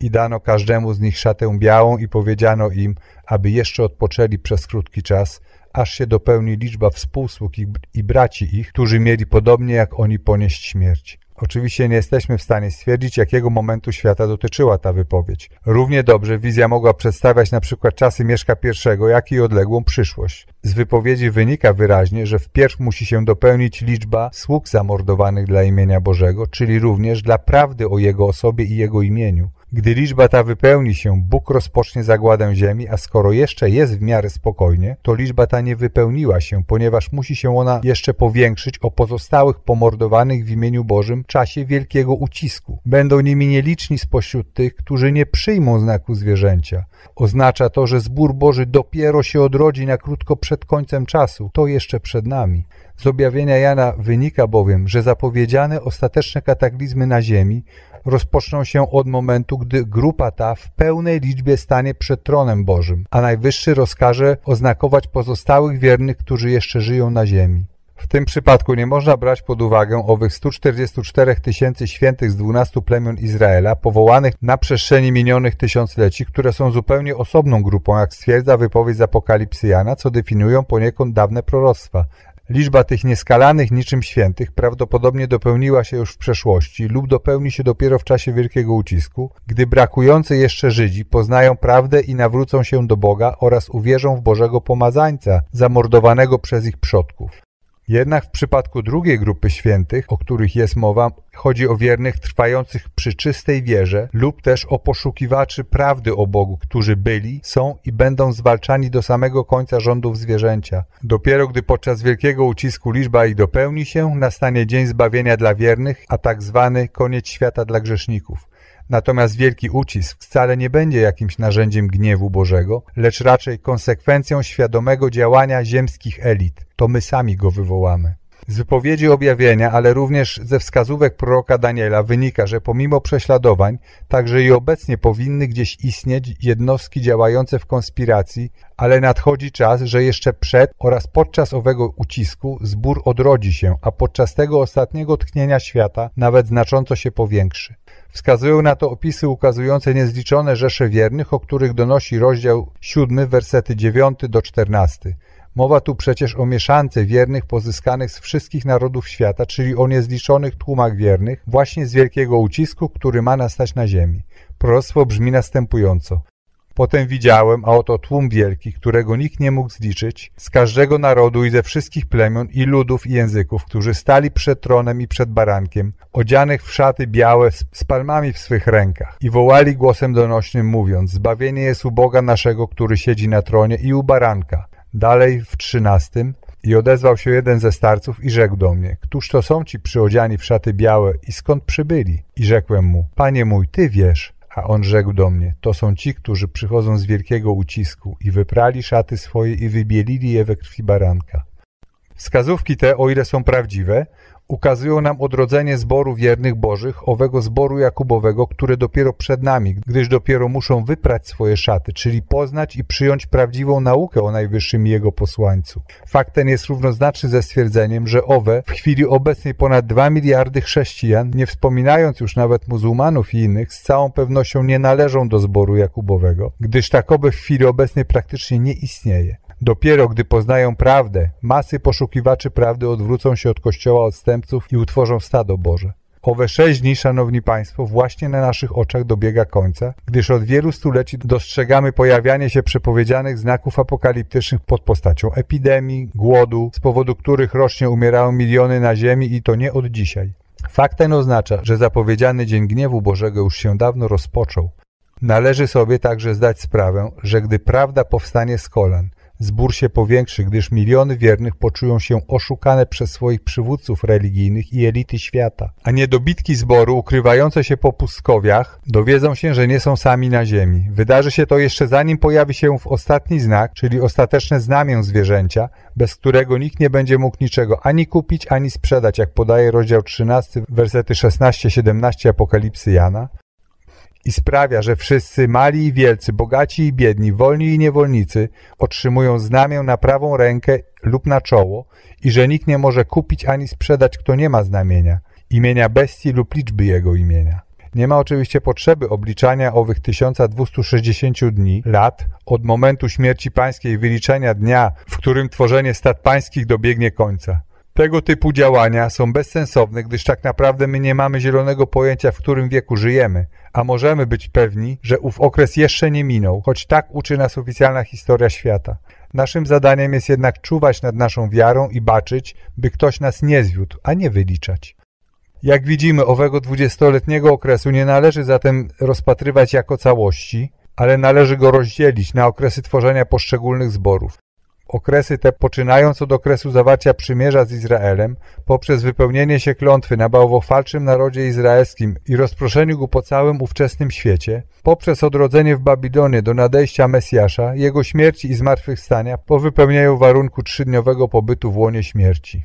I dano każdemu z nich szatę białą i powiedziano im, aby jeszcze odpoczęli przez krótki czas, aż się dopełni liczba współsług i braci ich, którzy mieli podobnie jak oni ponieść śmierć. Oczywiście nie jesteśmy w stanie stwierdzić, jakiego momentu świata dotyczyła ta wypowiedź. Równie dobrze wizja mogła przedstawiać na przykład czasy Mieszka I, jak i odległą przyszłość. Z wypowiedzi wynika wyraźnie, że wpierw musi się dopełnić liczba sług zamordowanych dla imienia Bożego, czyli również dla prawdy o Jego osobie i Jego imieniu. Gdy liczba ta wypełni się, Bóg rozpocznie zagładę ziemi, a skoro jeszcze jest w miarę spokojnie, to liczba ta nie wypełniła się, ponieważ musi się ona jeszcze powiększyć o pozostałych pomordowanych w imieniu Bożym czasie wielkiego ucisku. Będą nimi nieliczni spośród tych, którzy nie przyjmą znaku zwierzęcia. Oznacza to, że zbór Boży dopiero się odrodzi na krótko przed końcem czasu. To jeszcze przed nami. Z objawienia Jana wynika bowiem, że zapowiedziane ostateczne kataklizmy na ziemi rozpoczną się od momentu, gdy grupa ta w pełnej liczbie stanie przed tronem Bożym, a Najwyższy rozkaże oznakować pozostałych wiernych, którzy jeszcze żyją na ziemi. W tym przypadku nie można brać pod uwagę owych 144 tysięcy świętych z 12 plemion Izraela, powołanych na przestrzeni minionych tysiącleci, które są zupełnie osobną grupą, jak stwierdza wypowiedź z Apokalipsy Jana, co definiują poniekąd dawne proroctwa. Liczba tych nieskalanych niczym świętych prawdopodobnie dopełniła się już w przeszłości lub dopełni się dopiero w czasie wielkiego ucisku, gdy brakujący jeszcze Żydzi poznają prawdę i nawrócą się do Boga oraz uwierzą w Bożego Pomazańca, zamordowanego przez ich przodków. Jednak w przypadku drugiej grupy świętych, o których jest mowa, chodzi o wiernych trwających przy czystej wierze lub też o poszukiwaczy prawdy o Bogu, którzy byli, są i będą zwalczani do samego końca rządów zwierzęcia. Dopiero gdy podczas wielkiego ucisku liczba ich dopełni się, nastanie dzień zbawienia dla wiernych, a tak zwany koniec świata dla grzeszników. Natomiast wielki ucisk wcale nie będzie jakimś narzędziem gniewu Bożego, lecz raczej konsekwencją świadomego działania ziemskich elit. To my sami go wywołamy. Z wypowiedzi objawienia, ale również ze wskazówek proroka Daniela wynika, że pomimo prześladowań, także i obecnie powinny gdzieś istnieć jednostki działające w konspiracji, ale nadchodzi czas, że jeszcze przed oraz podczas owego ucisku zbór odrodzi się, a podczas tego ostatniego tchnienia świata nawet znacząco się powiększy. Wskazują na to opisy ukazujące niezliczone rzesze wiernych, o których donosi rozdział 7, wersety 9 do 14. Mowa tu przecież o mieszance wiernych pozyskanych z wszystkich narodów świata, czyli o niezliczonych tłumach wiernych, właśnie z wielkiego ucisku, który ma nastać na ziemi. Proroctwo brzmi następująco. Potem widziałem, a oto tłum wielki, którego nikt nie mógł zliczyć, z każdego narodu i ze wszystkich plemion i ludów i języków, którzy stali przed tronem i przed barankiem, odzianych w szaty białe z palmami w swych rękach i wołali głosem donośnym mówiąc, zbawienie jest u Boga naszego, który siedzi na tronie i u baranka. Dalej w trzynastym i odezwał się jeden ze starców i rzekł do mnie, któż to są ci przyodziani w szaty białe i skąd przybyli? I rzekłem mu, panie mój, ty wiesz. A on rzekł do mnie, to są ci, którzy przychodzą z wielkiego ucisku i wyprali szaty swoje i wybielili je we krwi baranka. Wskazówki te, o ile są prawdziwe, ukazują nam odrodzenie zboru wiernych Bożych, owego zboru Jakubowego, które dopiero przed nami, gdyż dopiero muszą wyprać swoje szaty, czyli poznać i przyjąć prawdziwą naukę o Najwyższym Jego posłańcu. Fakt ten jest równoznaczny ze stwierdzeniem, że owe w chwili obecnej ponad 2 miliardy chrześcijan, nie wspominając już nawet muzułmanów i innych, z całą pewnością nie należą do zboru Jakubowego, gdyż takowy w chwili obecnej praktycznie nie istnieje. Dopiero gdy poznają prawdę, masy poszukiwaczy prawdy odwrócą się od Kościoła odstępców i utworzą stado Boże. Owe sześć dni, szanowni państwo, właśnie na naszych oczach dobiega końca, gdyż od wielu stuleci dostrzegamy pojawianie się przepowiedzianych znaków apokaliptycznych pod postacią epidemii, głodu, z powodu których rocznie umierają miliony na ziemi i to nie od dzisiaj. Fakt ten oznacza, że zapowiedziany Dzień Gniewu Bożego już się dawno rozpoczął. Należy sobie także zdać sprawę, że gdy prawda powstanie z kolan – Zbór się powiększy, gdyż miliony wiernych poczują się oszukane przez swoich przywódców religijnych i elity świata. A niedobitki zboru, ukrywające się po pustkowiach, dowiedzą się, że nie są sami na ziemi. Wydarzy się to jeszcze zanim pojawi się w ostatni znak, czyli ostateczne znamię zwierzęcia, bez którego nikt nie będzie mógł niczego ani kupić, ani sprzedać, jak podaje rozdział 13, wersety 16-17 Apokalipsy Jana i sprawia, że wszyscy mali i wielcy, bogaci i biedni, wolni i niewolnicy otrzymują znamię na prawą rękę lub na czoło i że nikt nie może kupić ani sprzedać, kto nie ma znamienia, imienia bestii lub liczby jego imienia. Nie ma oczywiście potrzeby obliczania owych 1260 dni, lat, od momentu śmierci pańskiej wyliczenia dnia, w którym tworzenie stad pańskich dobiegnie końca. Tego typu działania są bezsensowne, gdyż tak naprawdę my nie mamy zielonego pojęcia, w którym wieku żyjemy, a możemy być pewni, że ów okres jeszcze nie minął, choć tak uczy nas oficjalna historia świata. Naszym zadaniem jest jednak czuwać nad naszą wiarą i baczyć, by ktoś nas nie zwiódł, a nie wyliczać. Jak widzimy, owego dwudziestoletniego okresu nie należy zatem rozpatrywać jako całości, ale należy go rozdzielić na okresy tworzenia poszczególnych zborów. Okresy te poczynając od okresu zawarcia przymierza z Izraelem, poprzez wypełnienie się klątwy na bałwochwalczym narodzie izraelskim i rozproszeniu go po całym ówczesnym świecie, poprzez odrodzenie w Babilonie do nadejścia Mesjasza, jego śmierci i zmartwychwstania po wypełnieniu warunku trzydniowego pobytu w łonie śmierci.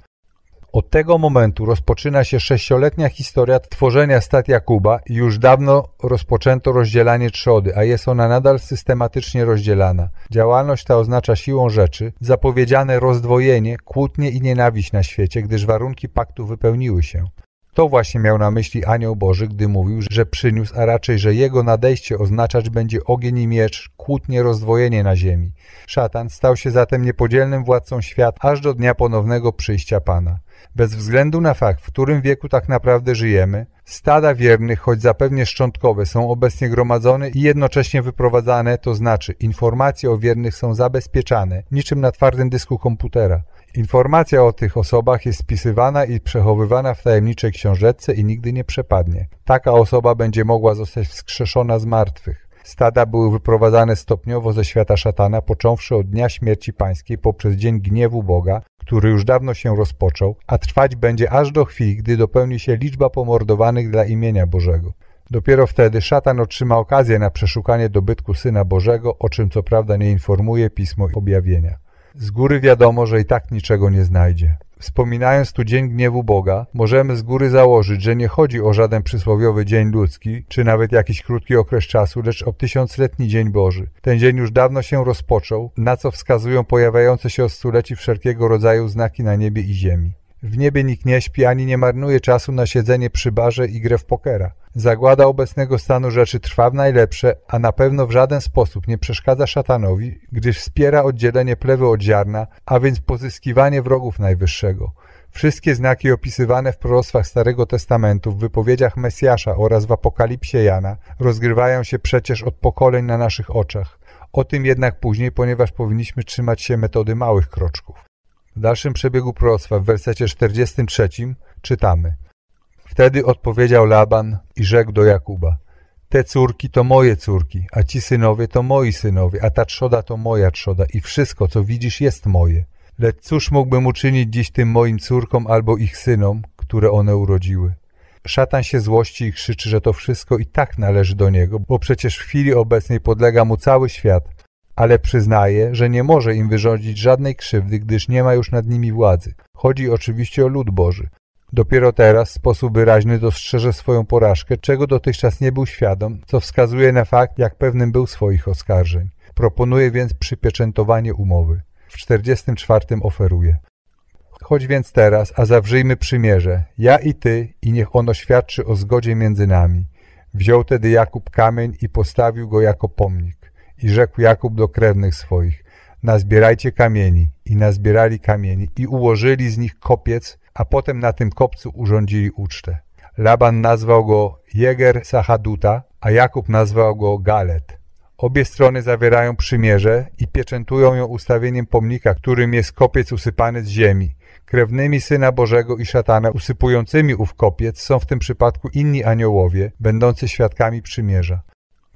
Od tego momentu rozpoczyna się sześcioletnia historia tworzenia stat Jakuba i już dawno rozpoczęto rozdzielanie trzody, a jest ona nadal systematycznie rozdzielana. Działalność ta oznacza siłą rzeczy zapowiedziane rozdwojenie, kłótnie i nienawiść na świecie, gdyż warunki paktu wypełniły się. To właśnie miał na myśli anioł Boży, gdy mówił, że przyniósł, a raczej, że jego nadejście oznaczać będzie ogień i miecz, kłótnie rozdwojenie na ziemi. Szatan stał się zatem niepodzielnym władcą świata aż do dnia ponownego przyjścia Pana. Bez względu na fakt, w którym wieku tak naprawdę żyjemy, stada wiernych, choć zapewnie szczątkowe, są obecnie gromadzone i jednocześnie wyprowadzane, to znaczy informacje o wiernych są zabezpieczane, niczym na twardym dysku komputera. Informacja o tych osobach jest spisywana i przechowywana w tajemniczej książeczce i nigdy nie przepadnie. Taka osoba będzie mogła zostać wskrzeszona z martwych. Stada były wyprowadzane stopniowo ze świata szatana, począwszy od dnia śmierci pańskiej poprzez dzień gniewu Boga, który już dawno się rozpoczął, a trwać będzie aż do chwili, gdy dopełni się liczba pomordowanych dla imienia Bożego. Dopiero wtedy szatan otrzyma okazję na przeszukanie dobytku Syna Bożego, o czym co prawda nie informuje Pismo Objawienia. Z góry wiadomo, że i tak niczego nie znajdzie. Wspominając tu dzień gniewu Boga, możemy z góry założyć, że nie chodzi o żaden przysłowiowy dzień ludzki, czy nawet jakiś krótki okres czasu, lecz o tysiącletni dzień Boży. Ten dzień już dawno się rozpoczął, na co wskazują pojawiające się od stuleci wszelkiego rodzaju znaki na niebie i ziemi. W niebie nikt nie śpi ani nie marnuje czasu na siedzenie przy barze i grę w pokera. Zagłada obecnego stanu rzeczy trwa w najlepsze, a na pewno w żaden sposób nie przeszkadza szatanowi, gdyż wspiera oddzielenie plewy od ziarna, a więc pozyskiwanie wrogów Najwyższego. Wszystkie znaki opisywane w proroctwach Starego Testamentu, w wypowiedziach Mesjasza oraz w Apokalipsie Jana rozgrywają się przecież od pokoleń na naszych oczach. O tym jednak później, ponieważ powinniśmy trzymać się metody małych kroczków. W dalszym przebiegu proroctwa w wersecie 43 czytamy Wtedy odpowiedział Laban i rzekł do Jakuba Te córki to moje córki, a ci synowie to moi synowie, a ta trzoda to moja trzoda i wszystko, co widzisz, jest moje. Lecz cóż mógłbym uczynić dziś tym moim córkom albo ich synom, które one urodziły? Szatan się złości i krzyczy, że to wszystko i tak należy do niego, bo przecież w chwili obecnej podlega mu cały świat, ale przyznaje, że nie może im wyrządzić żadnej krzywdy, gdyż nie ma już nad nimi władzy. Chodzi oczywiście o lud Boży. Dopiero teraz w sposób wyraźny dostrzeże swoją porażkę, czego dotychczas nie był świadom, co wskazuje na fakt, jak pewnym był swoich oskarżeń. Proponuje więc przypieczętowanie umowy. W 44 oferuje. Chodź więc teraz, a zawrzyjmy przymierze, ja i ty, i niech ono świadczy o zgodzie między nami. Wziął tedy Jakub kamień i postawił go jako pomnik. I rzekł Jakub do krewnych swoich, nazbierajcie kamieni. I nazbierali kamieni i ułożyli z nich kopiec, a potem na tym kopcu urządzili ucztę. Laban nazwał go Jeger Sahaduta, a Jakub nazwał go Galet. Obie strony zawierają przymierze i pieczętują ją ustawieniem pomnika, którym jest kopiec usypany z ziemi. Krewnymi Syna Bożego i szatana usypującymi ów kopiec są w tym przypadku inni aniołowie, będący świadkami przymierza.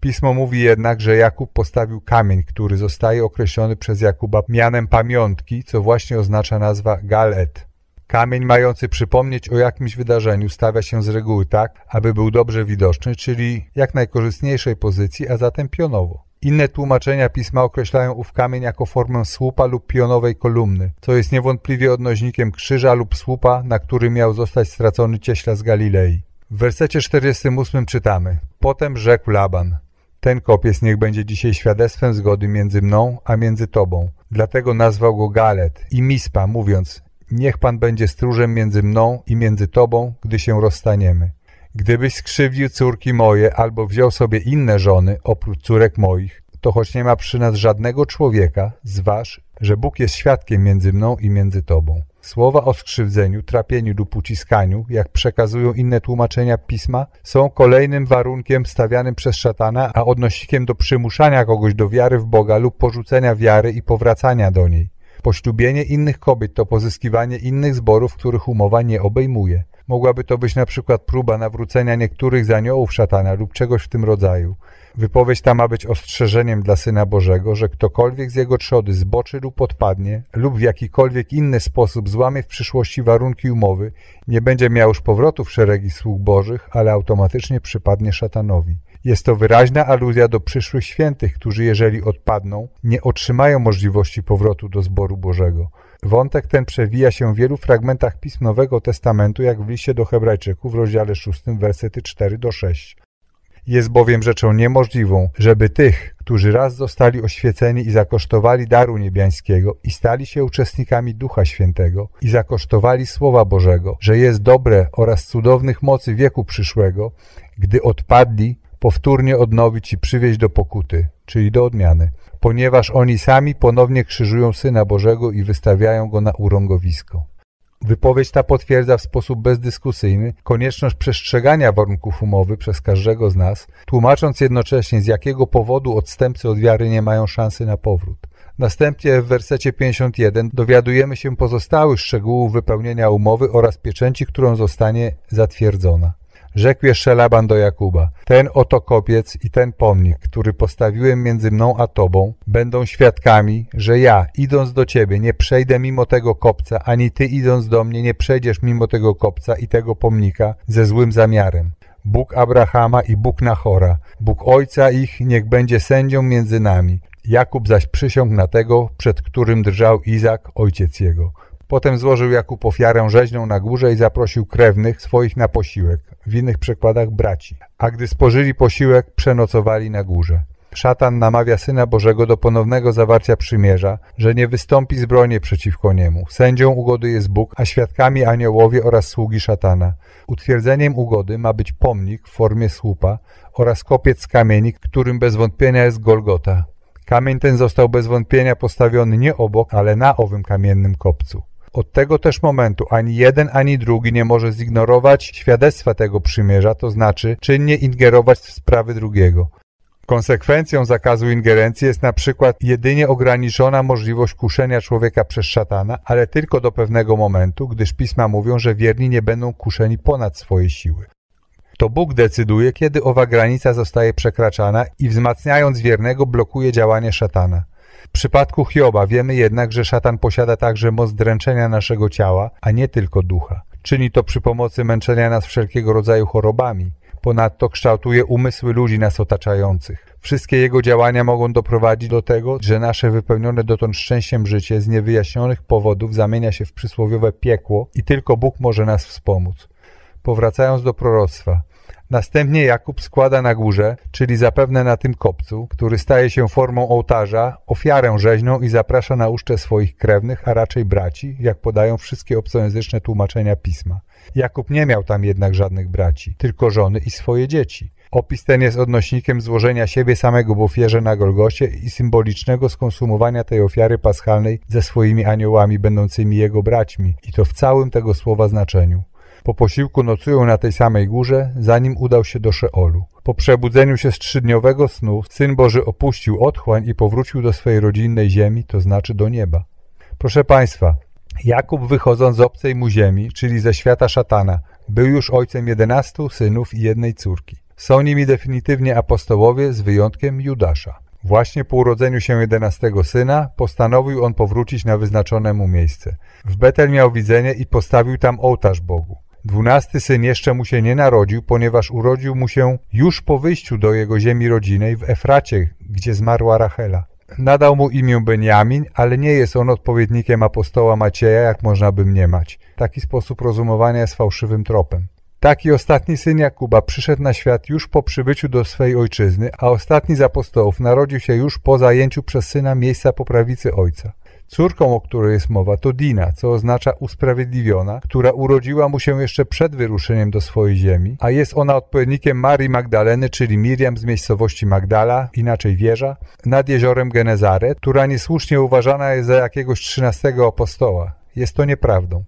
Pismo mówi jednak, że Jakub postawił kamień, który zostaje określony przez Jakuba mianem pamiątki, co właśnie oznacza nazwa Galet. Kamień mający przypomnieć o jakimś wydarzeniu stawia się z reguły tak, aby był dobrze widoczny, czyli jak najkorzystniejszej pozycji, a zatem pionowo. Inne tłumaczenia pisma określają ów kamień jako formę słupa lub pionowej kolumny, co jest niewątpliwie odnośnikiem krzyża lub słupa, na którym miał zostać stracony cieśla z Galilei. W wersecie 48 czytamy Potem rzekł Laban ten kopiec niech będzie dzisiaj świadectwem zgody między mną a między Tobą. Dlatego nazwał go Galet i Mispa, mówiąc, niech Pan będzie stróżem między mną i między Tobą, gdy się rozstaniemy. Gdybyś skrzywdził córki moje albo wziął sobie inne żony oprócz córek moich, to choć nie ma przy nas żadnego człowieka, zważ, że Bóg jest świadkiem między mną i między tobą. Słowa o skrzywdzeniu, trapieniu lub uciskaniu, jak przekazują inne tłumaczenia pisma, są kolejnym warunkiem stawianym przez szatana, a odnosikiem do przymuszania kogoś do wiary w Boga lub porzucenia wiary i powracania do niej. Poślubienie innych kobiet to pozyskiwanie innych zborów, których umowa nie obejmuje. Mogłaby to być na przykład próba nawrócenia niektórych z aniołów szatana lub czegoś w tym rodzaju. Wypowiedź ta ma być ostrzeżeniem dla Syna Bożego, że ktokolwiek z jego trzody zboczy lub odpadnie lub w jakikolwiek inny sposób złamie w przyszłości warunki umowy, nie będzie miał już powrotu w szeregi sług Bożych, ale automatycznie przypadnie szatanowi. Jest to wyraźna aluzja do przyszłych świętych, którzy jeżeli odpadną, nie otrzymają możliwości powrotu do zboru Bożego. Wątek ten przewija się w wielu fragmentach Pism Nowego Testamentu, jak w liście do Hebrajczyków w rozdziale 6, wersety 4 do 6. Jest bowiem rzeczą niemożliwą, żeby tych, którzy raz zostali oświeceni i zakosztowali daru niebiańskiego i stali się uczestnikami Ducha Świętego i zakosztowali Słowa Bożego, że jest dobre oraz cudownych mocy wieku przyszłego, gdy odpadli, powtórnie odnowić i przywieźć do pokuty, czyli do odmiany, ponieważ oni sami ponownie krzyżują Syna Bożego i wystawiają Go na urągowisko. Wypowiedź ta potwierdza w sposób bezdyskusyjny konieczność przestrzegania warunków umowy przez każdego z nas, tłumacząc jednocześnie z jakiego powodu odstępcy od wiary nie mają szansy na powrót. Następnie w wersecie 51 dowiadujemy się pozostałych szczegółów wypełnienia umowy oraz pieczęci, którą zostanie zatwierdzona. Rzekł jeszcze Laban do Jakuba, ten oto kopiec i ten pomnik, który postawiłem między mną a tobą, będą świadkami, że ja, idąc do ciebie, nie przejdę mimo tego kopca, ani ty, idąc do mnie, nie przejdziesz mimo tego kopca i tego pomnika ze złym zamiarem. Bóg Abrahama i Bóg Nachora, Bóg ojca ich, niech będzie sędzią między nami. Jakub zaś przysiągł na tego, przed którym drżał Izak, ojciec jego. Potem złożył Jakub ofiarę rzeźną na górze i zaprosił krewnych swoich na posiłek, w innych przekładach braci. A gdy spożyli posiłek, przenocowali na górze. Szatan namawia Syna Bożego do ponownego zawarcia przymierza, że nie wystąpi zbrojnie przeciwko niemu. Sędzią ugody jest Bóg, a świadkami aniołowie oraz sługi szatana. Utwierdzeniem ugody ma być pomnik w formie słupa oraz kopiec z kamieni, którym bez wątpienia jest Golgota. Kamień ten został bez wątpienia postawiony nie obok, ale na owym kamiennym kopcu. Od tego też momentu ani jeden, ani drugi nie może zignorować świadectwa tego przymierza, to znaczy czynnie ingerować w sprawy drugiego. Konsekwencją zakazu ingerencji jest na przykład jedynie ograniczona możliwość kuszenia człowieka przez szatana, ale tylko do pewnego momentu, gdyż pisma mówią, że wierni nie będą kuszeni ponad swoje siły. To Bóg decyduje, kiedy owa granica zostaje przekraczana i wzmacniając wiernego blokuje działanie szatana. Przypadku Hioba wiemy jednak, że szatan posiada także moc dręczenia naszego ciała, a nie tylko ducha. Czyni to przy pomocy męczenia nas wszelkiego rodzaju chorobami. Ponadto kształtuje umysły ludzi nas otaczających. Wszystkie jego działania mogą doprowadzić do tego, że nasze wypełnione dotąd szczęściem życie z niewyjaśnionych powodów zamienia się w przysłowiowe piekło i tylko Bóg może nas wspomóc. Powracając do proroctwa, Następnie Jakub składa na górze, czyli zapewne na tym kopcu, który staje się formą ołtarza, ofiarę rzeźną i zaprasza na ucztę swoich krewnych, a raczej braci, jak podają wszystkie obcojęzyczne tłumaczenia pisma. Jakub nie miał tam jednak żadnych braci, tylko żony i swoje dzieci. Opis ten jest odnośnikiem złożenia siebie samego w ofierze na Golgosie i symbolicznego skonsumowania tej ofiary paschalnej ze swoimi aniołami będącymi jego braćmi i to w całym tego słowa znaczeniu. Po posiłku nocują na tej samej górze, zanim udał się do Szeolu. Po przebudzeniu się z trzydniowego snu Syn Boży opuścił otchłań i powrócił do swojej rodzinnej ziemi, to znaczy do nieba. Proszę Państwa, Jakub wychodząc z obcej mu ziemi, czyli ze świata szatana, był już ojcem jedenastu synów i jednej córki. Są nimi definitywnie apostołowie z wyjątkiem Judasza. Właśnie po urodzeniu się jedenastego syna postanowił on powrócić na wyznaczone mu miejsce. W Betel miał widzenie i postawił tam ołtarz Bogu. Dwunasty syn jeszcze mu się nie narodził, ponieważ urodził mu się już po wyjściu do jego ziemi rodzinnej w Efracie, gdzie zmarła Rachela. Nadał mu imię Benjamin, ale nie jest on odpowiednikiem apostoła Macieja, jak można by mniemać. Taki sposób rozumowania jest fałszywym tropem. Taki ostatni syn Jakuba przyszedł na świat już po przybyciu do swej ojczyzny, a ostatni z apostołów narodził się już po zajęciu przez syna miejsca po prawicy ojca. Córką, o której jest mowa, to Dina, co oznacza usprawiedliwiona, która urodziła mu się jeszcze przed wyruszeniem do swojej ziemi, a jest ona odpowiednikiem Marii Magdaleny, czyli Miriam z miejscowości Magdala, inaczej wieża, nad jeziorem Genezaret, która niesłusznie uważana jest za jakiegoś trzynastego apostoła. Jest to nieprawdą.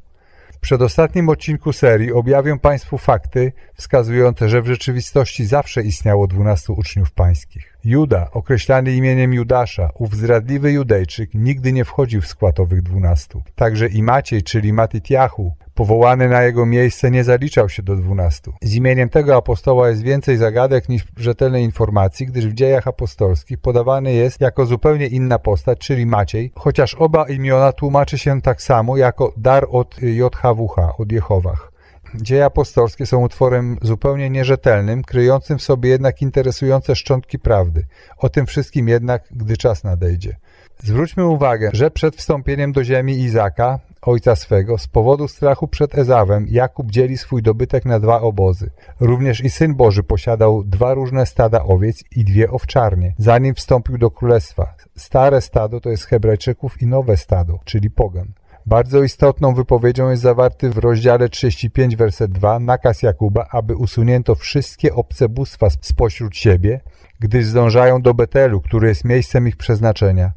W przedostatnim odcinku serii objawię Państwu fakty wskazujące, że w rzeczywistości zawsze istniało dwunastu uczniów pańskich. Juda, określany imieniem Judasza, ów zdradliwy Judejczyk, nigdy nie wchodził w skład owych dwunastu. Także i Maciej, czyli Matytiachu, powołany na jego miejsce, nie zaliczał się do dwunastu. Z imieniem tego apostoła jest więcej zagadek niż rzetelnej informacji, gdyż w dziejach apostolskich podawany jest jako zupełnie inna postać, czyli Maciej, chociaż oba imiona tłumaczy się tak samo jako dar od JHWH, od Jehowach. Dzieje apostolskie są utworem zupełnie nierzetelnym, kryjącym w sobie jednak interesujące szczątki prawdy. O tym wszystkim jednak, gdy czas nadejdzie. Zwróćmy uwagę, że przed wstąpieniem do ziemi Izaka, ojca swego, z powodu strachu przed Ezawem, Jakub dzieli swój dobytek na dwa obozy. Również i Syn Boży posiadał dwa różne stada owiec i dwie owczarnie, zanim wstąpił do królestwa. Stare stado to jest Hebrajczyków i nowe stado, czyli pogan. Bardzo istotną wypowiedzią jest zawarty w rozdziale 35, werset 2 nakaz Jakuba, aby usunięto wszystkie obce bóstwa spośród siebie, gdyż zdążają do Betelu, który jest miejscem ich przeznaczenia.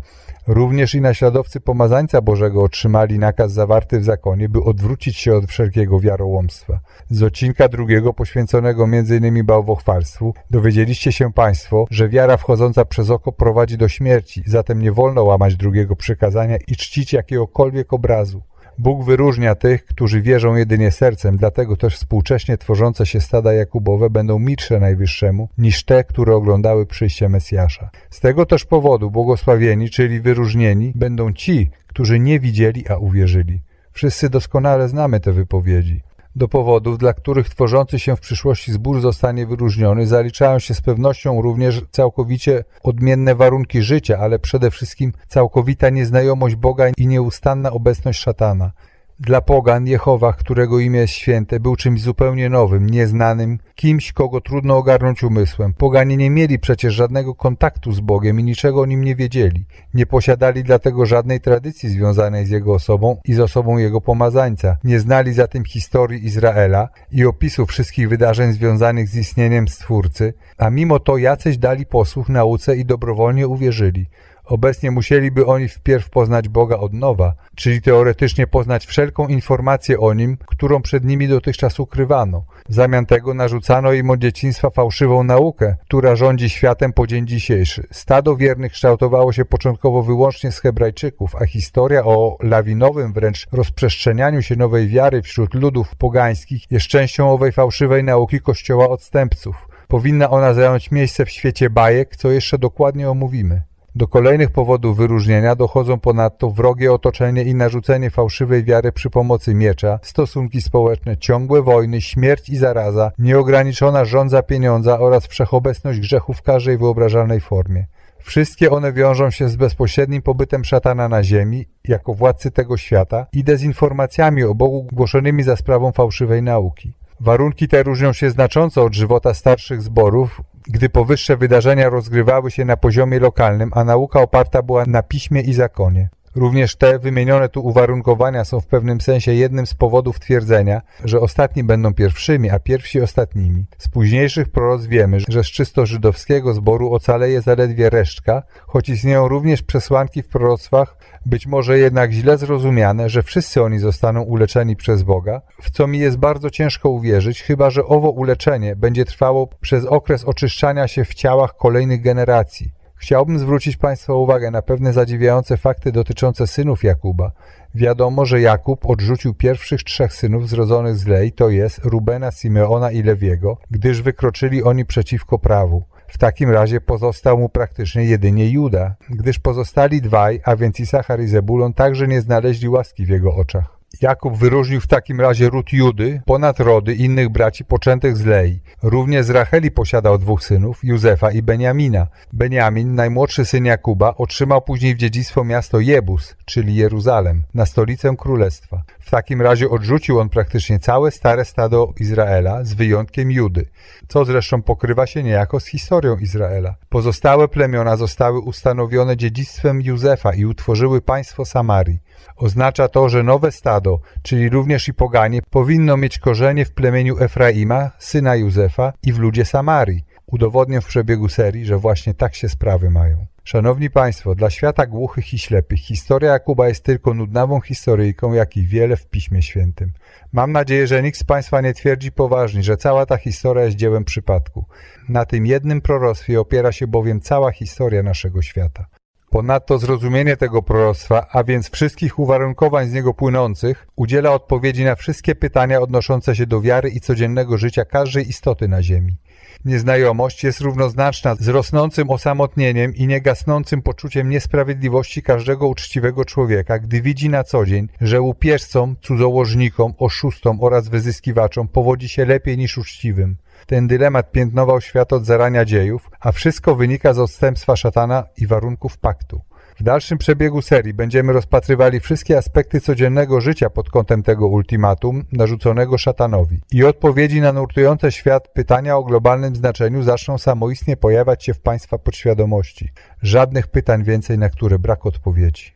Również i naśladowcy pomazańca Bożego otrzymali nakaz zawarty w zakonie, by odwrócić się od wszelkiego wiarołomstwa. Z odcinka drugiego, poświęconego m.in. bałwochwalstwu, dowiedzieliście się Państwo, że wiara wchodząca przez oko prowadzi do śmierci, zatem nie wolno łamać drugiego przykazania i czcić jakiegokolwiek obrazu. Bóg wyróżnia tych, którzy wierzą jedynie sercem, dlatego też współcześnie tworzące się stada Jakubowe będą milsze Najwyższemu niż te, które oglądały przyjście Mesjasza. Z tego też powodu błogosławieni, czyli wyróżnieni, będą ci, którzy nie widzieli, a uwierzyli. Wszyscy doskonale znamy te wypowiedzi. Do powodów, dla których tworzący się w przyszłości zbór zostanie wyróżniony, zaliczają się z pewnością również całkowicie odmienne warunki życia, ale przede wszystkim całkowita nieznajomość Boga i nieustanna obecność szatana. Dla pogan Jehowa, którego imię jest święte, był czymś zupełnie nowym, nieznanym, kimś, kogo trudno ogarnąć umysłem. Poganie nie mieli przecież żadnego kontaktu z Bogiem i niczego o nim nie wiedzieli. Nie posiadali dlatego żadnej tradycji związanej z jego osobą i z osobą jego pomazańca. Nie znali zatem historii Izraela i opisu wszystkich wydarzeń związanych z istnieniem Stwórcy, a mimo to jacyś dali posłuch nauce i dobrowolnie uwierzyli. Obecnie musieliby oni wpierw poznać Boga od nowa, czyli teoretycznie poznać wszelką informację o Nim, którą przed nimi dotychczas ukrywano. W zamian tego narzucano im od dzieciństwa fałszywą naukę, która rządzi światem po dzień dzisiejszy. Stado wiernych kształtowało się początkowo wyłącznie z Hebrajczyków, a historia o lawinowym wręcz rozprzestrzenianiu się nowej wiary wśród ludów pogańskich jest częścią owej fałszywej nauki Kościoła odstępców. Powinna ona zająć miejsce w świecie bajek, co jeszcze dokładnie omówimy. Do kolejnych powodów wyróżnienia dochodzą ponadto wrogie otoczenie i narzucenie fałszywej wiary przy pomocy miecza, stosunki społeczne, ciągłe wojny, śmierć i zaraza, nieograniczona rządza pieniądza oraz wszechobecność grzechu w każdej wyobrażalnej formie. Wszystkie one wiążą się z bezpośrednim pobytem szatana na ziemi, jako władcy tego świata i dezinformacjami o Bogu głoszonymi za sprawą fałszywej nauki. Warunki te różnią się znacząco od żywota starszych zborów, gdy powyższe wydarzenia rozgrywały się na poziomie lokalnym, a nauka oparta była na piśmie i zakonie. Również te wymienione tu uwarunkowania są w pewnym sensie jednym z powodów twierdzenia, że ostatni będą pierwszymi, a pierwsi ostatnimi. Z późniejszych proroc wiemy, że z czysto żydowskiego zboru ocaleje zaledwie resztka, choć istnieją również przesłanki w proroctwach, być może jednak źle zrozumiane, że wszyscy oni zostaną uleczeni przez Boga, w co mi jest bardzo ciężko uwierzyć, chyba że owo uleczenie będzie trwało przez okres oczyszczania się w ciałach kolejnych generacji. Chciałbym zwrócić Państwa uwagę na pewne zadziwiające fakty dotyczące synów Jakuba. Wiadomo, że Jakub odrzucił pierwszych trzech synów zrodzonych z Lei, to jest Rubena, Simeona i Lewiego, gdyż wykroczyli oni przeciwko prawu. W takim razie pozostał mu praktycznie jedynie Juda, gdyż pozostali dwaj, a więc Isachar i Zebulon, także nie znaleźli łaski w jego oczach. Jakub wyróżnił w takim razie ród Judy ponad rody innych braci poczętych z Lei. Również z Racheli posiadał dwóch synów, Józefa i Beniamina. Beniamin, najmłodszy syn Jakuba, otrzymał później w dziedzictwo miasto Jebus, czyli Jeruzalem, na stolicę królestwa. W takim razie odrzucił on praktycznie całe stare stado Izraela, z wyjątkiem Judy, co zresztą pokrywa się niejako z historią Izraela. Pozostałe plemiona zostały ustanowione dziedzictwem Józefa i utworzyły państwo Samarii. Oznacza to, że nowe stado, czyli również i poganie, powinno mieć korzenie w plemieniu Efraima, syna Józefa i w ludzie Samarii. Udowodnię w przebiegu serii, że właśnie tak się sprawy mają. Szanowni Państwo, dla świata głuchych i ślepych historia Jakuba jest tylko nudnawą historyjką, jak i wiele w Piśmie Świętym. Mam nadzieję, że nikt z Państwa nie twierdzi poważnie, że cała ta historia jest dziełem przypadku. Na tym jednym proroctwie opiera się bowiem cała historia naszego świata. Ponadto zrozumienie tego proroctwa, a więc wszystkich uwarunkowań z niego płynących, udziela odpowiedzi na wszystkie pytania odnoszące się do wiary i codziennego życia każdej istoty na Ziemi. Nieznajomość jest równoznaczna z rosnącym osamotnieniem i niegasnącym poczuciem niesprawiedliwości każdego uczciwego człowieka, gdy widzi na co dzień, że łupieżcom, cudzołożnikom, oszustom oraz wyzyskiwaczom powodzi się lepiej niż uczciwym. Ten dylemat piętnował świat od zarania dziejów, a wszystko wynika z odstępstwa szatana i warunków paktu. W dalszym przebiegu serii będziemy rozpatrywali wszystkie aspekty codziennego życia pod kątem tego ultimatum narzuconego szatanowi. I odpowiedzi na nurtujące świat pytania o globalnym znaczeniu zaczną samoistnie pojawiać się w Państwa podświadomości. Żadnych pytań więcej, na które brak odpowiedzi.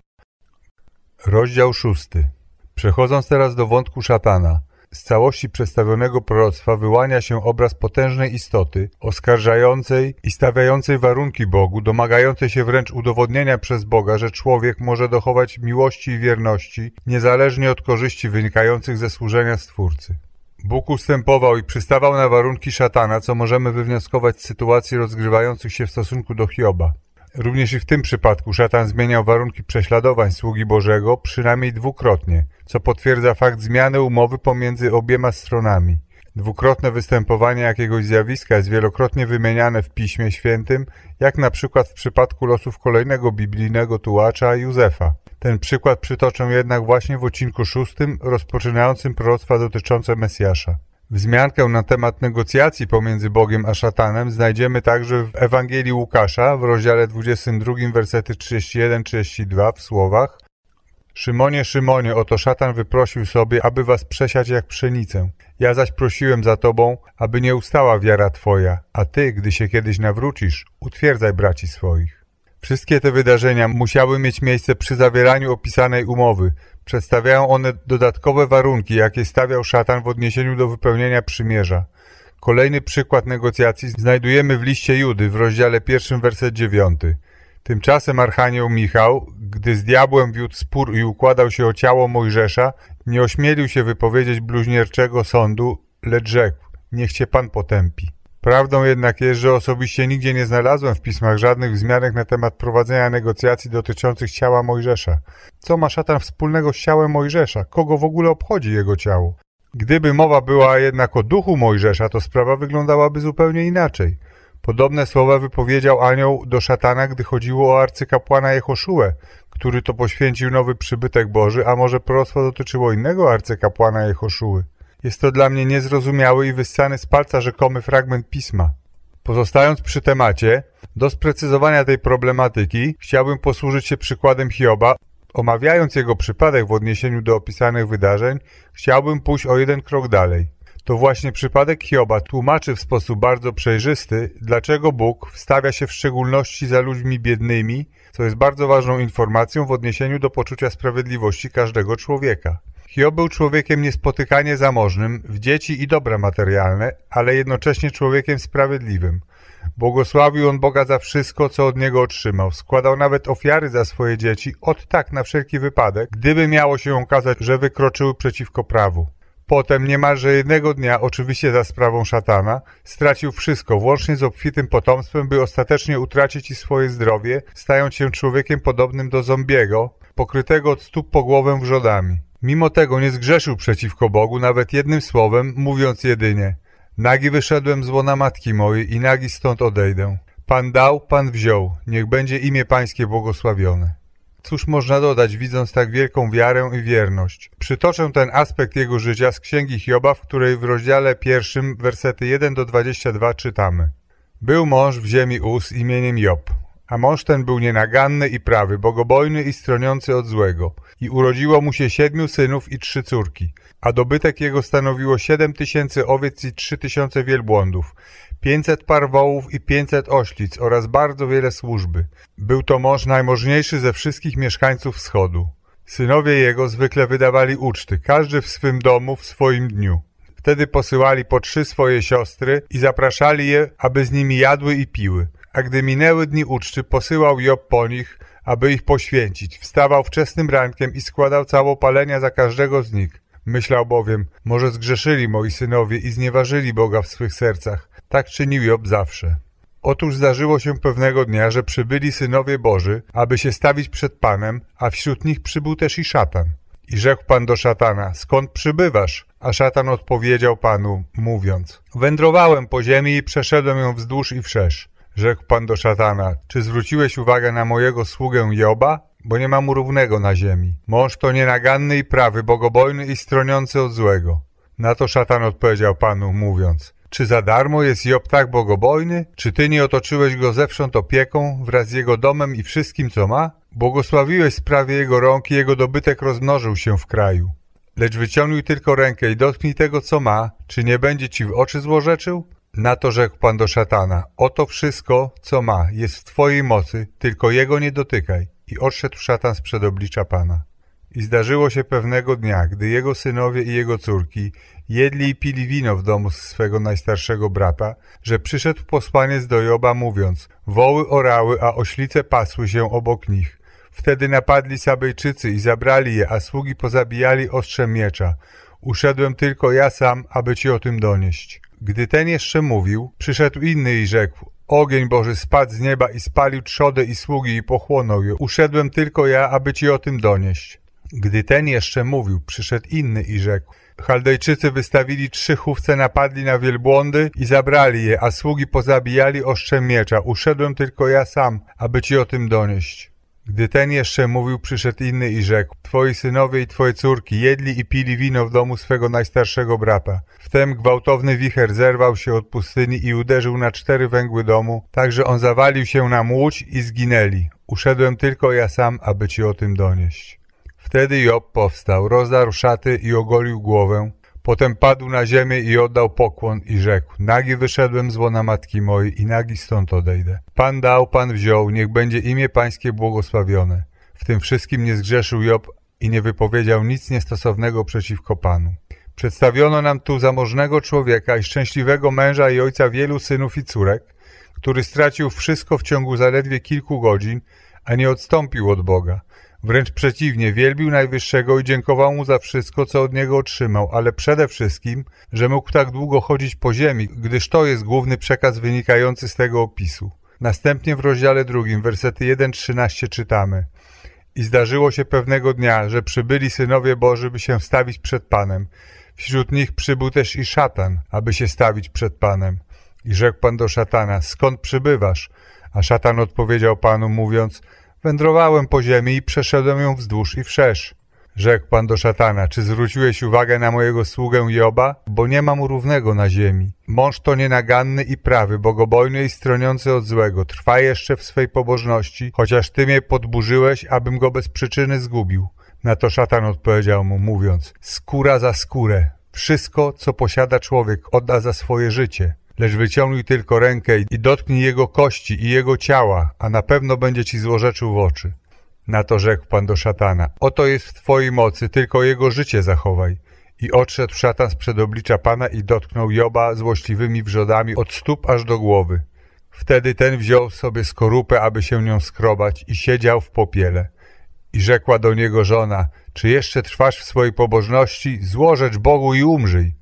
Rozdział szósty. Przechodząc teraz do wątku szatana. Z całości przedstawionego proroctwa wyłania się obraz potężnej istoty, oskarżającej i stawiającej warunki Bogu, domagającej się wręcz udowodnienia przez Boga, że człowiek może dochować miłości i wierności, niezależnie od korzyści wynikających ze służenia Stwórcy. Bóg ustępował i przystawał na warunki szatana, co możemy wywnioskować z sytuacji rozgrywających się w stosunku do Hioba. Również i w tym przypadku szatan zmieniał warunki prześladowań sługi Bożego przynajmniej dwukrotnie, co potwierdza fakt zmiany umowy pomiędzy obiema stronami. Dwukrotne występowanie jakiegoś zjawiska jest wielokrotnie wymieniane w Piśmie Świętym, jak na przykład w przypadku losów kolejnego biblijnego tułacza Józefa. Ten przykład przytoczę jednak właśnie w odcinku szóstym, rozpoczynającym proroctwa dotyczące Mesjasza. Wzmiankę na temat negocjacji pomiędzy Bogiem a szatanem znajdziemy także w Ewangelii Łukasza w rozdziale 22, wersety 31-32 w słowach Szymonie, Szymonie, oto szatan wyprosił sobie, aby was przesiać jak pszenicę. Ja zaś prosiłem za tobą, aby nie ustała wiara twoja, a ty, gdy się kiedyś nawrócisz, utwierdzaj braci swoich. Wszystkie te wydarzenia musiały mieć miejsce przy zawieraniu opisanej umowy. Przedstawiają one dodatkowe warunki, jakie stawiał szatan w odniesieniu do wypełnienia przymierza. Kolejny przykład negocjacji znajdujemy w liście Judy w rozdziale pierwszym werset dziewiąty. Tymczasem Archanioł Michał, gdy z diabłem wiódł spór i układał się o ciało Mojżesza, nie ośmielił się wypowiedzieć bluźnierczego sądu, lecz rzekł, niech cię Pan potępi. Prawdą jednak jest, że osobiście nigdzie nie znalazłem w pismach żadnych wzmianek na temat prowadzenia negocjacji dotyczących ciała Mojżesza. Co ma szatan wspólnego z ciałem Mojżesza? Kogo w ogóle obchodzi jego ciało? Gdyby mowa była jednak o duchu Mojżesza, to sprawa wyglądałaby zupełnie inaczej. Podobne słowa wypowiedział anioł do szatana, gdy chodziło o arcykapłana Jehoszuę, który to poświęcił nowy przybytek Boży, a może proroctwo dotyczyło innego arcykapłana Jehoszuły. Jest to dla mnie niezrozumiały i wyssany z palca rzekomy fragment pisma. Pozostając przy temacie, do sprecyzowania tej problematyki chciałbym posłużyć się przykładem Hioba. Omawiając jego przypadek w odniesieniu do opisanych wydarzeń, chciałbym pójść o jeden krok dalej. To właśnie przypadek Hioba tłumaczy w sposób bardzo przejrzysty, dlaczego Bóg wstawia się w szczególności za ludźmi biednymi, co jest bardzo ważną informacją w odniesieniu do poczucia sprawiedliwości każdego człowieka. Hiob był człowiekiem niespotykanie zamożnym w dzieci i dobra materialne, ale jednocześnie człowiekiem sprawiedliwym. Błogosławił on Boga za wszystko, co od niego otrzymał. Składał nawet ofiary za swoje dzieci, od tak na wszelki wypadek, gdyby miało się okazać, że wykroczyły przeciwko prawu. Potem niemalże jednego dnia, oczywiście za sprawą szatana, stracił wszystko, włącznie z obfitym potomstwem, by ostatecznie utracić i swoje zdrowie, stając się człowiekiem podobnym do zombiego, pokrytego od stóp po głowę wrzodami. Mimo tego nie zgrzeszył przeciwko Bogu nawet jednym słowem, mówiąc jedynie Nagi wyszedłem z łona matki mojej i nagi stąd odejdę. Pan dał, Pan wziął, niech będzie imię Pańskie błogosławione. Cóż można dodać, widząc tak wielką wiarę i wierność? Przytoczę ten aspekt jego życia z księgi Hioba, w której w rozdziale pierwszym, wersety 1 do 22 czytamy. Był mąż w ziemi Uz imieniem Job, a mąż ten był nienaganny i prawy, bogobojny i stroniący od złego. I urodziło mu się siedmiu synów i trzy córki, a dobytek jego stanowiło siedem tysięcy owiec i trzy tysiące wielbłądów, pięćset par wołów i pięćset oślic oraz bardzo wiele służby. Był to mąż najmożniejszy ze wszystkich mieszkańców wschodu. Synowie jego zwykle wydawali uczty, każdy w swym domu w swoim dniu. Wtedy posyłali po trzy swoje siostry i zapraszali je, aby z nimi jadły i piły. A gdy minęły dni uczty, posyłał Job po nich, aby ich poświęcić. Wstawał wczesnym rankiem i składał całopalenia za każdego z nich. Myślał bowiem, może zgrzeszyli moi synowie i znieważyli Boga w swych sercach. Tak czynił Job zawsze. Otóż zdarzyło się pewnego dnia, że przybyli synowie Boży, aby się stawić przed Panem, a wśród nich przybył też i szatan. I rzekł Pan do szatana, skąd przybywasz? A szatan odpowiedział Panu, mówiąc, wędrowałem po ziemi i przeszedłem ją wzdłuż i wszerz. Rzekł Pan do szatana, czy zwróciłeś uwagę na mojego sługę Joba? Bo nie ma mu równego na ziemi. Mąż to nienaganny i prawy, bogobojny i stroniący od złego. Na to szatan odpowiedział Panu, mówiąc, czy za darmo jest Job tak bogobojny? Czy ty nie otoczyłeś go zewsząd opieką wraz z jego domem i wszystkim, co ma? Błogosławiłeś sprawie jego rąk i jego dobytek rozmnożył się w kraju. Lecz wyciągnij tylko rękę i dotknij tego, co ma, czy nie będzie ci w oczy złorzeczył? Na to rzekł Pan do szatana, oto wszystko, co ma, jest w twojej mocy, tylko jego nie dotykaj. I odszedł szatan z przed oblicza Pana. I zdarzyło się pewnego dnia, gdy jego synowie i jego córki jedli i pili wino w domu swego najstarszego brata, że przyszedł posłaniec do Joba mówiąc, woły orały, a oślice pasły się obok nich. Wtedy napadli Sabejczycy i zabrali je, a sługi pozabijali ostrzem miecza. Uszedłem tylko ja sam, aby ci o tym donieść. Gdy ten jeszcze mówił, przyszedł inny i rzekł, Ogień Boży spadł z nieba i spalił trzodę i sługi i pochłonął je. Uszedłem tylko ja, aby ci o tym donieść. Gdy ten jeszcze mówił, przyszedł inny i rzekł, Chaldejczycy wystawili trzy chówce, napadli na wielbłądy i zabrali je, a sługi pozabijali ostrzem miecza. Uszedłem tylko ja sam, aby ci o tym donieść. Gdy ten jeszcze mówił, przyszedł inny i rzekł, twoi synowie i twoje córki jedli i pili wino w domu swego najstarszego brata. Wtem gwałtowny wicher zerwał się od pustyni i uderzył na cztery węgły domu, tak że on zawalił się na młódź i zginęli. Uszedłem tylko ja sam, aby ci o tym donieść. Wtedy Job powstał, rozdarł szaty i ogolił głowę. Potem padł na ziemię i oddał pokłon i rzekł, nagi wyszedłem z łona matki mojej i nagi stąd odejdę. Pan dał, Pan wziął, niech będzie imię Pańskie błogosławione. W tym wszystkim nie zgrzeszył Job i nie wypowiedział nic niestosownego przeciwko Panu. Przedstawiono nam tu zamożnego człowieka i szczęśliwego męża i ojca wielu synów i córek, który stracił wszystko w ciągu zaledwie kilku godzin, a nie odstąpił od Boga. Wręcz przeciwnie, wielbił Najwyższego i dziękował mu za wszystko, co od niego otrzymał, ale przede wszystkim, że mógł tak długo chodzić po ziemi, gdyż to jest główny przekaz wynikający z tego opisu. Następnie w rozdziale drugim, wersety 1-13 czytamy I zdarzyło się pewnego dnia, że przybyli synowie Boży, by się stawić przed Panem. Wśród nich przybył też i szatan, aby się stawić przed Panem. I rzekł Pan do szatana, skąd przybywasz? A szatan odpowiedział Panu, mówiąc, Wędrowałem po ziemi i przeszedłem ją wzdłuż i wszerz. Rzekł Pan do szatana, czy zwróciłeś uwagę na mojego sługę Joba? Bo nie ma mu równego na ziemi. Mąż to nienaganny i prawy, bogobojny i stroniący od złego. Trwa jeszcze w swej pobożności, chociaż Ty mnie podburzyłeś, abym go bez przyczyny zgubił. Na to szatan odpowiedział mu, mówiąc, skóra za skórę. Wszystko, co posiada człowiek, odda za swoje życie lecz wyciągnij tylko rękę i dotknij jego kości i jego ciała, a na pewno będzie ci złorzeczył w oczy. Na to rzekł Pan do szatana, oto jest w twojej mocy, tylko jego życie zachowaj. I odszedł szatan z przed oblicza Pana i dotknął Joba złośliwymi wrzodami od stóp aż do głowy. Wtedy ten wziął sobie skorupę, aby się nią skrobać i siedział w popiele. I rzekła do niego żona, czy jeszcze trwasz w swojej pobożności? Złożecz Bogu i umrzyj.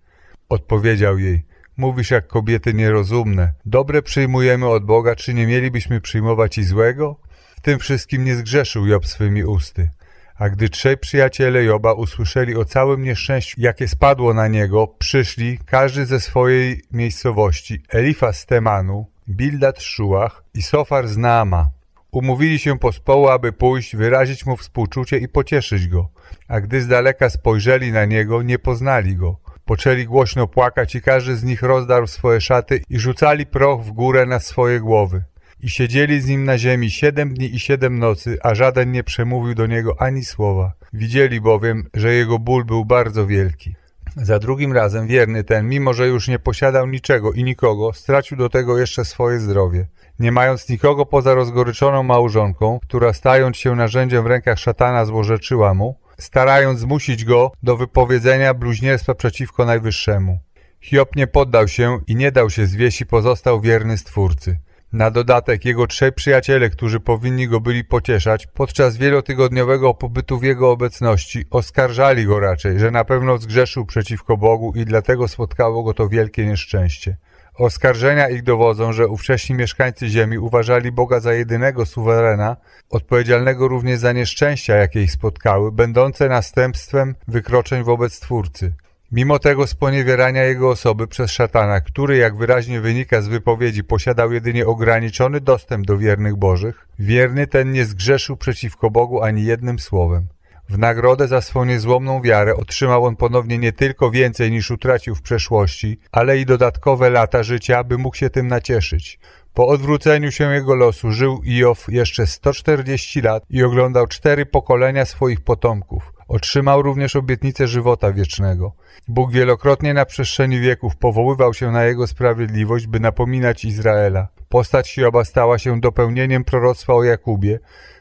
Odpowiedział jej, Mówisz jak kobiety nierozumne. Dobre przyjmujemy od Boga, czy nie mielibyśmy przyjmować i złego? W tym wszystkim nie zgrzeszył Job swymi usty. A gdy trzej przyjaciele Joba usłyszeli o całym nieszczęściu, jakie spadło na niego, przyszli, każdy ze swojej miejscowości, Elifa z Temanu, Bildad z Szułach i Sofar z Naama. Umówili się pospołu, aby pójść, wyrazić mu współczucie i pocieszyć go. A gdy z daleka spojrzeli na niego, nie poznali go. Poczęli głośno płakać i każdy z nich rozdarł swoje szaty i rzucali proch w górę na swoje głowy. I siedzieli z nim na ziemi siedem dni i siedem nocy, a żaden nie przemówił do niego ani słowa. Widzieli bowiem, że jego ból był bardzo wielki. Za drugim razem wierny ten, mimo że już nie posiadał niczego i nikogo, stracił do tego jeszcze swoje zdrowie. Nie mając nikogo poza rozgoryczoną małżonką, która stając się narzędziem w rękach szatana złorzeczyła mu, starając zmusić go do wypowiedzenia bluźnierstwa przeciwko Najwyższemu. Hiob nie poddał się i nie dał się zwieść i pozostał wierny Stwórcy. Na dodatek jego trzej przyjaciele, którzy powinni go byli pocieszać, podczas wielotygodniowego pobytu w jego obecności oskarżali go raczej, że na pewno zgrzeszył przeciwko Bogu i dlatego spotkało go to wielkie nieszczęście. Oskarżenia ich dowodzą, że ówcześni mieszkańcy ziemi uważali Boga za jedynego suwerena, odpowiedzialnego również za nieszczęścia, jakie ich spotkały, będące następstwem wykroczeń wobec Twórcy. Mimo tego sponiewierania jego osoby przez szatana, który, jak wyraźnie wynika z wypowiedzi, posiadał jedynie ograniczony dostęp do wiernych bożych, wierny ten nie zgrzeszył przeciwko Bogu ani jednym słowem. W nagrodę za swą niezłomną wiarę otrzymał on ponownie nie tylko więcej niż utracił w przeszłości, ale i dodatkowe lata życia, by mógł się tym nacieszyć. Po odwróceniu się jego losu żył Iow jeszcze 140 lat i oglądał cztery pokolenia swoich potomków. Otrzymał również obietnicę żywota wiecznego. Bóg wielokrotnie na przestrzeni wieków powoływał się na jego sprawiedliwość, by napominać Izraela. Postać Hioba stała się dopełnieniem proroctwa o Jakubie,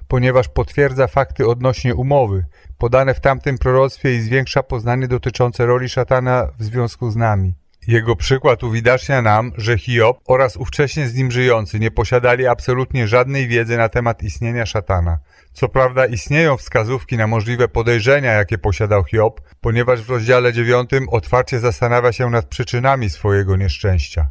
ponieważ potwierdza fakty odnośnie umowy, podane w tamtym proroctwie i zwiększa poznanie dotyczące roli szatana w związku z nami. Jego przykład uwidacznia nam, że Hiob oraz ówcześnie z nim żyjący nie posiadali absolutnie żadnej wiedzy na temat istnienia szatana. Co prawda istnieją wskazówki na możliwe podejrzenia, jakie posiadał Hiob, ponieważ w rozdziale dziewiątym otwarcie zastanawia się nad przyczynami swojego nieszczęścia.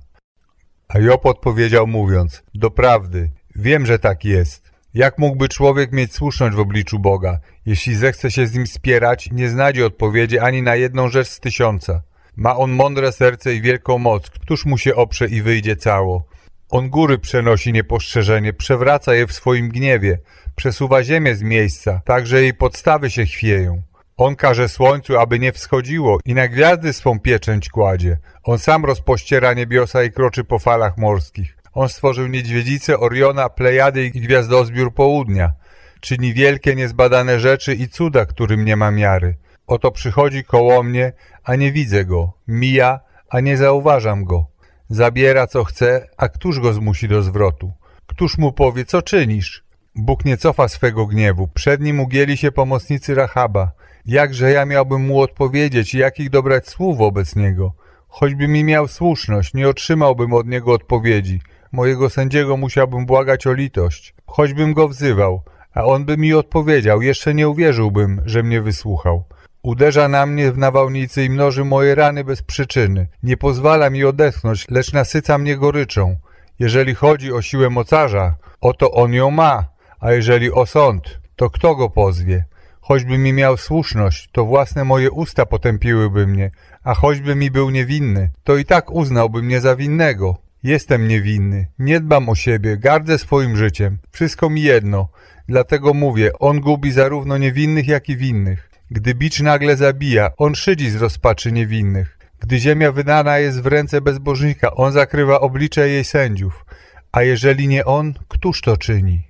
A Job odpowiedział mówiąc, doprawdy, wiem, że tak jest. Jak mógłby człowiek mieć słuszność w obliczu Boga? Jeśli zechce się z nim spierać, nie znajdzie odpowiedzi ani na jedną rzecz z tysiąca. Ma on mądre serce i wielką moc, któż mu się oprze i wyjdzie cało? On góry przenosi niepostrzeżenie, przewraca je w swoim gniewie, przesuwa ziemię z miejsca, tak że jej podstawy się chwieją. On każe słońcu, aby nie wschodziło i na gwiazdy swą pieczęć kładzie. On sam rozpościera niebiosa i kroczy po falach morskich. On stworzył niedźwiedzicę Oriona, Plejady i gwiazdozbiór południa. Czyni wielkie, niezbadane rzeczy i cuda, którym nie ma miary. Oto przychodzi koło mnie, a nie widzę go. Mija, a nie zauważam go. Zabiera co chce, a któż go zmusi do zwrotu? Któż mu powie, co czynisz? Bóg nie cofa swego gniewu. Przed nim ugięli się pomocnicy Rahaba. Jakże ja miałbym mu odpowiedzieć i jakich dobrać słów wobec niego? Choćby mi miał słuszność, nie otrzymałbym od niego odpowiedzi. Mojego sędziego musiałbym błagać o litość. Choćbym go wzywał, a on by mi odpowiedział, jeszcze nie uwierzyłbym, że mnie wysłuchał. Uderza na mnie w nawałnicy i mnoży moje rany bez przyczyny. Nie pozwala mi odetchnąć, lecz nasyca mnie goryczą. Jeżeli chodzi o siłę mocarza, oto on ją ma, a jeżeli o sąd, to kto go pozwie? Choćby mi miał słuszność, to własne moje usta potępiłyby mnie, a choćby mi był niewinny, to i tak uznałby mnie za winnego. Jestem niewinny, nie dbam o siebie, gardzę swoim życiem, wszystko mi jedno. Dlatego mówię, on gubi zarówno niewinnych, jak i winnych. Gdy bicz nagle zabija, on szydzi z rozpaczy niewinnych. Gdy ziemia wydana jest w ręce bezbożnika, on zakrywa oblicze jej sędziów. A jeżeli nie on, któż to czyni?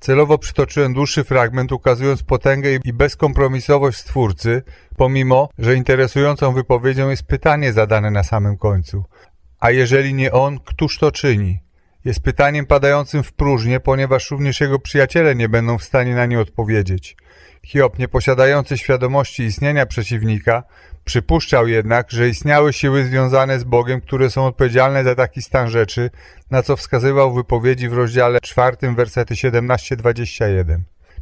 Celowo przytoczyłem dłuższy fragment, ukazując potęgę i bezkompromisowość Stwórcy, pomimo, że interesującą wypowiedzią jest pytanie zadane na samym końcu. A jeżeli nie on, któż to czyni? Jest pytaniem padającym w próżnię, ponieważ również jego przyjaciele nie będą w stanie na nie odpowiedzieć. Hiob, nie posiadający świadomości istnienia przeciwnika, przypuszczał jednak, że istniały siły związane z Bogiem, które są odpowiedzialne za taki stan rzeczy, na co wskazywał w wypowiedzi w rozdziale 4, wersety 17-21.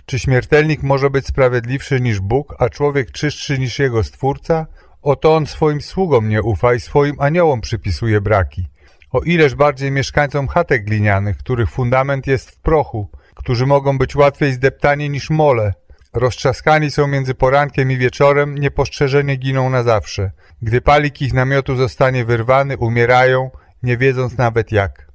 Czy śmiertelnik może być sprawiedliwszy niż Bóg, a człowiek czystszy niż jego Stwórca? Oto on swoim sługom nie ufa i swoim aniołom przypisuje braki. O ileż bardziej mieszkańcom chatek glinianych, których fundament jest w prochu, którzy mogą być łatwiej zdeptani niż mole, Roztrzaskani są między porankiem i wieczorem, niepostrzeżenie giną na zawsze. Gdy palik ich namiotu zostanie wyrwany, umierają, nie wiedząc nawet jak.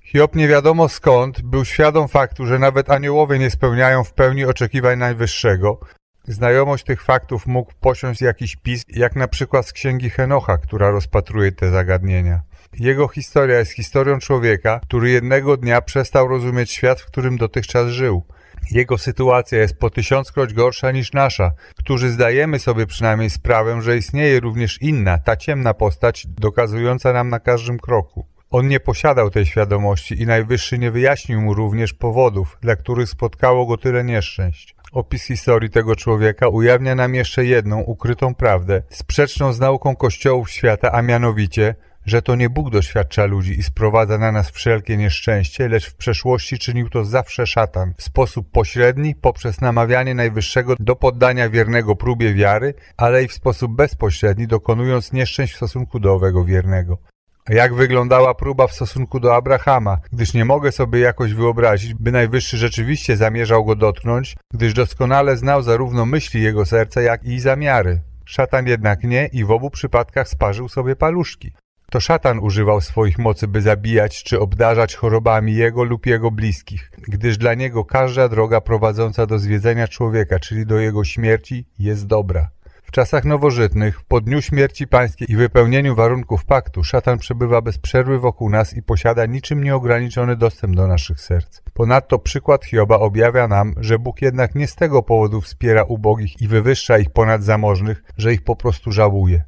Hiob nie wiadomo skąd był świadom faktu, że nawet aniołowie nie spełniają w pełni oczekiwań Najwyższego. Znajomość tych faktów mógł posiąść jakiś pis, jak na przykład z księgi Henocha, która rozpatruje te zagadnienia. Jego historia jest historią człowieka, który jednego dnia przestał rozumieć świat, w którym dotychczas żył. Jego sytuacja jest po tysiąckroć gorsza niż nasza, którzy zdajemy sobie przynajmniej sprawę, że istnieje również inna, ta ciemna postać, dokazująca nam na każdym kroku. On nie posiadał tej świadomości i Najwyższy nie wyjaśnił mu również powodów, dla których spotkało go tyle nieszczęść. Opis historii tego człowieka ujawnia nam jeszcze jedną ukrytą prawdę, sprzeczną z nauką kościołów świata, a mianowicie, że to nie Bóg doświadcza ludzi i sprowadza na nas wszelkie nieszczęście, lecz w przeszłości czynił to zawsze szatan, w sposób pośredni, poprzez namawianie Najwyższego do poddania wiernego próbie wiary, ale i w sposób bezpośredni, dokonując nieszczęść w stosunku do owego wiernego. Jak wyglądała próba w stosunku do Abrahama, gdyż nie mogę sobie jakoś wyobrazić, by Najwyższy rzeczywiście zamierzał go dotknąć, gdyż doskonale znał zarówno myśli jego serca, jak i zamiary. Szatan jednak nie i w obu przypadkach sparzył sobie paluszki. To szatan używał swoich mocy, by zabijać czy obdarzać chorobami jego lub jego bliskich, gdyż dla niego każda droga prowadząca do zwiedzenia człowieka, czyli do jego śmierci, jest dobra. W czasach nowożytnych, po dniu śmierci pańskiej i wypełnieniu warunków paktu, szatan przebywa bez przerwy wokół nas i posiada niczym nieograniczony dostęp do naszych serc. Ponadto przykład Hioba objawia nam, że Bóg jednak nie z tego powodu wspiera ubogich i wywyższa ich ponad zamożnych, że ich po prostu żałuje.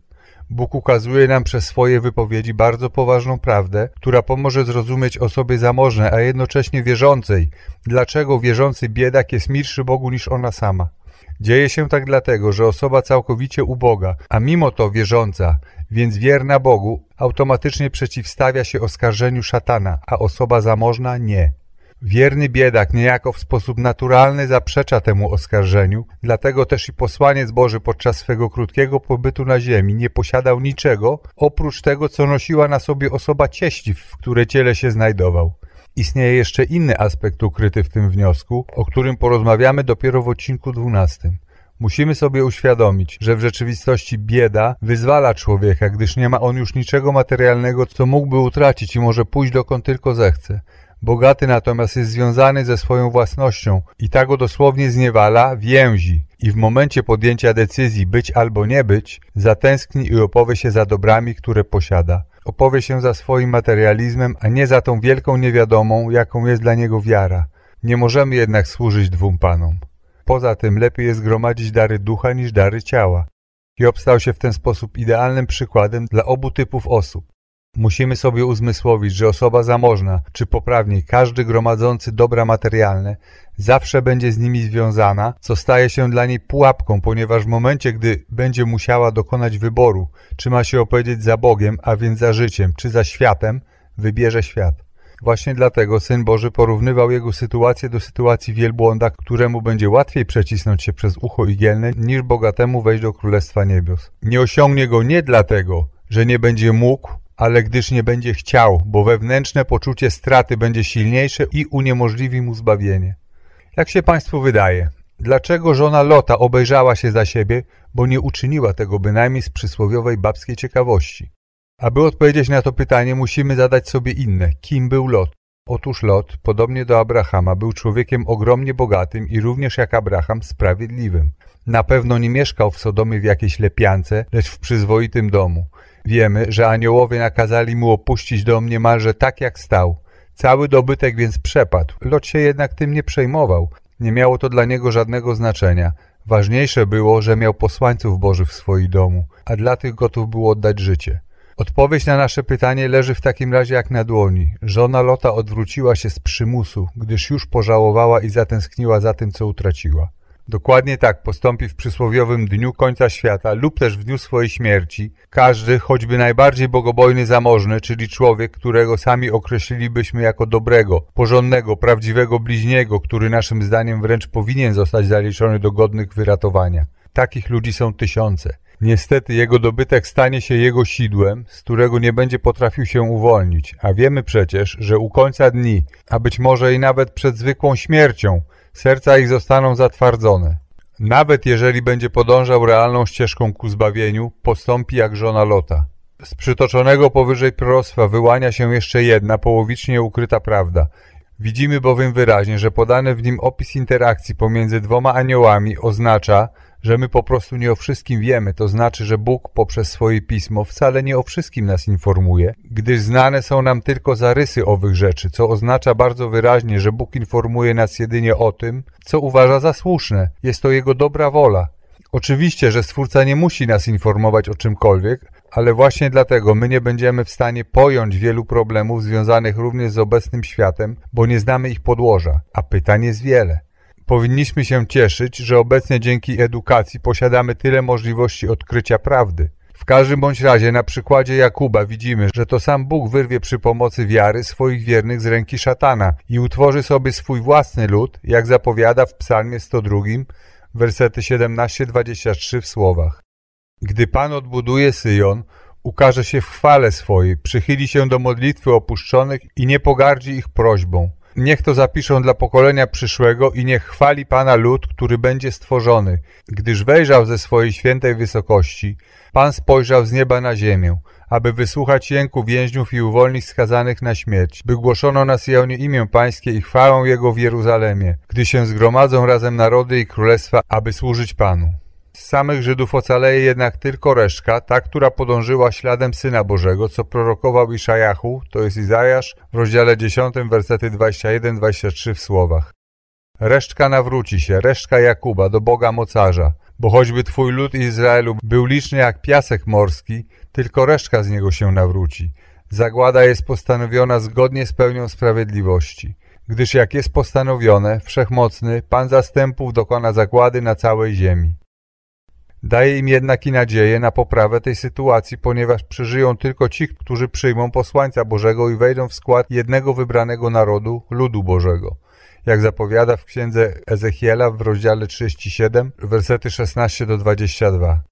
Bóg ukazuje nam przez swoje wypowiedzi bardzo poważną prawdę, która pomoże zrozumieć osobie zamożnej, a jednocześnie wierzącej, dlaczego wierzący biedak jest milszy Bogu niż ona sama. Dzieje się tak dlatego, że osoba całkowicie uboga, a mimo to wierząca, więc wierna Bogu, automatycznie przeciwstawia się oskarżeniu szatana, a osoba zamożna nie. Wierny biedak niejako w sposób naturalny zaprzecza temu oskarżeniu, dlatego też i posłaniec Boży podczas swego krótkiego pobytu na ziemi nie posiadał niczego, oprócz tego, co nosiła na sobie osoba cieśli, w której ciele się znajdował. Istnieje jeszcze inny aspekt ukryty w tym wniosku, o którym porozmawiamy dopiero w odcinku 12. Musimy sobie uświadomić, że w rzeczywistości bieda wyzwala człowieka, gdyż nie ma on już niczego materialnego, co mógłby utracić i może pójść dokąd tylko zechce. Bogaty natomiast jest związany ze swoją własnością i tak go dosłownie zniewala, więzi i w momencie podjęcia decyzji być albo nie być, zatęskni i opowie się za dobrami, które posiada. Opowie się za swoim materializmem, a nie za tą wielką niewiadomą, jaką jest dla niego wiara. Nie możemy jednak służyć dwóm panom. Poza tym lepiej jest gromadzić dary ducha niż dary ciała. Job stał się w ten sposób idealnym przykładem dla obu typów osób. Musimy sobie uzmysłowić, że osoba zamożna, czy poprawniej każdy gromadzący dobra materialne, zawsze będzie z nimi związana, co staje się dla niej pułapką, ponieważ w momencie, gdy będzie musiała dokonać wyboru, czy ma się opowiedzieć za Bogiem, a więc za życiem, czy za światem, wybierze świat. Właśnie dlatego Syn Boży porównywał jego sytuację do sytuacji wielbłąda, któremu będzie łatwiej przecisnąć się przez ucho igielne, niż bogatemu wejść do Królestwa Niebios. Nie osiągnie go nie dlatego, że nie będzie mógł, ale gdyż nie będzie chciał, bo wewnętrzne poczucie straty będzie silniejsze i uniemożliwi mu zbawienie. Jak się Państwu wydaje, dlaczego żona Lota obejrzała się za siebie, bo nie uczyniła tego bynajmniej z przysłowiowej babskiej ciekawości? Aby odpowiedzieć na to pytanie, musimy zadać sobie inne. Kim był Lot? Otóż Lot, podobnie do Abrahama, był człowiekiem ogromnie bogatym i również jak Abraham sprawiedliwym. Na pewno nie mieszkał w Sodomie w jakiejś lepiance, lecz w przyzwoitym domu. Wiemy, że aniołowie nakazali mu opuścić dom niemalże tak jak stał. Cały dobytek więc przepadł. Lot się jednak tym nie przejmował. Nie miało to dla niego żadnego znaczenia. Ważniejsze było, że miał posłańców bożych w swoim domu, a dla tych gotów był oddać życie. Odpowiedź na nasze pytanie leży w takim razie jak na dłoni. Żona Lota odwróciła się z przymusu, gdyż już pożałowała i zatęskniła za tym, co utraciła. Dokładnie tak postąpi w przysłowiowym dniu końca świata lub też w dniu swojej śmierci każdy, choćby najbardziej bogobojny zamożny, czyli człowiek, którego sami określilibyśmy jako dobrego, porządnego, prawdziwego bliźniego, który naszym zdaniem wręcz powinien zostać zaliczony do godnych wyratowania. Takich ludzi są tysiące. Niestety jego dobytek stanie się jego sidłem, z którego nie będzie potrafił się uwolnić, a wiemy przecież, że u końca dni, a być może i nawet przed zwykłą śmiercią, serca ich zostaną zatwardzone. Nawet jeżeli będzie podążał realną ścieżką ku zbawieniu, postąpi jak żona Lota. Z przytoczonego powyżej proroctwa wyłania się jeszcze jedna, połowicznie ukryta prawda. Widzimy bowiem wyraźnie, że podany w nim opis interakcji pomiędzy dwoma aniołami oznacza, że my po prostu nie o wszystkim wiemy, to znaczy, że Bóg poprzez swoje pismo wcale nie o wszystkim nas informuje, gdyż znane są nam tylko zarysy owych rzeczy, co oznacza bardzo wyraźnie, że Bóg informuje nas jedynie o tym, co uważa za słuszne. Jest to Jego dobra wola. Oczywiście, że Stwórca nie musi nas informować o czymkolwiek, ale właśnie dlatego my nie będziemy w stanie pojąć wielu problemów związanych również z obecnym światem, bo nie znamy ich podłoża, a pytań jest wiele. Powinniśmy się cieszyć, że obecnie dzięki edukacji posiadamy tyle możliwości odkrycia prawdy. W każdym bądź razie na przykładzie Jakuba widzimy, że to sam Bóg wyrwie przy pomocy wiary swoich wiernych z ręki szatana i utworzy sobie swój własny lud, jak zapowiada w psalmie 102, wersety 17-23 w słowach. Gdy Pan odbuduje Syjon, ukaże się w chwale swojej, przychyli się do modlitwy opuszczonych i nie pogardzi ich prośbą. Niech to zapiszą dla pokolenia przyszłego i niech chwali Pana lud, który będzie stworzony. Gdyż wejrzał ze swojej świętej wysokości, Pan spojrzał z nieba na ziemię, aby wysłuchać jęku więźniów i uwolnić skazanych na śmierć, by głoszono na Syjonie imię Pańskie i chwałę Jego w Jeruzalemie, gdy się zgromadzą razem narody i królestwa, aby służyć Panu. Z samych Żydów ocaleje jednak tylko resztka, ta, która podążyła śladem Syna Bożego, co prorokował Iszajachu, to jest Izajasz, w rozdziale 10, wersety 21-23 w słowach. Resztka nawróci się, resztka Jakuba, do Boga mocarza, bo choćby twój lud Izraelu był liczny jak piasek morski, tylko resztka z niego się nawróci. Zagłada jest postanowiona zgodnie z pełnią sprawiedliwości. Gdyż jak jest postanowione, wszechmocny, Pan zastępów dokona zagłady na całej ziemi. Daje im jednak i nadzieję na poprawę tej sytuacji, ponieważ przeżyją tylko ci, którzy przyjmą posłańca Bożego i wejdą w skład jednego wybranego narodu, ludu Bożego. Jak zapowiada w księdze Ezechiela w rozdziale 37, wersety 16 do 22.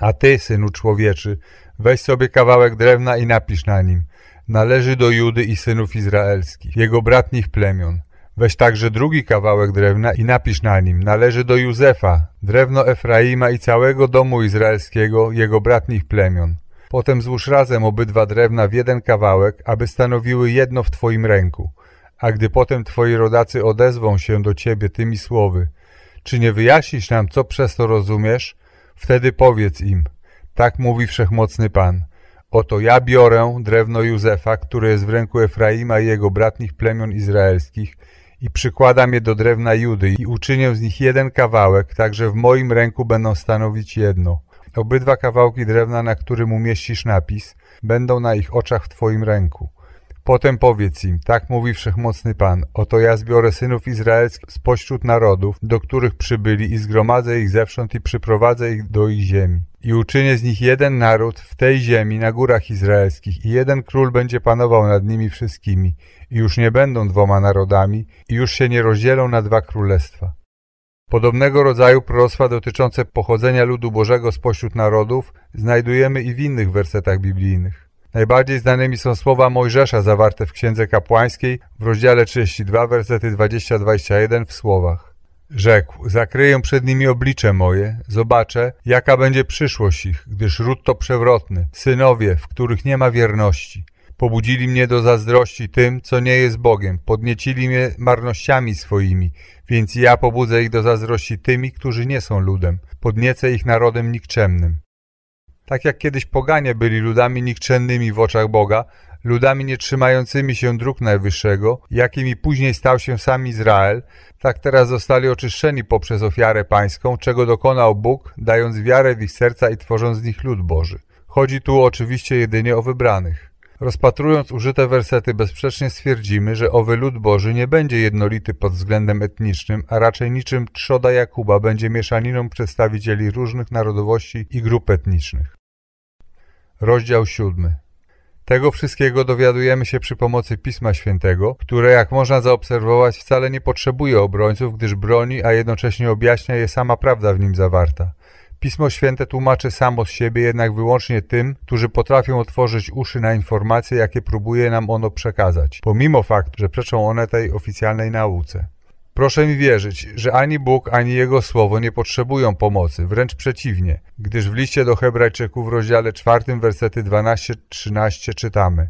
A ty, synu człowieczy, weź sobie kawałek drewna i napisz na nim. Należy do Judy i synów izraelskich, jego bratnich plemion. Weź także drugi kawałek drewna i napisz na nim, należy do Józefa, drewno Efraima i całego domu izraelskiego, jego bratnich plemion. Potem złóż razem obydwa drewna w jeden kawałek, aby stanowiły jedno w twoim ręku. A gdy potem twoi rodacy odezwą się do ciebie tymi słowy, czy nie wyjaśnisz nam, co przez to rozumiesz? Wtedy powiedz im, tak mówi Wszechmocny Pan. Oto ja biorę drewno Józefa, które jest w ręku Efraima i jego bratnich plemion izraelskich i przykładam je do drewna Judy i uczynię z nich jeden kawałek, tak że w moim ręku będą stanowić jedno. Obydwa kawałki drewna, na którym umieścisz napis, będą na ich oczach w Twoim ręku. Potem powiedz im, tak mówi Wszechmocny Pan, oto ja zbiorę synów izraelskich spośród narodów, do których przybyli i zgromadzę ich zewsząd i przyprowadzę ich do ich ziemi. I uczynię z nich jeden naród w tej ziemi na górach izraelskich i jeden król będzie panował nad nimi wszystkimi i już nie będą dwoma narodami i już się nie rozdzielą na dwa królestwa. Podobnego rodzaju proroctwa dotyczące pochodzenia ludu Bożego spośród narodów znajdujemy i w innych wersetach biblijnych. Najbardziej znanymi są słowa Mojżesza zawarte w Księdze Kapłańskiej w rozdziale 32, wersety 20-21 w słowach. Rzekł, zakryję przed nimi oblicze moje, zobaczę, jaka będzie przyszłość ich, gdyż ród to przewrotny, synowie, w których nie ma wierności. Pobudzili mnie do zazdrości tym, co nie jest Bogiem, podniecili mnie marnościami swoimi, więc ja pobudzę ich do zazdrości tymi, którzy nie są ludem, podniecę ich narodem nikczemnym. Tak jak kiedyś poganie byli ludami nikczemnymi w oczach Boga, ludami nie trzymającymi się dróg Najwyższego, jakimi później stał się sam Izrael, tak teraz zostali oczyszczeni poprzez ofiarę pańską, czego dokonał Bóg, dając wiarę w ich serca i tworząc z nich lud Boży. Chodzi tu oczywiście jedynie o wybranych. Rozpatrując użyte wersety bezsprzecznie stwierdzimy, że owy lud Boży nie będzie jednolity pod względem etnicznym, a raczej niczym trzoda Jakuba będzie mieszaniną przedstawicieli różnych narodowości i grup etnicznych. Rozdział siódmy. Tego wszystkiego dowiadujemy się przy pomocy Pisma Świętego, które jak można zaobserwować wcale nie potrzebuje obrońców, gdyż broni, a jednocześnie objaśnia je sama prawda w nim zawarta. Pismo Święte tłumaczy samo z siebie jednak wyłącznie tym, którzy potrafią otworzyć uszy na informacje, jakie próbuje nam ono przekazać, pomimo faktu, że przeczą one tej oficjalnej nauce. Proszę mi wierzyć, że ani Bóg, ani Jego Słowo nie potrzebują pomocy, wręcz przeciwnie, gdyż w liście do Hebrajczyków w rozdziale 4, wersety 12-13 czytamy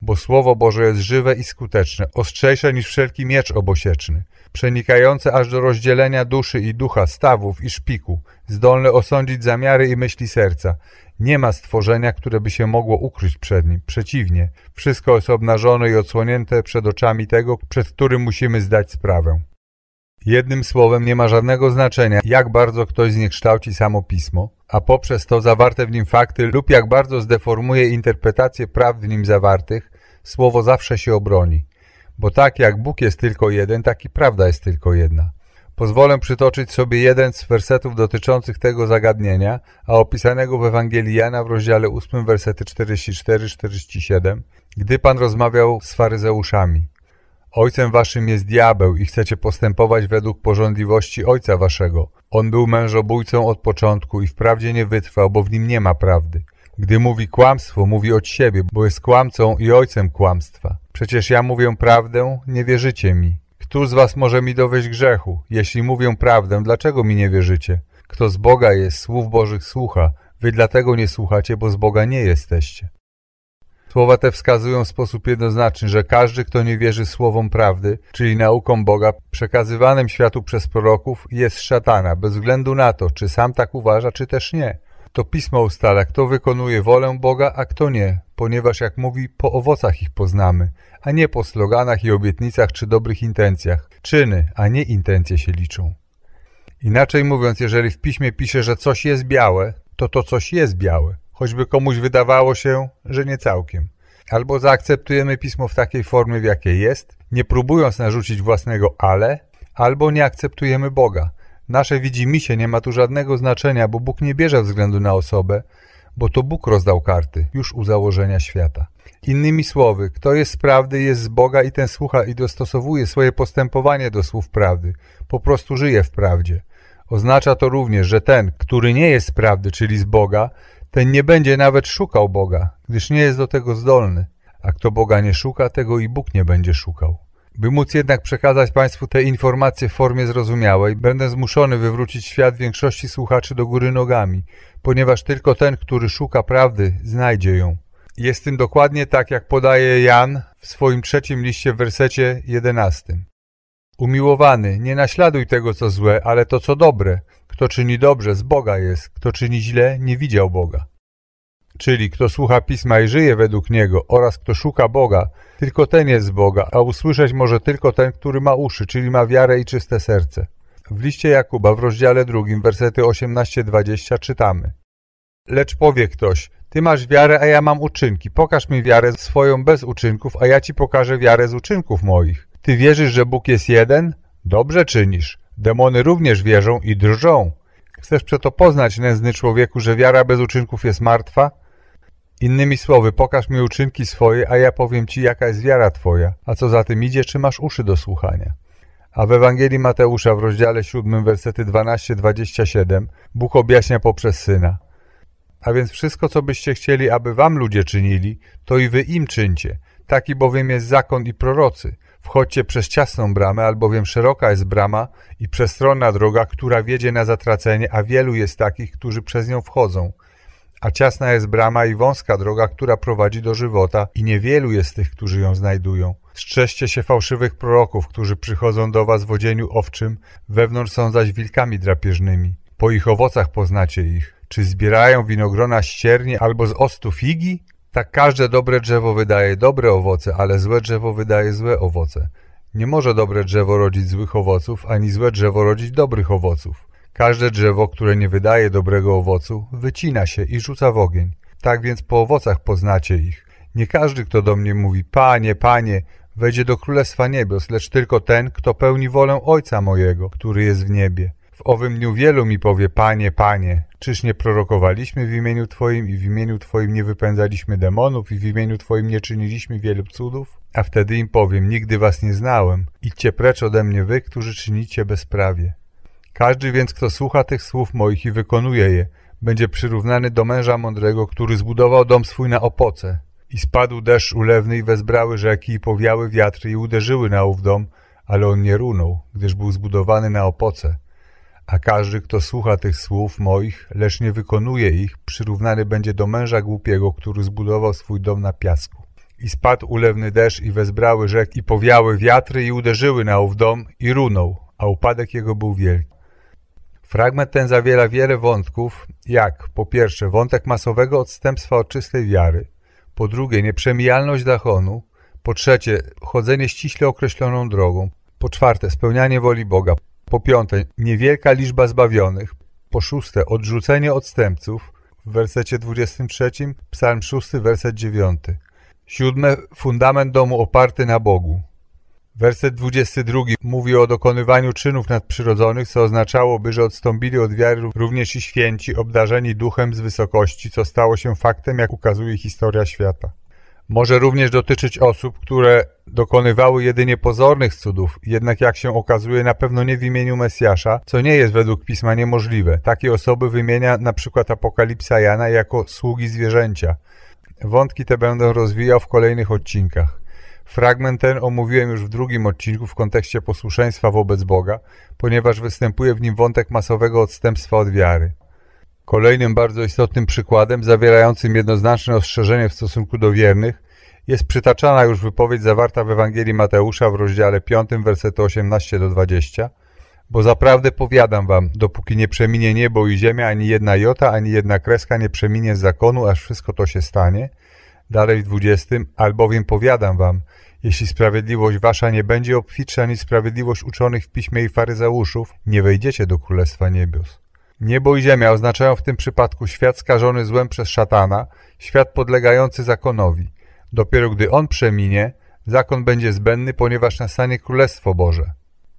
Bo Słowo Boże jest żywe i skuteczne, ostrzejsze niż wszelki miecz obosieczny, przenikające aż do rozdzielenia duszy i ducha, stawów i szpiku, zdolne osądzić zamiary i myśli serca. Nie ma stworzenia, które by się mogło ukryć przed nim. Przeciwnie, wszystko jest obnażone i odsłonięte przed oczami tego, przed którym musimy zdać sprawę. Jednym słowem nie ma żadnego znaczenia, jak bardzo ktoś zniekształci samo pismo, a poprzez to zawarte w nim fakty lub jak bardzo zdeformuje interpretację prawd w nim zawartych, słowo zawsze się obroni. Bo tak jak Bóg jest tylko jeden, tak i prawda jest tylko jedna. Pozwolę przytoczyć sobie jeden z wersetów dotyczących tego zagadnienia, a opisanego w Ewangelii Jana w rozdziale 8, wersety 44-47, gdy Pan rozmawiał z faryzeuszami. Ojcem waszym jest diabeł i chcecie postępować według porządliwości ojca waszego. On był mężobójcą od początku i wprawdzie nie wytrwał, bo w nim nie ma prawdy. Gdy mówi kłamstwo, mówi od siebie, bo jest kłamcą i ojcem kłamstwa. Przecież ja mówię prawdę, nie wierzycie mi. Kto z was może mi dowieść grzechu? Jeśli mówię prawdę, dlaczego mi nie wierzycie? Kto z Boga jest, słów Bożych słucha. Wy dlatego nie słuchacie, bo z Boga nie jesteście. Słowa te wskazują w sposób jednoznaczny, że każdy, kto nie wierzy słowom prawdy, czyli naukom Boga, przekazywanym światu przez proroków, jest szatana, bez względu na to, czy sam tak uważa, czy też nie. To Pismo ustala, kto wykonuje wolę Boga, a kto nie, ponieważ, jak mówi, po owocach ich poznamy, a nie po sloganach i obietnicach czy dobrych intencjach. Czyny, a nie intencje się liczą. Inaczej mówiąc, jeżeli w Piśmie pisze, że coś jest białe, to to coś jest białe, choćby komuś wydawało się, że nie całkiem. Albo zaakceptujemy Pismo w takiej formie, w jakiej jest, nie próbując narzucić własnego ale, albo nie akceptujemy Boga. Nasze widzimisię nie ma tu żadnego znaczenia, bo Bóg nie bierze względu na osobę, bo to Bóg rozdał karty już u założenia świata. Innymi słowy, kto jest z prawdy, jest z Boga i ten słucha i dostosowuje swoje postępowanie do słów prawdy. Po prostu żyje w prawdzie. Oznacza to również, że ten, który nie jest z prawdy, czyli z Boga, ten nie będzie nawet szukał Boga, gdyż nie jest do tego zdolny. A kto Boga nie szuka, tego i Bóg nie będzie szukał. By móc jednak przekazać Państwu te informacje w formie zrozumiałej, będę zmuszony wywrócić świat większości słuchaczy do góry nogami, ponieważ tylko ten, który szuka prawdy, znajdzie ją. Jest tym dokładnie tak, jak podaje Jan w swoim trzecim liście w wersecie jedenastym. Umiłowany, nie naśladuj tego, co złe, ale to, co dobre. Kto czyni dobrze, z Boga jest. Kto czyni źle, nie widział Boga. Czyli kto słucha Pisma i żyje według Niego oraz kto szuka Boga, tylko ten jest z Boga, a usłyszeć może tylko ten, który ma uszy, czyli ma wiarę i czyste serce. W liście Jakuba w rozdziale drugim, wersety 18-20 czytamy. Lecz powie ktoś, ty masz wiarę, a ja mam uczynki. Pokaż mi wiarę swoją bez uczynków, a ja ci pokażę wiarę z uczynków moich. Ty wierzysz, że Bóg jest jeden? Dobrze czynisz. Demony również wierzą i drżą. Chcesz przeto poznać, nędzny człowieku, że wiara bez uczynków jest martwa? Innymi słowy, pokaż mi uczynki swoje, a ja powiem ci, jaka jest wiara twoja, a co za tym idzie, czy masz uszy do słuchania. A w Ewangelii Mateusza w rozdziale 7, wersety 12-27 Bóg objaśnia poprzez Syna. A więc wszystko, co byście chcieli, aby wam ludzie czynili, to i wy im czyńcie. Taki bowiem jest zakon i prorocy. Wchodźcie przez ciasną bramę, albowiem szeroka jest brama i przestronna droga, która wiedzie na zatracenie, a wielu jest takich, którzy przez nią wchodzą. A ciasna jest brama i wąska droga, która prowadzi do żywota i niewielu jest tych, którzy ją znajdują. Strzeżcie się fałszywych proroków, którzy przychodzą do was w odzieniu owczym, wewnątrz są zaś wilkami drapieżnymi. Po ich owocach poznacie ich. Czy zbierają winogrona ściernie albo z ostu figi? Tak każde dobre drzewo wydaje dobre owoce, ale złe drzewo wydaje złe owoce. Nie może dobre drzewo rodzić złych owoców, ani złe drzewo rodzić dobrych owoców. Każde drzewo, które nie wydaje dobrego owocu, wycina się i rzuca w ogień. Tak więc po owocach poznacie ich. Nie każdy, kto do mnie mówi, Panie, Panie, wejdzie do Królestwa Niebios, lecz tylko ten, kto pełni wolę Ojca mojego, który jest w niebie. W owym dniu wielu mi powie, Panie, Panie, czyż nie prorokowaliśmy w imieniu Twoim i w imieniu Twoim nie wypędzaliśmy demonów i w imieniu Twoim nie czyniliśmy wielu cudów? A wtedy im powiem, nigdy was nie znałem. Idźcie precz ode mnie wy, którzy czynicie bezprawie. Każdy więc, kto słucha tych słów moich i wykonuje je, będzie przyrównany do męża mądrego, który zbudował dom swój na opoce. I spadł deszcz ulewny i wezbrały rzeki i powiały wiatry i uderzyły na ów dom, ale on nie runął, gdyż był zbudowany na opoce. A każdy, kto słucha tych słów moich, lecz nie wykonuje ich, przyrównany będzie do męża głupiego, który zbudował swój dom na piasku. I spadł ulewny deszcz i wezbrały rzek i powiały wiatry i uderzyły na ów dom i runął, a upadek jego był wielki. Fragment ten zawiera wiele wątków, jak po pierwsze wątek masowego odstępstwa od czystej wiary, po drugie nieprzemijalność zachonu, po trzecie chodzenie ściśle określoną drogą, po czwarte spełnianie woli Boga, po piąte niewielka liczba zbawionych, po szóste odrzucenie odstępców w wersecie 23, psalm 6, werset 9. Siódme fundament domu oparty na Bogu. Werset 22 mówi o dokonywaniu czynów nadprzyrodzonych, co oznaczałoby, że odstąpili od wiary również i święci, obdarzeni duchem z wysokości, co stało się faktem, jak ukazuje historia świata. Może również dotyczyć osób, które dokonywały jedynie pozornych cudów, jednak jak się okazuje na pewno nie w imieniu Mesjasza, co nie jest według Pisma niemożliwe. Takie osoby wymienia przykład Apokalipsa Jana jako sługi zwierzęcia. Wątki te będę rozwijał w kolejnych odcinkach. Fragment ten omówiłem już w drugim odcinku w kontekście posłuszeństwa wobec Boga, ponieważ występuje w nim wątek masowego odstępstwa od wiary. Kolejnym bardzo istotnym przykładem, zawierającym jednoznaczne ostrzeżenie w stosunku do wiernych, jest przytaczana już wypowiedź zawarta w Ewangelii Mateusza w rozdziale 5, wersety 18 do 20. Bo zaprawdę powiadam wam, dopóki nie przeminie niebo i ziemia, ani jedna jota, ani jedna kreska nie przeminie z zakonu, aż wszystko to się stanie. Dalej w 20, albowiem powiadam wam, jeśli sprawiedliwość wasza nie będzie obfitsza niż sprawiedliwość uczonych w piśmie i faryzeuszów, nie wejdziecie do Królestwa Niebios. Niebo i ziemia oznaczają w tym przypadku świat skażony złem przez szatana, świat podlegający zakonowi. Dopiero gdy on przeminie, zakon będzie zbędny, ponieważ nastanie Królestwo Boże.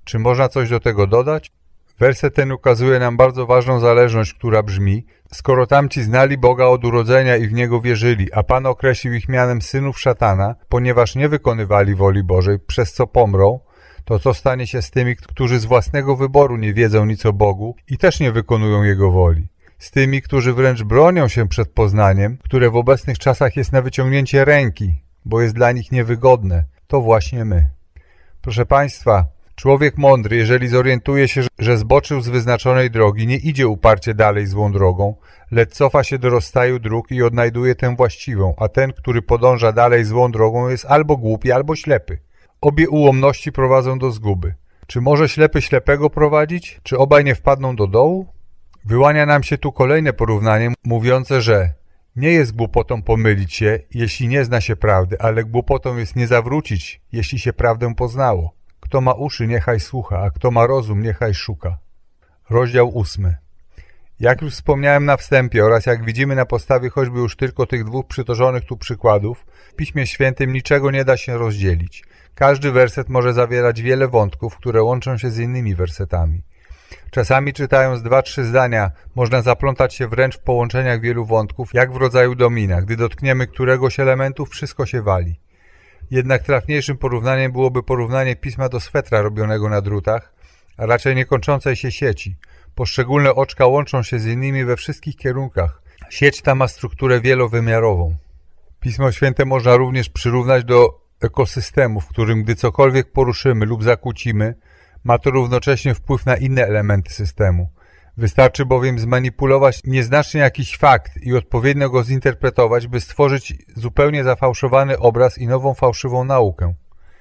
Czy można coś do tego dodać? Werset ten ukazuje nam bardzo ważną zależność, która brzmi Skoro tamci znali Boga od urodzenia i w Niego wierzyli, a Pan określił ich mianem synów szatana, ponieważ nie wykonywali woli Bożej, przez co pomrą, to co stanie się z tymi, którzy z własnego wyboru nie wiedzą nic o Bogu i też nie wykonują Jego woli? Z tymi, którzy wręcz bronią się przed poznaniem, które w obecnych czasach jest na wyciągnięcie ręki, bo jest dla nich niewygodne. To właśnie my. Proszę Państwa, człowiek mądry, jeżeli zorientuje się, że zboczył z wyznaczonej drogi, nie idzie uparcie dalej złą drogą, lecz cofa się do rozstaju dróg i odnajduje tę właściwą, a ten, który podąża dalej złą drogą, jest albo głupi, albo ślepy. Obie ułomności prowadzą do zguby. Czy może ślepy ślepego prowadzić? Czy obaj nie wpadną do dołu? Wyłania nam się tu kolejne porównanie mówiące, że nie jest głupotą pomylić się, jeśli nie zna się prawdy, ale głupotą jest nie zawrócić, jeśli się prawdę poznało. Kto ma uszy, niechaj słucha, a kto ma rozum, niechaj szuka. Rozdział ósmy. Jak już wspomniałem na wstępie oraz jak widzimy na podstawie choćby już tylko tych dwóch przytoczonych tu przykładów, w Piśmie Świętym niczego nie da się rozdzielić. Każdy werset może zawierać wiele wątków, które łączą się z innymi wersetami. Czasami czytając dwa, trzy zdania można zaplątać się wręcz w połączeniach wielu wątków, jak w rodzaju domina. Gdy dotkniemy któregoś elementu, wszystko się wali. Jednak trafniejszym porównaniem byłoby porównanie pisma do swetra robionego na drutach, a raczej niekończącej się sieci. Poszczególne oczka łączą się z innymi we wszystkich kierunkach. Sieć ta ma strukturę wielowymiarową. Pismo Święte można również przyrównać do ekosystemu, w którym gdy cokolwiek poruszymy lub zakłócimy, ma to równocześnie wpływ na inne elementy systemu. Wystarczy bowiem zmanipulować nieznacznie jakiś fakt i odpowiednio go zinterpretować, by stworzyć zupełnie zafałszowany obraz i nową fałszywą naukę.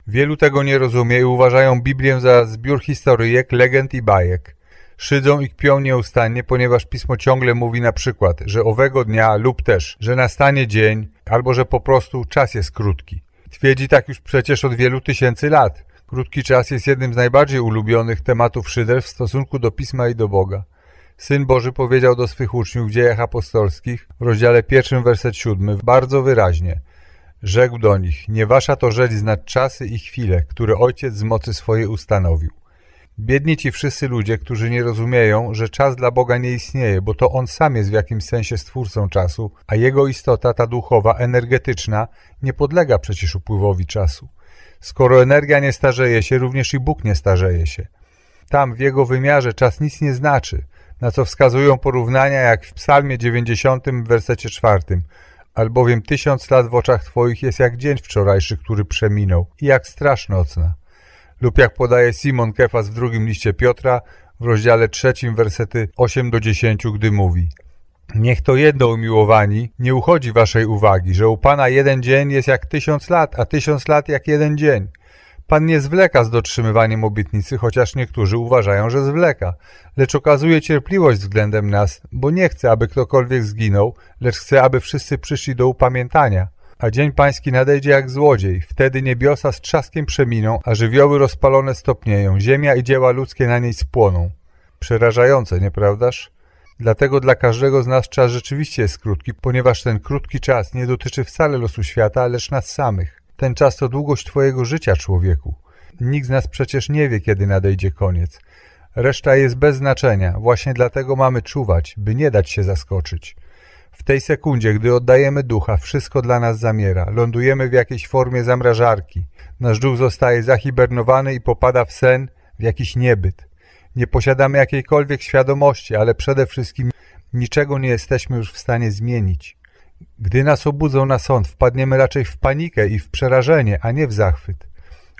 Wielu tego nie rozumie i uważają Biblię za zbiór historyjek, legend i bajek. Szydzą i kpią nieustannie, ponieważ Pismo ciągle mówi na przykład, że owego dnia lub też, że nastanie dzień, albo że po prostu czas jest krótki. Twierdzi tak już przecież od wielu tysięcy lat. Krótki czas jest jednym z najbardziej ulubionych tematów szyder w stosunku do Pisma i do Boga. Syn Boży powiedział do swych uczniów w dziejach apostolskich w rozdziale pierwszym, werset siódmy, bardzo wyraźnie. Rzekł do nich, nie wasza to rzecz znać czasy i chwile, które Ojciec z mocy swojej ustanowił. Biedni ci wszyscy ludzie, którzy nie rozumieją, że czas dla Boga nie istnieje, bo to On sam jest w jakimś sensie stwórcą czasu, a Jego istota, ta duchowa, energetyczna, nie podlega przecież upływowi czasu. Skoro energia nie starzeje się, również i Bóg nie starzeje się. Tam, w Jego wymiarze, czas nic nie znaczy, na co wskazują porównania jak w psalmie 90 w wersecie czwartym. Albowiem tysiąc lat w oczach Twoich jest jak dzień wczorajszy, który przeminął i jak straż nocna. Lub jak podaje Simon Kefas w drugim liście Piotra w rozdziale trzecim wersety 8 do 10, gdy mówi Niech to jedno umiłowani nie uchodzi waszej uwagi, że u Pana jeden dzień jest jak tysiąc lat, a tysiąc lat jak jeden dzień. Pan nie zwleka z dotrzymywaniem obietnicy, chociaż niektórzy uważają, że zwleka, lecz okazuje cierpliwość względem nas, bo nie chce, aby ktokolwiek zginął, lecz chce, aby wszyscy przyszli do upamiętania. A dzień pański nadejdzie jak złodziej, wtedy niebiosa z trzaskiem przeminą, a żywioły rozpalone stopnieją, ziemia i dzieła ludzkie na niej spłoną. Przerażające, nieprawdaż? Dlatego dla każdego z nas czas rzeczywiście jest krótki, ponieważ ten krótki czas nie dotyczy wcale losu świata, lecz nas samych. Ten czas to długość Twojego życia, człowieku. Nikt z nas przecież nie wie, kiedy nadejdzie koniec. Reszta jest bez znaczenia, właśnie dlatego mamy czuwać, by nie dać się zaskoczyć. W tej sekundzie, gdy oddajemy ducha, wszystko dla nas zamiera. Lądujemy w jakiejś formie zamrażarki. Nasz duch zostaje zahibernowany i popada w sen, w jakiś niebyt. Nie posiadamy jakiejkolwiek świadomości, ale przede wszystkim niczego nie jesteśmy już w stanie zmienić. Gdy nas obudzą na sąd, wpadniemy raczej w panikę i w przerażenie, a nie w zachwyt.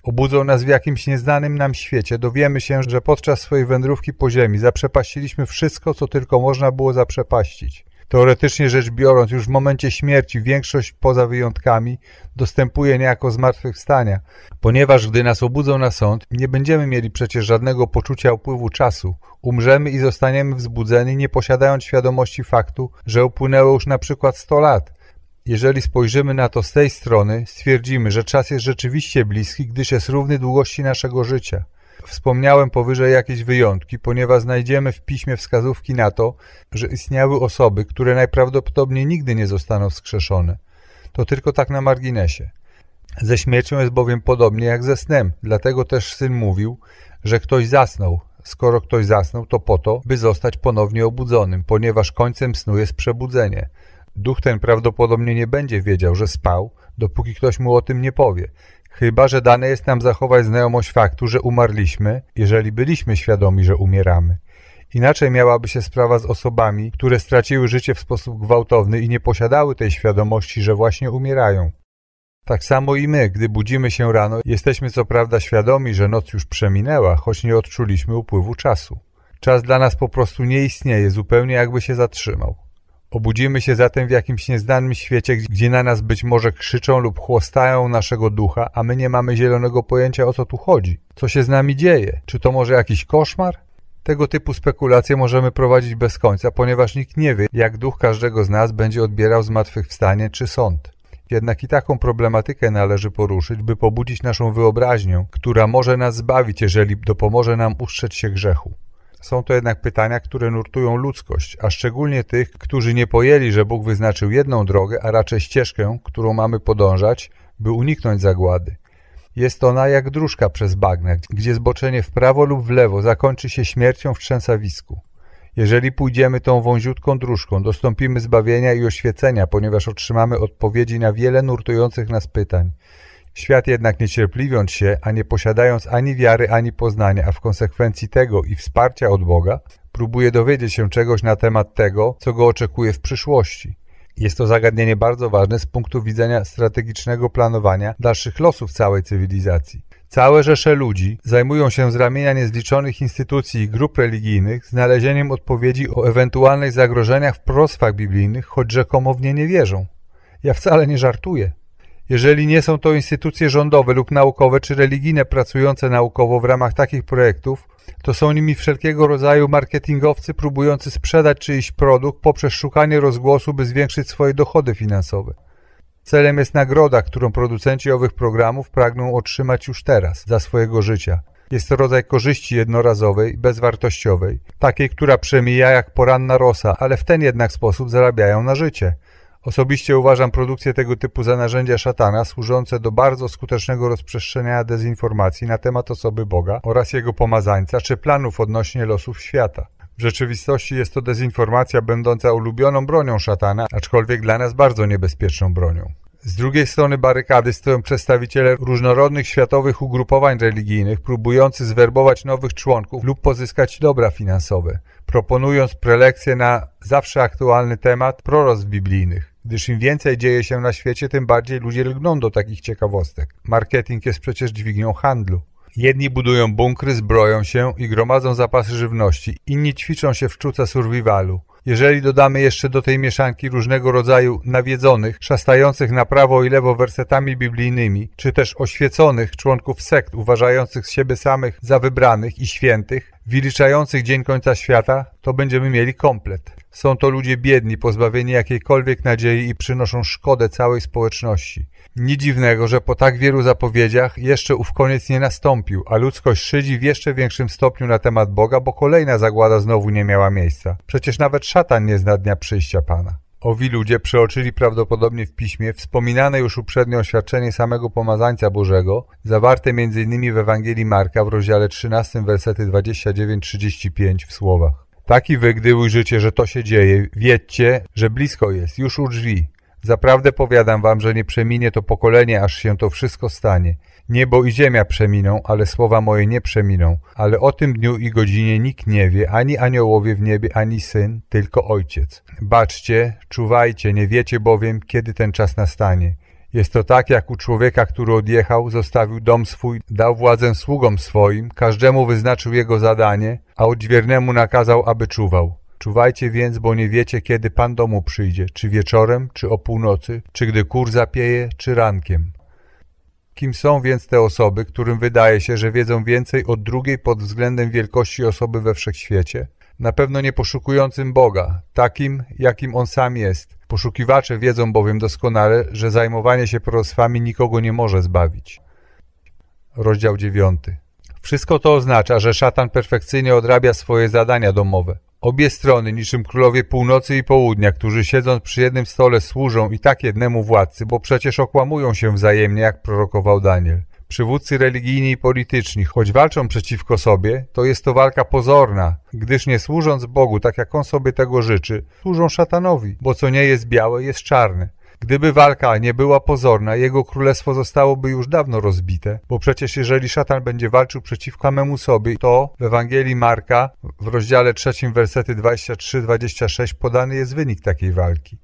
Obudzą nas w jakimś nieznanym nam świecie, dowiemy się, że podczas swojej wędrówki po ziemi zaprzepaściliśmy wszystko, co tylko można było zaprzepaścić. Teoretycznie rzecz biorąc, już w momencie śmierci większość poza wyjątkami dostępuje niejako zmartwychwstania, ponieważ gdy nas obudzą na sąd, nie będziemy mieli przecież żadnego poczucia upływu czasu. Umrzemy i zostaniemy wzbudzeni, nie posiadając świadomości faktu, że upłynęło już na przykład 100 lat. Jeżeli spojrzymy na to z tej strony, stwierdzimy, że czas jest rzeczywiście bliski, gdyż jest równy długości naszego życia. Wspomniałem powyżej jakieś wyjątki, ponieważ znajdziemy w piśmie wskazówki na to, że istniały osoby, które najprawdopodobniej nigdy nie zostaną wskrzeszone. To tylko tak na marginesie. Ze śmiercią jest bowiem podobnie jak ze snem, dlatego też syn mówił, że ktoś zasnął. Skoro ktoś zasnął, to po to, by zostać ponownie obudzonym, ponieważ końcem snu jest przebudzenie. Duch ten prawdopodobnie nie będzie wiedział, że spał, dopóki ktoś mu o tym nie powie. Chyba, że dane jest nam zachować znajomość faktu, że umarliśmy, jeżeli byliśmy świadomi, że umieramy. Inaczej miałaby się sprawa z osobami, które straciły życie w sposób gwałtowny i nie posiadały tej świadomości, że właśnie umierają. Tak samo i my, gdy budzimy się rano, jesteśmy co prawda świadomi, że noc już przeminęła, choć nie odczuliśmy upływu czasu. Czas dla nas po prostu nie istnieje, zupełnie jakby się zatrzymał. Obudzimy się zatem w jakimś nieznanym świecie, gdzie na nas być może krzyczą lub chłostają naszego ducha, a my nie mamy zielonego pojęcia o co tu chodzi. Co się z nami dzieje? Czy to może jakiś koszmar? Tego typu spekulacje możemy prowadzić bez końca, ponieważ nikt nie wie, jak duch każdego z nas będzie odbierał zmartwychwstanie czy sąd. Jednak i taką problematykę należy poruszyć, by pobudzić naszą wyobraźnię, która może nas zbawić, jeżeli dopomoże nam ustrzec się grzechu. Są to jednak pytania, które nurtują ludzkość, a szczególnie tych, którzy nie pojęli, że Bóg wyznaczył jedną drogę, a raczej ścieżkę, którą mamy podążać, by uniknąć zagłady. Jest ona jak dróżka przez bagna, gdzie zboczenie w prawo lub w lewo zakończy się śmiercią w trzęsawisku. Jeżeli pójdziemy tą wąziutką dróżką, dostąpimy zbawienia i oświecenia, ponieważ otrzymamy odpowiedzi na wiele nurtujących nas pytań. Świat jednak niecierpliwiąc się, a nie posiadając ani wiary, ani poznania, a w konsekwencji tego i wsparcia od Boga, próbuje dowiedzieć się czegoś na temat tego, co go oczekuje w przyszłości. Jest to zagadnienie bardzo ważne z punktu widzenia strategicznego planowania dalszych losów całej cywilizacji. Całe rzesze ludzi zajmują się z ramienia niezliczonych instytucji i grup religijnych znalezieniem odpowiedzi o ewentualnych zagrożeniach w proroctwach biblijnych, choć rzekomo w nie nie wierzą. Ja wcale nie żartuję. Jeżeli nie są to instytucje rządowe lub naukowe czy religijne pracujące naukowo w ramach takich projektów, to są nimi wszelkiego rodzaju marketingowcy próbujący sprzedać czyjś produkt poprzez szukanie rozgłosu, by zwiększyć swoje dochody finansowe. Celem jest nagroda, którą producenci owych programów pragną otrzymać już teraz, za swojego życia. Jest to rodzaj korzyści jednorazowej, bezwartościowej, takiej, która przemija jak poranna rosa, ale w ten jednak sposób zarabiają na życie. Osobiście uważam produkcję tego typu za narzędzia szatana służące do bardzo skutecznego rozprzestrzeniania dezinformacji na temat osoby Boga oraz jego pomazańca czy planów odnośnie losów świata. W rzeczywistości jest to dezinformacja będąca ulubioną bronią szatana, aczkolwiek dla nas bardzo niebezpieczną bronią. Z drugiej strony barykady stoją przedstawiciele różnorodnych światowych ugrupowań religijnych, próbujący zwerbować nowych członków lub pozyskać dobra finansowe, proponując prelekcje na zawsze aktualny temat proroc biblijnych gdyż im więcej dzieje się na świecie, tym bardziej ludzie lgną do takich ciekawostek. Marketing jest przecież dźwignią handlu. Jedni budują bunkry, zbroją się i gromadzą zapasy żywności, inni ćwiczą się w sztuce survivalu. Jeżeli dodamy jeszcze do tej mieszanki różnego rodzaju nawiedzonych, szastających na prawo i lewo wersetami biblijnymi, czy też oświeconych członków sekt uważających siebie samych za wybranych i świętych, wyliczających dzień końca świata, to będziemy mieli komplet. Są to ludzie biedni, pozbawieni jakiejkolwiek nadziei i przynoszą szkodę całej społeczności. Nic dziwnego, że po tak wielu zapowiedziach jeszcze ów koniec nie nastąpił, a ludzkość szydzi w jeszcze większym stopniu na temat Boga, bo kolejna zagłada znowu nie miała miejsca. Przecież nawet szatan nie zna dnia przyjścia Pana. Owi ludzie przeoczyli prawdopodobnie w piśmie wspominane już uprzednio oświadczenie samego pomazańca Bożego, zawarte m.in. w Ewangelii Marka w rozdziale 13, versety 29-35 w słowach. Taki wy, gdy ujrzycie, że to się dzieje, wiedzcie, że blisko jest, już u drzwi. Zaprawdę powiadam wam, że nie przeminie to pokolenie, aż się to wszystko stanie. Niebo i ziemia przeminą, ale słowa moje nie przeminą. Ale o tym dniu i godzinie nikt nie wie, ani aniołowie w niebie, ani Syn, tylko Ojciec. Baczcie, czuwajcie, nie wiecie bowiem, kiedy ten czas nastanie. Jest to tak, jak u człowieka, który odjechał, zostawił dom swój, dał władzę sługom swoim, każdemu wyznaczył jego zadanie, a odźwiernemu nakazał, aby czuwał. Czuwajcie więc, bo nie wiecie, kiedy Pan domu przyjdzie, czy wieczorem, czy o północy, czy gdy kur zapieje, czy rankiem. Kim są więc te osoby, którym wydaje się, że wiedzą więcej od drugiej pod względem wielkości osoby we wszechświecie? Na pewno nie poszukującym Boga, takim, jakim On sam jest. Poszukiwacze wiedzą bowiem doskonale, że zajmowanie się proroctwami nikogo nie może zbawić. Rozdział dziewiąty. Wszystko to oznacza, że szatan perfekcyjnie odrabia swoje zadania domowe. Obie strony, niczym królowie północy i południa, którzy siedząc przy jednym stole służą i tak jednemu władcy, bo przecież okłamują się wzajemnie, jak prorokował Daniel. Przywódcy religijni i polityczni, choć walczą przeciwko sobie, to jest to walka pozorna, gdyż nie służąc Bogu tak jak On sobie tego życzy, służą szatanowi, bo co nie jest białe, jest czarne. Gdyby walka nie była pozorna, jego królestwo zostałoby już dawno rozbite, bo przecież jeżeli szatan będzie walczył przeciwko samemu sobie, to w Ewangelii Marka w rozdziale trzecim wersety 23-26 podany jest wynik takiej walki.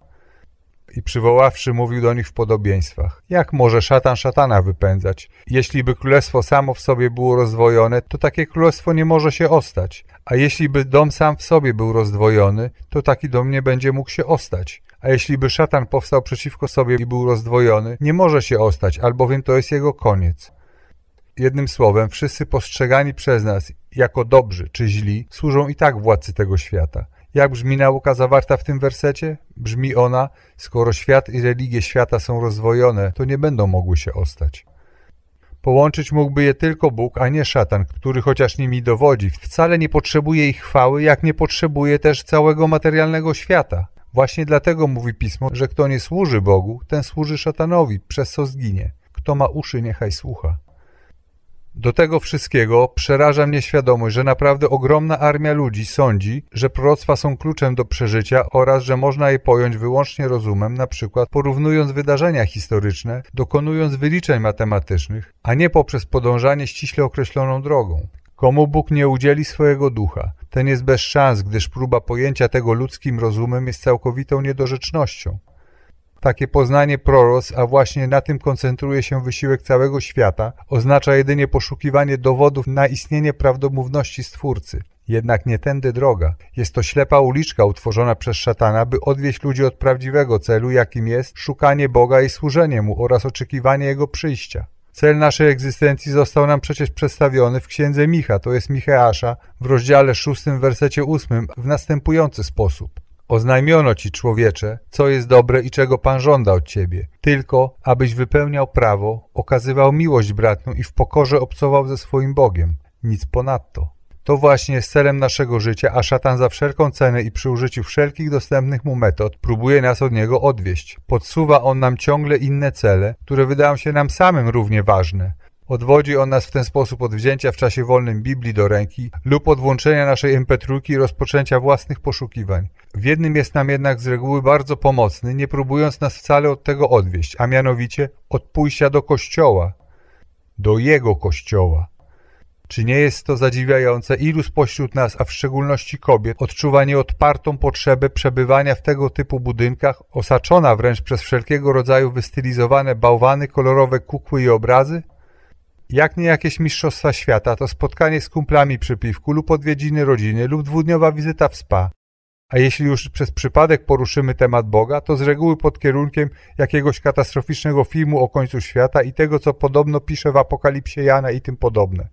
I przywoławszy mówił do nich w podobieństwach. Jak może szatan szatana wypędzać? Jeśli by królestwo samo w sobie było rozdwojone, to takie królestwo nie może się ostać. A jeśli by dom sam w sobie był rozdwojony, to taki dom nie będzie mógł się ostać. A jeśli by szatan powstał przeciwko sobie i był rozdwojony, nie może się ostać, albowiem to jest jego koniec. Jednym słowem, wszyscy postrzegani przez nas jako dobrzy czy źli, służą i tak władcy tego świata. Jak brzmi nauka zawarta w tym wersecie? Brzmi ona, skoro świat i religie świata są rozdwojone, to nie będą mogły się ostać. Połączyć mógłby je tylko Bóg, a nie szatan, który chociaż nimi dowodzi, wcale nie potrzebuje ich chwały, jak nie potrzebuje też całego materialnego świata. Właśnie dlatego mówi Pismo, że kto nie służy Bogu, ten służy szatanowi, przez co zginie. Kto ma uszy, niechaj słucha. Do tego wszystkiego przeraża mnie świadomość, że naprawdę ogromna armia ludzi sądzi, że proroctwa są kluczem do przeżycia oraz, że można je pojąć wyłącznie rozumem, na przykład porównując wydarzenia historyczne, dokonując wyliczeń matematycznych, a nie poprzez podążanie ściśle określoną drogą. Komu Bóg nie udzieli swojego ducha, ten jest bez szans, gdyż próba pojęcia tego ludzkim rozumem jest całkowitą niedorzecznością. Takie poznanie proros, a właśnie na tym koncentruje się wysiłek całego świata, oznacza jedynie poszukiwanie dowodów na istnienie prawdomówności Stwórcy. Jednak nie tędy droga. Jest to ślepa uliczka utworzona przez szatana, by odwieść ludzi od prawdziwego celu, jakim jest szukanie Boga i służenie Mu oraz oczekiwanie Jego przyjścia. Cel naszej egzystencji został nam przecież przedstawiony w księdze Micha, to jest Micheasza, w rozdziale 6, wersecie 8 w następujący sposób. Oznajmiono ci, człowiecze, co jest dobre i czego Pan żąda od ciebie, tylko abyś wypełniał prawo, okazywał miłość bratną i w pokorze obcował ze swoim Bogiem. Nic ponadto. To właśnie jest celem naszego życia, a szatan za wszelką cenę i przy użyciu wszelkich dostępnych mu metod próbuje nas od niego odwieść. Podsuwa on nam ciągle inne cele, które wydają się nam samym równie ważne. Odwodzi on nas w ten sposób od wzięcia w czasie wolnym Biblii do ręki lub od włączenia naszej mp i rozpoczęcia własnych poszukiwań. W jednym jest nam jednak z reguły bardzo pomocny, nie próbując nas wcale od tego odwieść, a mianowicie od pójścia do kościoła, do jego kościoła. Czy nie jest to zadziwiające, ilu spośród nas, a w szczególności kobiet, odczuwa nieodpartą potrzebę przebywania w tego typu budynkach, osaczona wręcz przez wszelkiego rodzaju wystylizowane bałwany, kolorowe kukły i obrazy? Jak nie jakieś mistrzostwa świata, to spotkanie z kumplami przy piwku lub odwiedziny rodziny lub dwudniowa wizyta w spa. A jeśli już przez przypadek poruszymy temat Boga, to z reguły pod kierunkiem jakiegoś katastroficznego filmu o końcu świata i tego, co podobno pisze w Apokalipsie Jana i tym podobne.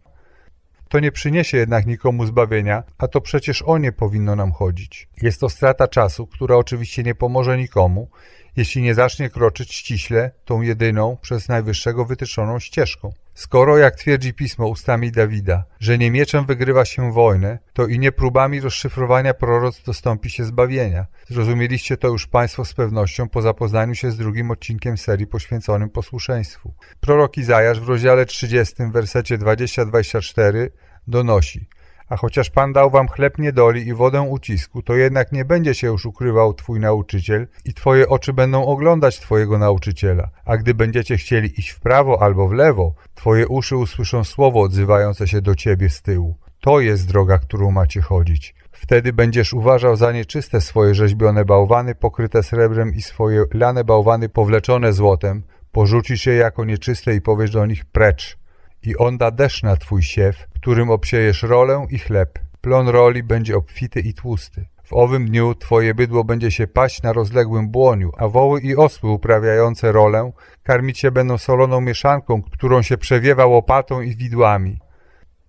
To nie przyniesie jednak nikomu zbawienia, a to przecież o nie powinno nam chodzić. Jest to strata czasu, która oczywiście nie pomoże nikomu, jeśli nie zacznie kroczyć ściśle tą jedyną przez Najwyższego wytyczoną ścieżką. Skoro, jak twierdzi pismo ustami Dawida, że nie mieczem wygrywa się wojnę, to i nie próbami rozszyfrowania proroc dostąpi się zbawienia. Zrozumieliście to już Państwo z pewnością po zapoznaniu się z drugim odcinkiem serii poświęconym posłuszeństwu. Prorok Izajasz w rozdziale 30, wersecie 20-24 donosi a chociaż Pan dał wam chleb niedoli i wodę ucisku, to jednak nie będzie się już ukrywał Twój nauczyciel i Twoje oczy będą oglądać Twojego nauczyciela. A gdy będziecie chcieli iść w prawo albo w lewo, Twoje uszy usłyszą słowo odzywające się do Ciebie z tyłu. To jest droga, którą macie chodzić. Wtedy będziesz uważał za nieczyste swoje rzeźbione bałwany pokryte srebrem i swoje lane bałwany powleczone złotem, porzucisz je jako nieczyste i powiesz do nich precz i on da deszcz na twój siew, którym obsiejesz rolę i chleb. Plon roli będzie obfity i tłusty. W owym dniu twoje bydło będzie się paść na rozległym błoniu, a woły i osły uprawiające rolę karmić się będą soloną mieszanką, którą się przewiewa łopatą i widłami.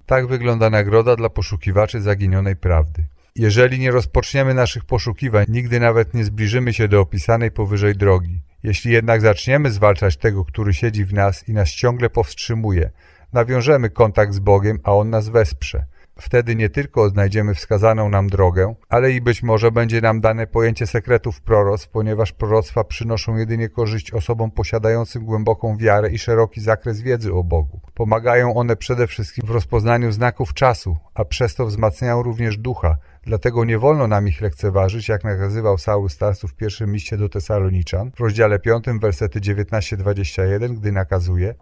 Tak wygląda nagroda dla poszukiwaczy zaginionej prawdy. Jeżeli nie rozpoczniemy naszych poszukiwań, nigdy nawet nie zbliżymy się do opisanej powyżej drogi. Jeśli jednak zaczniemy zwalczać tego, który siedzi w nas i nas ciągle powstrzymuje, nawiążemy kontakt z Bogiem, a On nas wesprze. Wtedy nie tylko odnajdziemy wskazaną nam drogę, ale i być może będzie nam dane pojęcie sekretów proroctw, ponieważ proroctwa przynoszą jedynie korzyść osobom posiadającym głęboką wiarę i szeroki zakres wiedzy o Bogu. Pomagają one przede wszystkim w rozpoznaniu znaków czasu, a przez to wzmacniają również ducha, Dlatego nie wolno nam ich lekceważyć, jak nakazywał Saul Starsu w pierwszym liście do Tesaloniczan, w rozdziale 5, wersety 19-21, gdy nakazuje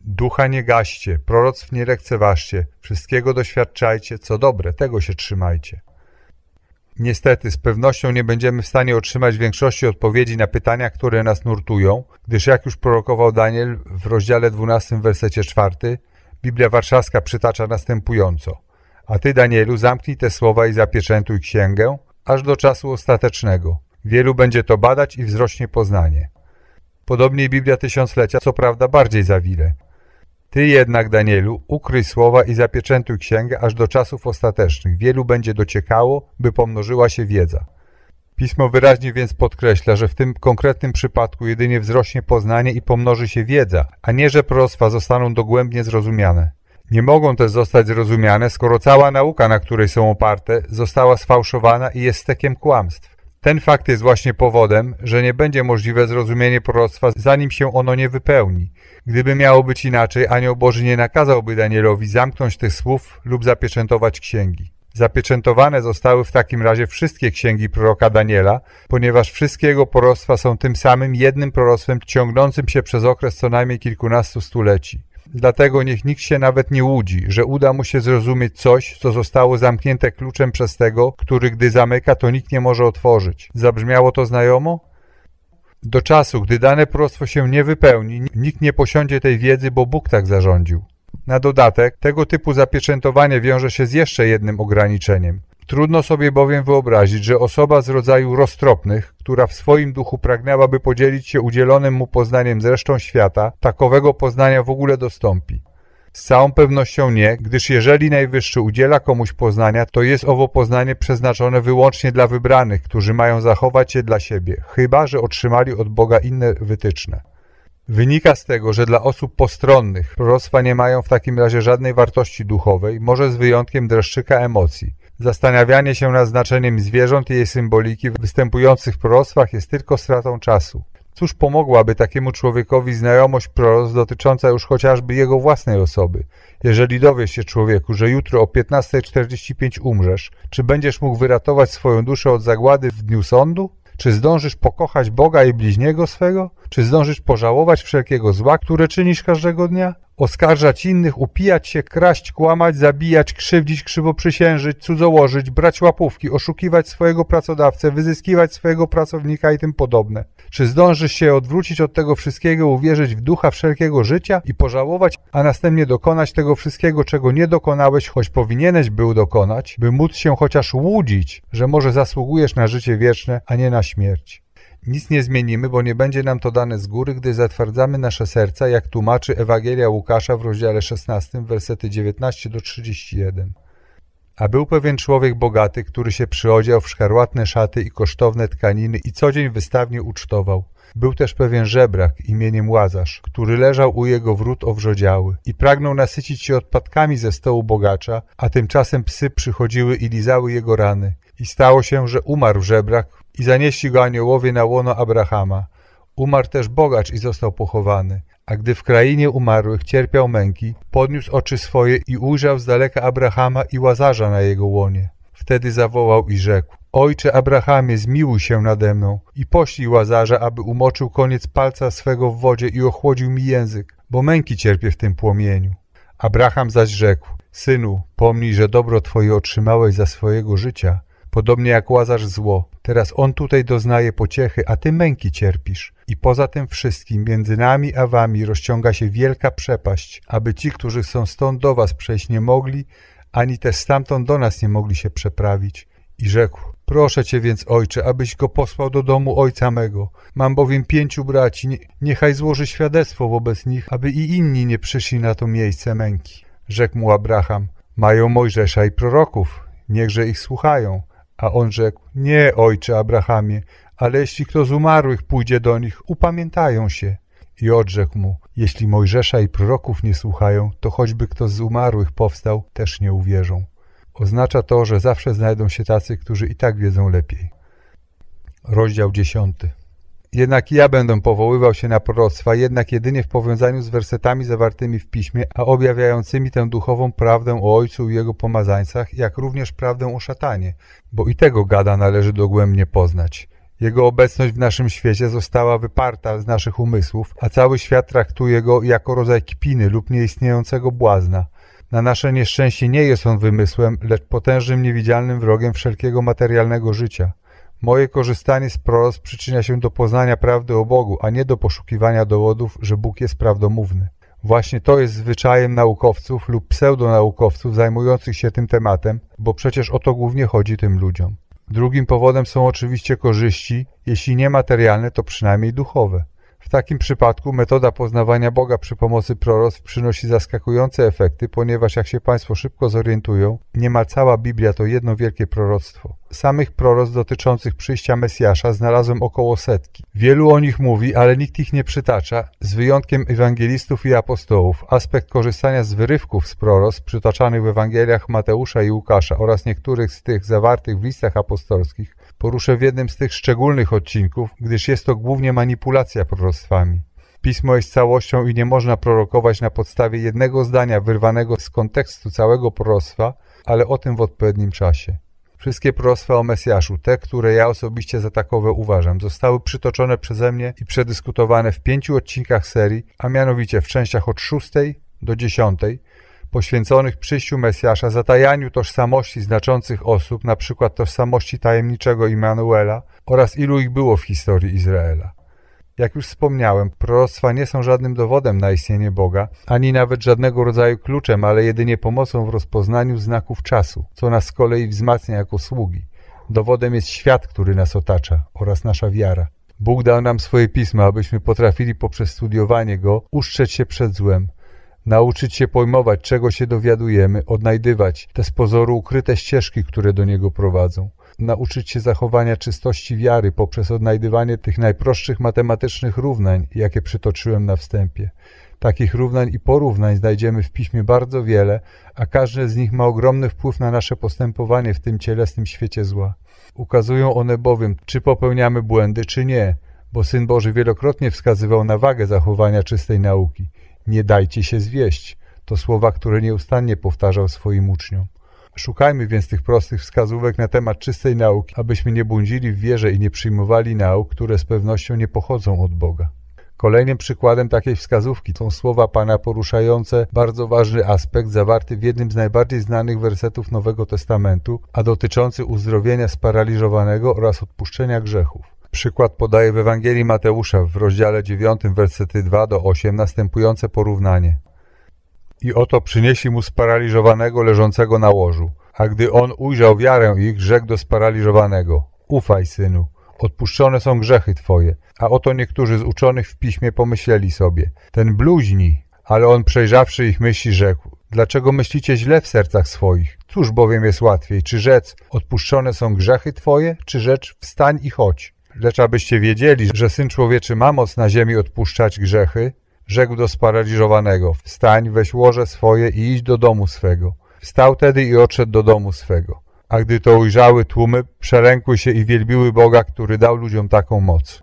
Ducha nie gaście, proroctw nie lekceważcie, wszystkiego doświadczajcie, co dobre, tego się trzymajcie. Niestety, z pewnością nie będziemy w stanie otrzymać większości odpowiedzi na pytania, które nas nurtują, gdyż jak już prorokował Daniel w rozdziale 12, wersecie 4, Biblia Warszawska przytacza następująco. A ty, Danielu, zamknij te słowa i zapieczętuj księgę, aż do czasu ostatecznego. Wielu będzie to badać i wzrośnie poznanie. Podobnie Biblia Tysiąclecia, co prawda bardziej zawile. Ty jednak, Danielu, ukryj słowa i zapieczętuj księgę aż do czasów ostatecznych. Wielu będzie dociekało, by pomnożyła się wiedza. Pismo wyraźnie więc podkreśla, że w tym konkretnym przypadku jedynie wzrośnie poznanie i pomnoży się wiedza, a nie, że proroctwa zostaną dogłębnie zrozumiane. Nie mogą też zostać zrozumiane, skoro cała nauka, na której są oparte, została sfałszowana i jest stekiem kłamstw. Ten fakt jest właśnie powodem, że nie będzie możliwe zrozumienie proroctwa, zanim się ono nie wypełni. Gdyby miało być inaczej, anioł Boży nie nakazałby Danielowi zamknąć tych słów lub zapieczętować księgi. Zapieczętowane zostały w takim razie wszystkie księgi proroka Daniela, ponieważ wszystkie jego proroctwa są tym samym jednym proroctwem ciągnącym się przez okres co najmniej kilkunastu stuleci. Dlatego niech nikt się nawet nie łudzi, że uda mu się zrozumieć coś, co zostało zamknięte kluczem przez tego, który gdy zamyka, to nikt nie może otworzyć. Zabrzmiało to znajomo? Do czasu, gdy dane proroctwo się nie wypełni, nikt nie posiądzie tej wiedzy, bo Bóg tak zarządził. Na dodatek, tego typu zapieczętowanie wiąże się z jeszcze jednym ograniczeniem. Trudno sobie bowiem wyobrazić, że osoba z rodzaju roztropnych, która w swoim duchu pragnęłaby podzielić się udzielonym mu poznaniem z resztą świata, takowego poznania w ogóle dostąpi. Z całą pewnością nie, gdyż jeżeli Najwyższy udziela komuś poznania, to jest owo poznanie przeznaczone wyłącznie dla wybranych, którzy mają zachować je dla siebie, chyba że otrzymali od Boga inne wytyczne. Wynika z tego, że dla osób postronnych proroctwa nie mają w takim razie żadnej wartości duchowej, może z wyjątkiem dreszczyka emocji. Zastanawianie się nad znaczeniem zwierząt i jej symboliki występujących w proroctwach jest tylko stratą czasu. Cóż pomogłaby takiemu człowiekowi znajomość proroc dotycząca już chociażby jego własnej osoby? Jeżeli dowiesz się człowieku, że jutro o 15.45 umrzesz, czy będziesz mógł wyratować swoją duszę od zagłady w dniu sądu? Czy zdążysz pokochać Boga i bliźniego swego? Czy zdążysz pożałować wszelkiego zła, które czynisz każdego dnia? Oskarżać innych, upijać się, kraść, kłamać, zabijać, krzywdzić, krzywoprzysiężyć, cudzołożyć, brać łapówki, oszukiwać swojego pracodawcę, wyzyskiwać swojego pracownika i tym podobne. Czy zdążysz się odwrócić od tego wszystkiego, uwierzyć w ducha wszelkiego życia i pożałować, a następnie dokonać tego wszystkiego, czego nie dokonałeś, choć powinieneś był dokonać, by móc się chociaż łudzić, że może zasługujesz na życie wieczne, a nie na śmierć? Nic nie zmienimy, bo nie będzie nam to dane z góry, gdy zatwardzamy nasze serca, jak tłumaczy Ewangelia Łukasza w rozdziale 16, wersety 19 do 31. A był pewien człowiek bogaty, który się przyodział w szkarłatne szaty i kosztowne tkaniny i co dzień wystawnie ucztował. Był też pewien żebrak imieniem Łazarz, który leżał u jego wrót owrzodziały i pragnął nasycić się odpadkami ze stołu bogacza, a tymczasem psy przychodziły i lizały jego rany. I stało się, że umarł żebrak i zanieśli go aniołowie na łono Abrahama. Umarł też bogacz i został pochowany. A gdy w krainie umarłych cierpiał męki, podniósł oczy swoje i ujrzał z daleka Abrahama i Łazarza na jego łonie. Wtedy zawołał i rzekł, Ojcze Abrahamie, zmiłuj się nade mną i poślij Łazarza, aby umoczył koniec palca swego w wodzie i ochłodził mi język, bo męki cierpię w tym płomieniu. Abraham zaś rzekł, Synu, pomnij, że dobro Twoje otrzymałeś za swojego życia, podobnie jak Łazarz zło. Teraz on tutaj doznaje pociechy, a Ty męki cierpisz. I poza tym wszystkim między nami a Wami rozciąga się wielka przepaść, aby ci, którzy chcą stąd do Was przejść nie mogli, ani też stamtąd do nas nie mogli się przeprawić. I rzekł, Proszę cię więc, ojcze, abyś go posłał do domu ojca mego. Mam bowiem pięciu braci, niechaj złoży świadectwo wobec nich, aby i inni nie przyszli na to miejsce męki. Rzekł mu Abraham, mają Mojżesza i proroków, niechże ich słuchają. A on rzekł, nie, ojcze Abrahamie, ale jeśli kto z umarłych pójdzie do nich, upamiętają się. I odrzekł mu, jeśli Mojżesza i proroków nie słuchają, to choćby kto z umarłych powstał, też nie uwierzą. Oznacza to, że zawsze znajdą się tacy, którzy i tak wiedzą lepiej. Rozdział dziesiąty. Jednak ja będę powoływał się na proroctwa, jednak jedynie w powiązaniu z wersetami zawartymi w piśmie, a objawiającymi tę duchową prawdę o Ojcu i Jego pomazańcach, jak również prawdę o szatanie, bo i tego gada należy dogłębnie poznać. Jego obecność w naszym świecie została wyparta z naszych umysłów, a cały świat traktuje go jako rodzaj kpiny lub nieistniejącego błazna. Na nasze nieszczęście nie jest on wymysłem, lecz potężnym, niewidzialnym wrogiem wszelkiego materialnego życia. Moje korzystanie z proroc przyczynia się do poznania prawdy o Bogu, a nie do poszukiwania dowodów, że Bóg jest prawdomówny. Właśnie to jest zwyczajem naukowców lub pseudonaukowców zajmujących się tym tematem, bo przecież o to głównie chodzi tym ludziom. Drugim powodem są oczywiście korzyści, jeśli nie materialne, to przynajmniej duchowe. W takim przypadku metoda poznawania Boga przy pomocy proroctw przynosi zaskakujące efekty, ponieważ jak się Państwo szybko zorientują, niemal cała Biblia to jedno wielkie proroctwo. Samych proroc dotyczących przyjścia Mesjasza znalazłem około setki. Wielu o nich mówi, ale nikt ich nie przytacza, z wyjątkiem ewangelistów i apostołów. Aspekt korzystania z wyrywków z proroc przytaczanych w Ewangeliach Mateusza i Łukasza oraz niektórych z tych zawartych w listach apostolskich poruszę w jednym z tych szczególnych odcinków, gdyż jest to głównie manipulacja proroctwami. Pismo jest całością i nie można prorokować na podstawie jednego zdania wyrwanego z kontekstu całego proroctwa, ale o tym w odpowiednim czasie. Wszystkie proroctwa o Mesjaszu, te, które ja osobiście za takowe uważam, zostały przytoczone przeze mnie i przedyskutowane w pięciu odcinkach serii, a mianowicie w częściach od szóstej do dziesiątej, poświęconych przyjściu Mesjasza, zatajaniu tożsamości znaczących osób, np. tożsamości tajemniczego Immanuela oraz ilu ich było w historii Izraela. Jak już wspomniałem, proroctwa nie są żadnym dowodem na istnienie Boga, ani nawet żadnego rodzaju kluczem, ale jedynie pomocą w rozpoznaniu znaków czasu, co nas z kolei wzmacnia jako sługi. Dowodem jest świat, który nas otacza oraz nasza wiara. Bóg dał nam swoje pisma, abyśmy potrafili poprzez studiowanie go uszczeć się przed złem, nauczyć się pojmować, czego się dowiadujemy, odnajdywać te z pozoru ukryte ścieżki, które do niego prowadzą nauczyć się zachowania czystości wiary poprzez odnajdywanie tych najprostszych matematycznych równań, jakie przytoczyłem na wstępie. Takich równań i porównań znajdziemy w piśmie bardzo wiele, a każde z nich ma ogromny wpływ na nasze postępowanie w tym cielesnym świecie zła. Ukazują one bowiem, czy popełniamy błędy, czy nie, bo Syn Boży wielokrotnie wskazywał na wagę zachowania czystej nauki. Nie dajcie się zwieść. To słowa, które nieustannie powtarzał swoim uczniom. Szukajmy więc tych prostych wskazówek na temat czystej nauki, abyśmy nie błądzili w wierze i nie przyjmowali nauk, które z pewnością nie pochodzą od Boga. Kolejnym przykładem takiej wskazówki są słowa Pana poruszające bardzo ważny aspekt zawarty w jednym z najbardziej znanych wersetów Nowego Testamentu, a dotyczący uzdrowienia sparaliżowanego oraz odpuszczenia grzechów. Przykład podaje w Ewangelii Mateusza w rozdziale 9, wersety 2 do 8 następujące porównanie. I oto przynieśli mu sparaliżowanego leżącego na łożu. A gdy on ujrzał wiarę ich, rzekł do sparaliżowanego: Ufaj, synu, odpuszczone są grzechy twoje. A oto niektórzy z uczonych w piśmie pomyśleli sobie: Ten bluźni. Ale on przejrzawszy ich myśli, rzekł: Dlaczego myślicie źle w sercach swoich? Cóż bowiem jest łatwiej, czy rzec: Odpuszczone są grzechy twoje, czy rzecz: Wstań i chodź. Lecz abyście wiedzieli, że Syn Człowieczy ma moc na ziemi odpuszczać grzechy, rzekł do sparaliżowanego, wstań, weź łoże swoje i idź do domu swego. Wstał tedy i odszedł do domu swego. A gdy to ujrzały tłumy, przelękły się i wielbiły Boga, który dał ludziom taką moc.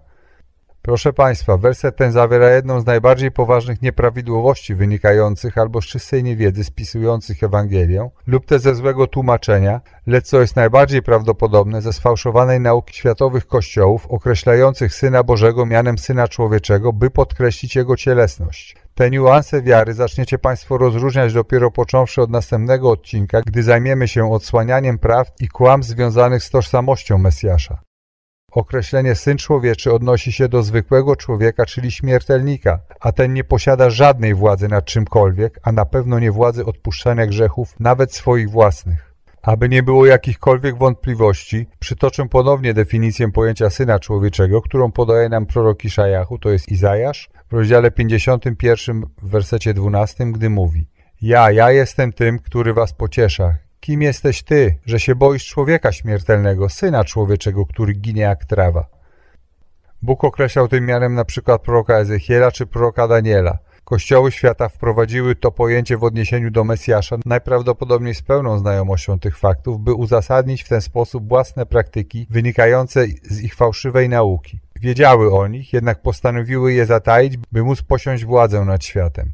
Proszę Państwa, werset ten zawiera jedną z najbardziej poważnych nieprawidłowości wynikających albo z czystej niewiedzy spisujących Ewangelię lub te ze złego tłumaczenia, lecz co jest najbardziej prawdopodobne ze sfałszowanej nauki światowych kościołów określających Syna Bożego mianem Syna Człowieczego, by podkreślić Jego cielesność. Te niuanse wiary zaczniecie Państwo rozróżniać dopiero począwszy od następnego odcinka, gdy zajmiemy się odsłanianiem prawd i kłamstw związanych z tożsamością Mesjasza. Określenie Syn Człowieczy odnosi się do zwykłego człowieka, czyli śmiertelnika, a ten nie posiada żadnej władzy nad czymkolwiek, a na pewno nie władzy odpuszczania grzechów, nawet swoich własnych. Aby nie było jakichkolwiek wątpliwości, przytoczę ponownie definicję pojęcia Syna Człowieczego, którą podaje nam prorok Iszajachu, to jest Izajasz, w rozdziale 51 w wersecie 12, gdy mówi Ja, ja jestem tym, który was pociesza, Kim jesteś ty, że się boisz człowieka śmiertelnego, syna człowieczego, który ginie jak trawa? Bóg określał tym mianem na przykład proroka Ezechiela czy proroka Daniela. Kościoły świata wprowadziły to pojęcie w odniesieniu do Mesjasza, najprawdopodobniej z pełną znajomością tych faktów, by uzasadnić w ten sposób własne praktyki wynikające z ich fałszywej nauki. Wiedziały o nich, jednak postanowiły je zataić, by móc posiąść władzę nad światem.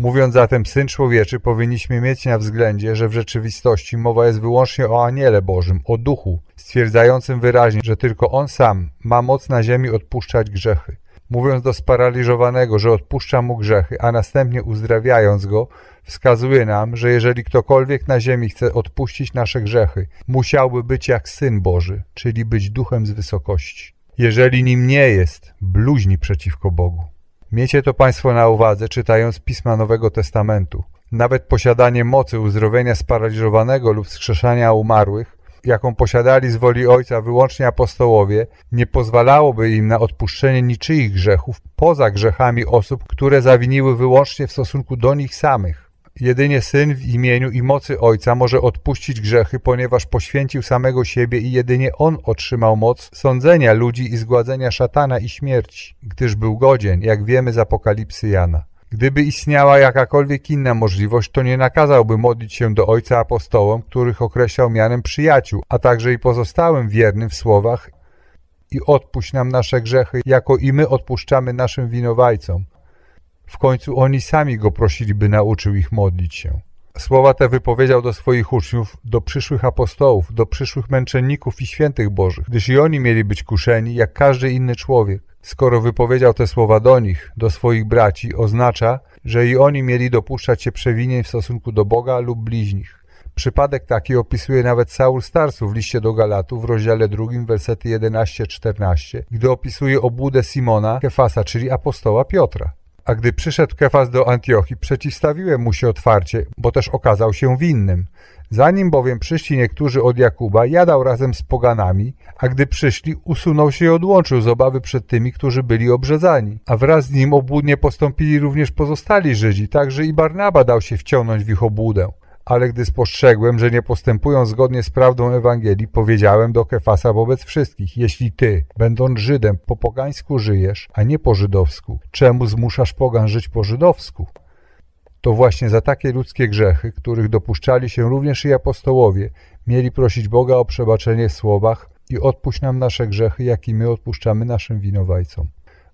Mówiąc zatem Syn Człowieczy, powinniśmy mieć na względzie, że w rzeczywistości mowa jest wyłącznie o Aniele Bożym, o Duchu, stwierdzającym wyraźnie, że tylko On sam ma moc na ziemi odpuszczać grzechy. Mówiąc do sparaliżowanego, że odpuszcza mu grzechy, a następnie uzdrawiając go, wskazuje nam, że jeżeli ktokolwiek na ziemi chce odpuścić nasze grzechy, musiałby być jak Syn Boży, czyli być duchem z wysokości. Jeżeli nim nie jest, bluźni przeciwko Bogu. Miejcie to Państwo na uwadze, czytając Pisma Nowego Testamentu. Nawet posiadanie mocy uzdrowienia sparaliżowanego lub wskrzeszania umarłych, jaką posiadali z woli Ojca wyłącznie apostołowie, nie pozwalałoby im na odpuszczenie niczyich grzechów poza grzechami osób, które zawiniły wyłącznie w stosunku do nich samych. Jedynie Syn w imieniu i mocy Ojca może odpuścić grzechy, ponieważ poświęcił samego siebie i jedynie On otrzymał moc sądzenia ludzi i zgładzenia szatana i śmierci, gdyż był godzien, jak wiemy z Apokalipsy Jana. Gdyby istniała jakakolwiek inna możliwość, to nie nakazałby modlić się do Ojca apostołom, których określał mianem przyjaciół, a także i pozostałym wiernym w słowach i odpuść nam nasze grzechy, jako i my odpuszczamy naszym winowajcom. W końcu oni sami go prosili, by nauczył ich modlić się. Słowa te wypowiedział do swoich uczniów, do przyszłych apostołów, do przyszłych męczenników i świętych bożych, gdyż i oni mieli być kuszeni, jak każdy inny człowiek. Skoro wypowiedział te słowa do nich, do swoich braci, oznacza, że i oni mieli dopuszczać się przewinień w stosunku do Boga lub bliźnich. Przypadek taki opisuje nawet Saul Starsu w liście do Galatów w rozdziale drugim, wersety 11-14, gdy opisuje obłudę Simona Kefasa, czyli apostoła Piotra. A gdy przyszedł Kefas do Antiochii, przeciwstawiłem mu się otwarcie, bo też okazał się winnym. Zanim bowiem przyszli niektórzy od Jakuba, jadał razem z poganami, a gdy przyszli, usunął się i odłączył z obawy przed tymi, którzy byli obrzezani. A wraz z nim obłudnie postąpili również pozostali Żydzi, także i Barnaba dał się wciągnąć w ich obłudę ale gdy spostrzegłem, że nie postępują zgodnie z prawdą Ewangelii, powiedziałem do Kefasa wobec wszystkich, jeśli ty, będąc Żydem, po pogańsku żyjesz, a nie po żydowsku, czemu zmuszasz pogan żyć po żydowsku? To właśnie za takie ludzkie grzechy, których dopuszczali się również i apostołowie, mieli prosić Boga o przebaczenie w słowach i odpuść nam nasze grzechy, jak i my odpuszczamy naszym winowajcom.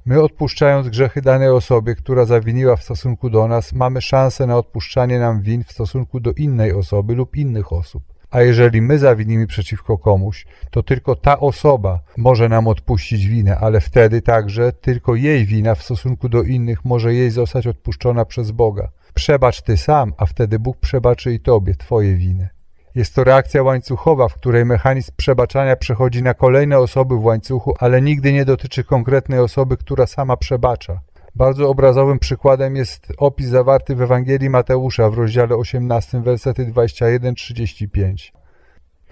My odpuszczając grzechy danej osobie, która zawiniła w stosunku do nas, mamy szansę na odpuszczanie nam win w stosunku do innej osoby lub innych osób. A jeżeli my zawinimy przeciwko komuś, to tylko ta osoba może nam odpuścić winę, ale wtedy także tylko jej wina w stosunku do innych może jej zostać odpuszczona przez Boga. Przebacz ty sam, a wtedy Bóg przebaczy i tobie twoje winy. Jest to reakcja łańcuchowa, w której mechanizm przebaczania przechodzi na kolejne osoby w łańcuchu, ale nigdy nie dotyczy konkretnej osoby, która sama przebacza. Bardzo obrazowym przykładem jest opis zawarty w Ewangelii Mateusza w rozdziale 18, wersety 21-35.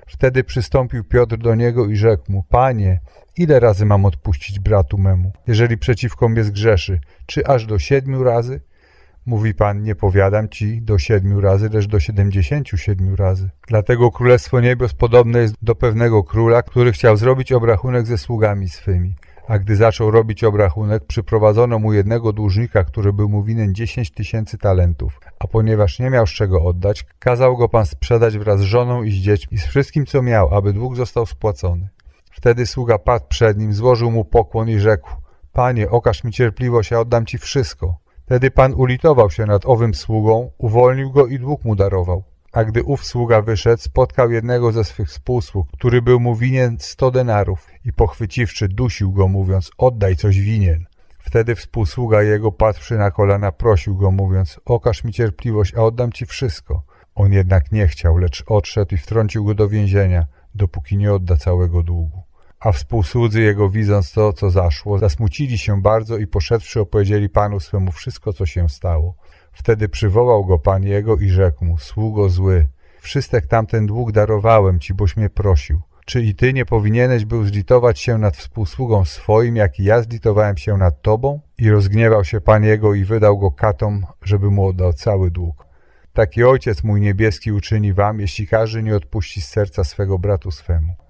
Wtedy przystąpił Piotr do niego i rzekł mu, Panie, ile razy mam odpuścić bratu memu, jeżeli przeciwko mnie zgrzeszy? Czy aż do siedmiu razy? Mówi Pan, nie powiadam ci do siedmiu razy, lecz do siedemdziesięciu siedmiu razy. Dlatego Królestwo Niebios podobne jest do pewnego króla, który chciał zrobić obrachunek ze sługami swymi. A gdy zaczął robić obrachunek, przyprowadzono mu jednego dłużnika, który był mu winien dziesięć tysięcy talentów. A ponieważ nie miał z czego oddać, kazał go pan sprzedać wraz z żoną i z dziećmi i z wszystkim, co miał, aby dług został spłacony. Wtedy sługa padł przed nim, złożył mu pokłon i rzekł, Panie, okaż mi cierpliwość, a oddam ci wszystko. Wtedy pan ulitował się nad owym sługą, uwolnił go i dług mu darował. A gdy ów sługa wyszedł, spotkał jednego ze swych współsług, który był mu winien sto denarów i pochwyciwszy dusił go, mówiąc, oddaj coś winien. Wtedy współsługa jego, patrzy na kolana, prosił go, mówiąc, okaż mi cierpliwość, a oddam ci wszystko. On jednak nie chciał, lecz odszedł i wtrącił go do więzienia, dopóki nie odda całego długu. A współsłudzy jego, widząc to, co zaszło, zasmucili się bardzo i poszedłszy opowiedzieli panu swemu wszystko, co się stało. Wtedy przywołał go pan jego i rzekł mu, sługo zły, wszystek tamten dług darowałem ci, boś mnie prosił. Czy i ty nie powinieneś był zlitować się nad współsługą swoim, jak i ja zlitowałem się nad tobą? I rozgniewał się pan jego i wydał go katom, żeby mu oddał cały dług. Taki ojciec mój niebieski uczyni wam, jeśli każdy nie odpuści z serca swego bratu swemu.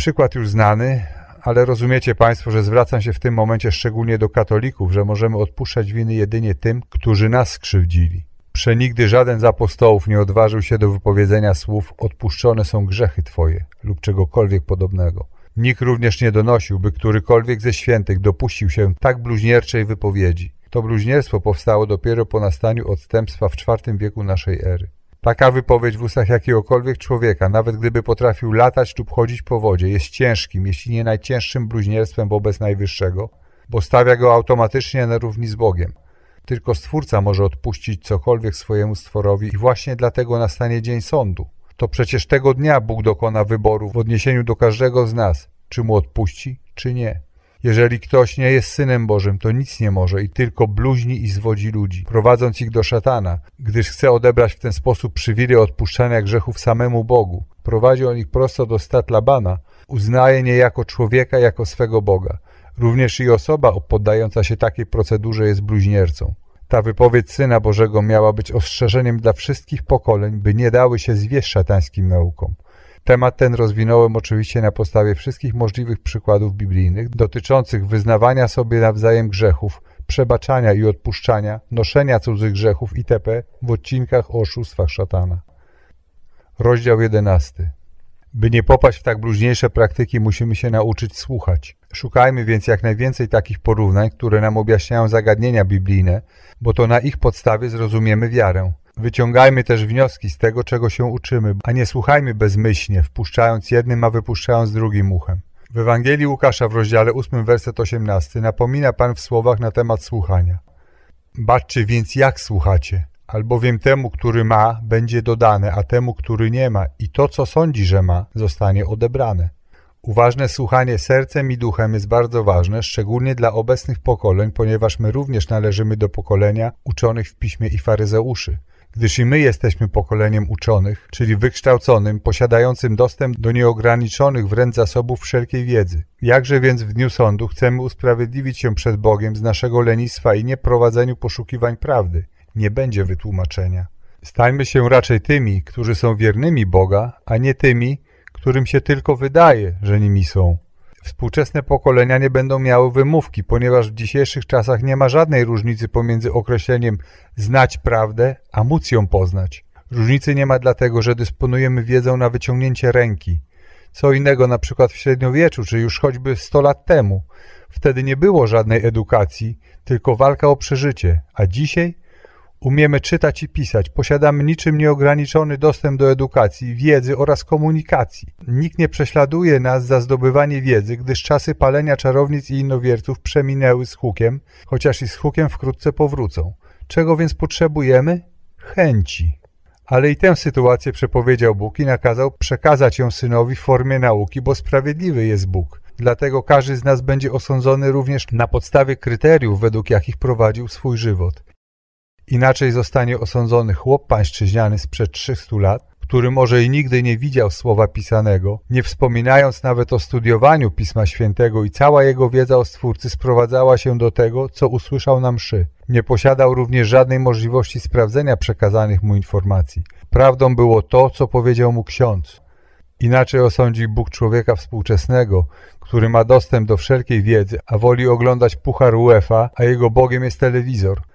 Przykład już znany, ale rozumiecie Państwo, że zwracam się w tym momencie szczególnie do katolików, że możemy odpuszczać winy jedynie tym, którzy nas skrzywdzili. Przenigdy żaden z apostołów nie odważył się do wypowiedzenia słów odpuszczone są grzechy Twoje lub czegokolwiek podobnego. Nikt również nie donosił, by którykolwiek ze świętych dopuścił się tak bluźnierczej wypowiedzi. To bluźnierstwo powstało dopiero po nastaniu odstępstwa w IV wieku naszej ery. Taka wypowiedź w ustach jakiegokolwiek człowieka, nawet gdyby potrafił latać lub chodzić po wodzie, jest ciężkim, jeśli nie najcięższym bluźnierstwem wobec Najwyższego, bo stawia go automatycznie na równi z Bogiem. Tylko Stwórca może odpuścić cokolwiek swojemu stworowi i właśnie dlatego nastanie dzień sądu. To przecież tego dnia Bóg dokona wyboru w odniesieniu do każdego z nas, czy mu odpuści, czy nie. Jeżeli ktoś nie jest Synem Bożym, to nic nie może i tylko bluźni i zwodzi ludzi, prowadząc ich do szatana, gdyż chce odebrać w ten sposób przywilej odpuszczania grzechów samemu Bogu. Prowadzi on ich prosto do stat Labana, uznaje niejako człowieka jako swego Boga. Również i osoba poddająca się takiej procedurze jest bluźniercą. Ta wypowiedź Syna Bożego miała być ostrzeżeniem dla wszystkich pokoleń, by nie dały się zwieść szatańskim naukom. Temat ten rozwinąłem oczywiście na podstawie wszystkich możliwych przykładów biblijnych dotyczących wyznawania sobie nawzajem grzechów, przebaczania i odpuszczania, noszenia cudzych grzechów itp. w odcinkach o oszustwach szatana. Rozdział 11. By nie popaść w tak bluźniejsze praktyki, musimy się nauczyć słuchać. Szukajmy więc jak najwięcej takich porównań, które nam objaśniają zagadnienia biblijne, bo to na ich podstawie zrozumiemy wiarę. Wyciągajmy też wnioski z tego, czego się uczymy, a nie słuchajmy bezmyślnie, wpuszczając jednym, a wypuszczając drugim uchem. W Ewangelii Łukasza w rozdziale 8, werset 18 napomina Pan w słowach na temat słuchania. Baczcie więc jak słuchacie, albowiem temu, który ma, będzie dodane, a temu, który nie ma i to, co sądzi, że ma, zostanie odebrane. Uważne słuchanie sercem i duchem jest bardzo ważne, szczególnie dla obecnych pokoleń, ponieważ my również należymy do pokolenia uczonych w piśmie i faryzeuszy gdyż i my jesteśmy pokoleniem uczonych, czyli wykształconym, posiadającym dostęp do nieograniczonych wręcz zasobów wszelkiej wiedzy. Jakże więc w dniu sądu chcemy usprawiedliwić się przed Bogiem z naszego lenistwa i nieprowadzeniu poszukiwań prawdy? Nie będzie wytłumaczenia. Stańmy się raczej tymi, którzy są wiernymi Boga, a nie tymi, którym się tylko wydaje, że nimi są. Współczesne pokolenia nie będą miały wymówki, ponieważ w dzisiejszych czasach nie ma żadnej różnicy pomiędzy określeniem znać prawdę, a móc ją poznać. Różnicy nie ma dlatego, że dysponujemy wiedzą na wyciągnięcie ręki. Co innego na przykład w średniowieczu, czy już choćby 100 lat temu. Wtedy nie było żadnej edukacji, tylko walka o przeżycie, a dzisiaj Umiemy czytać i pisać, posiadamy niczym nieograniczony dostęp do edukacji, wiedzy oraz komunikacji. Nikt nie prześladuje nas za zdobywanie wiedzy, gdyż czasy palenia czarownic i innowierców przeminęły z hukiem, chociaż i z hukiem wkrótce powrócą. Czego więc potrzebujemy? Chęci. Ale i tę sytuację przepowiedział Bóg i nakazał przekazać ją synowi w formie nauki, bo sprawiedliwy jest Bóg. Dlatego każdy z nas będzie osądzony również na podstawie kryteriów, według jakich prowadził swój żywot. Inaczej zostanie osądzony chłop pańszczyźniany sprzed 300 lat, który może i nigdy nie widział słowa pisanego, nie wspominając nawet o studiowaniu Pisma Świętego i cała jego wiedza o Stwórcy sprowadzała się do tego, co usłyszał na mszy. Nie posiadał również żadnej możliwości sprawdzenia przekazanych mu informacji. Prawdą było to, co powiedział mu ksiądz. Inaczej osądzi Bóg człowieka współczesnego, który ma dostęp do wszelkiej wiedzy, a woli oglądać puchar UEFA, a jego Bogiem jest telewizor.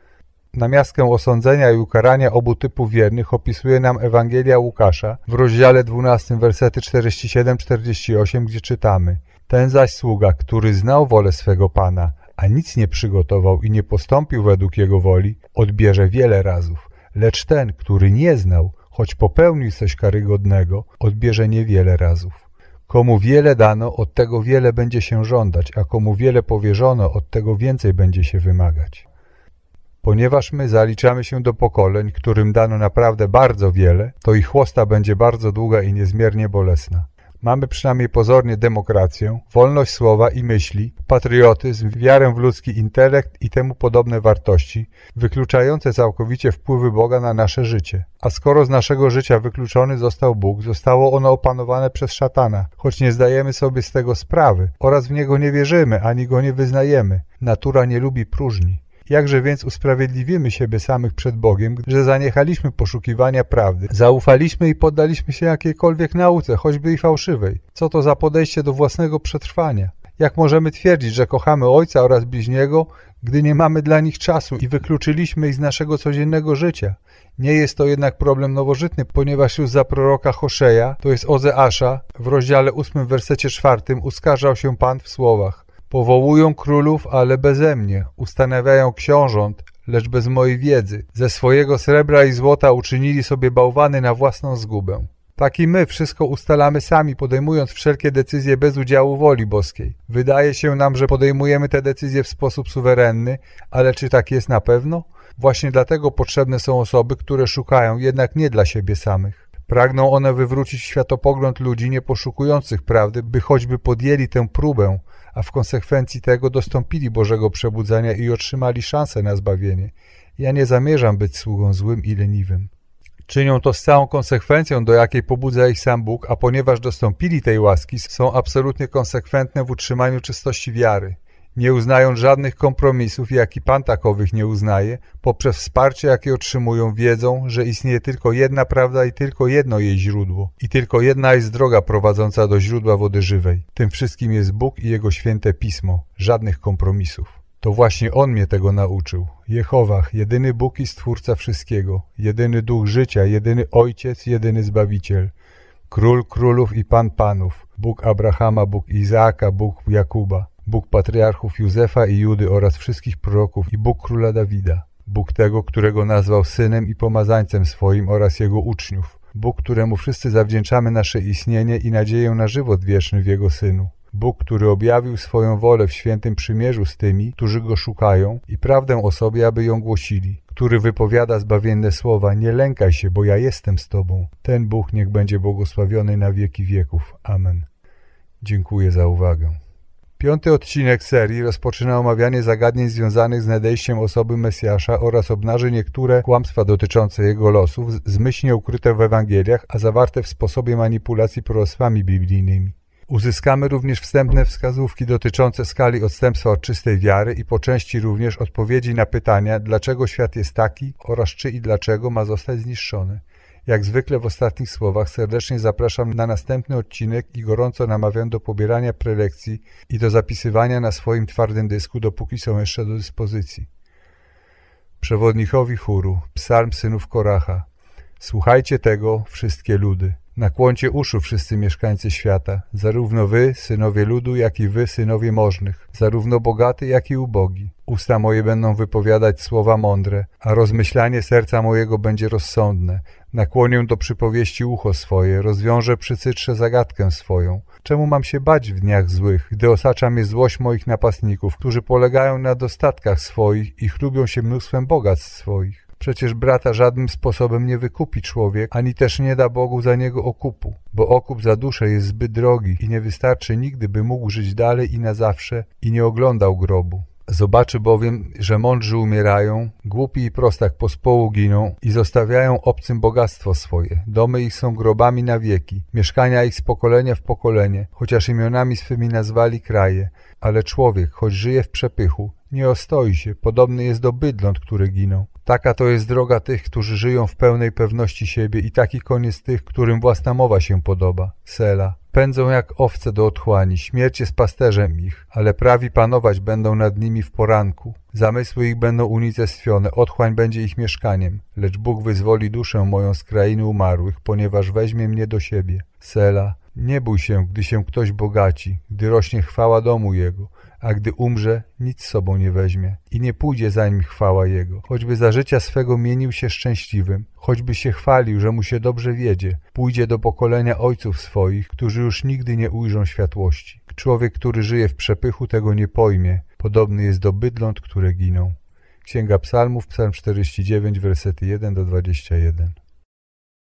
Namiastkę osądzenia i ukarania obu typów wiernych opisuje nam Ewangelia Łukasza w rozdziale 12, wersety 47-48, gdzie czytamy Ten zaś sługa, który znał wolę swego Pana, a nic nie przygotował i nie postąpił według jego woli, odbierze wiele razów. Lecz ten, który nie znał, choć popełnił coś karygodnego, odbierze niewiele razów. Komu wiele dano, od tego wiele będzie się żądać, a komu wiele powierzono, od tego więcej będzie się wymagać. Ponieważ my zaliczamy się do pokoleń, którym dano naprawdę bardzo wiele, to ich chłosta będzie bardzo długa i niezmiernie bolesna. Mamy przynajmniej pozornie demokrację, wolność słowa i myśli, patriotyzm, wiarę w ludzki intelekt i temu podobne wartości, wykluczające całkowicie wpływy Boga na nasze życie. A skoro z naszego życia wykluczony został Bóg, zostało ono opanowane przez szatana, choć nie zdajemy sobie z tego sprawy oraz w niego nie wierzymy ani go nie wyznajemy. Natura nie lubi próżni. Jakże więc usprawiedliwimy siebie samych przed Bogiem, że zaniechaliśmy poszukiwania prawdy, zaufaliśmy i poddaliśmy się jakiejkolwiek nauce, choćby i fałszywej? Co to za podejście do własnego przetrwania? Jak możemy twierdzić, że kochamy Ojca oraz bliźniego, gdy nie mamy dla nich czasu i wykluczyliśmy ich z naszego codziennego życia? Nie jest to jednak problem nowożytny, ponieważ już za proroka Hoszeja, to jest Ozeasza, w rozdziale 8 wersecie 4 uskarżał się Pan w słowach Powołują królów, ale beze mnie. Ustanawiają książąt, lecz bez mojej wiedzy. Ze swojego srebra i złota uczynili sobie bałwany na własną zgubę. Tak i my wszystko ustalamy sami, podejmując wszelkie decyzje bez udziału woli boskiej. Wydaje się nam, że podejmujemy te decyzje w sposób suwerenny, ale czy tak jest na pewno? Właśnie dlatego potrzebne są osoby, które szukają jednak nie dla siebie samych. Pragną one wywrócić światopogląd ludzi nieposzukujących prawdy, by choćby podjęli tę próbę, a w konsekwencji tego dostąpili Bożego przebudzenia i otrzymali szansę na zbawienie. Ja nie zamierzam być sługą złym i leniwym. Czynią to z całą konsekwencją, do jakiej pobudza ich sam Bóg, a ponieważ dostąpili tej łaski, są absolutnie konsekwentne w utrzymaniu czystości wiary nie uznają żadnych kompromisów, jak i Pan takowych nie uznaje, poprzez wsparcie, jakie otrzymują, wiedzą, że istnieje tylko jedna prawda i tylko jedno jej źródło. I tylko jedna jest droga prowadząca do źródła wody żywej. Tym wszystkim jest Bóg i Jego święte Pismo. Żadnych kompromisów. To właśnie On mnie tego nauczył. Jehowach, jedyny Bóg i Stwórca wszystkiego, jedyny Duch życia, jedyny Ojciec, jedyny Zbawiciel, Król królów i Pan panów, Bóg Abrahama, Bóg Izaaka, Bóg Jakuba. Bóg patriarchów Józefa i Judy oraz wszystkich proroków i Bóg króla Dawida. Bóg tego, którego nazwał synem i pomazańcem swoim oraz jego uczniów. Bóg, któremu wszyscy zawdzięczamy nasze istnienie i nadzieję na żywot wieczny w Jego Synu. Bóg, który objawił swoją wolę w świętym przymierzu z tymi, którzy Go szukają i prawdę o sobie, aby ją głosili. Który wypowiada zbawienne słowa, nie lękaj się, bo ja jestem z Tobą. Ten Bóg niech będzie błogosławiony na wieki wieków. Amen. Dziękuję za uwagę. Piąty odcinek serii rozpoczyna omawianie zagadnień związanych z nadejściem osoby Mesjasza oraz obnaży niektóre kłamstwa dotyczące jego losów, zmyślnie ukryte w Ewangeliach, a zawarte w sposobie manipulacji proroctwami biblijnymi. Uzyskamy również wstępne wskazówki dotyczące skali odstępstwa od czystej wiary i po części również odpowiedzi na pytania, dlaczego świat jest taki oraz czy i dlaczego ma zostać zniszczony. Jak zwykle w ostatnich słowach serdecznie zapraszam na następny odcinek i gorąco namawiam do pobierania prelekcji i do zapisywania na swoim twardym dysku, dopóki są jeszcze do dyspozycji. Przewodnikowi chóru, psalm synów Koracha. Słuchajcie tego, wszystkie ludy. Nakłoncie uszu wszyscy mieszkańcy świata, zarówno wy, synowie ludu, jak i wy, synowie możnych, zarówno bogaty, jak i ubogi. Usta moje będą wypowiadać słowa mądre, a rozmyślanie serca mojego będzie rozsądne. Nakłonię do przypowieści ucho swoje, rozwiążę przy cytrze zagadkę swoją. Czemu mam się bać w dniach złych, gdy osacza mnie złość moich napastników, którzy polegają na dostatkach swoich i chlubią się mnóstwem bogactw swoich? Przecież brata żadnym sposobem nie wykupi człowiek, ani też nie da Bogu za niego okupu, bo okup za duszę jest zbyt drogi i nie wystarczy nigdy, by mógł żyć dalej i na zawsze i nie oglądał grobu. Zobaczy bowiem, że mądrzy umierają, głupi i prostak pospołu giną i zostawiają obcym bogactwo swoje. Domy ich są grobami na wieki, mieszkania ich z pokolenia w pokolenie, chociaż imionami swymi nazwali kraje. Ale człowiek, choć żyje w przepychu, nie ostoi się, podobny jest do bydląt, które giną. Taka to jest droga tych, którzy żyją w pełnej pewności siebie i taki koniec tych, którym własna mowa się podoba. Sela. Pędzą jak owce do otchłani, śmierć jest pasterzem ich, ale prawi panować będą nad nimi w poranku. Zamysły ich będą unicestwione, otchłań będzie ich mieszkaniem, lecz Bóg wyzwoli duszę moją z krainy umarłych, ponieważ weźmie mnie do siebie. Sela. Nie bój się, gdy się ktoś bogaci, gdy rośnie chwała domu jego, a gdy umrze, nic sobą nie weźmie i nie pójdzie za nim chwała jego. Choćby za życia swego mienił się szczęśliwym, choćby się chwalił, że mu się dobrze wiedzie, pójdzie do pokolenia ojców swoich, którzy już nigdy nie ujrzą światłości. Człowiek, który żyje w przepychu, tego nie pojmie, podobny jest do bydląt, które giną. Księga Psalmów, Psalm 49, wersety 1 do 21.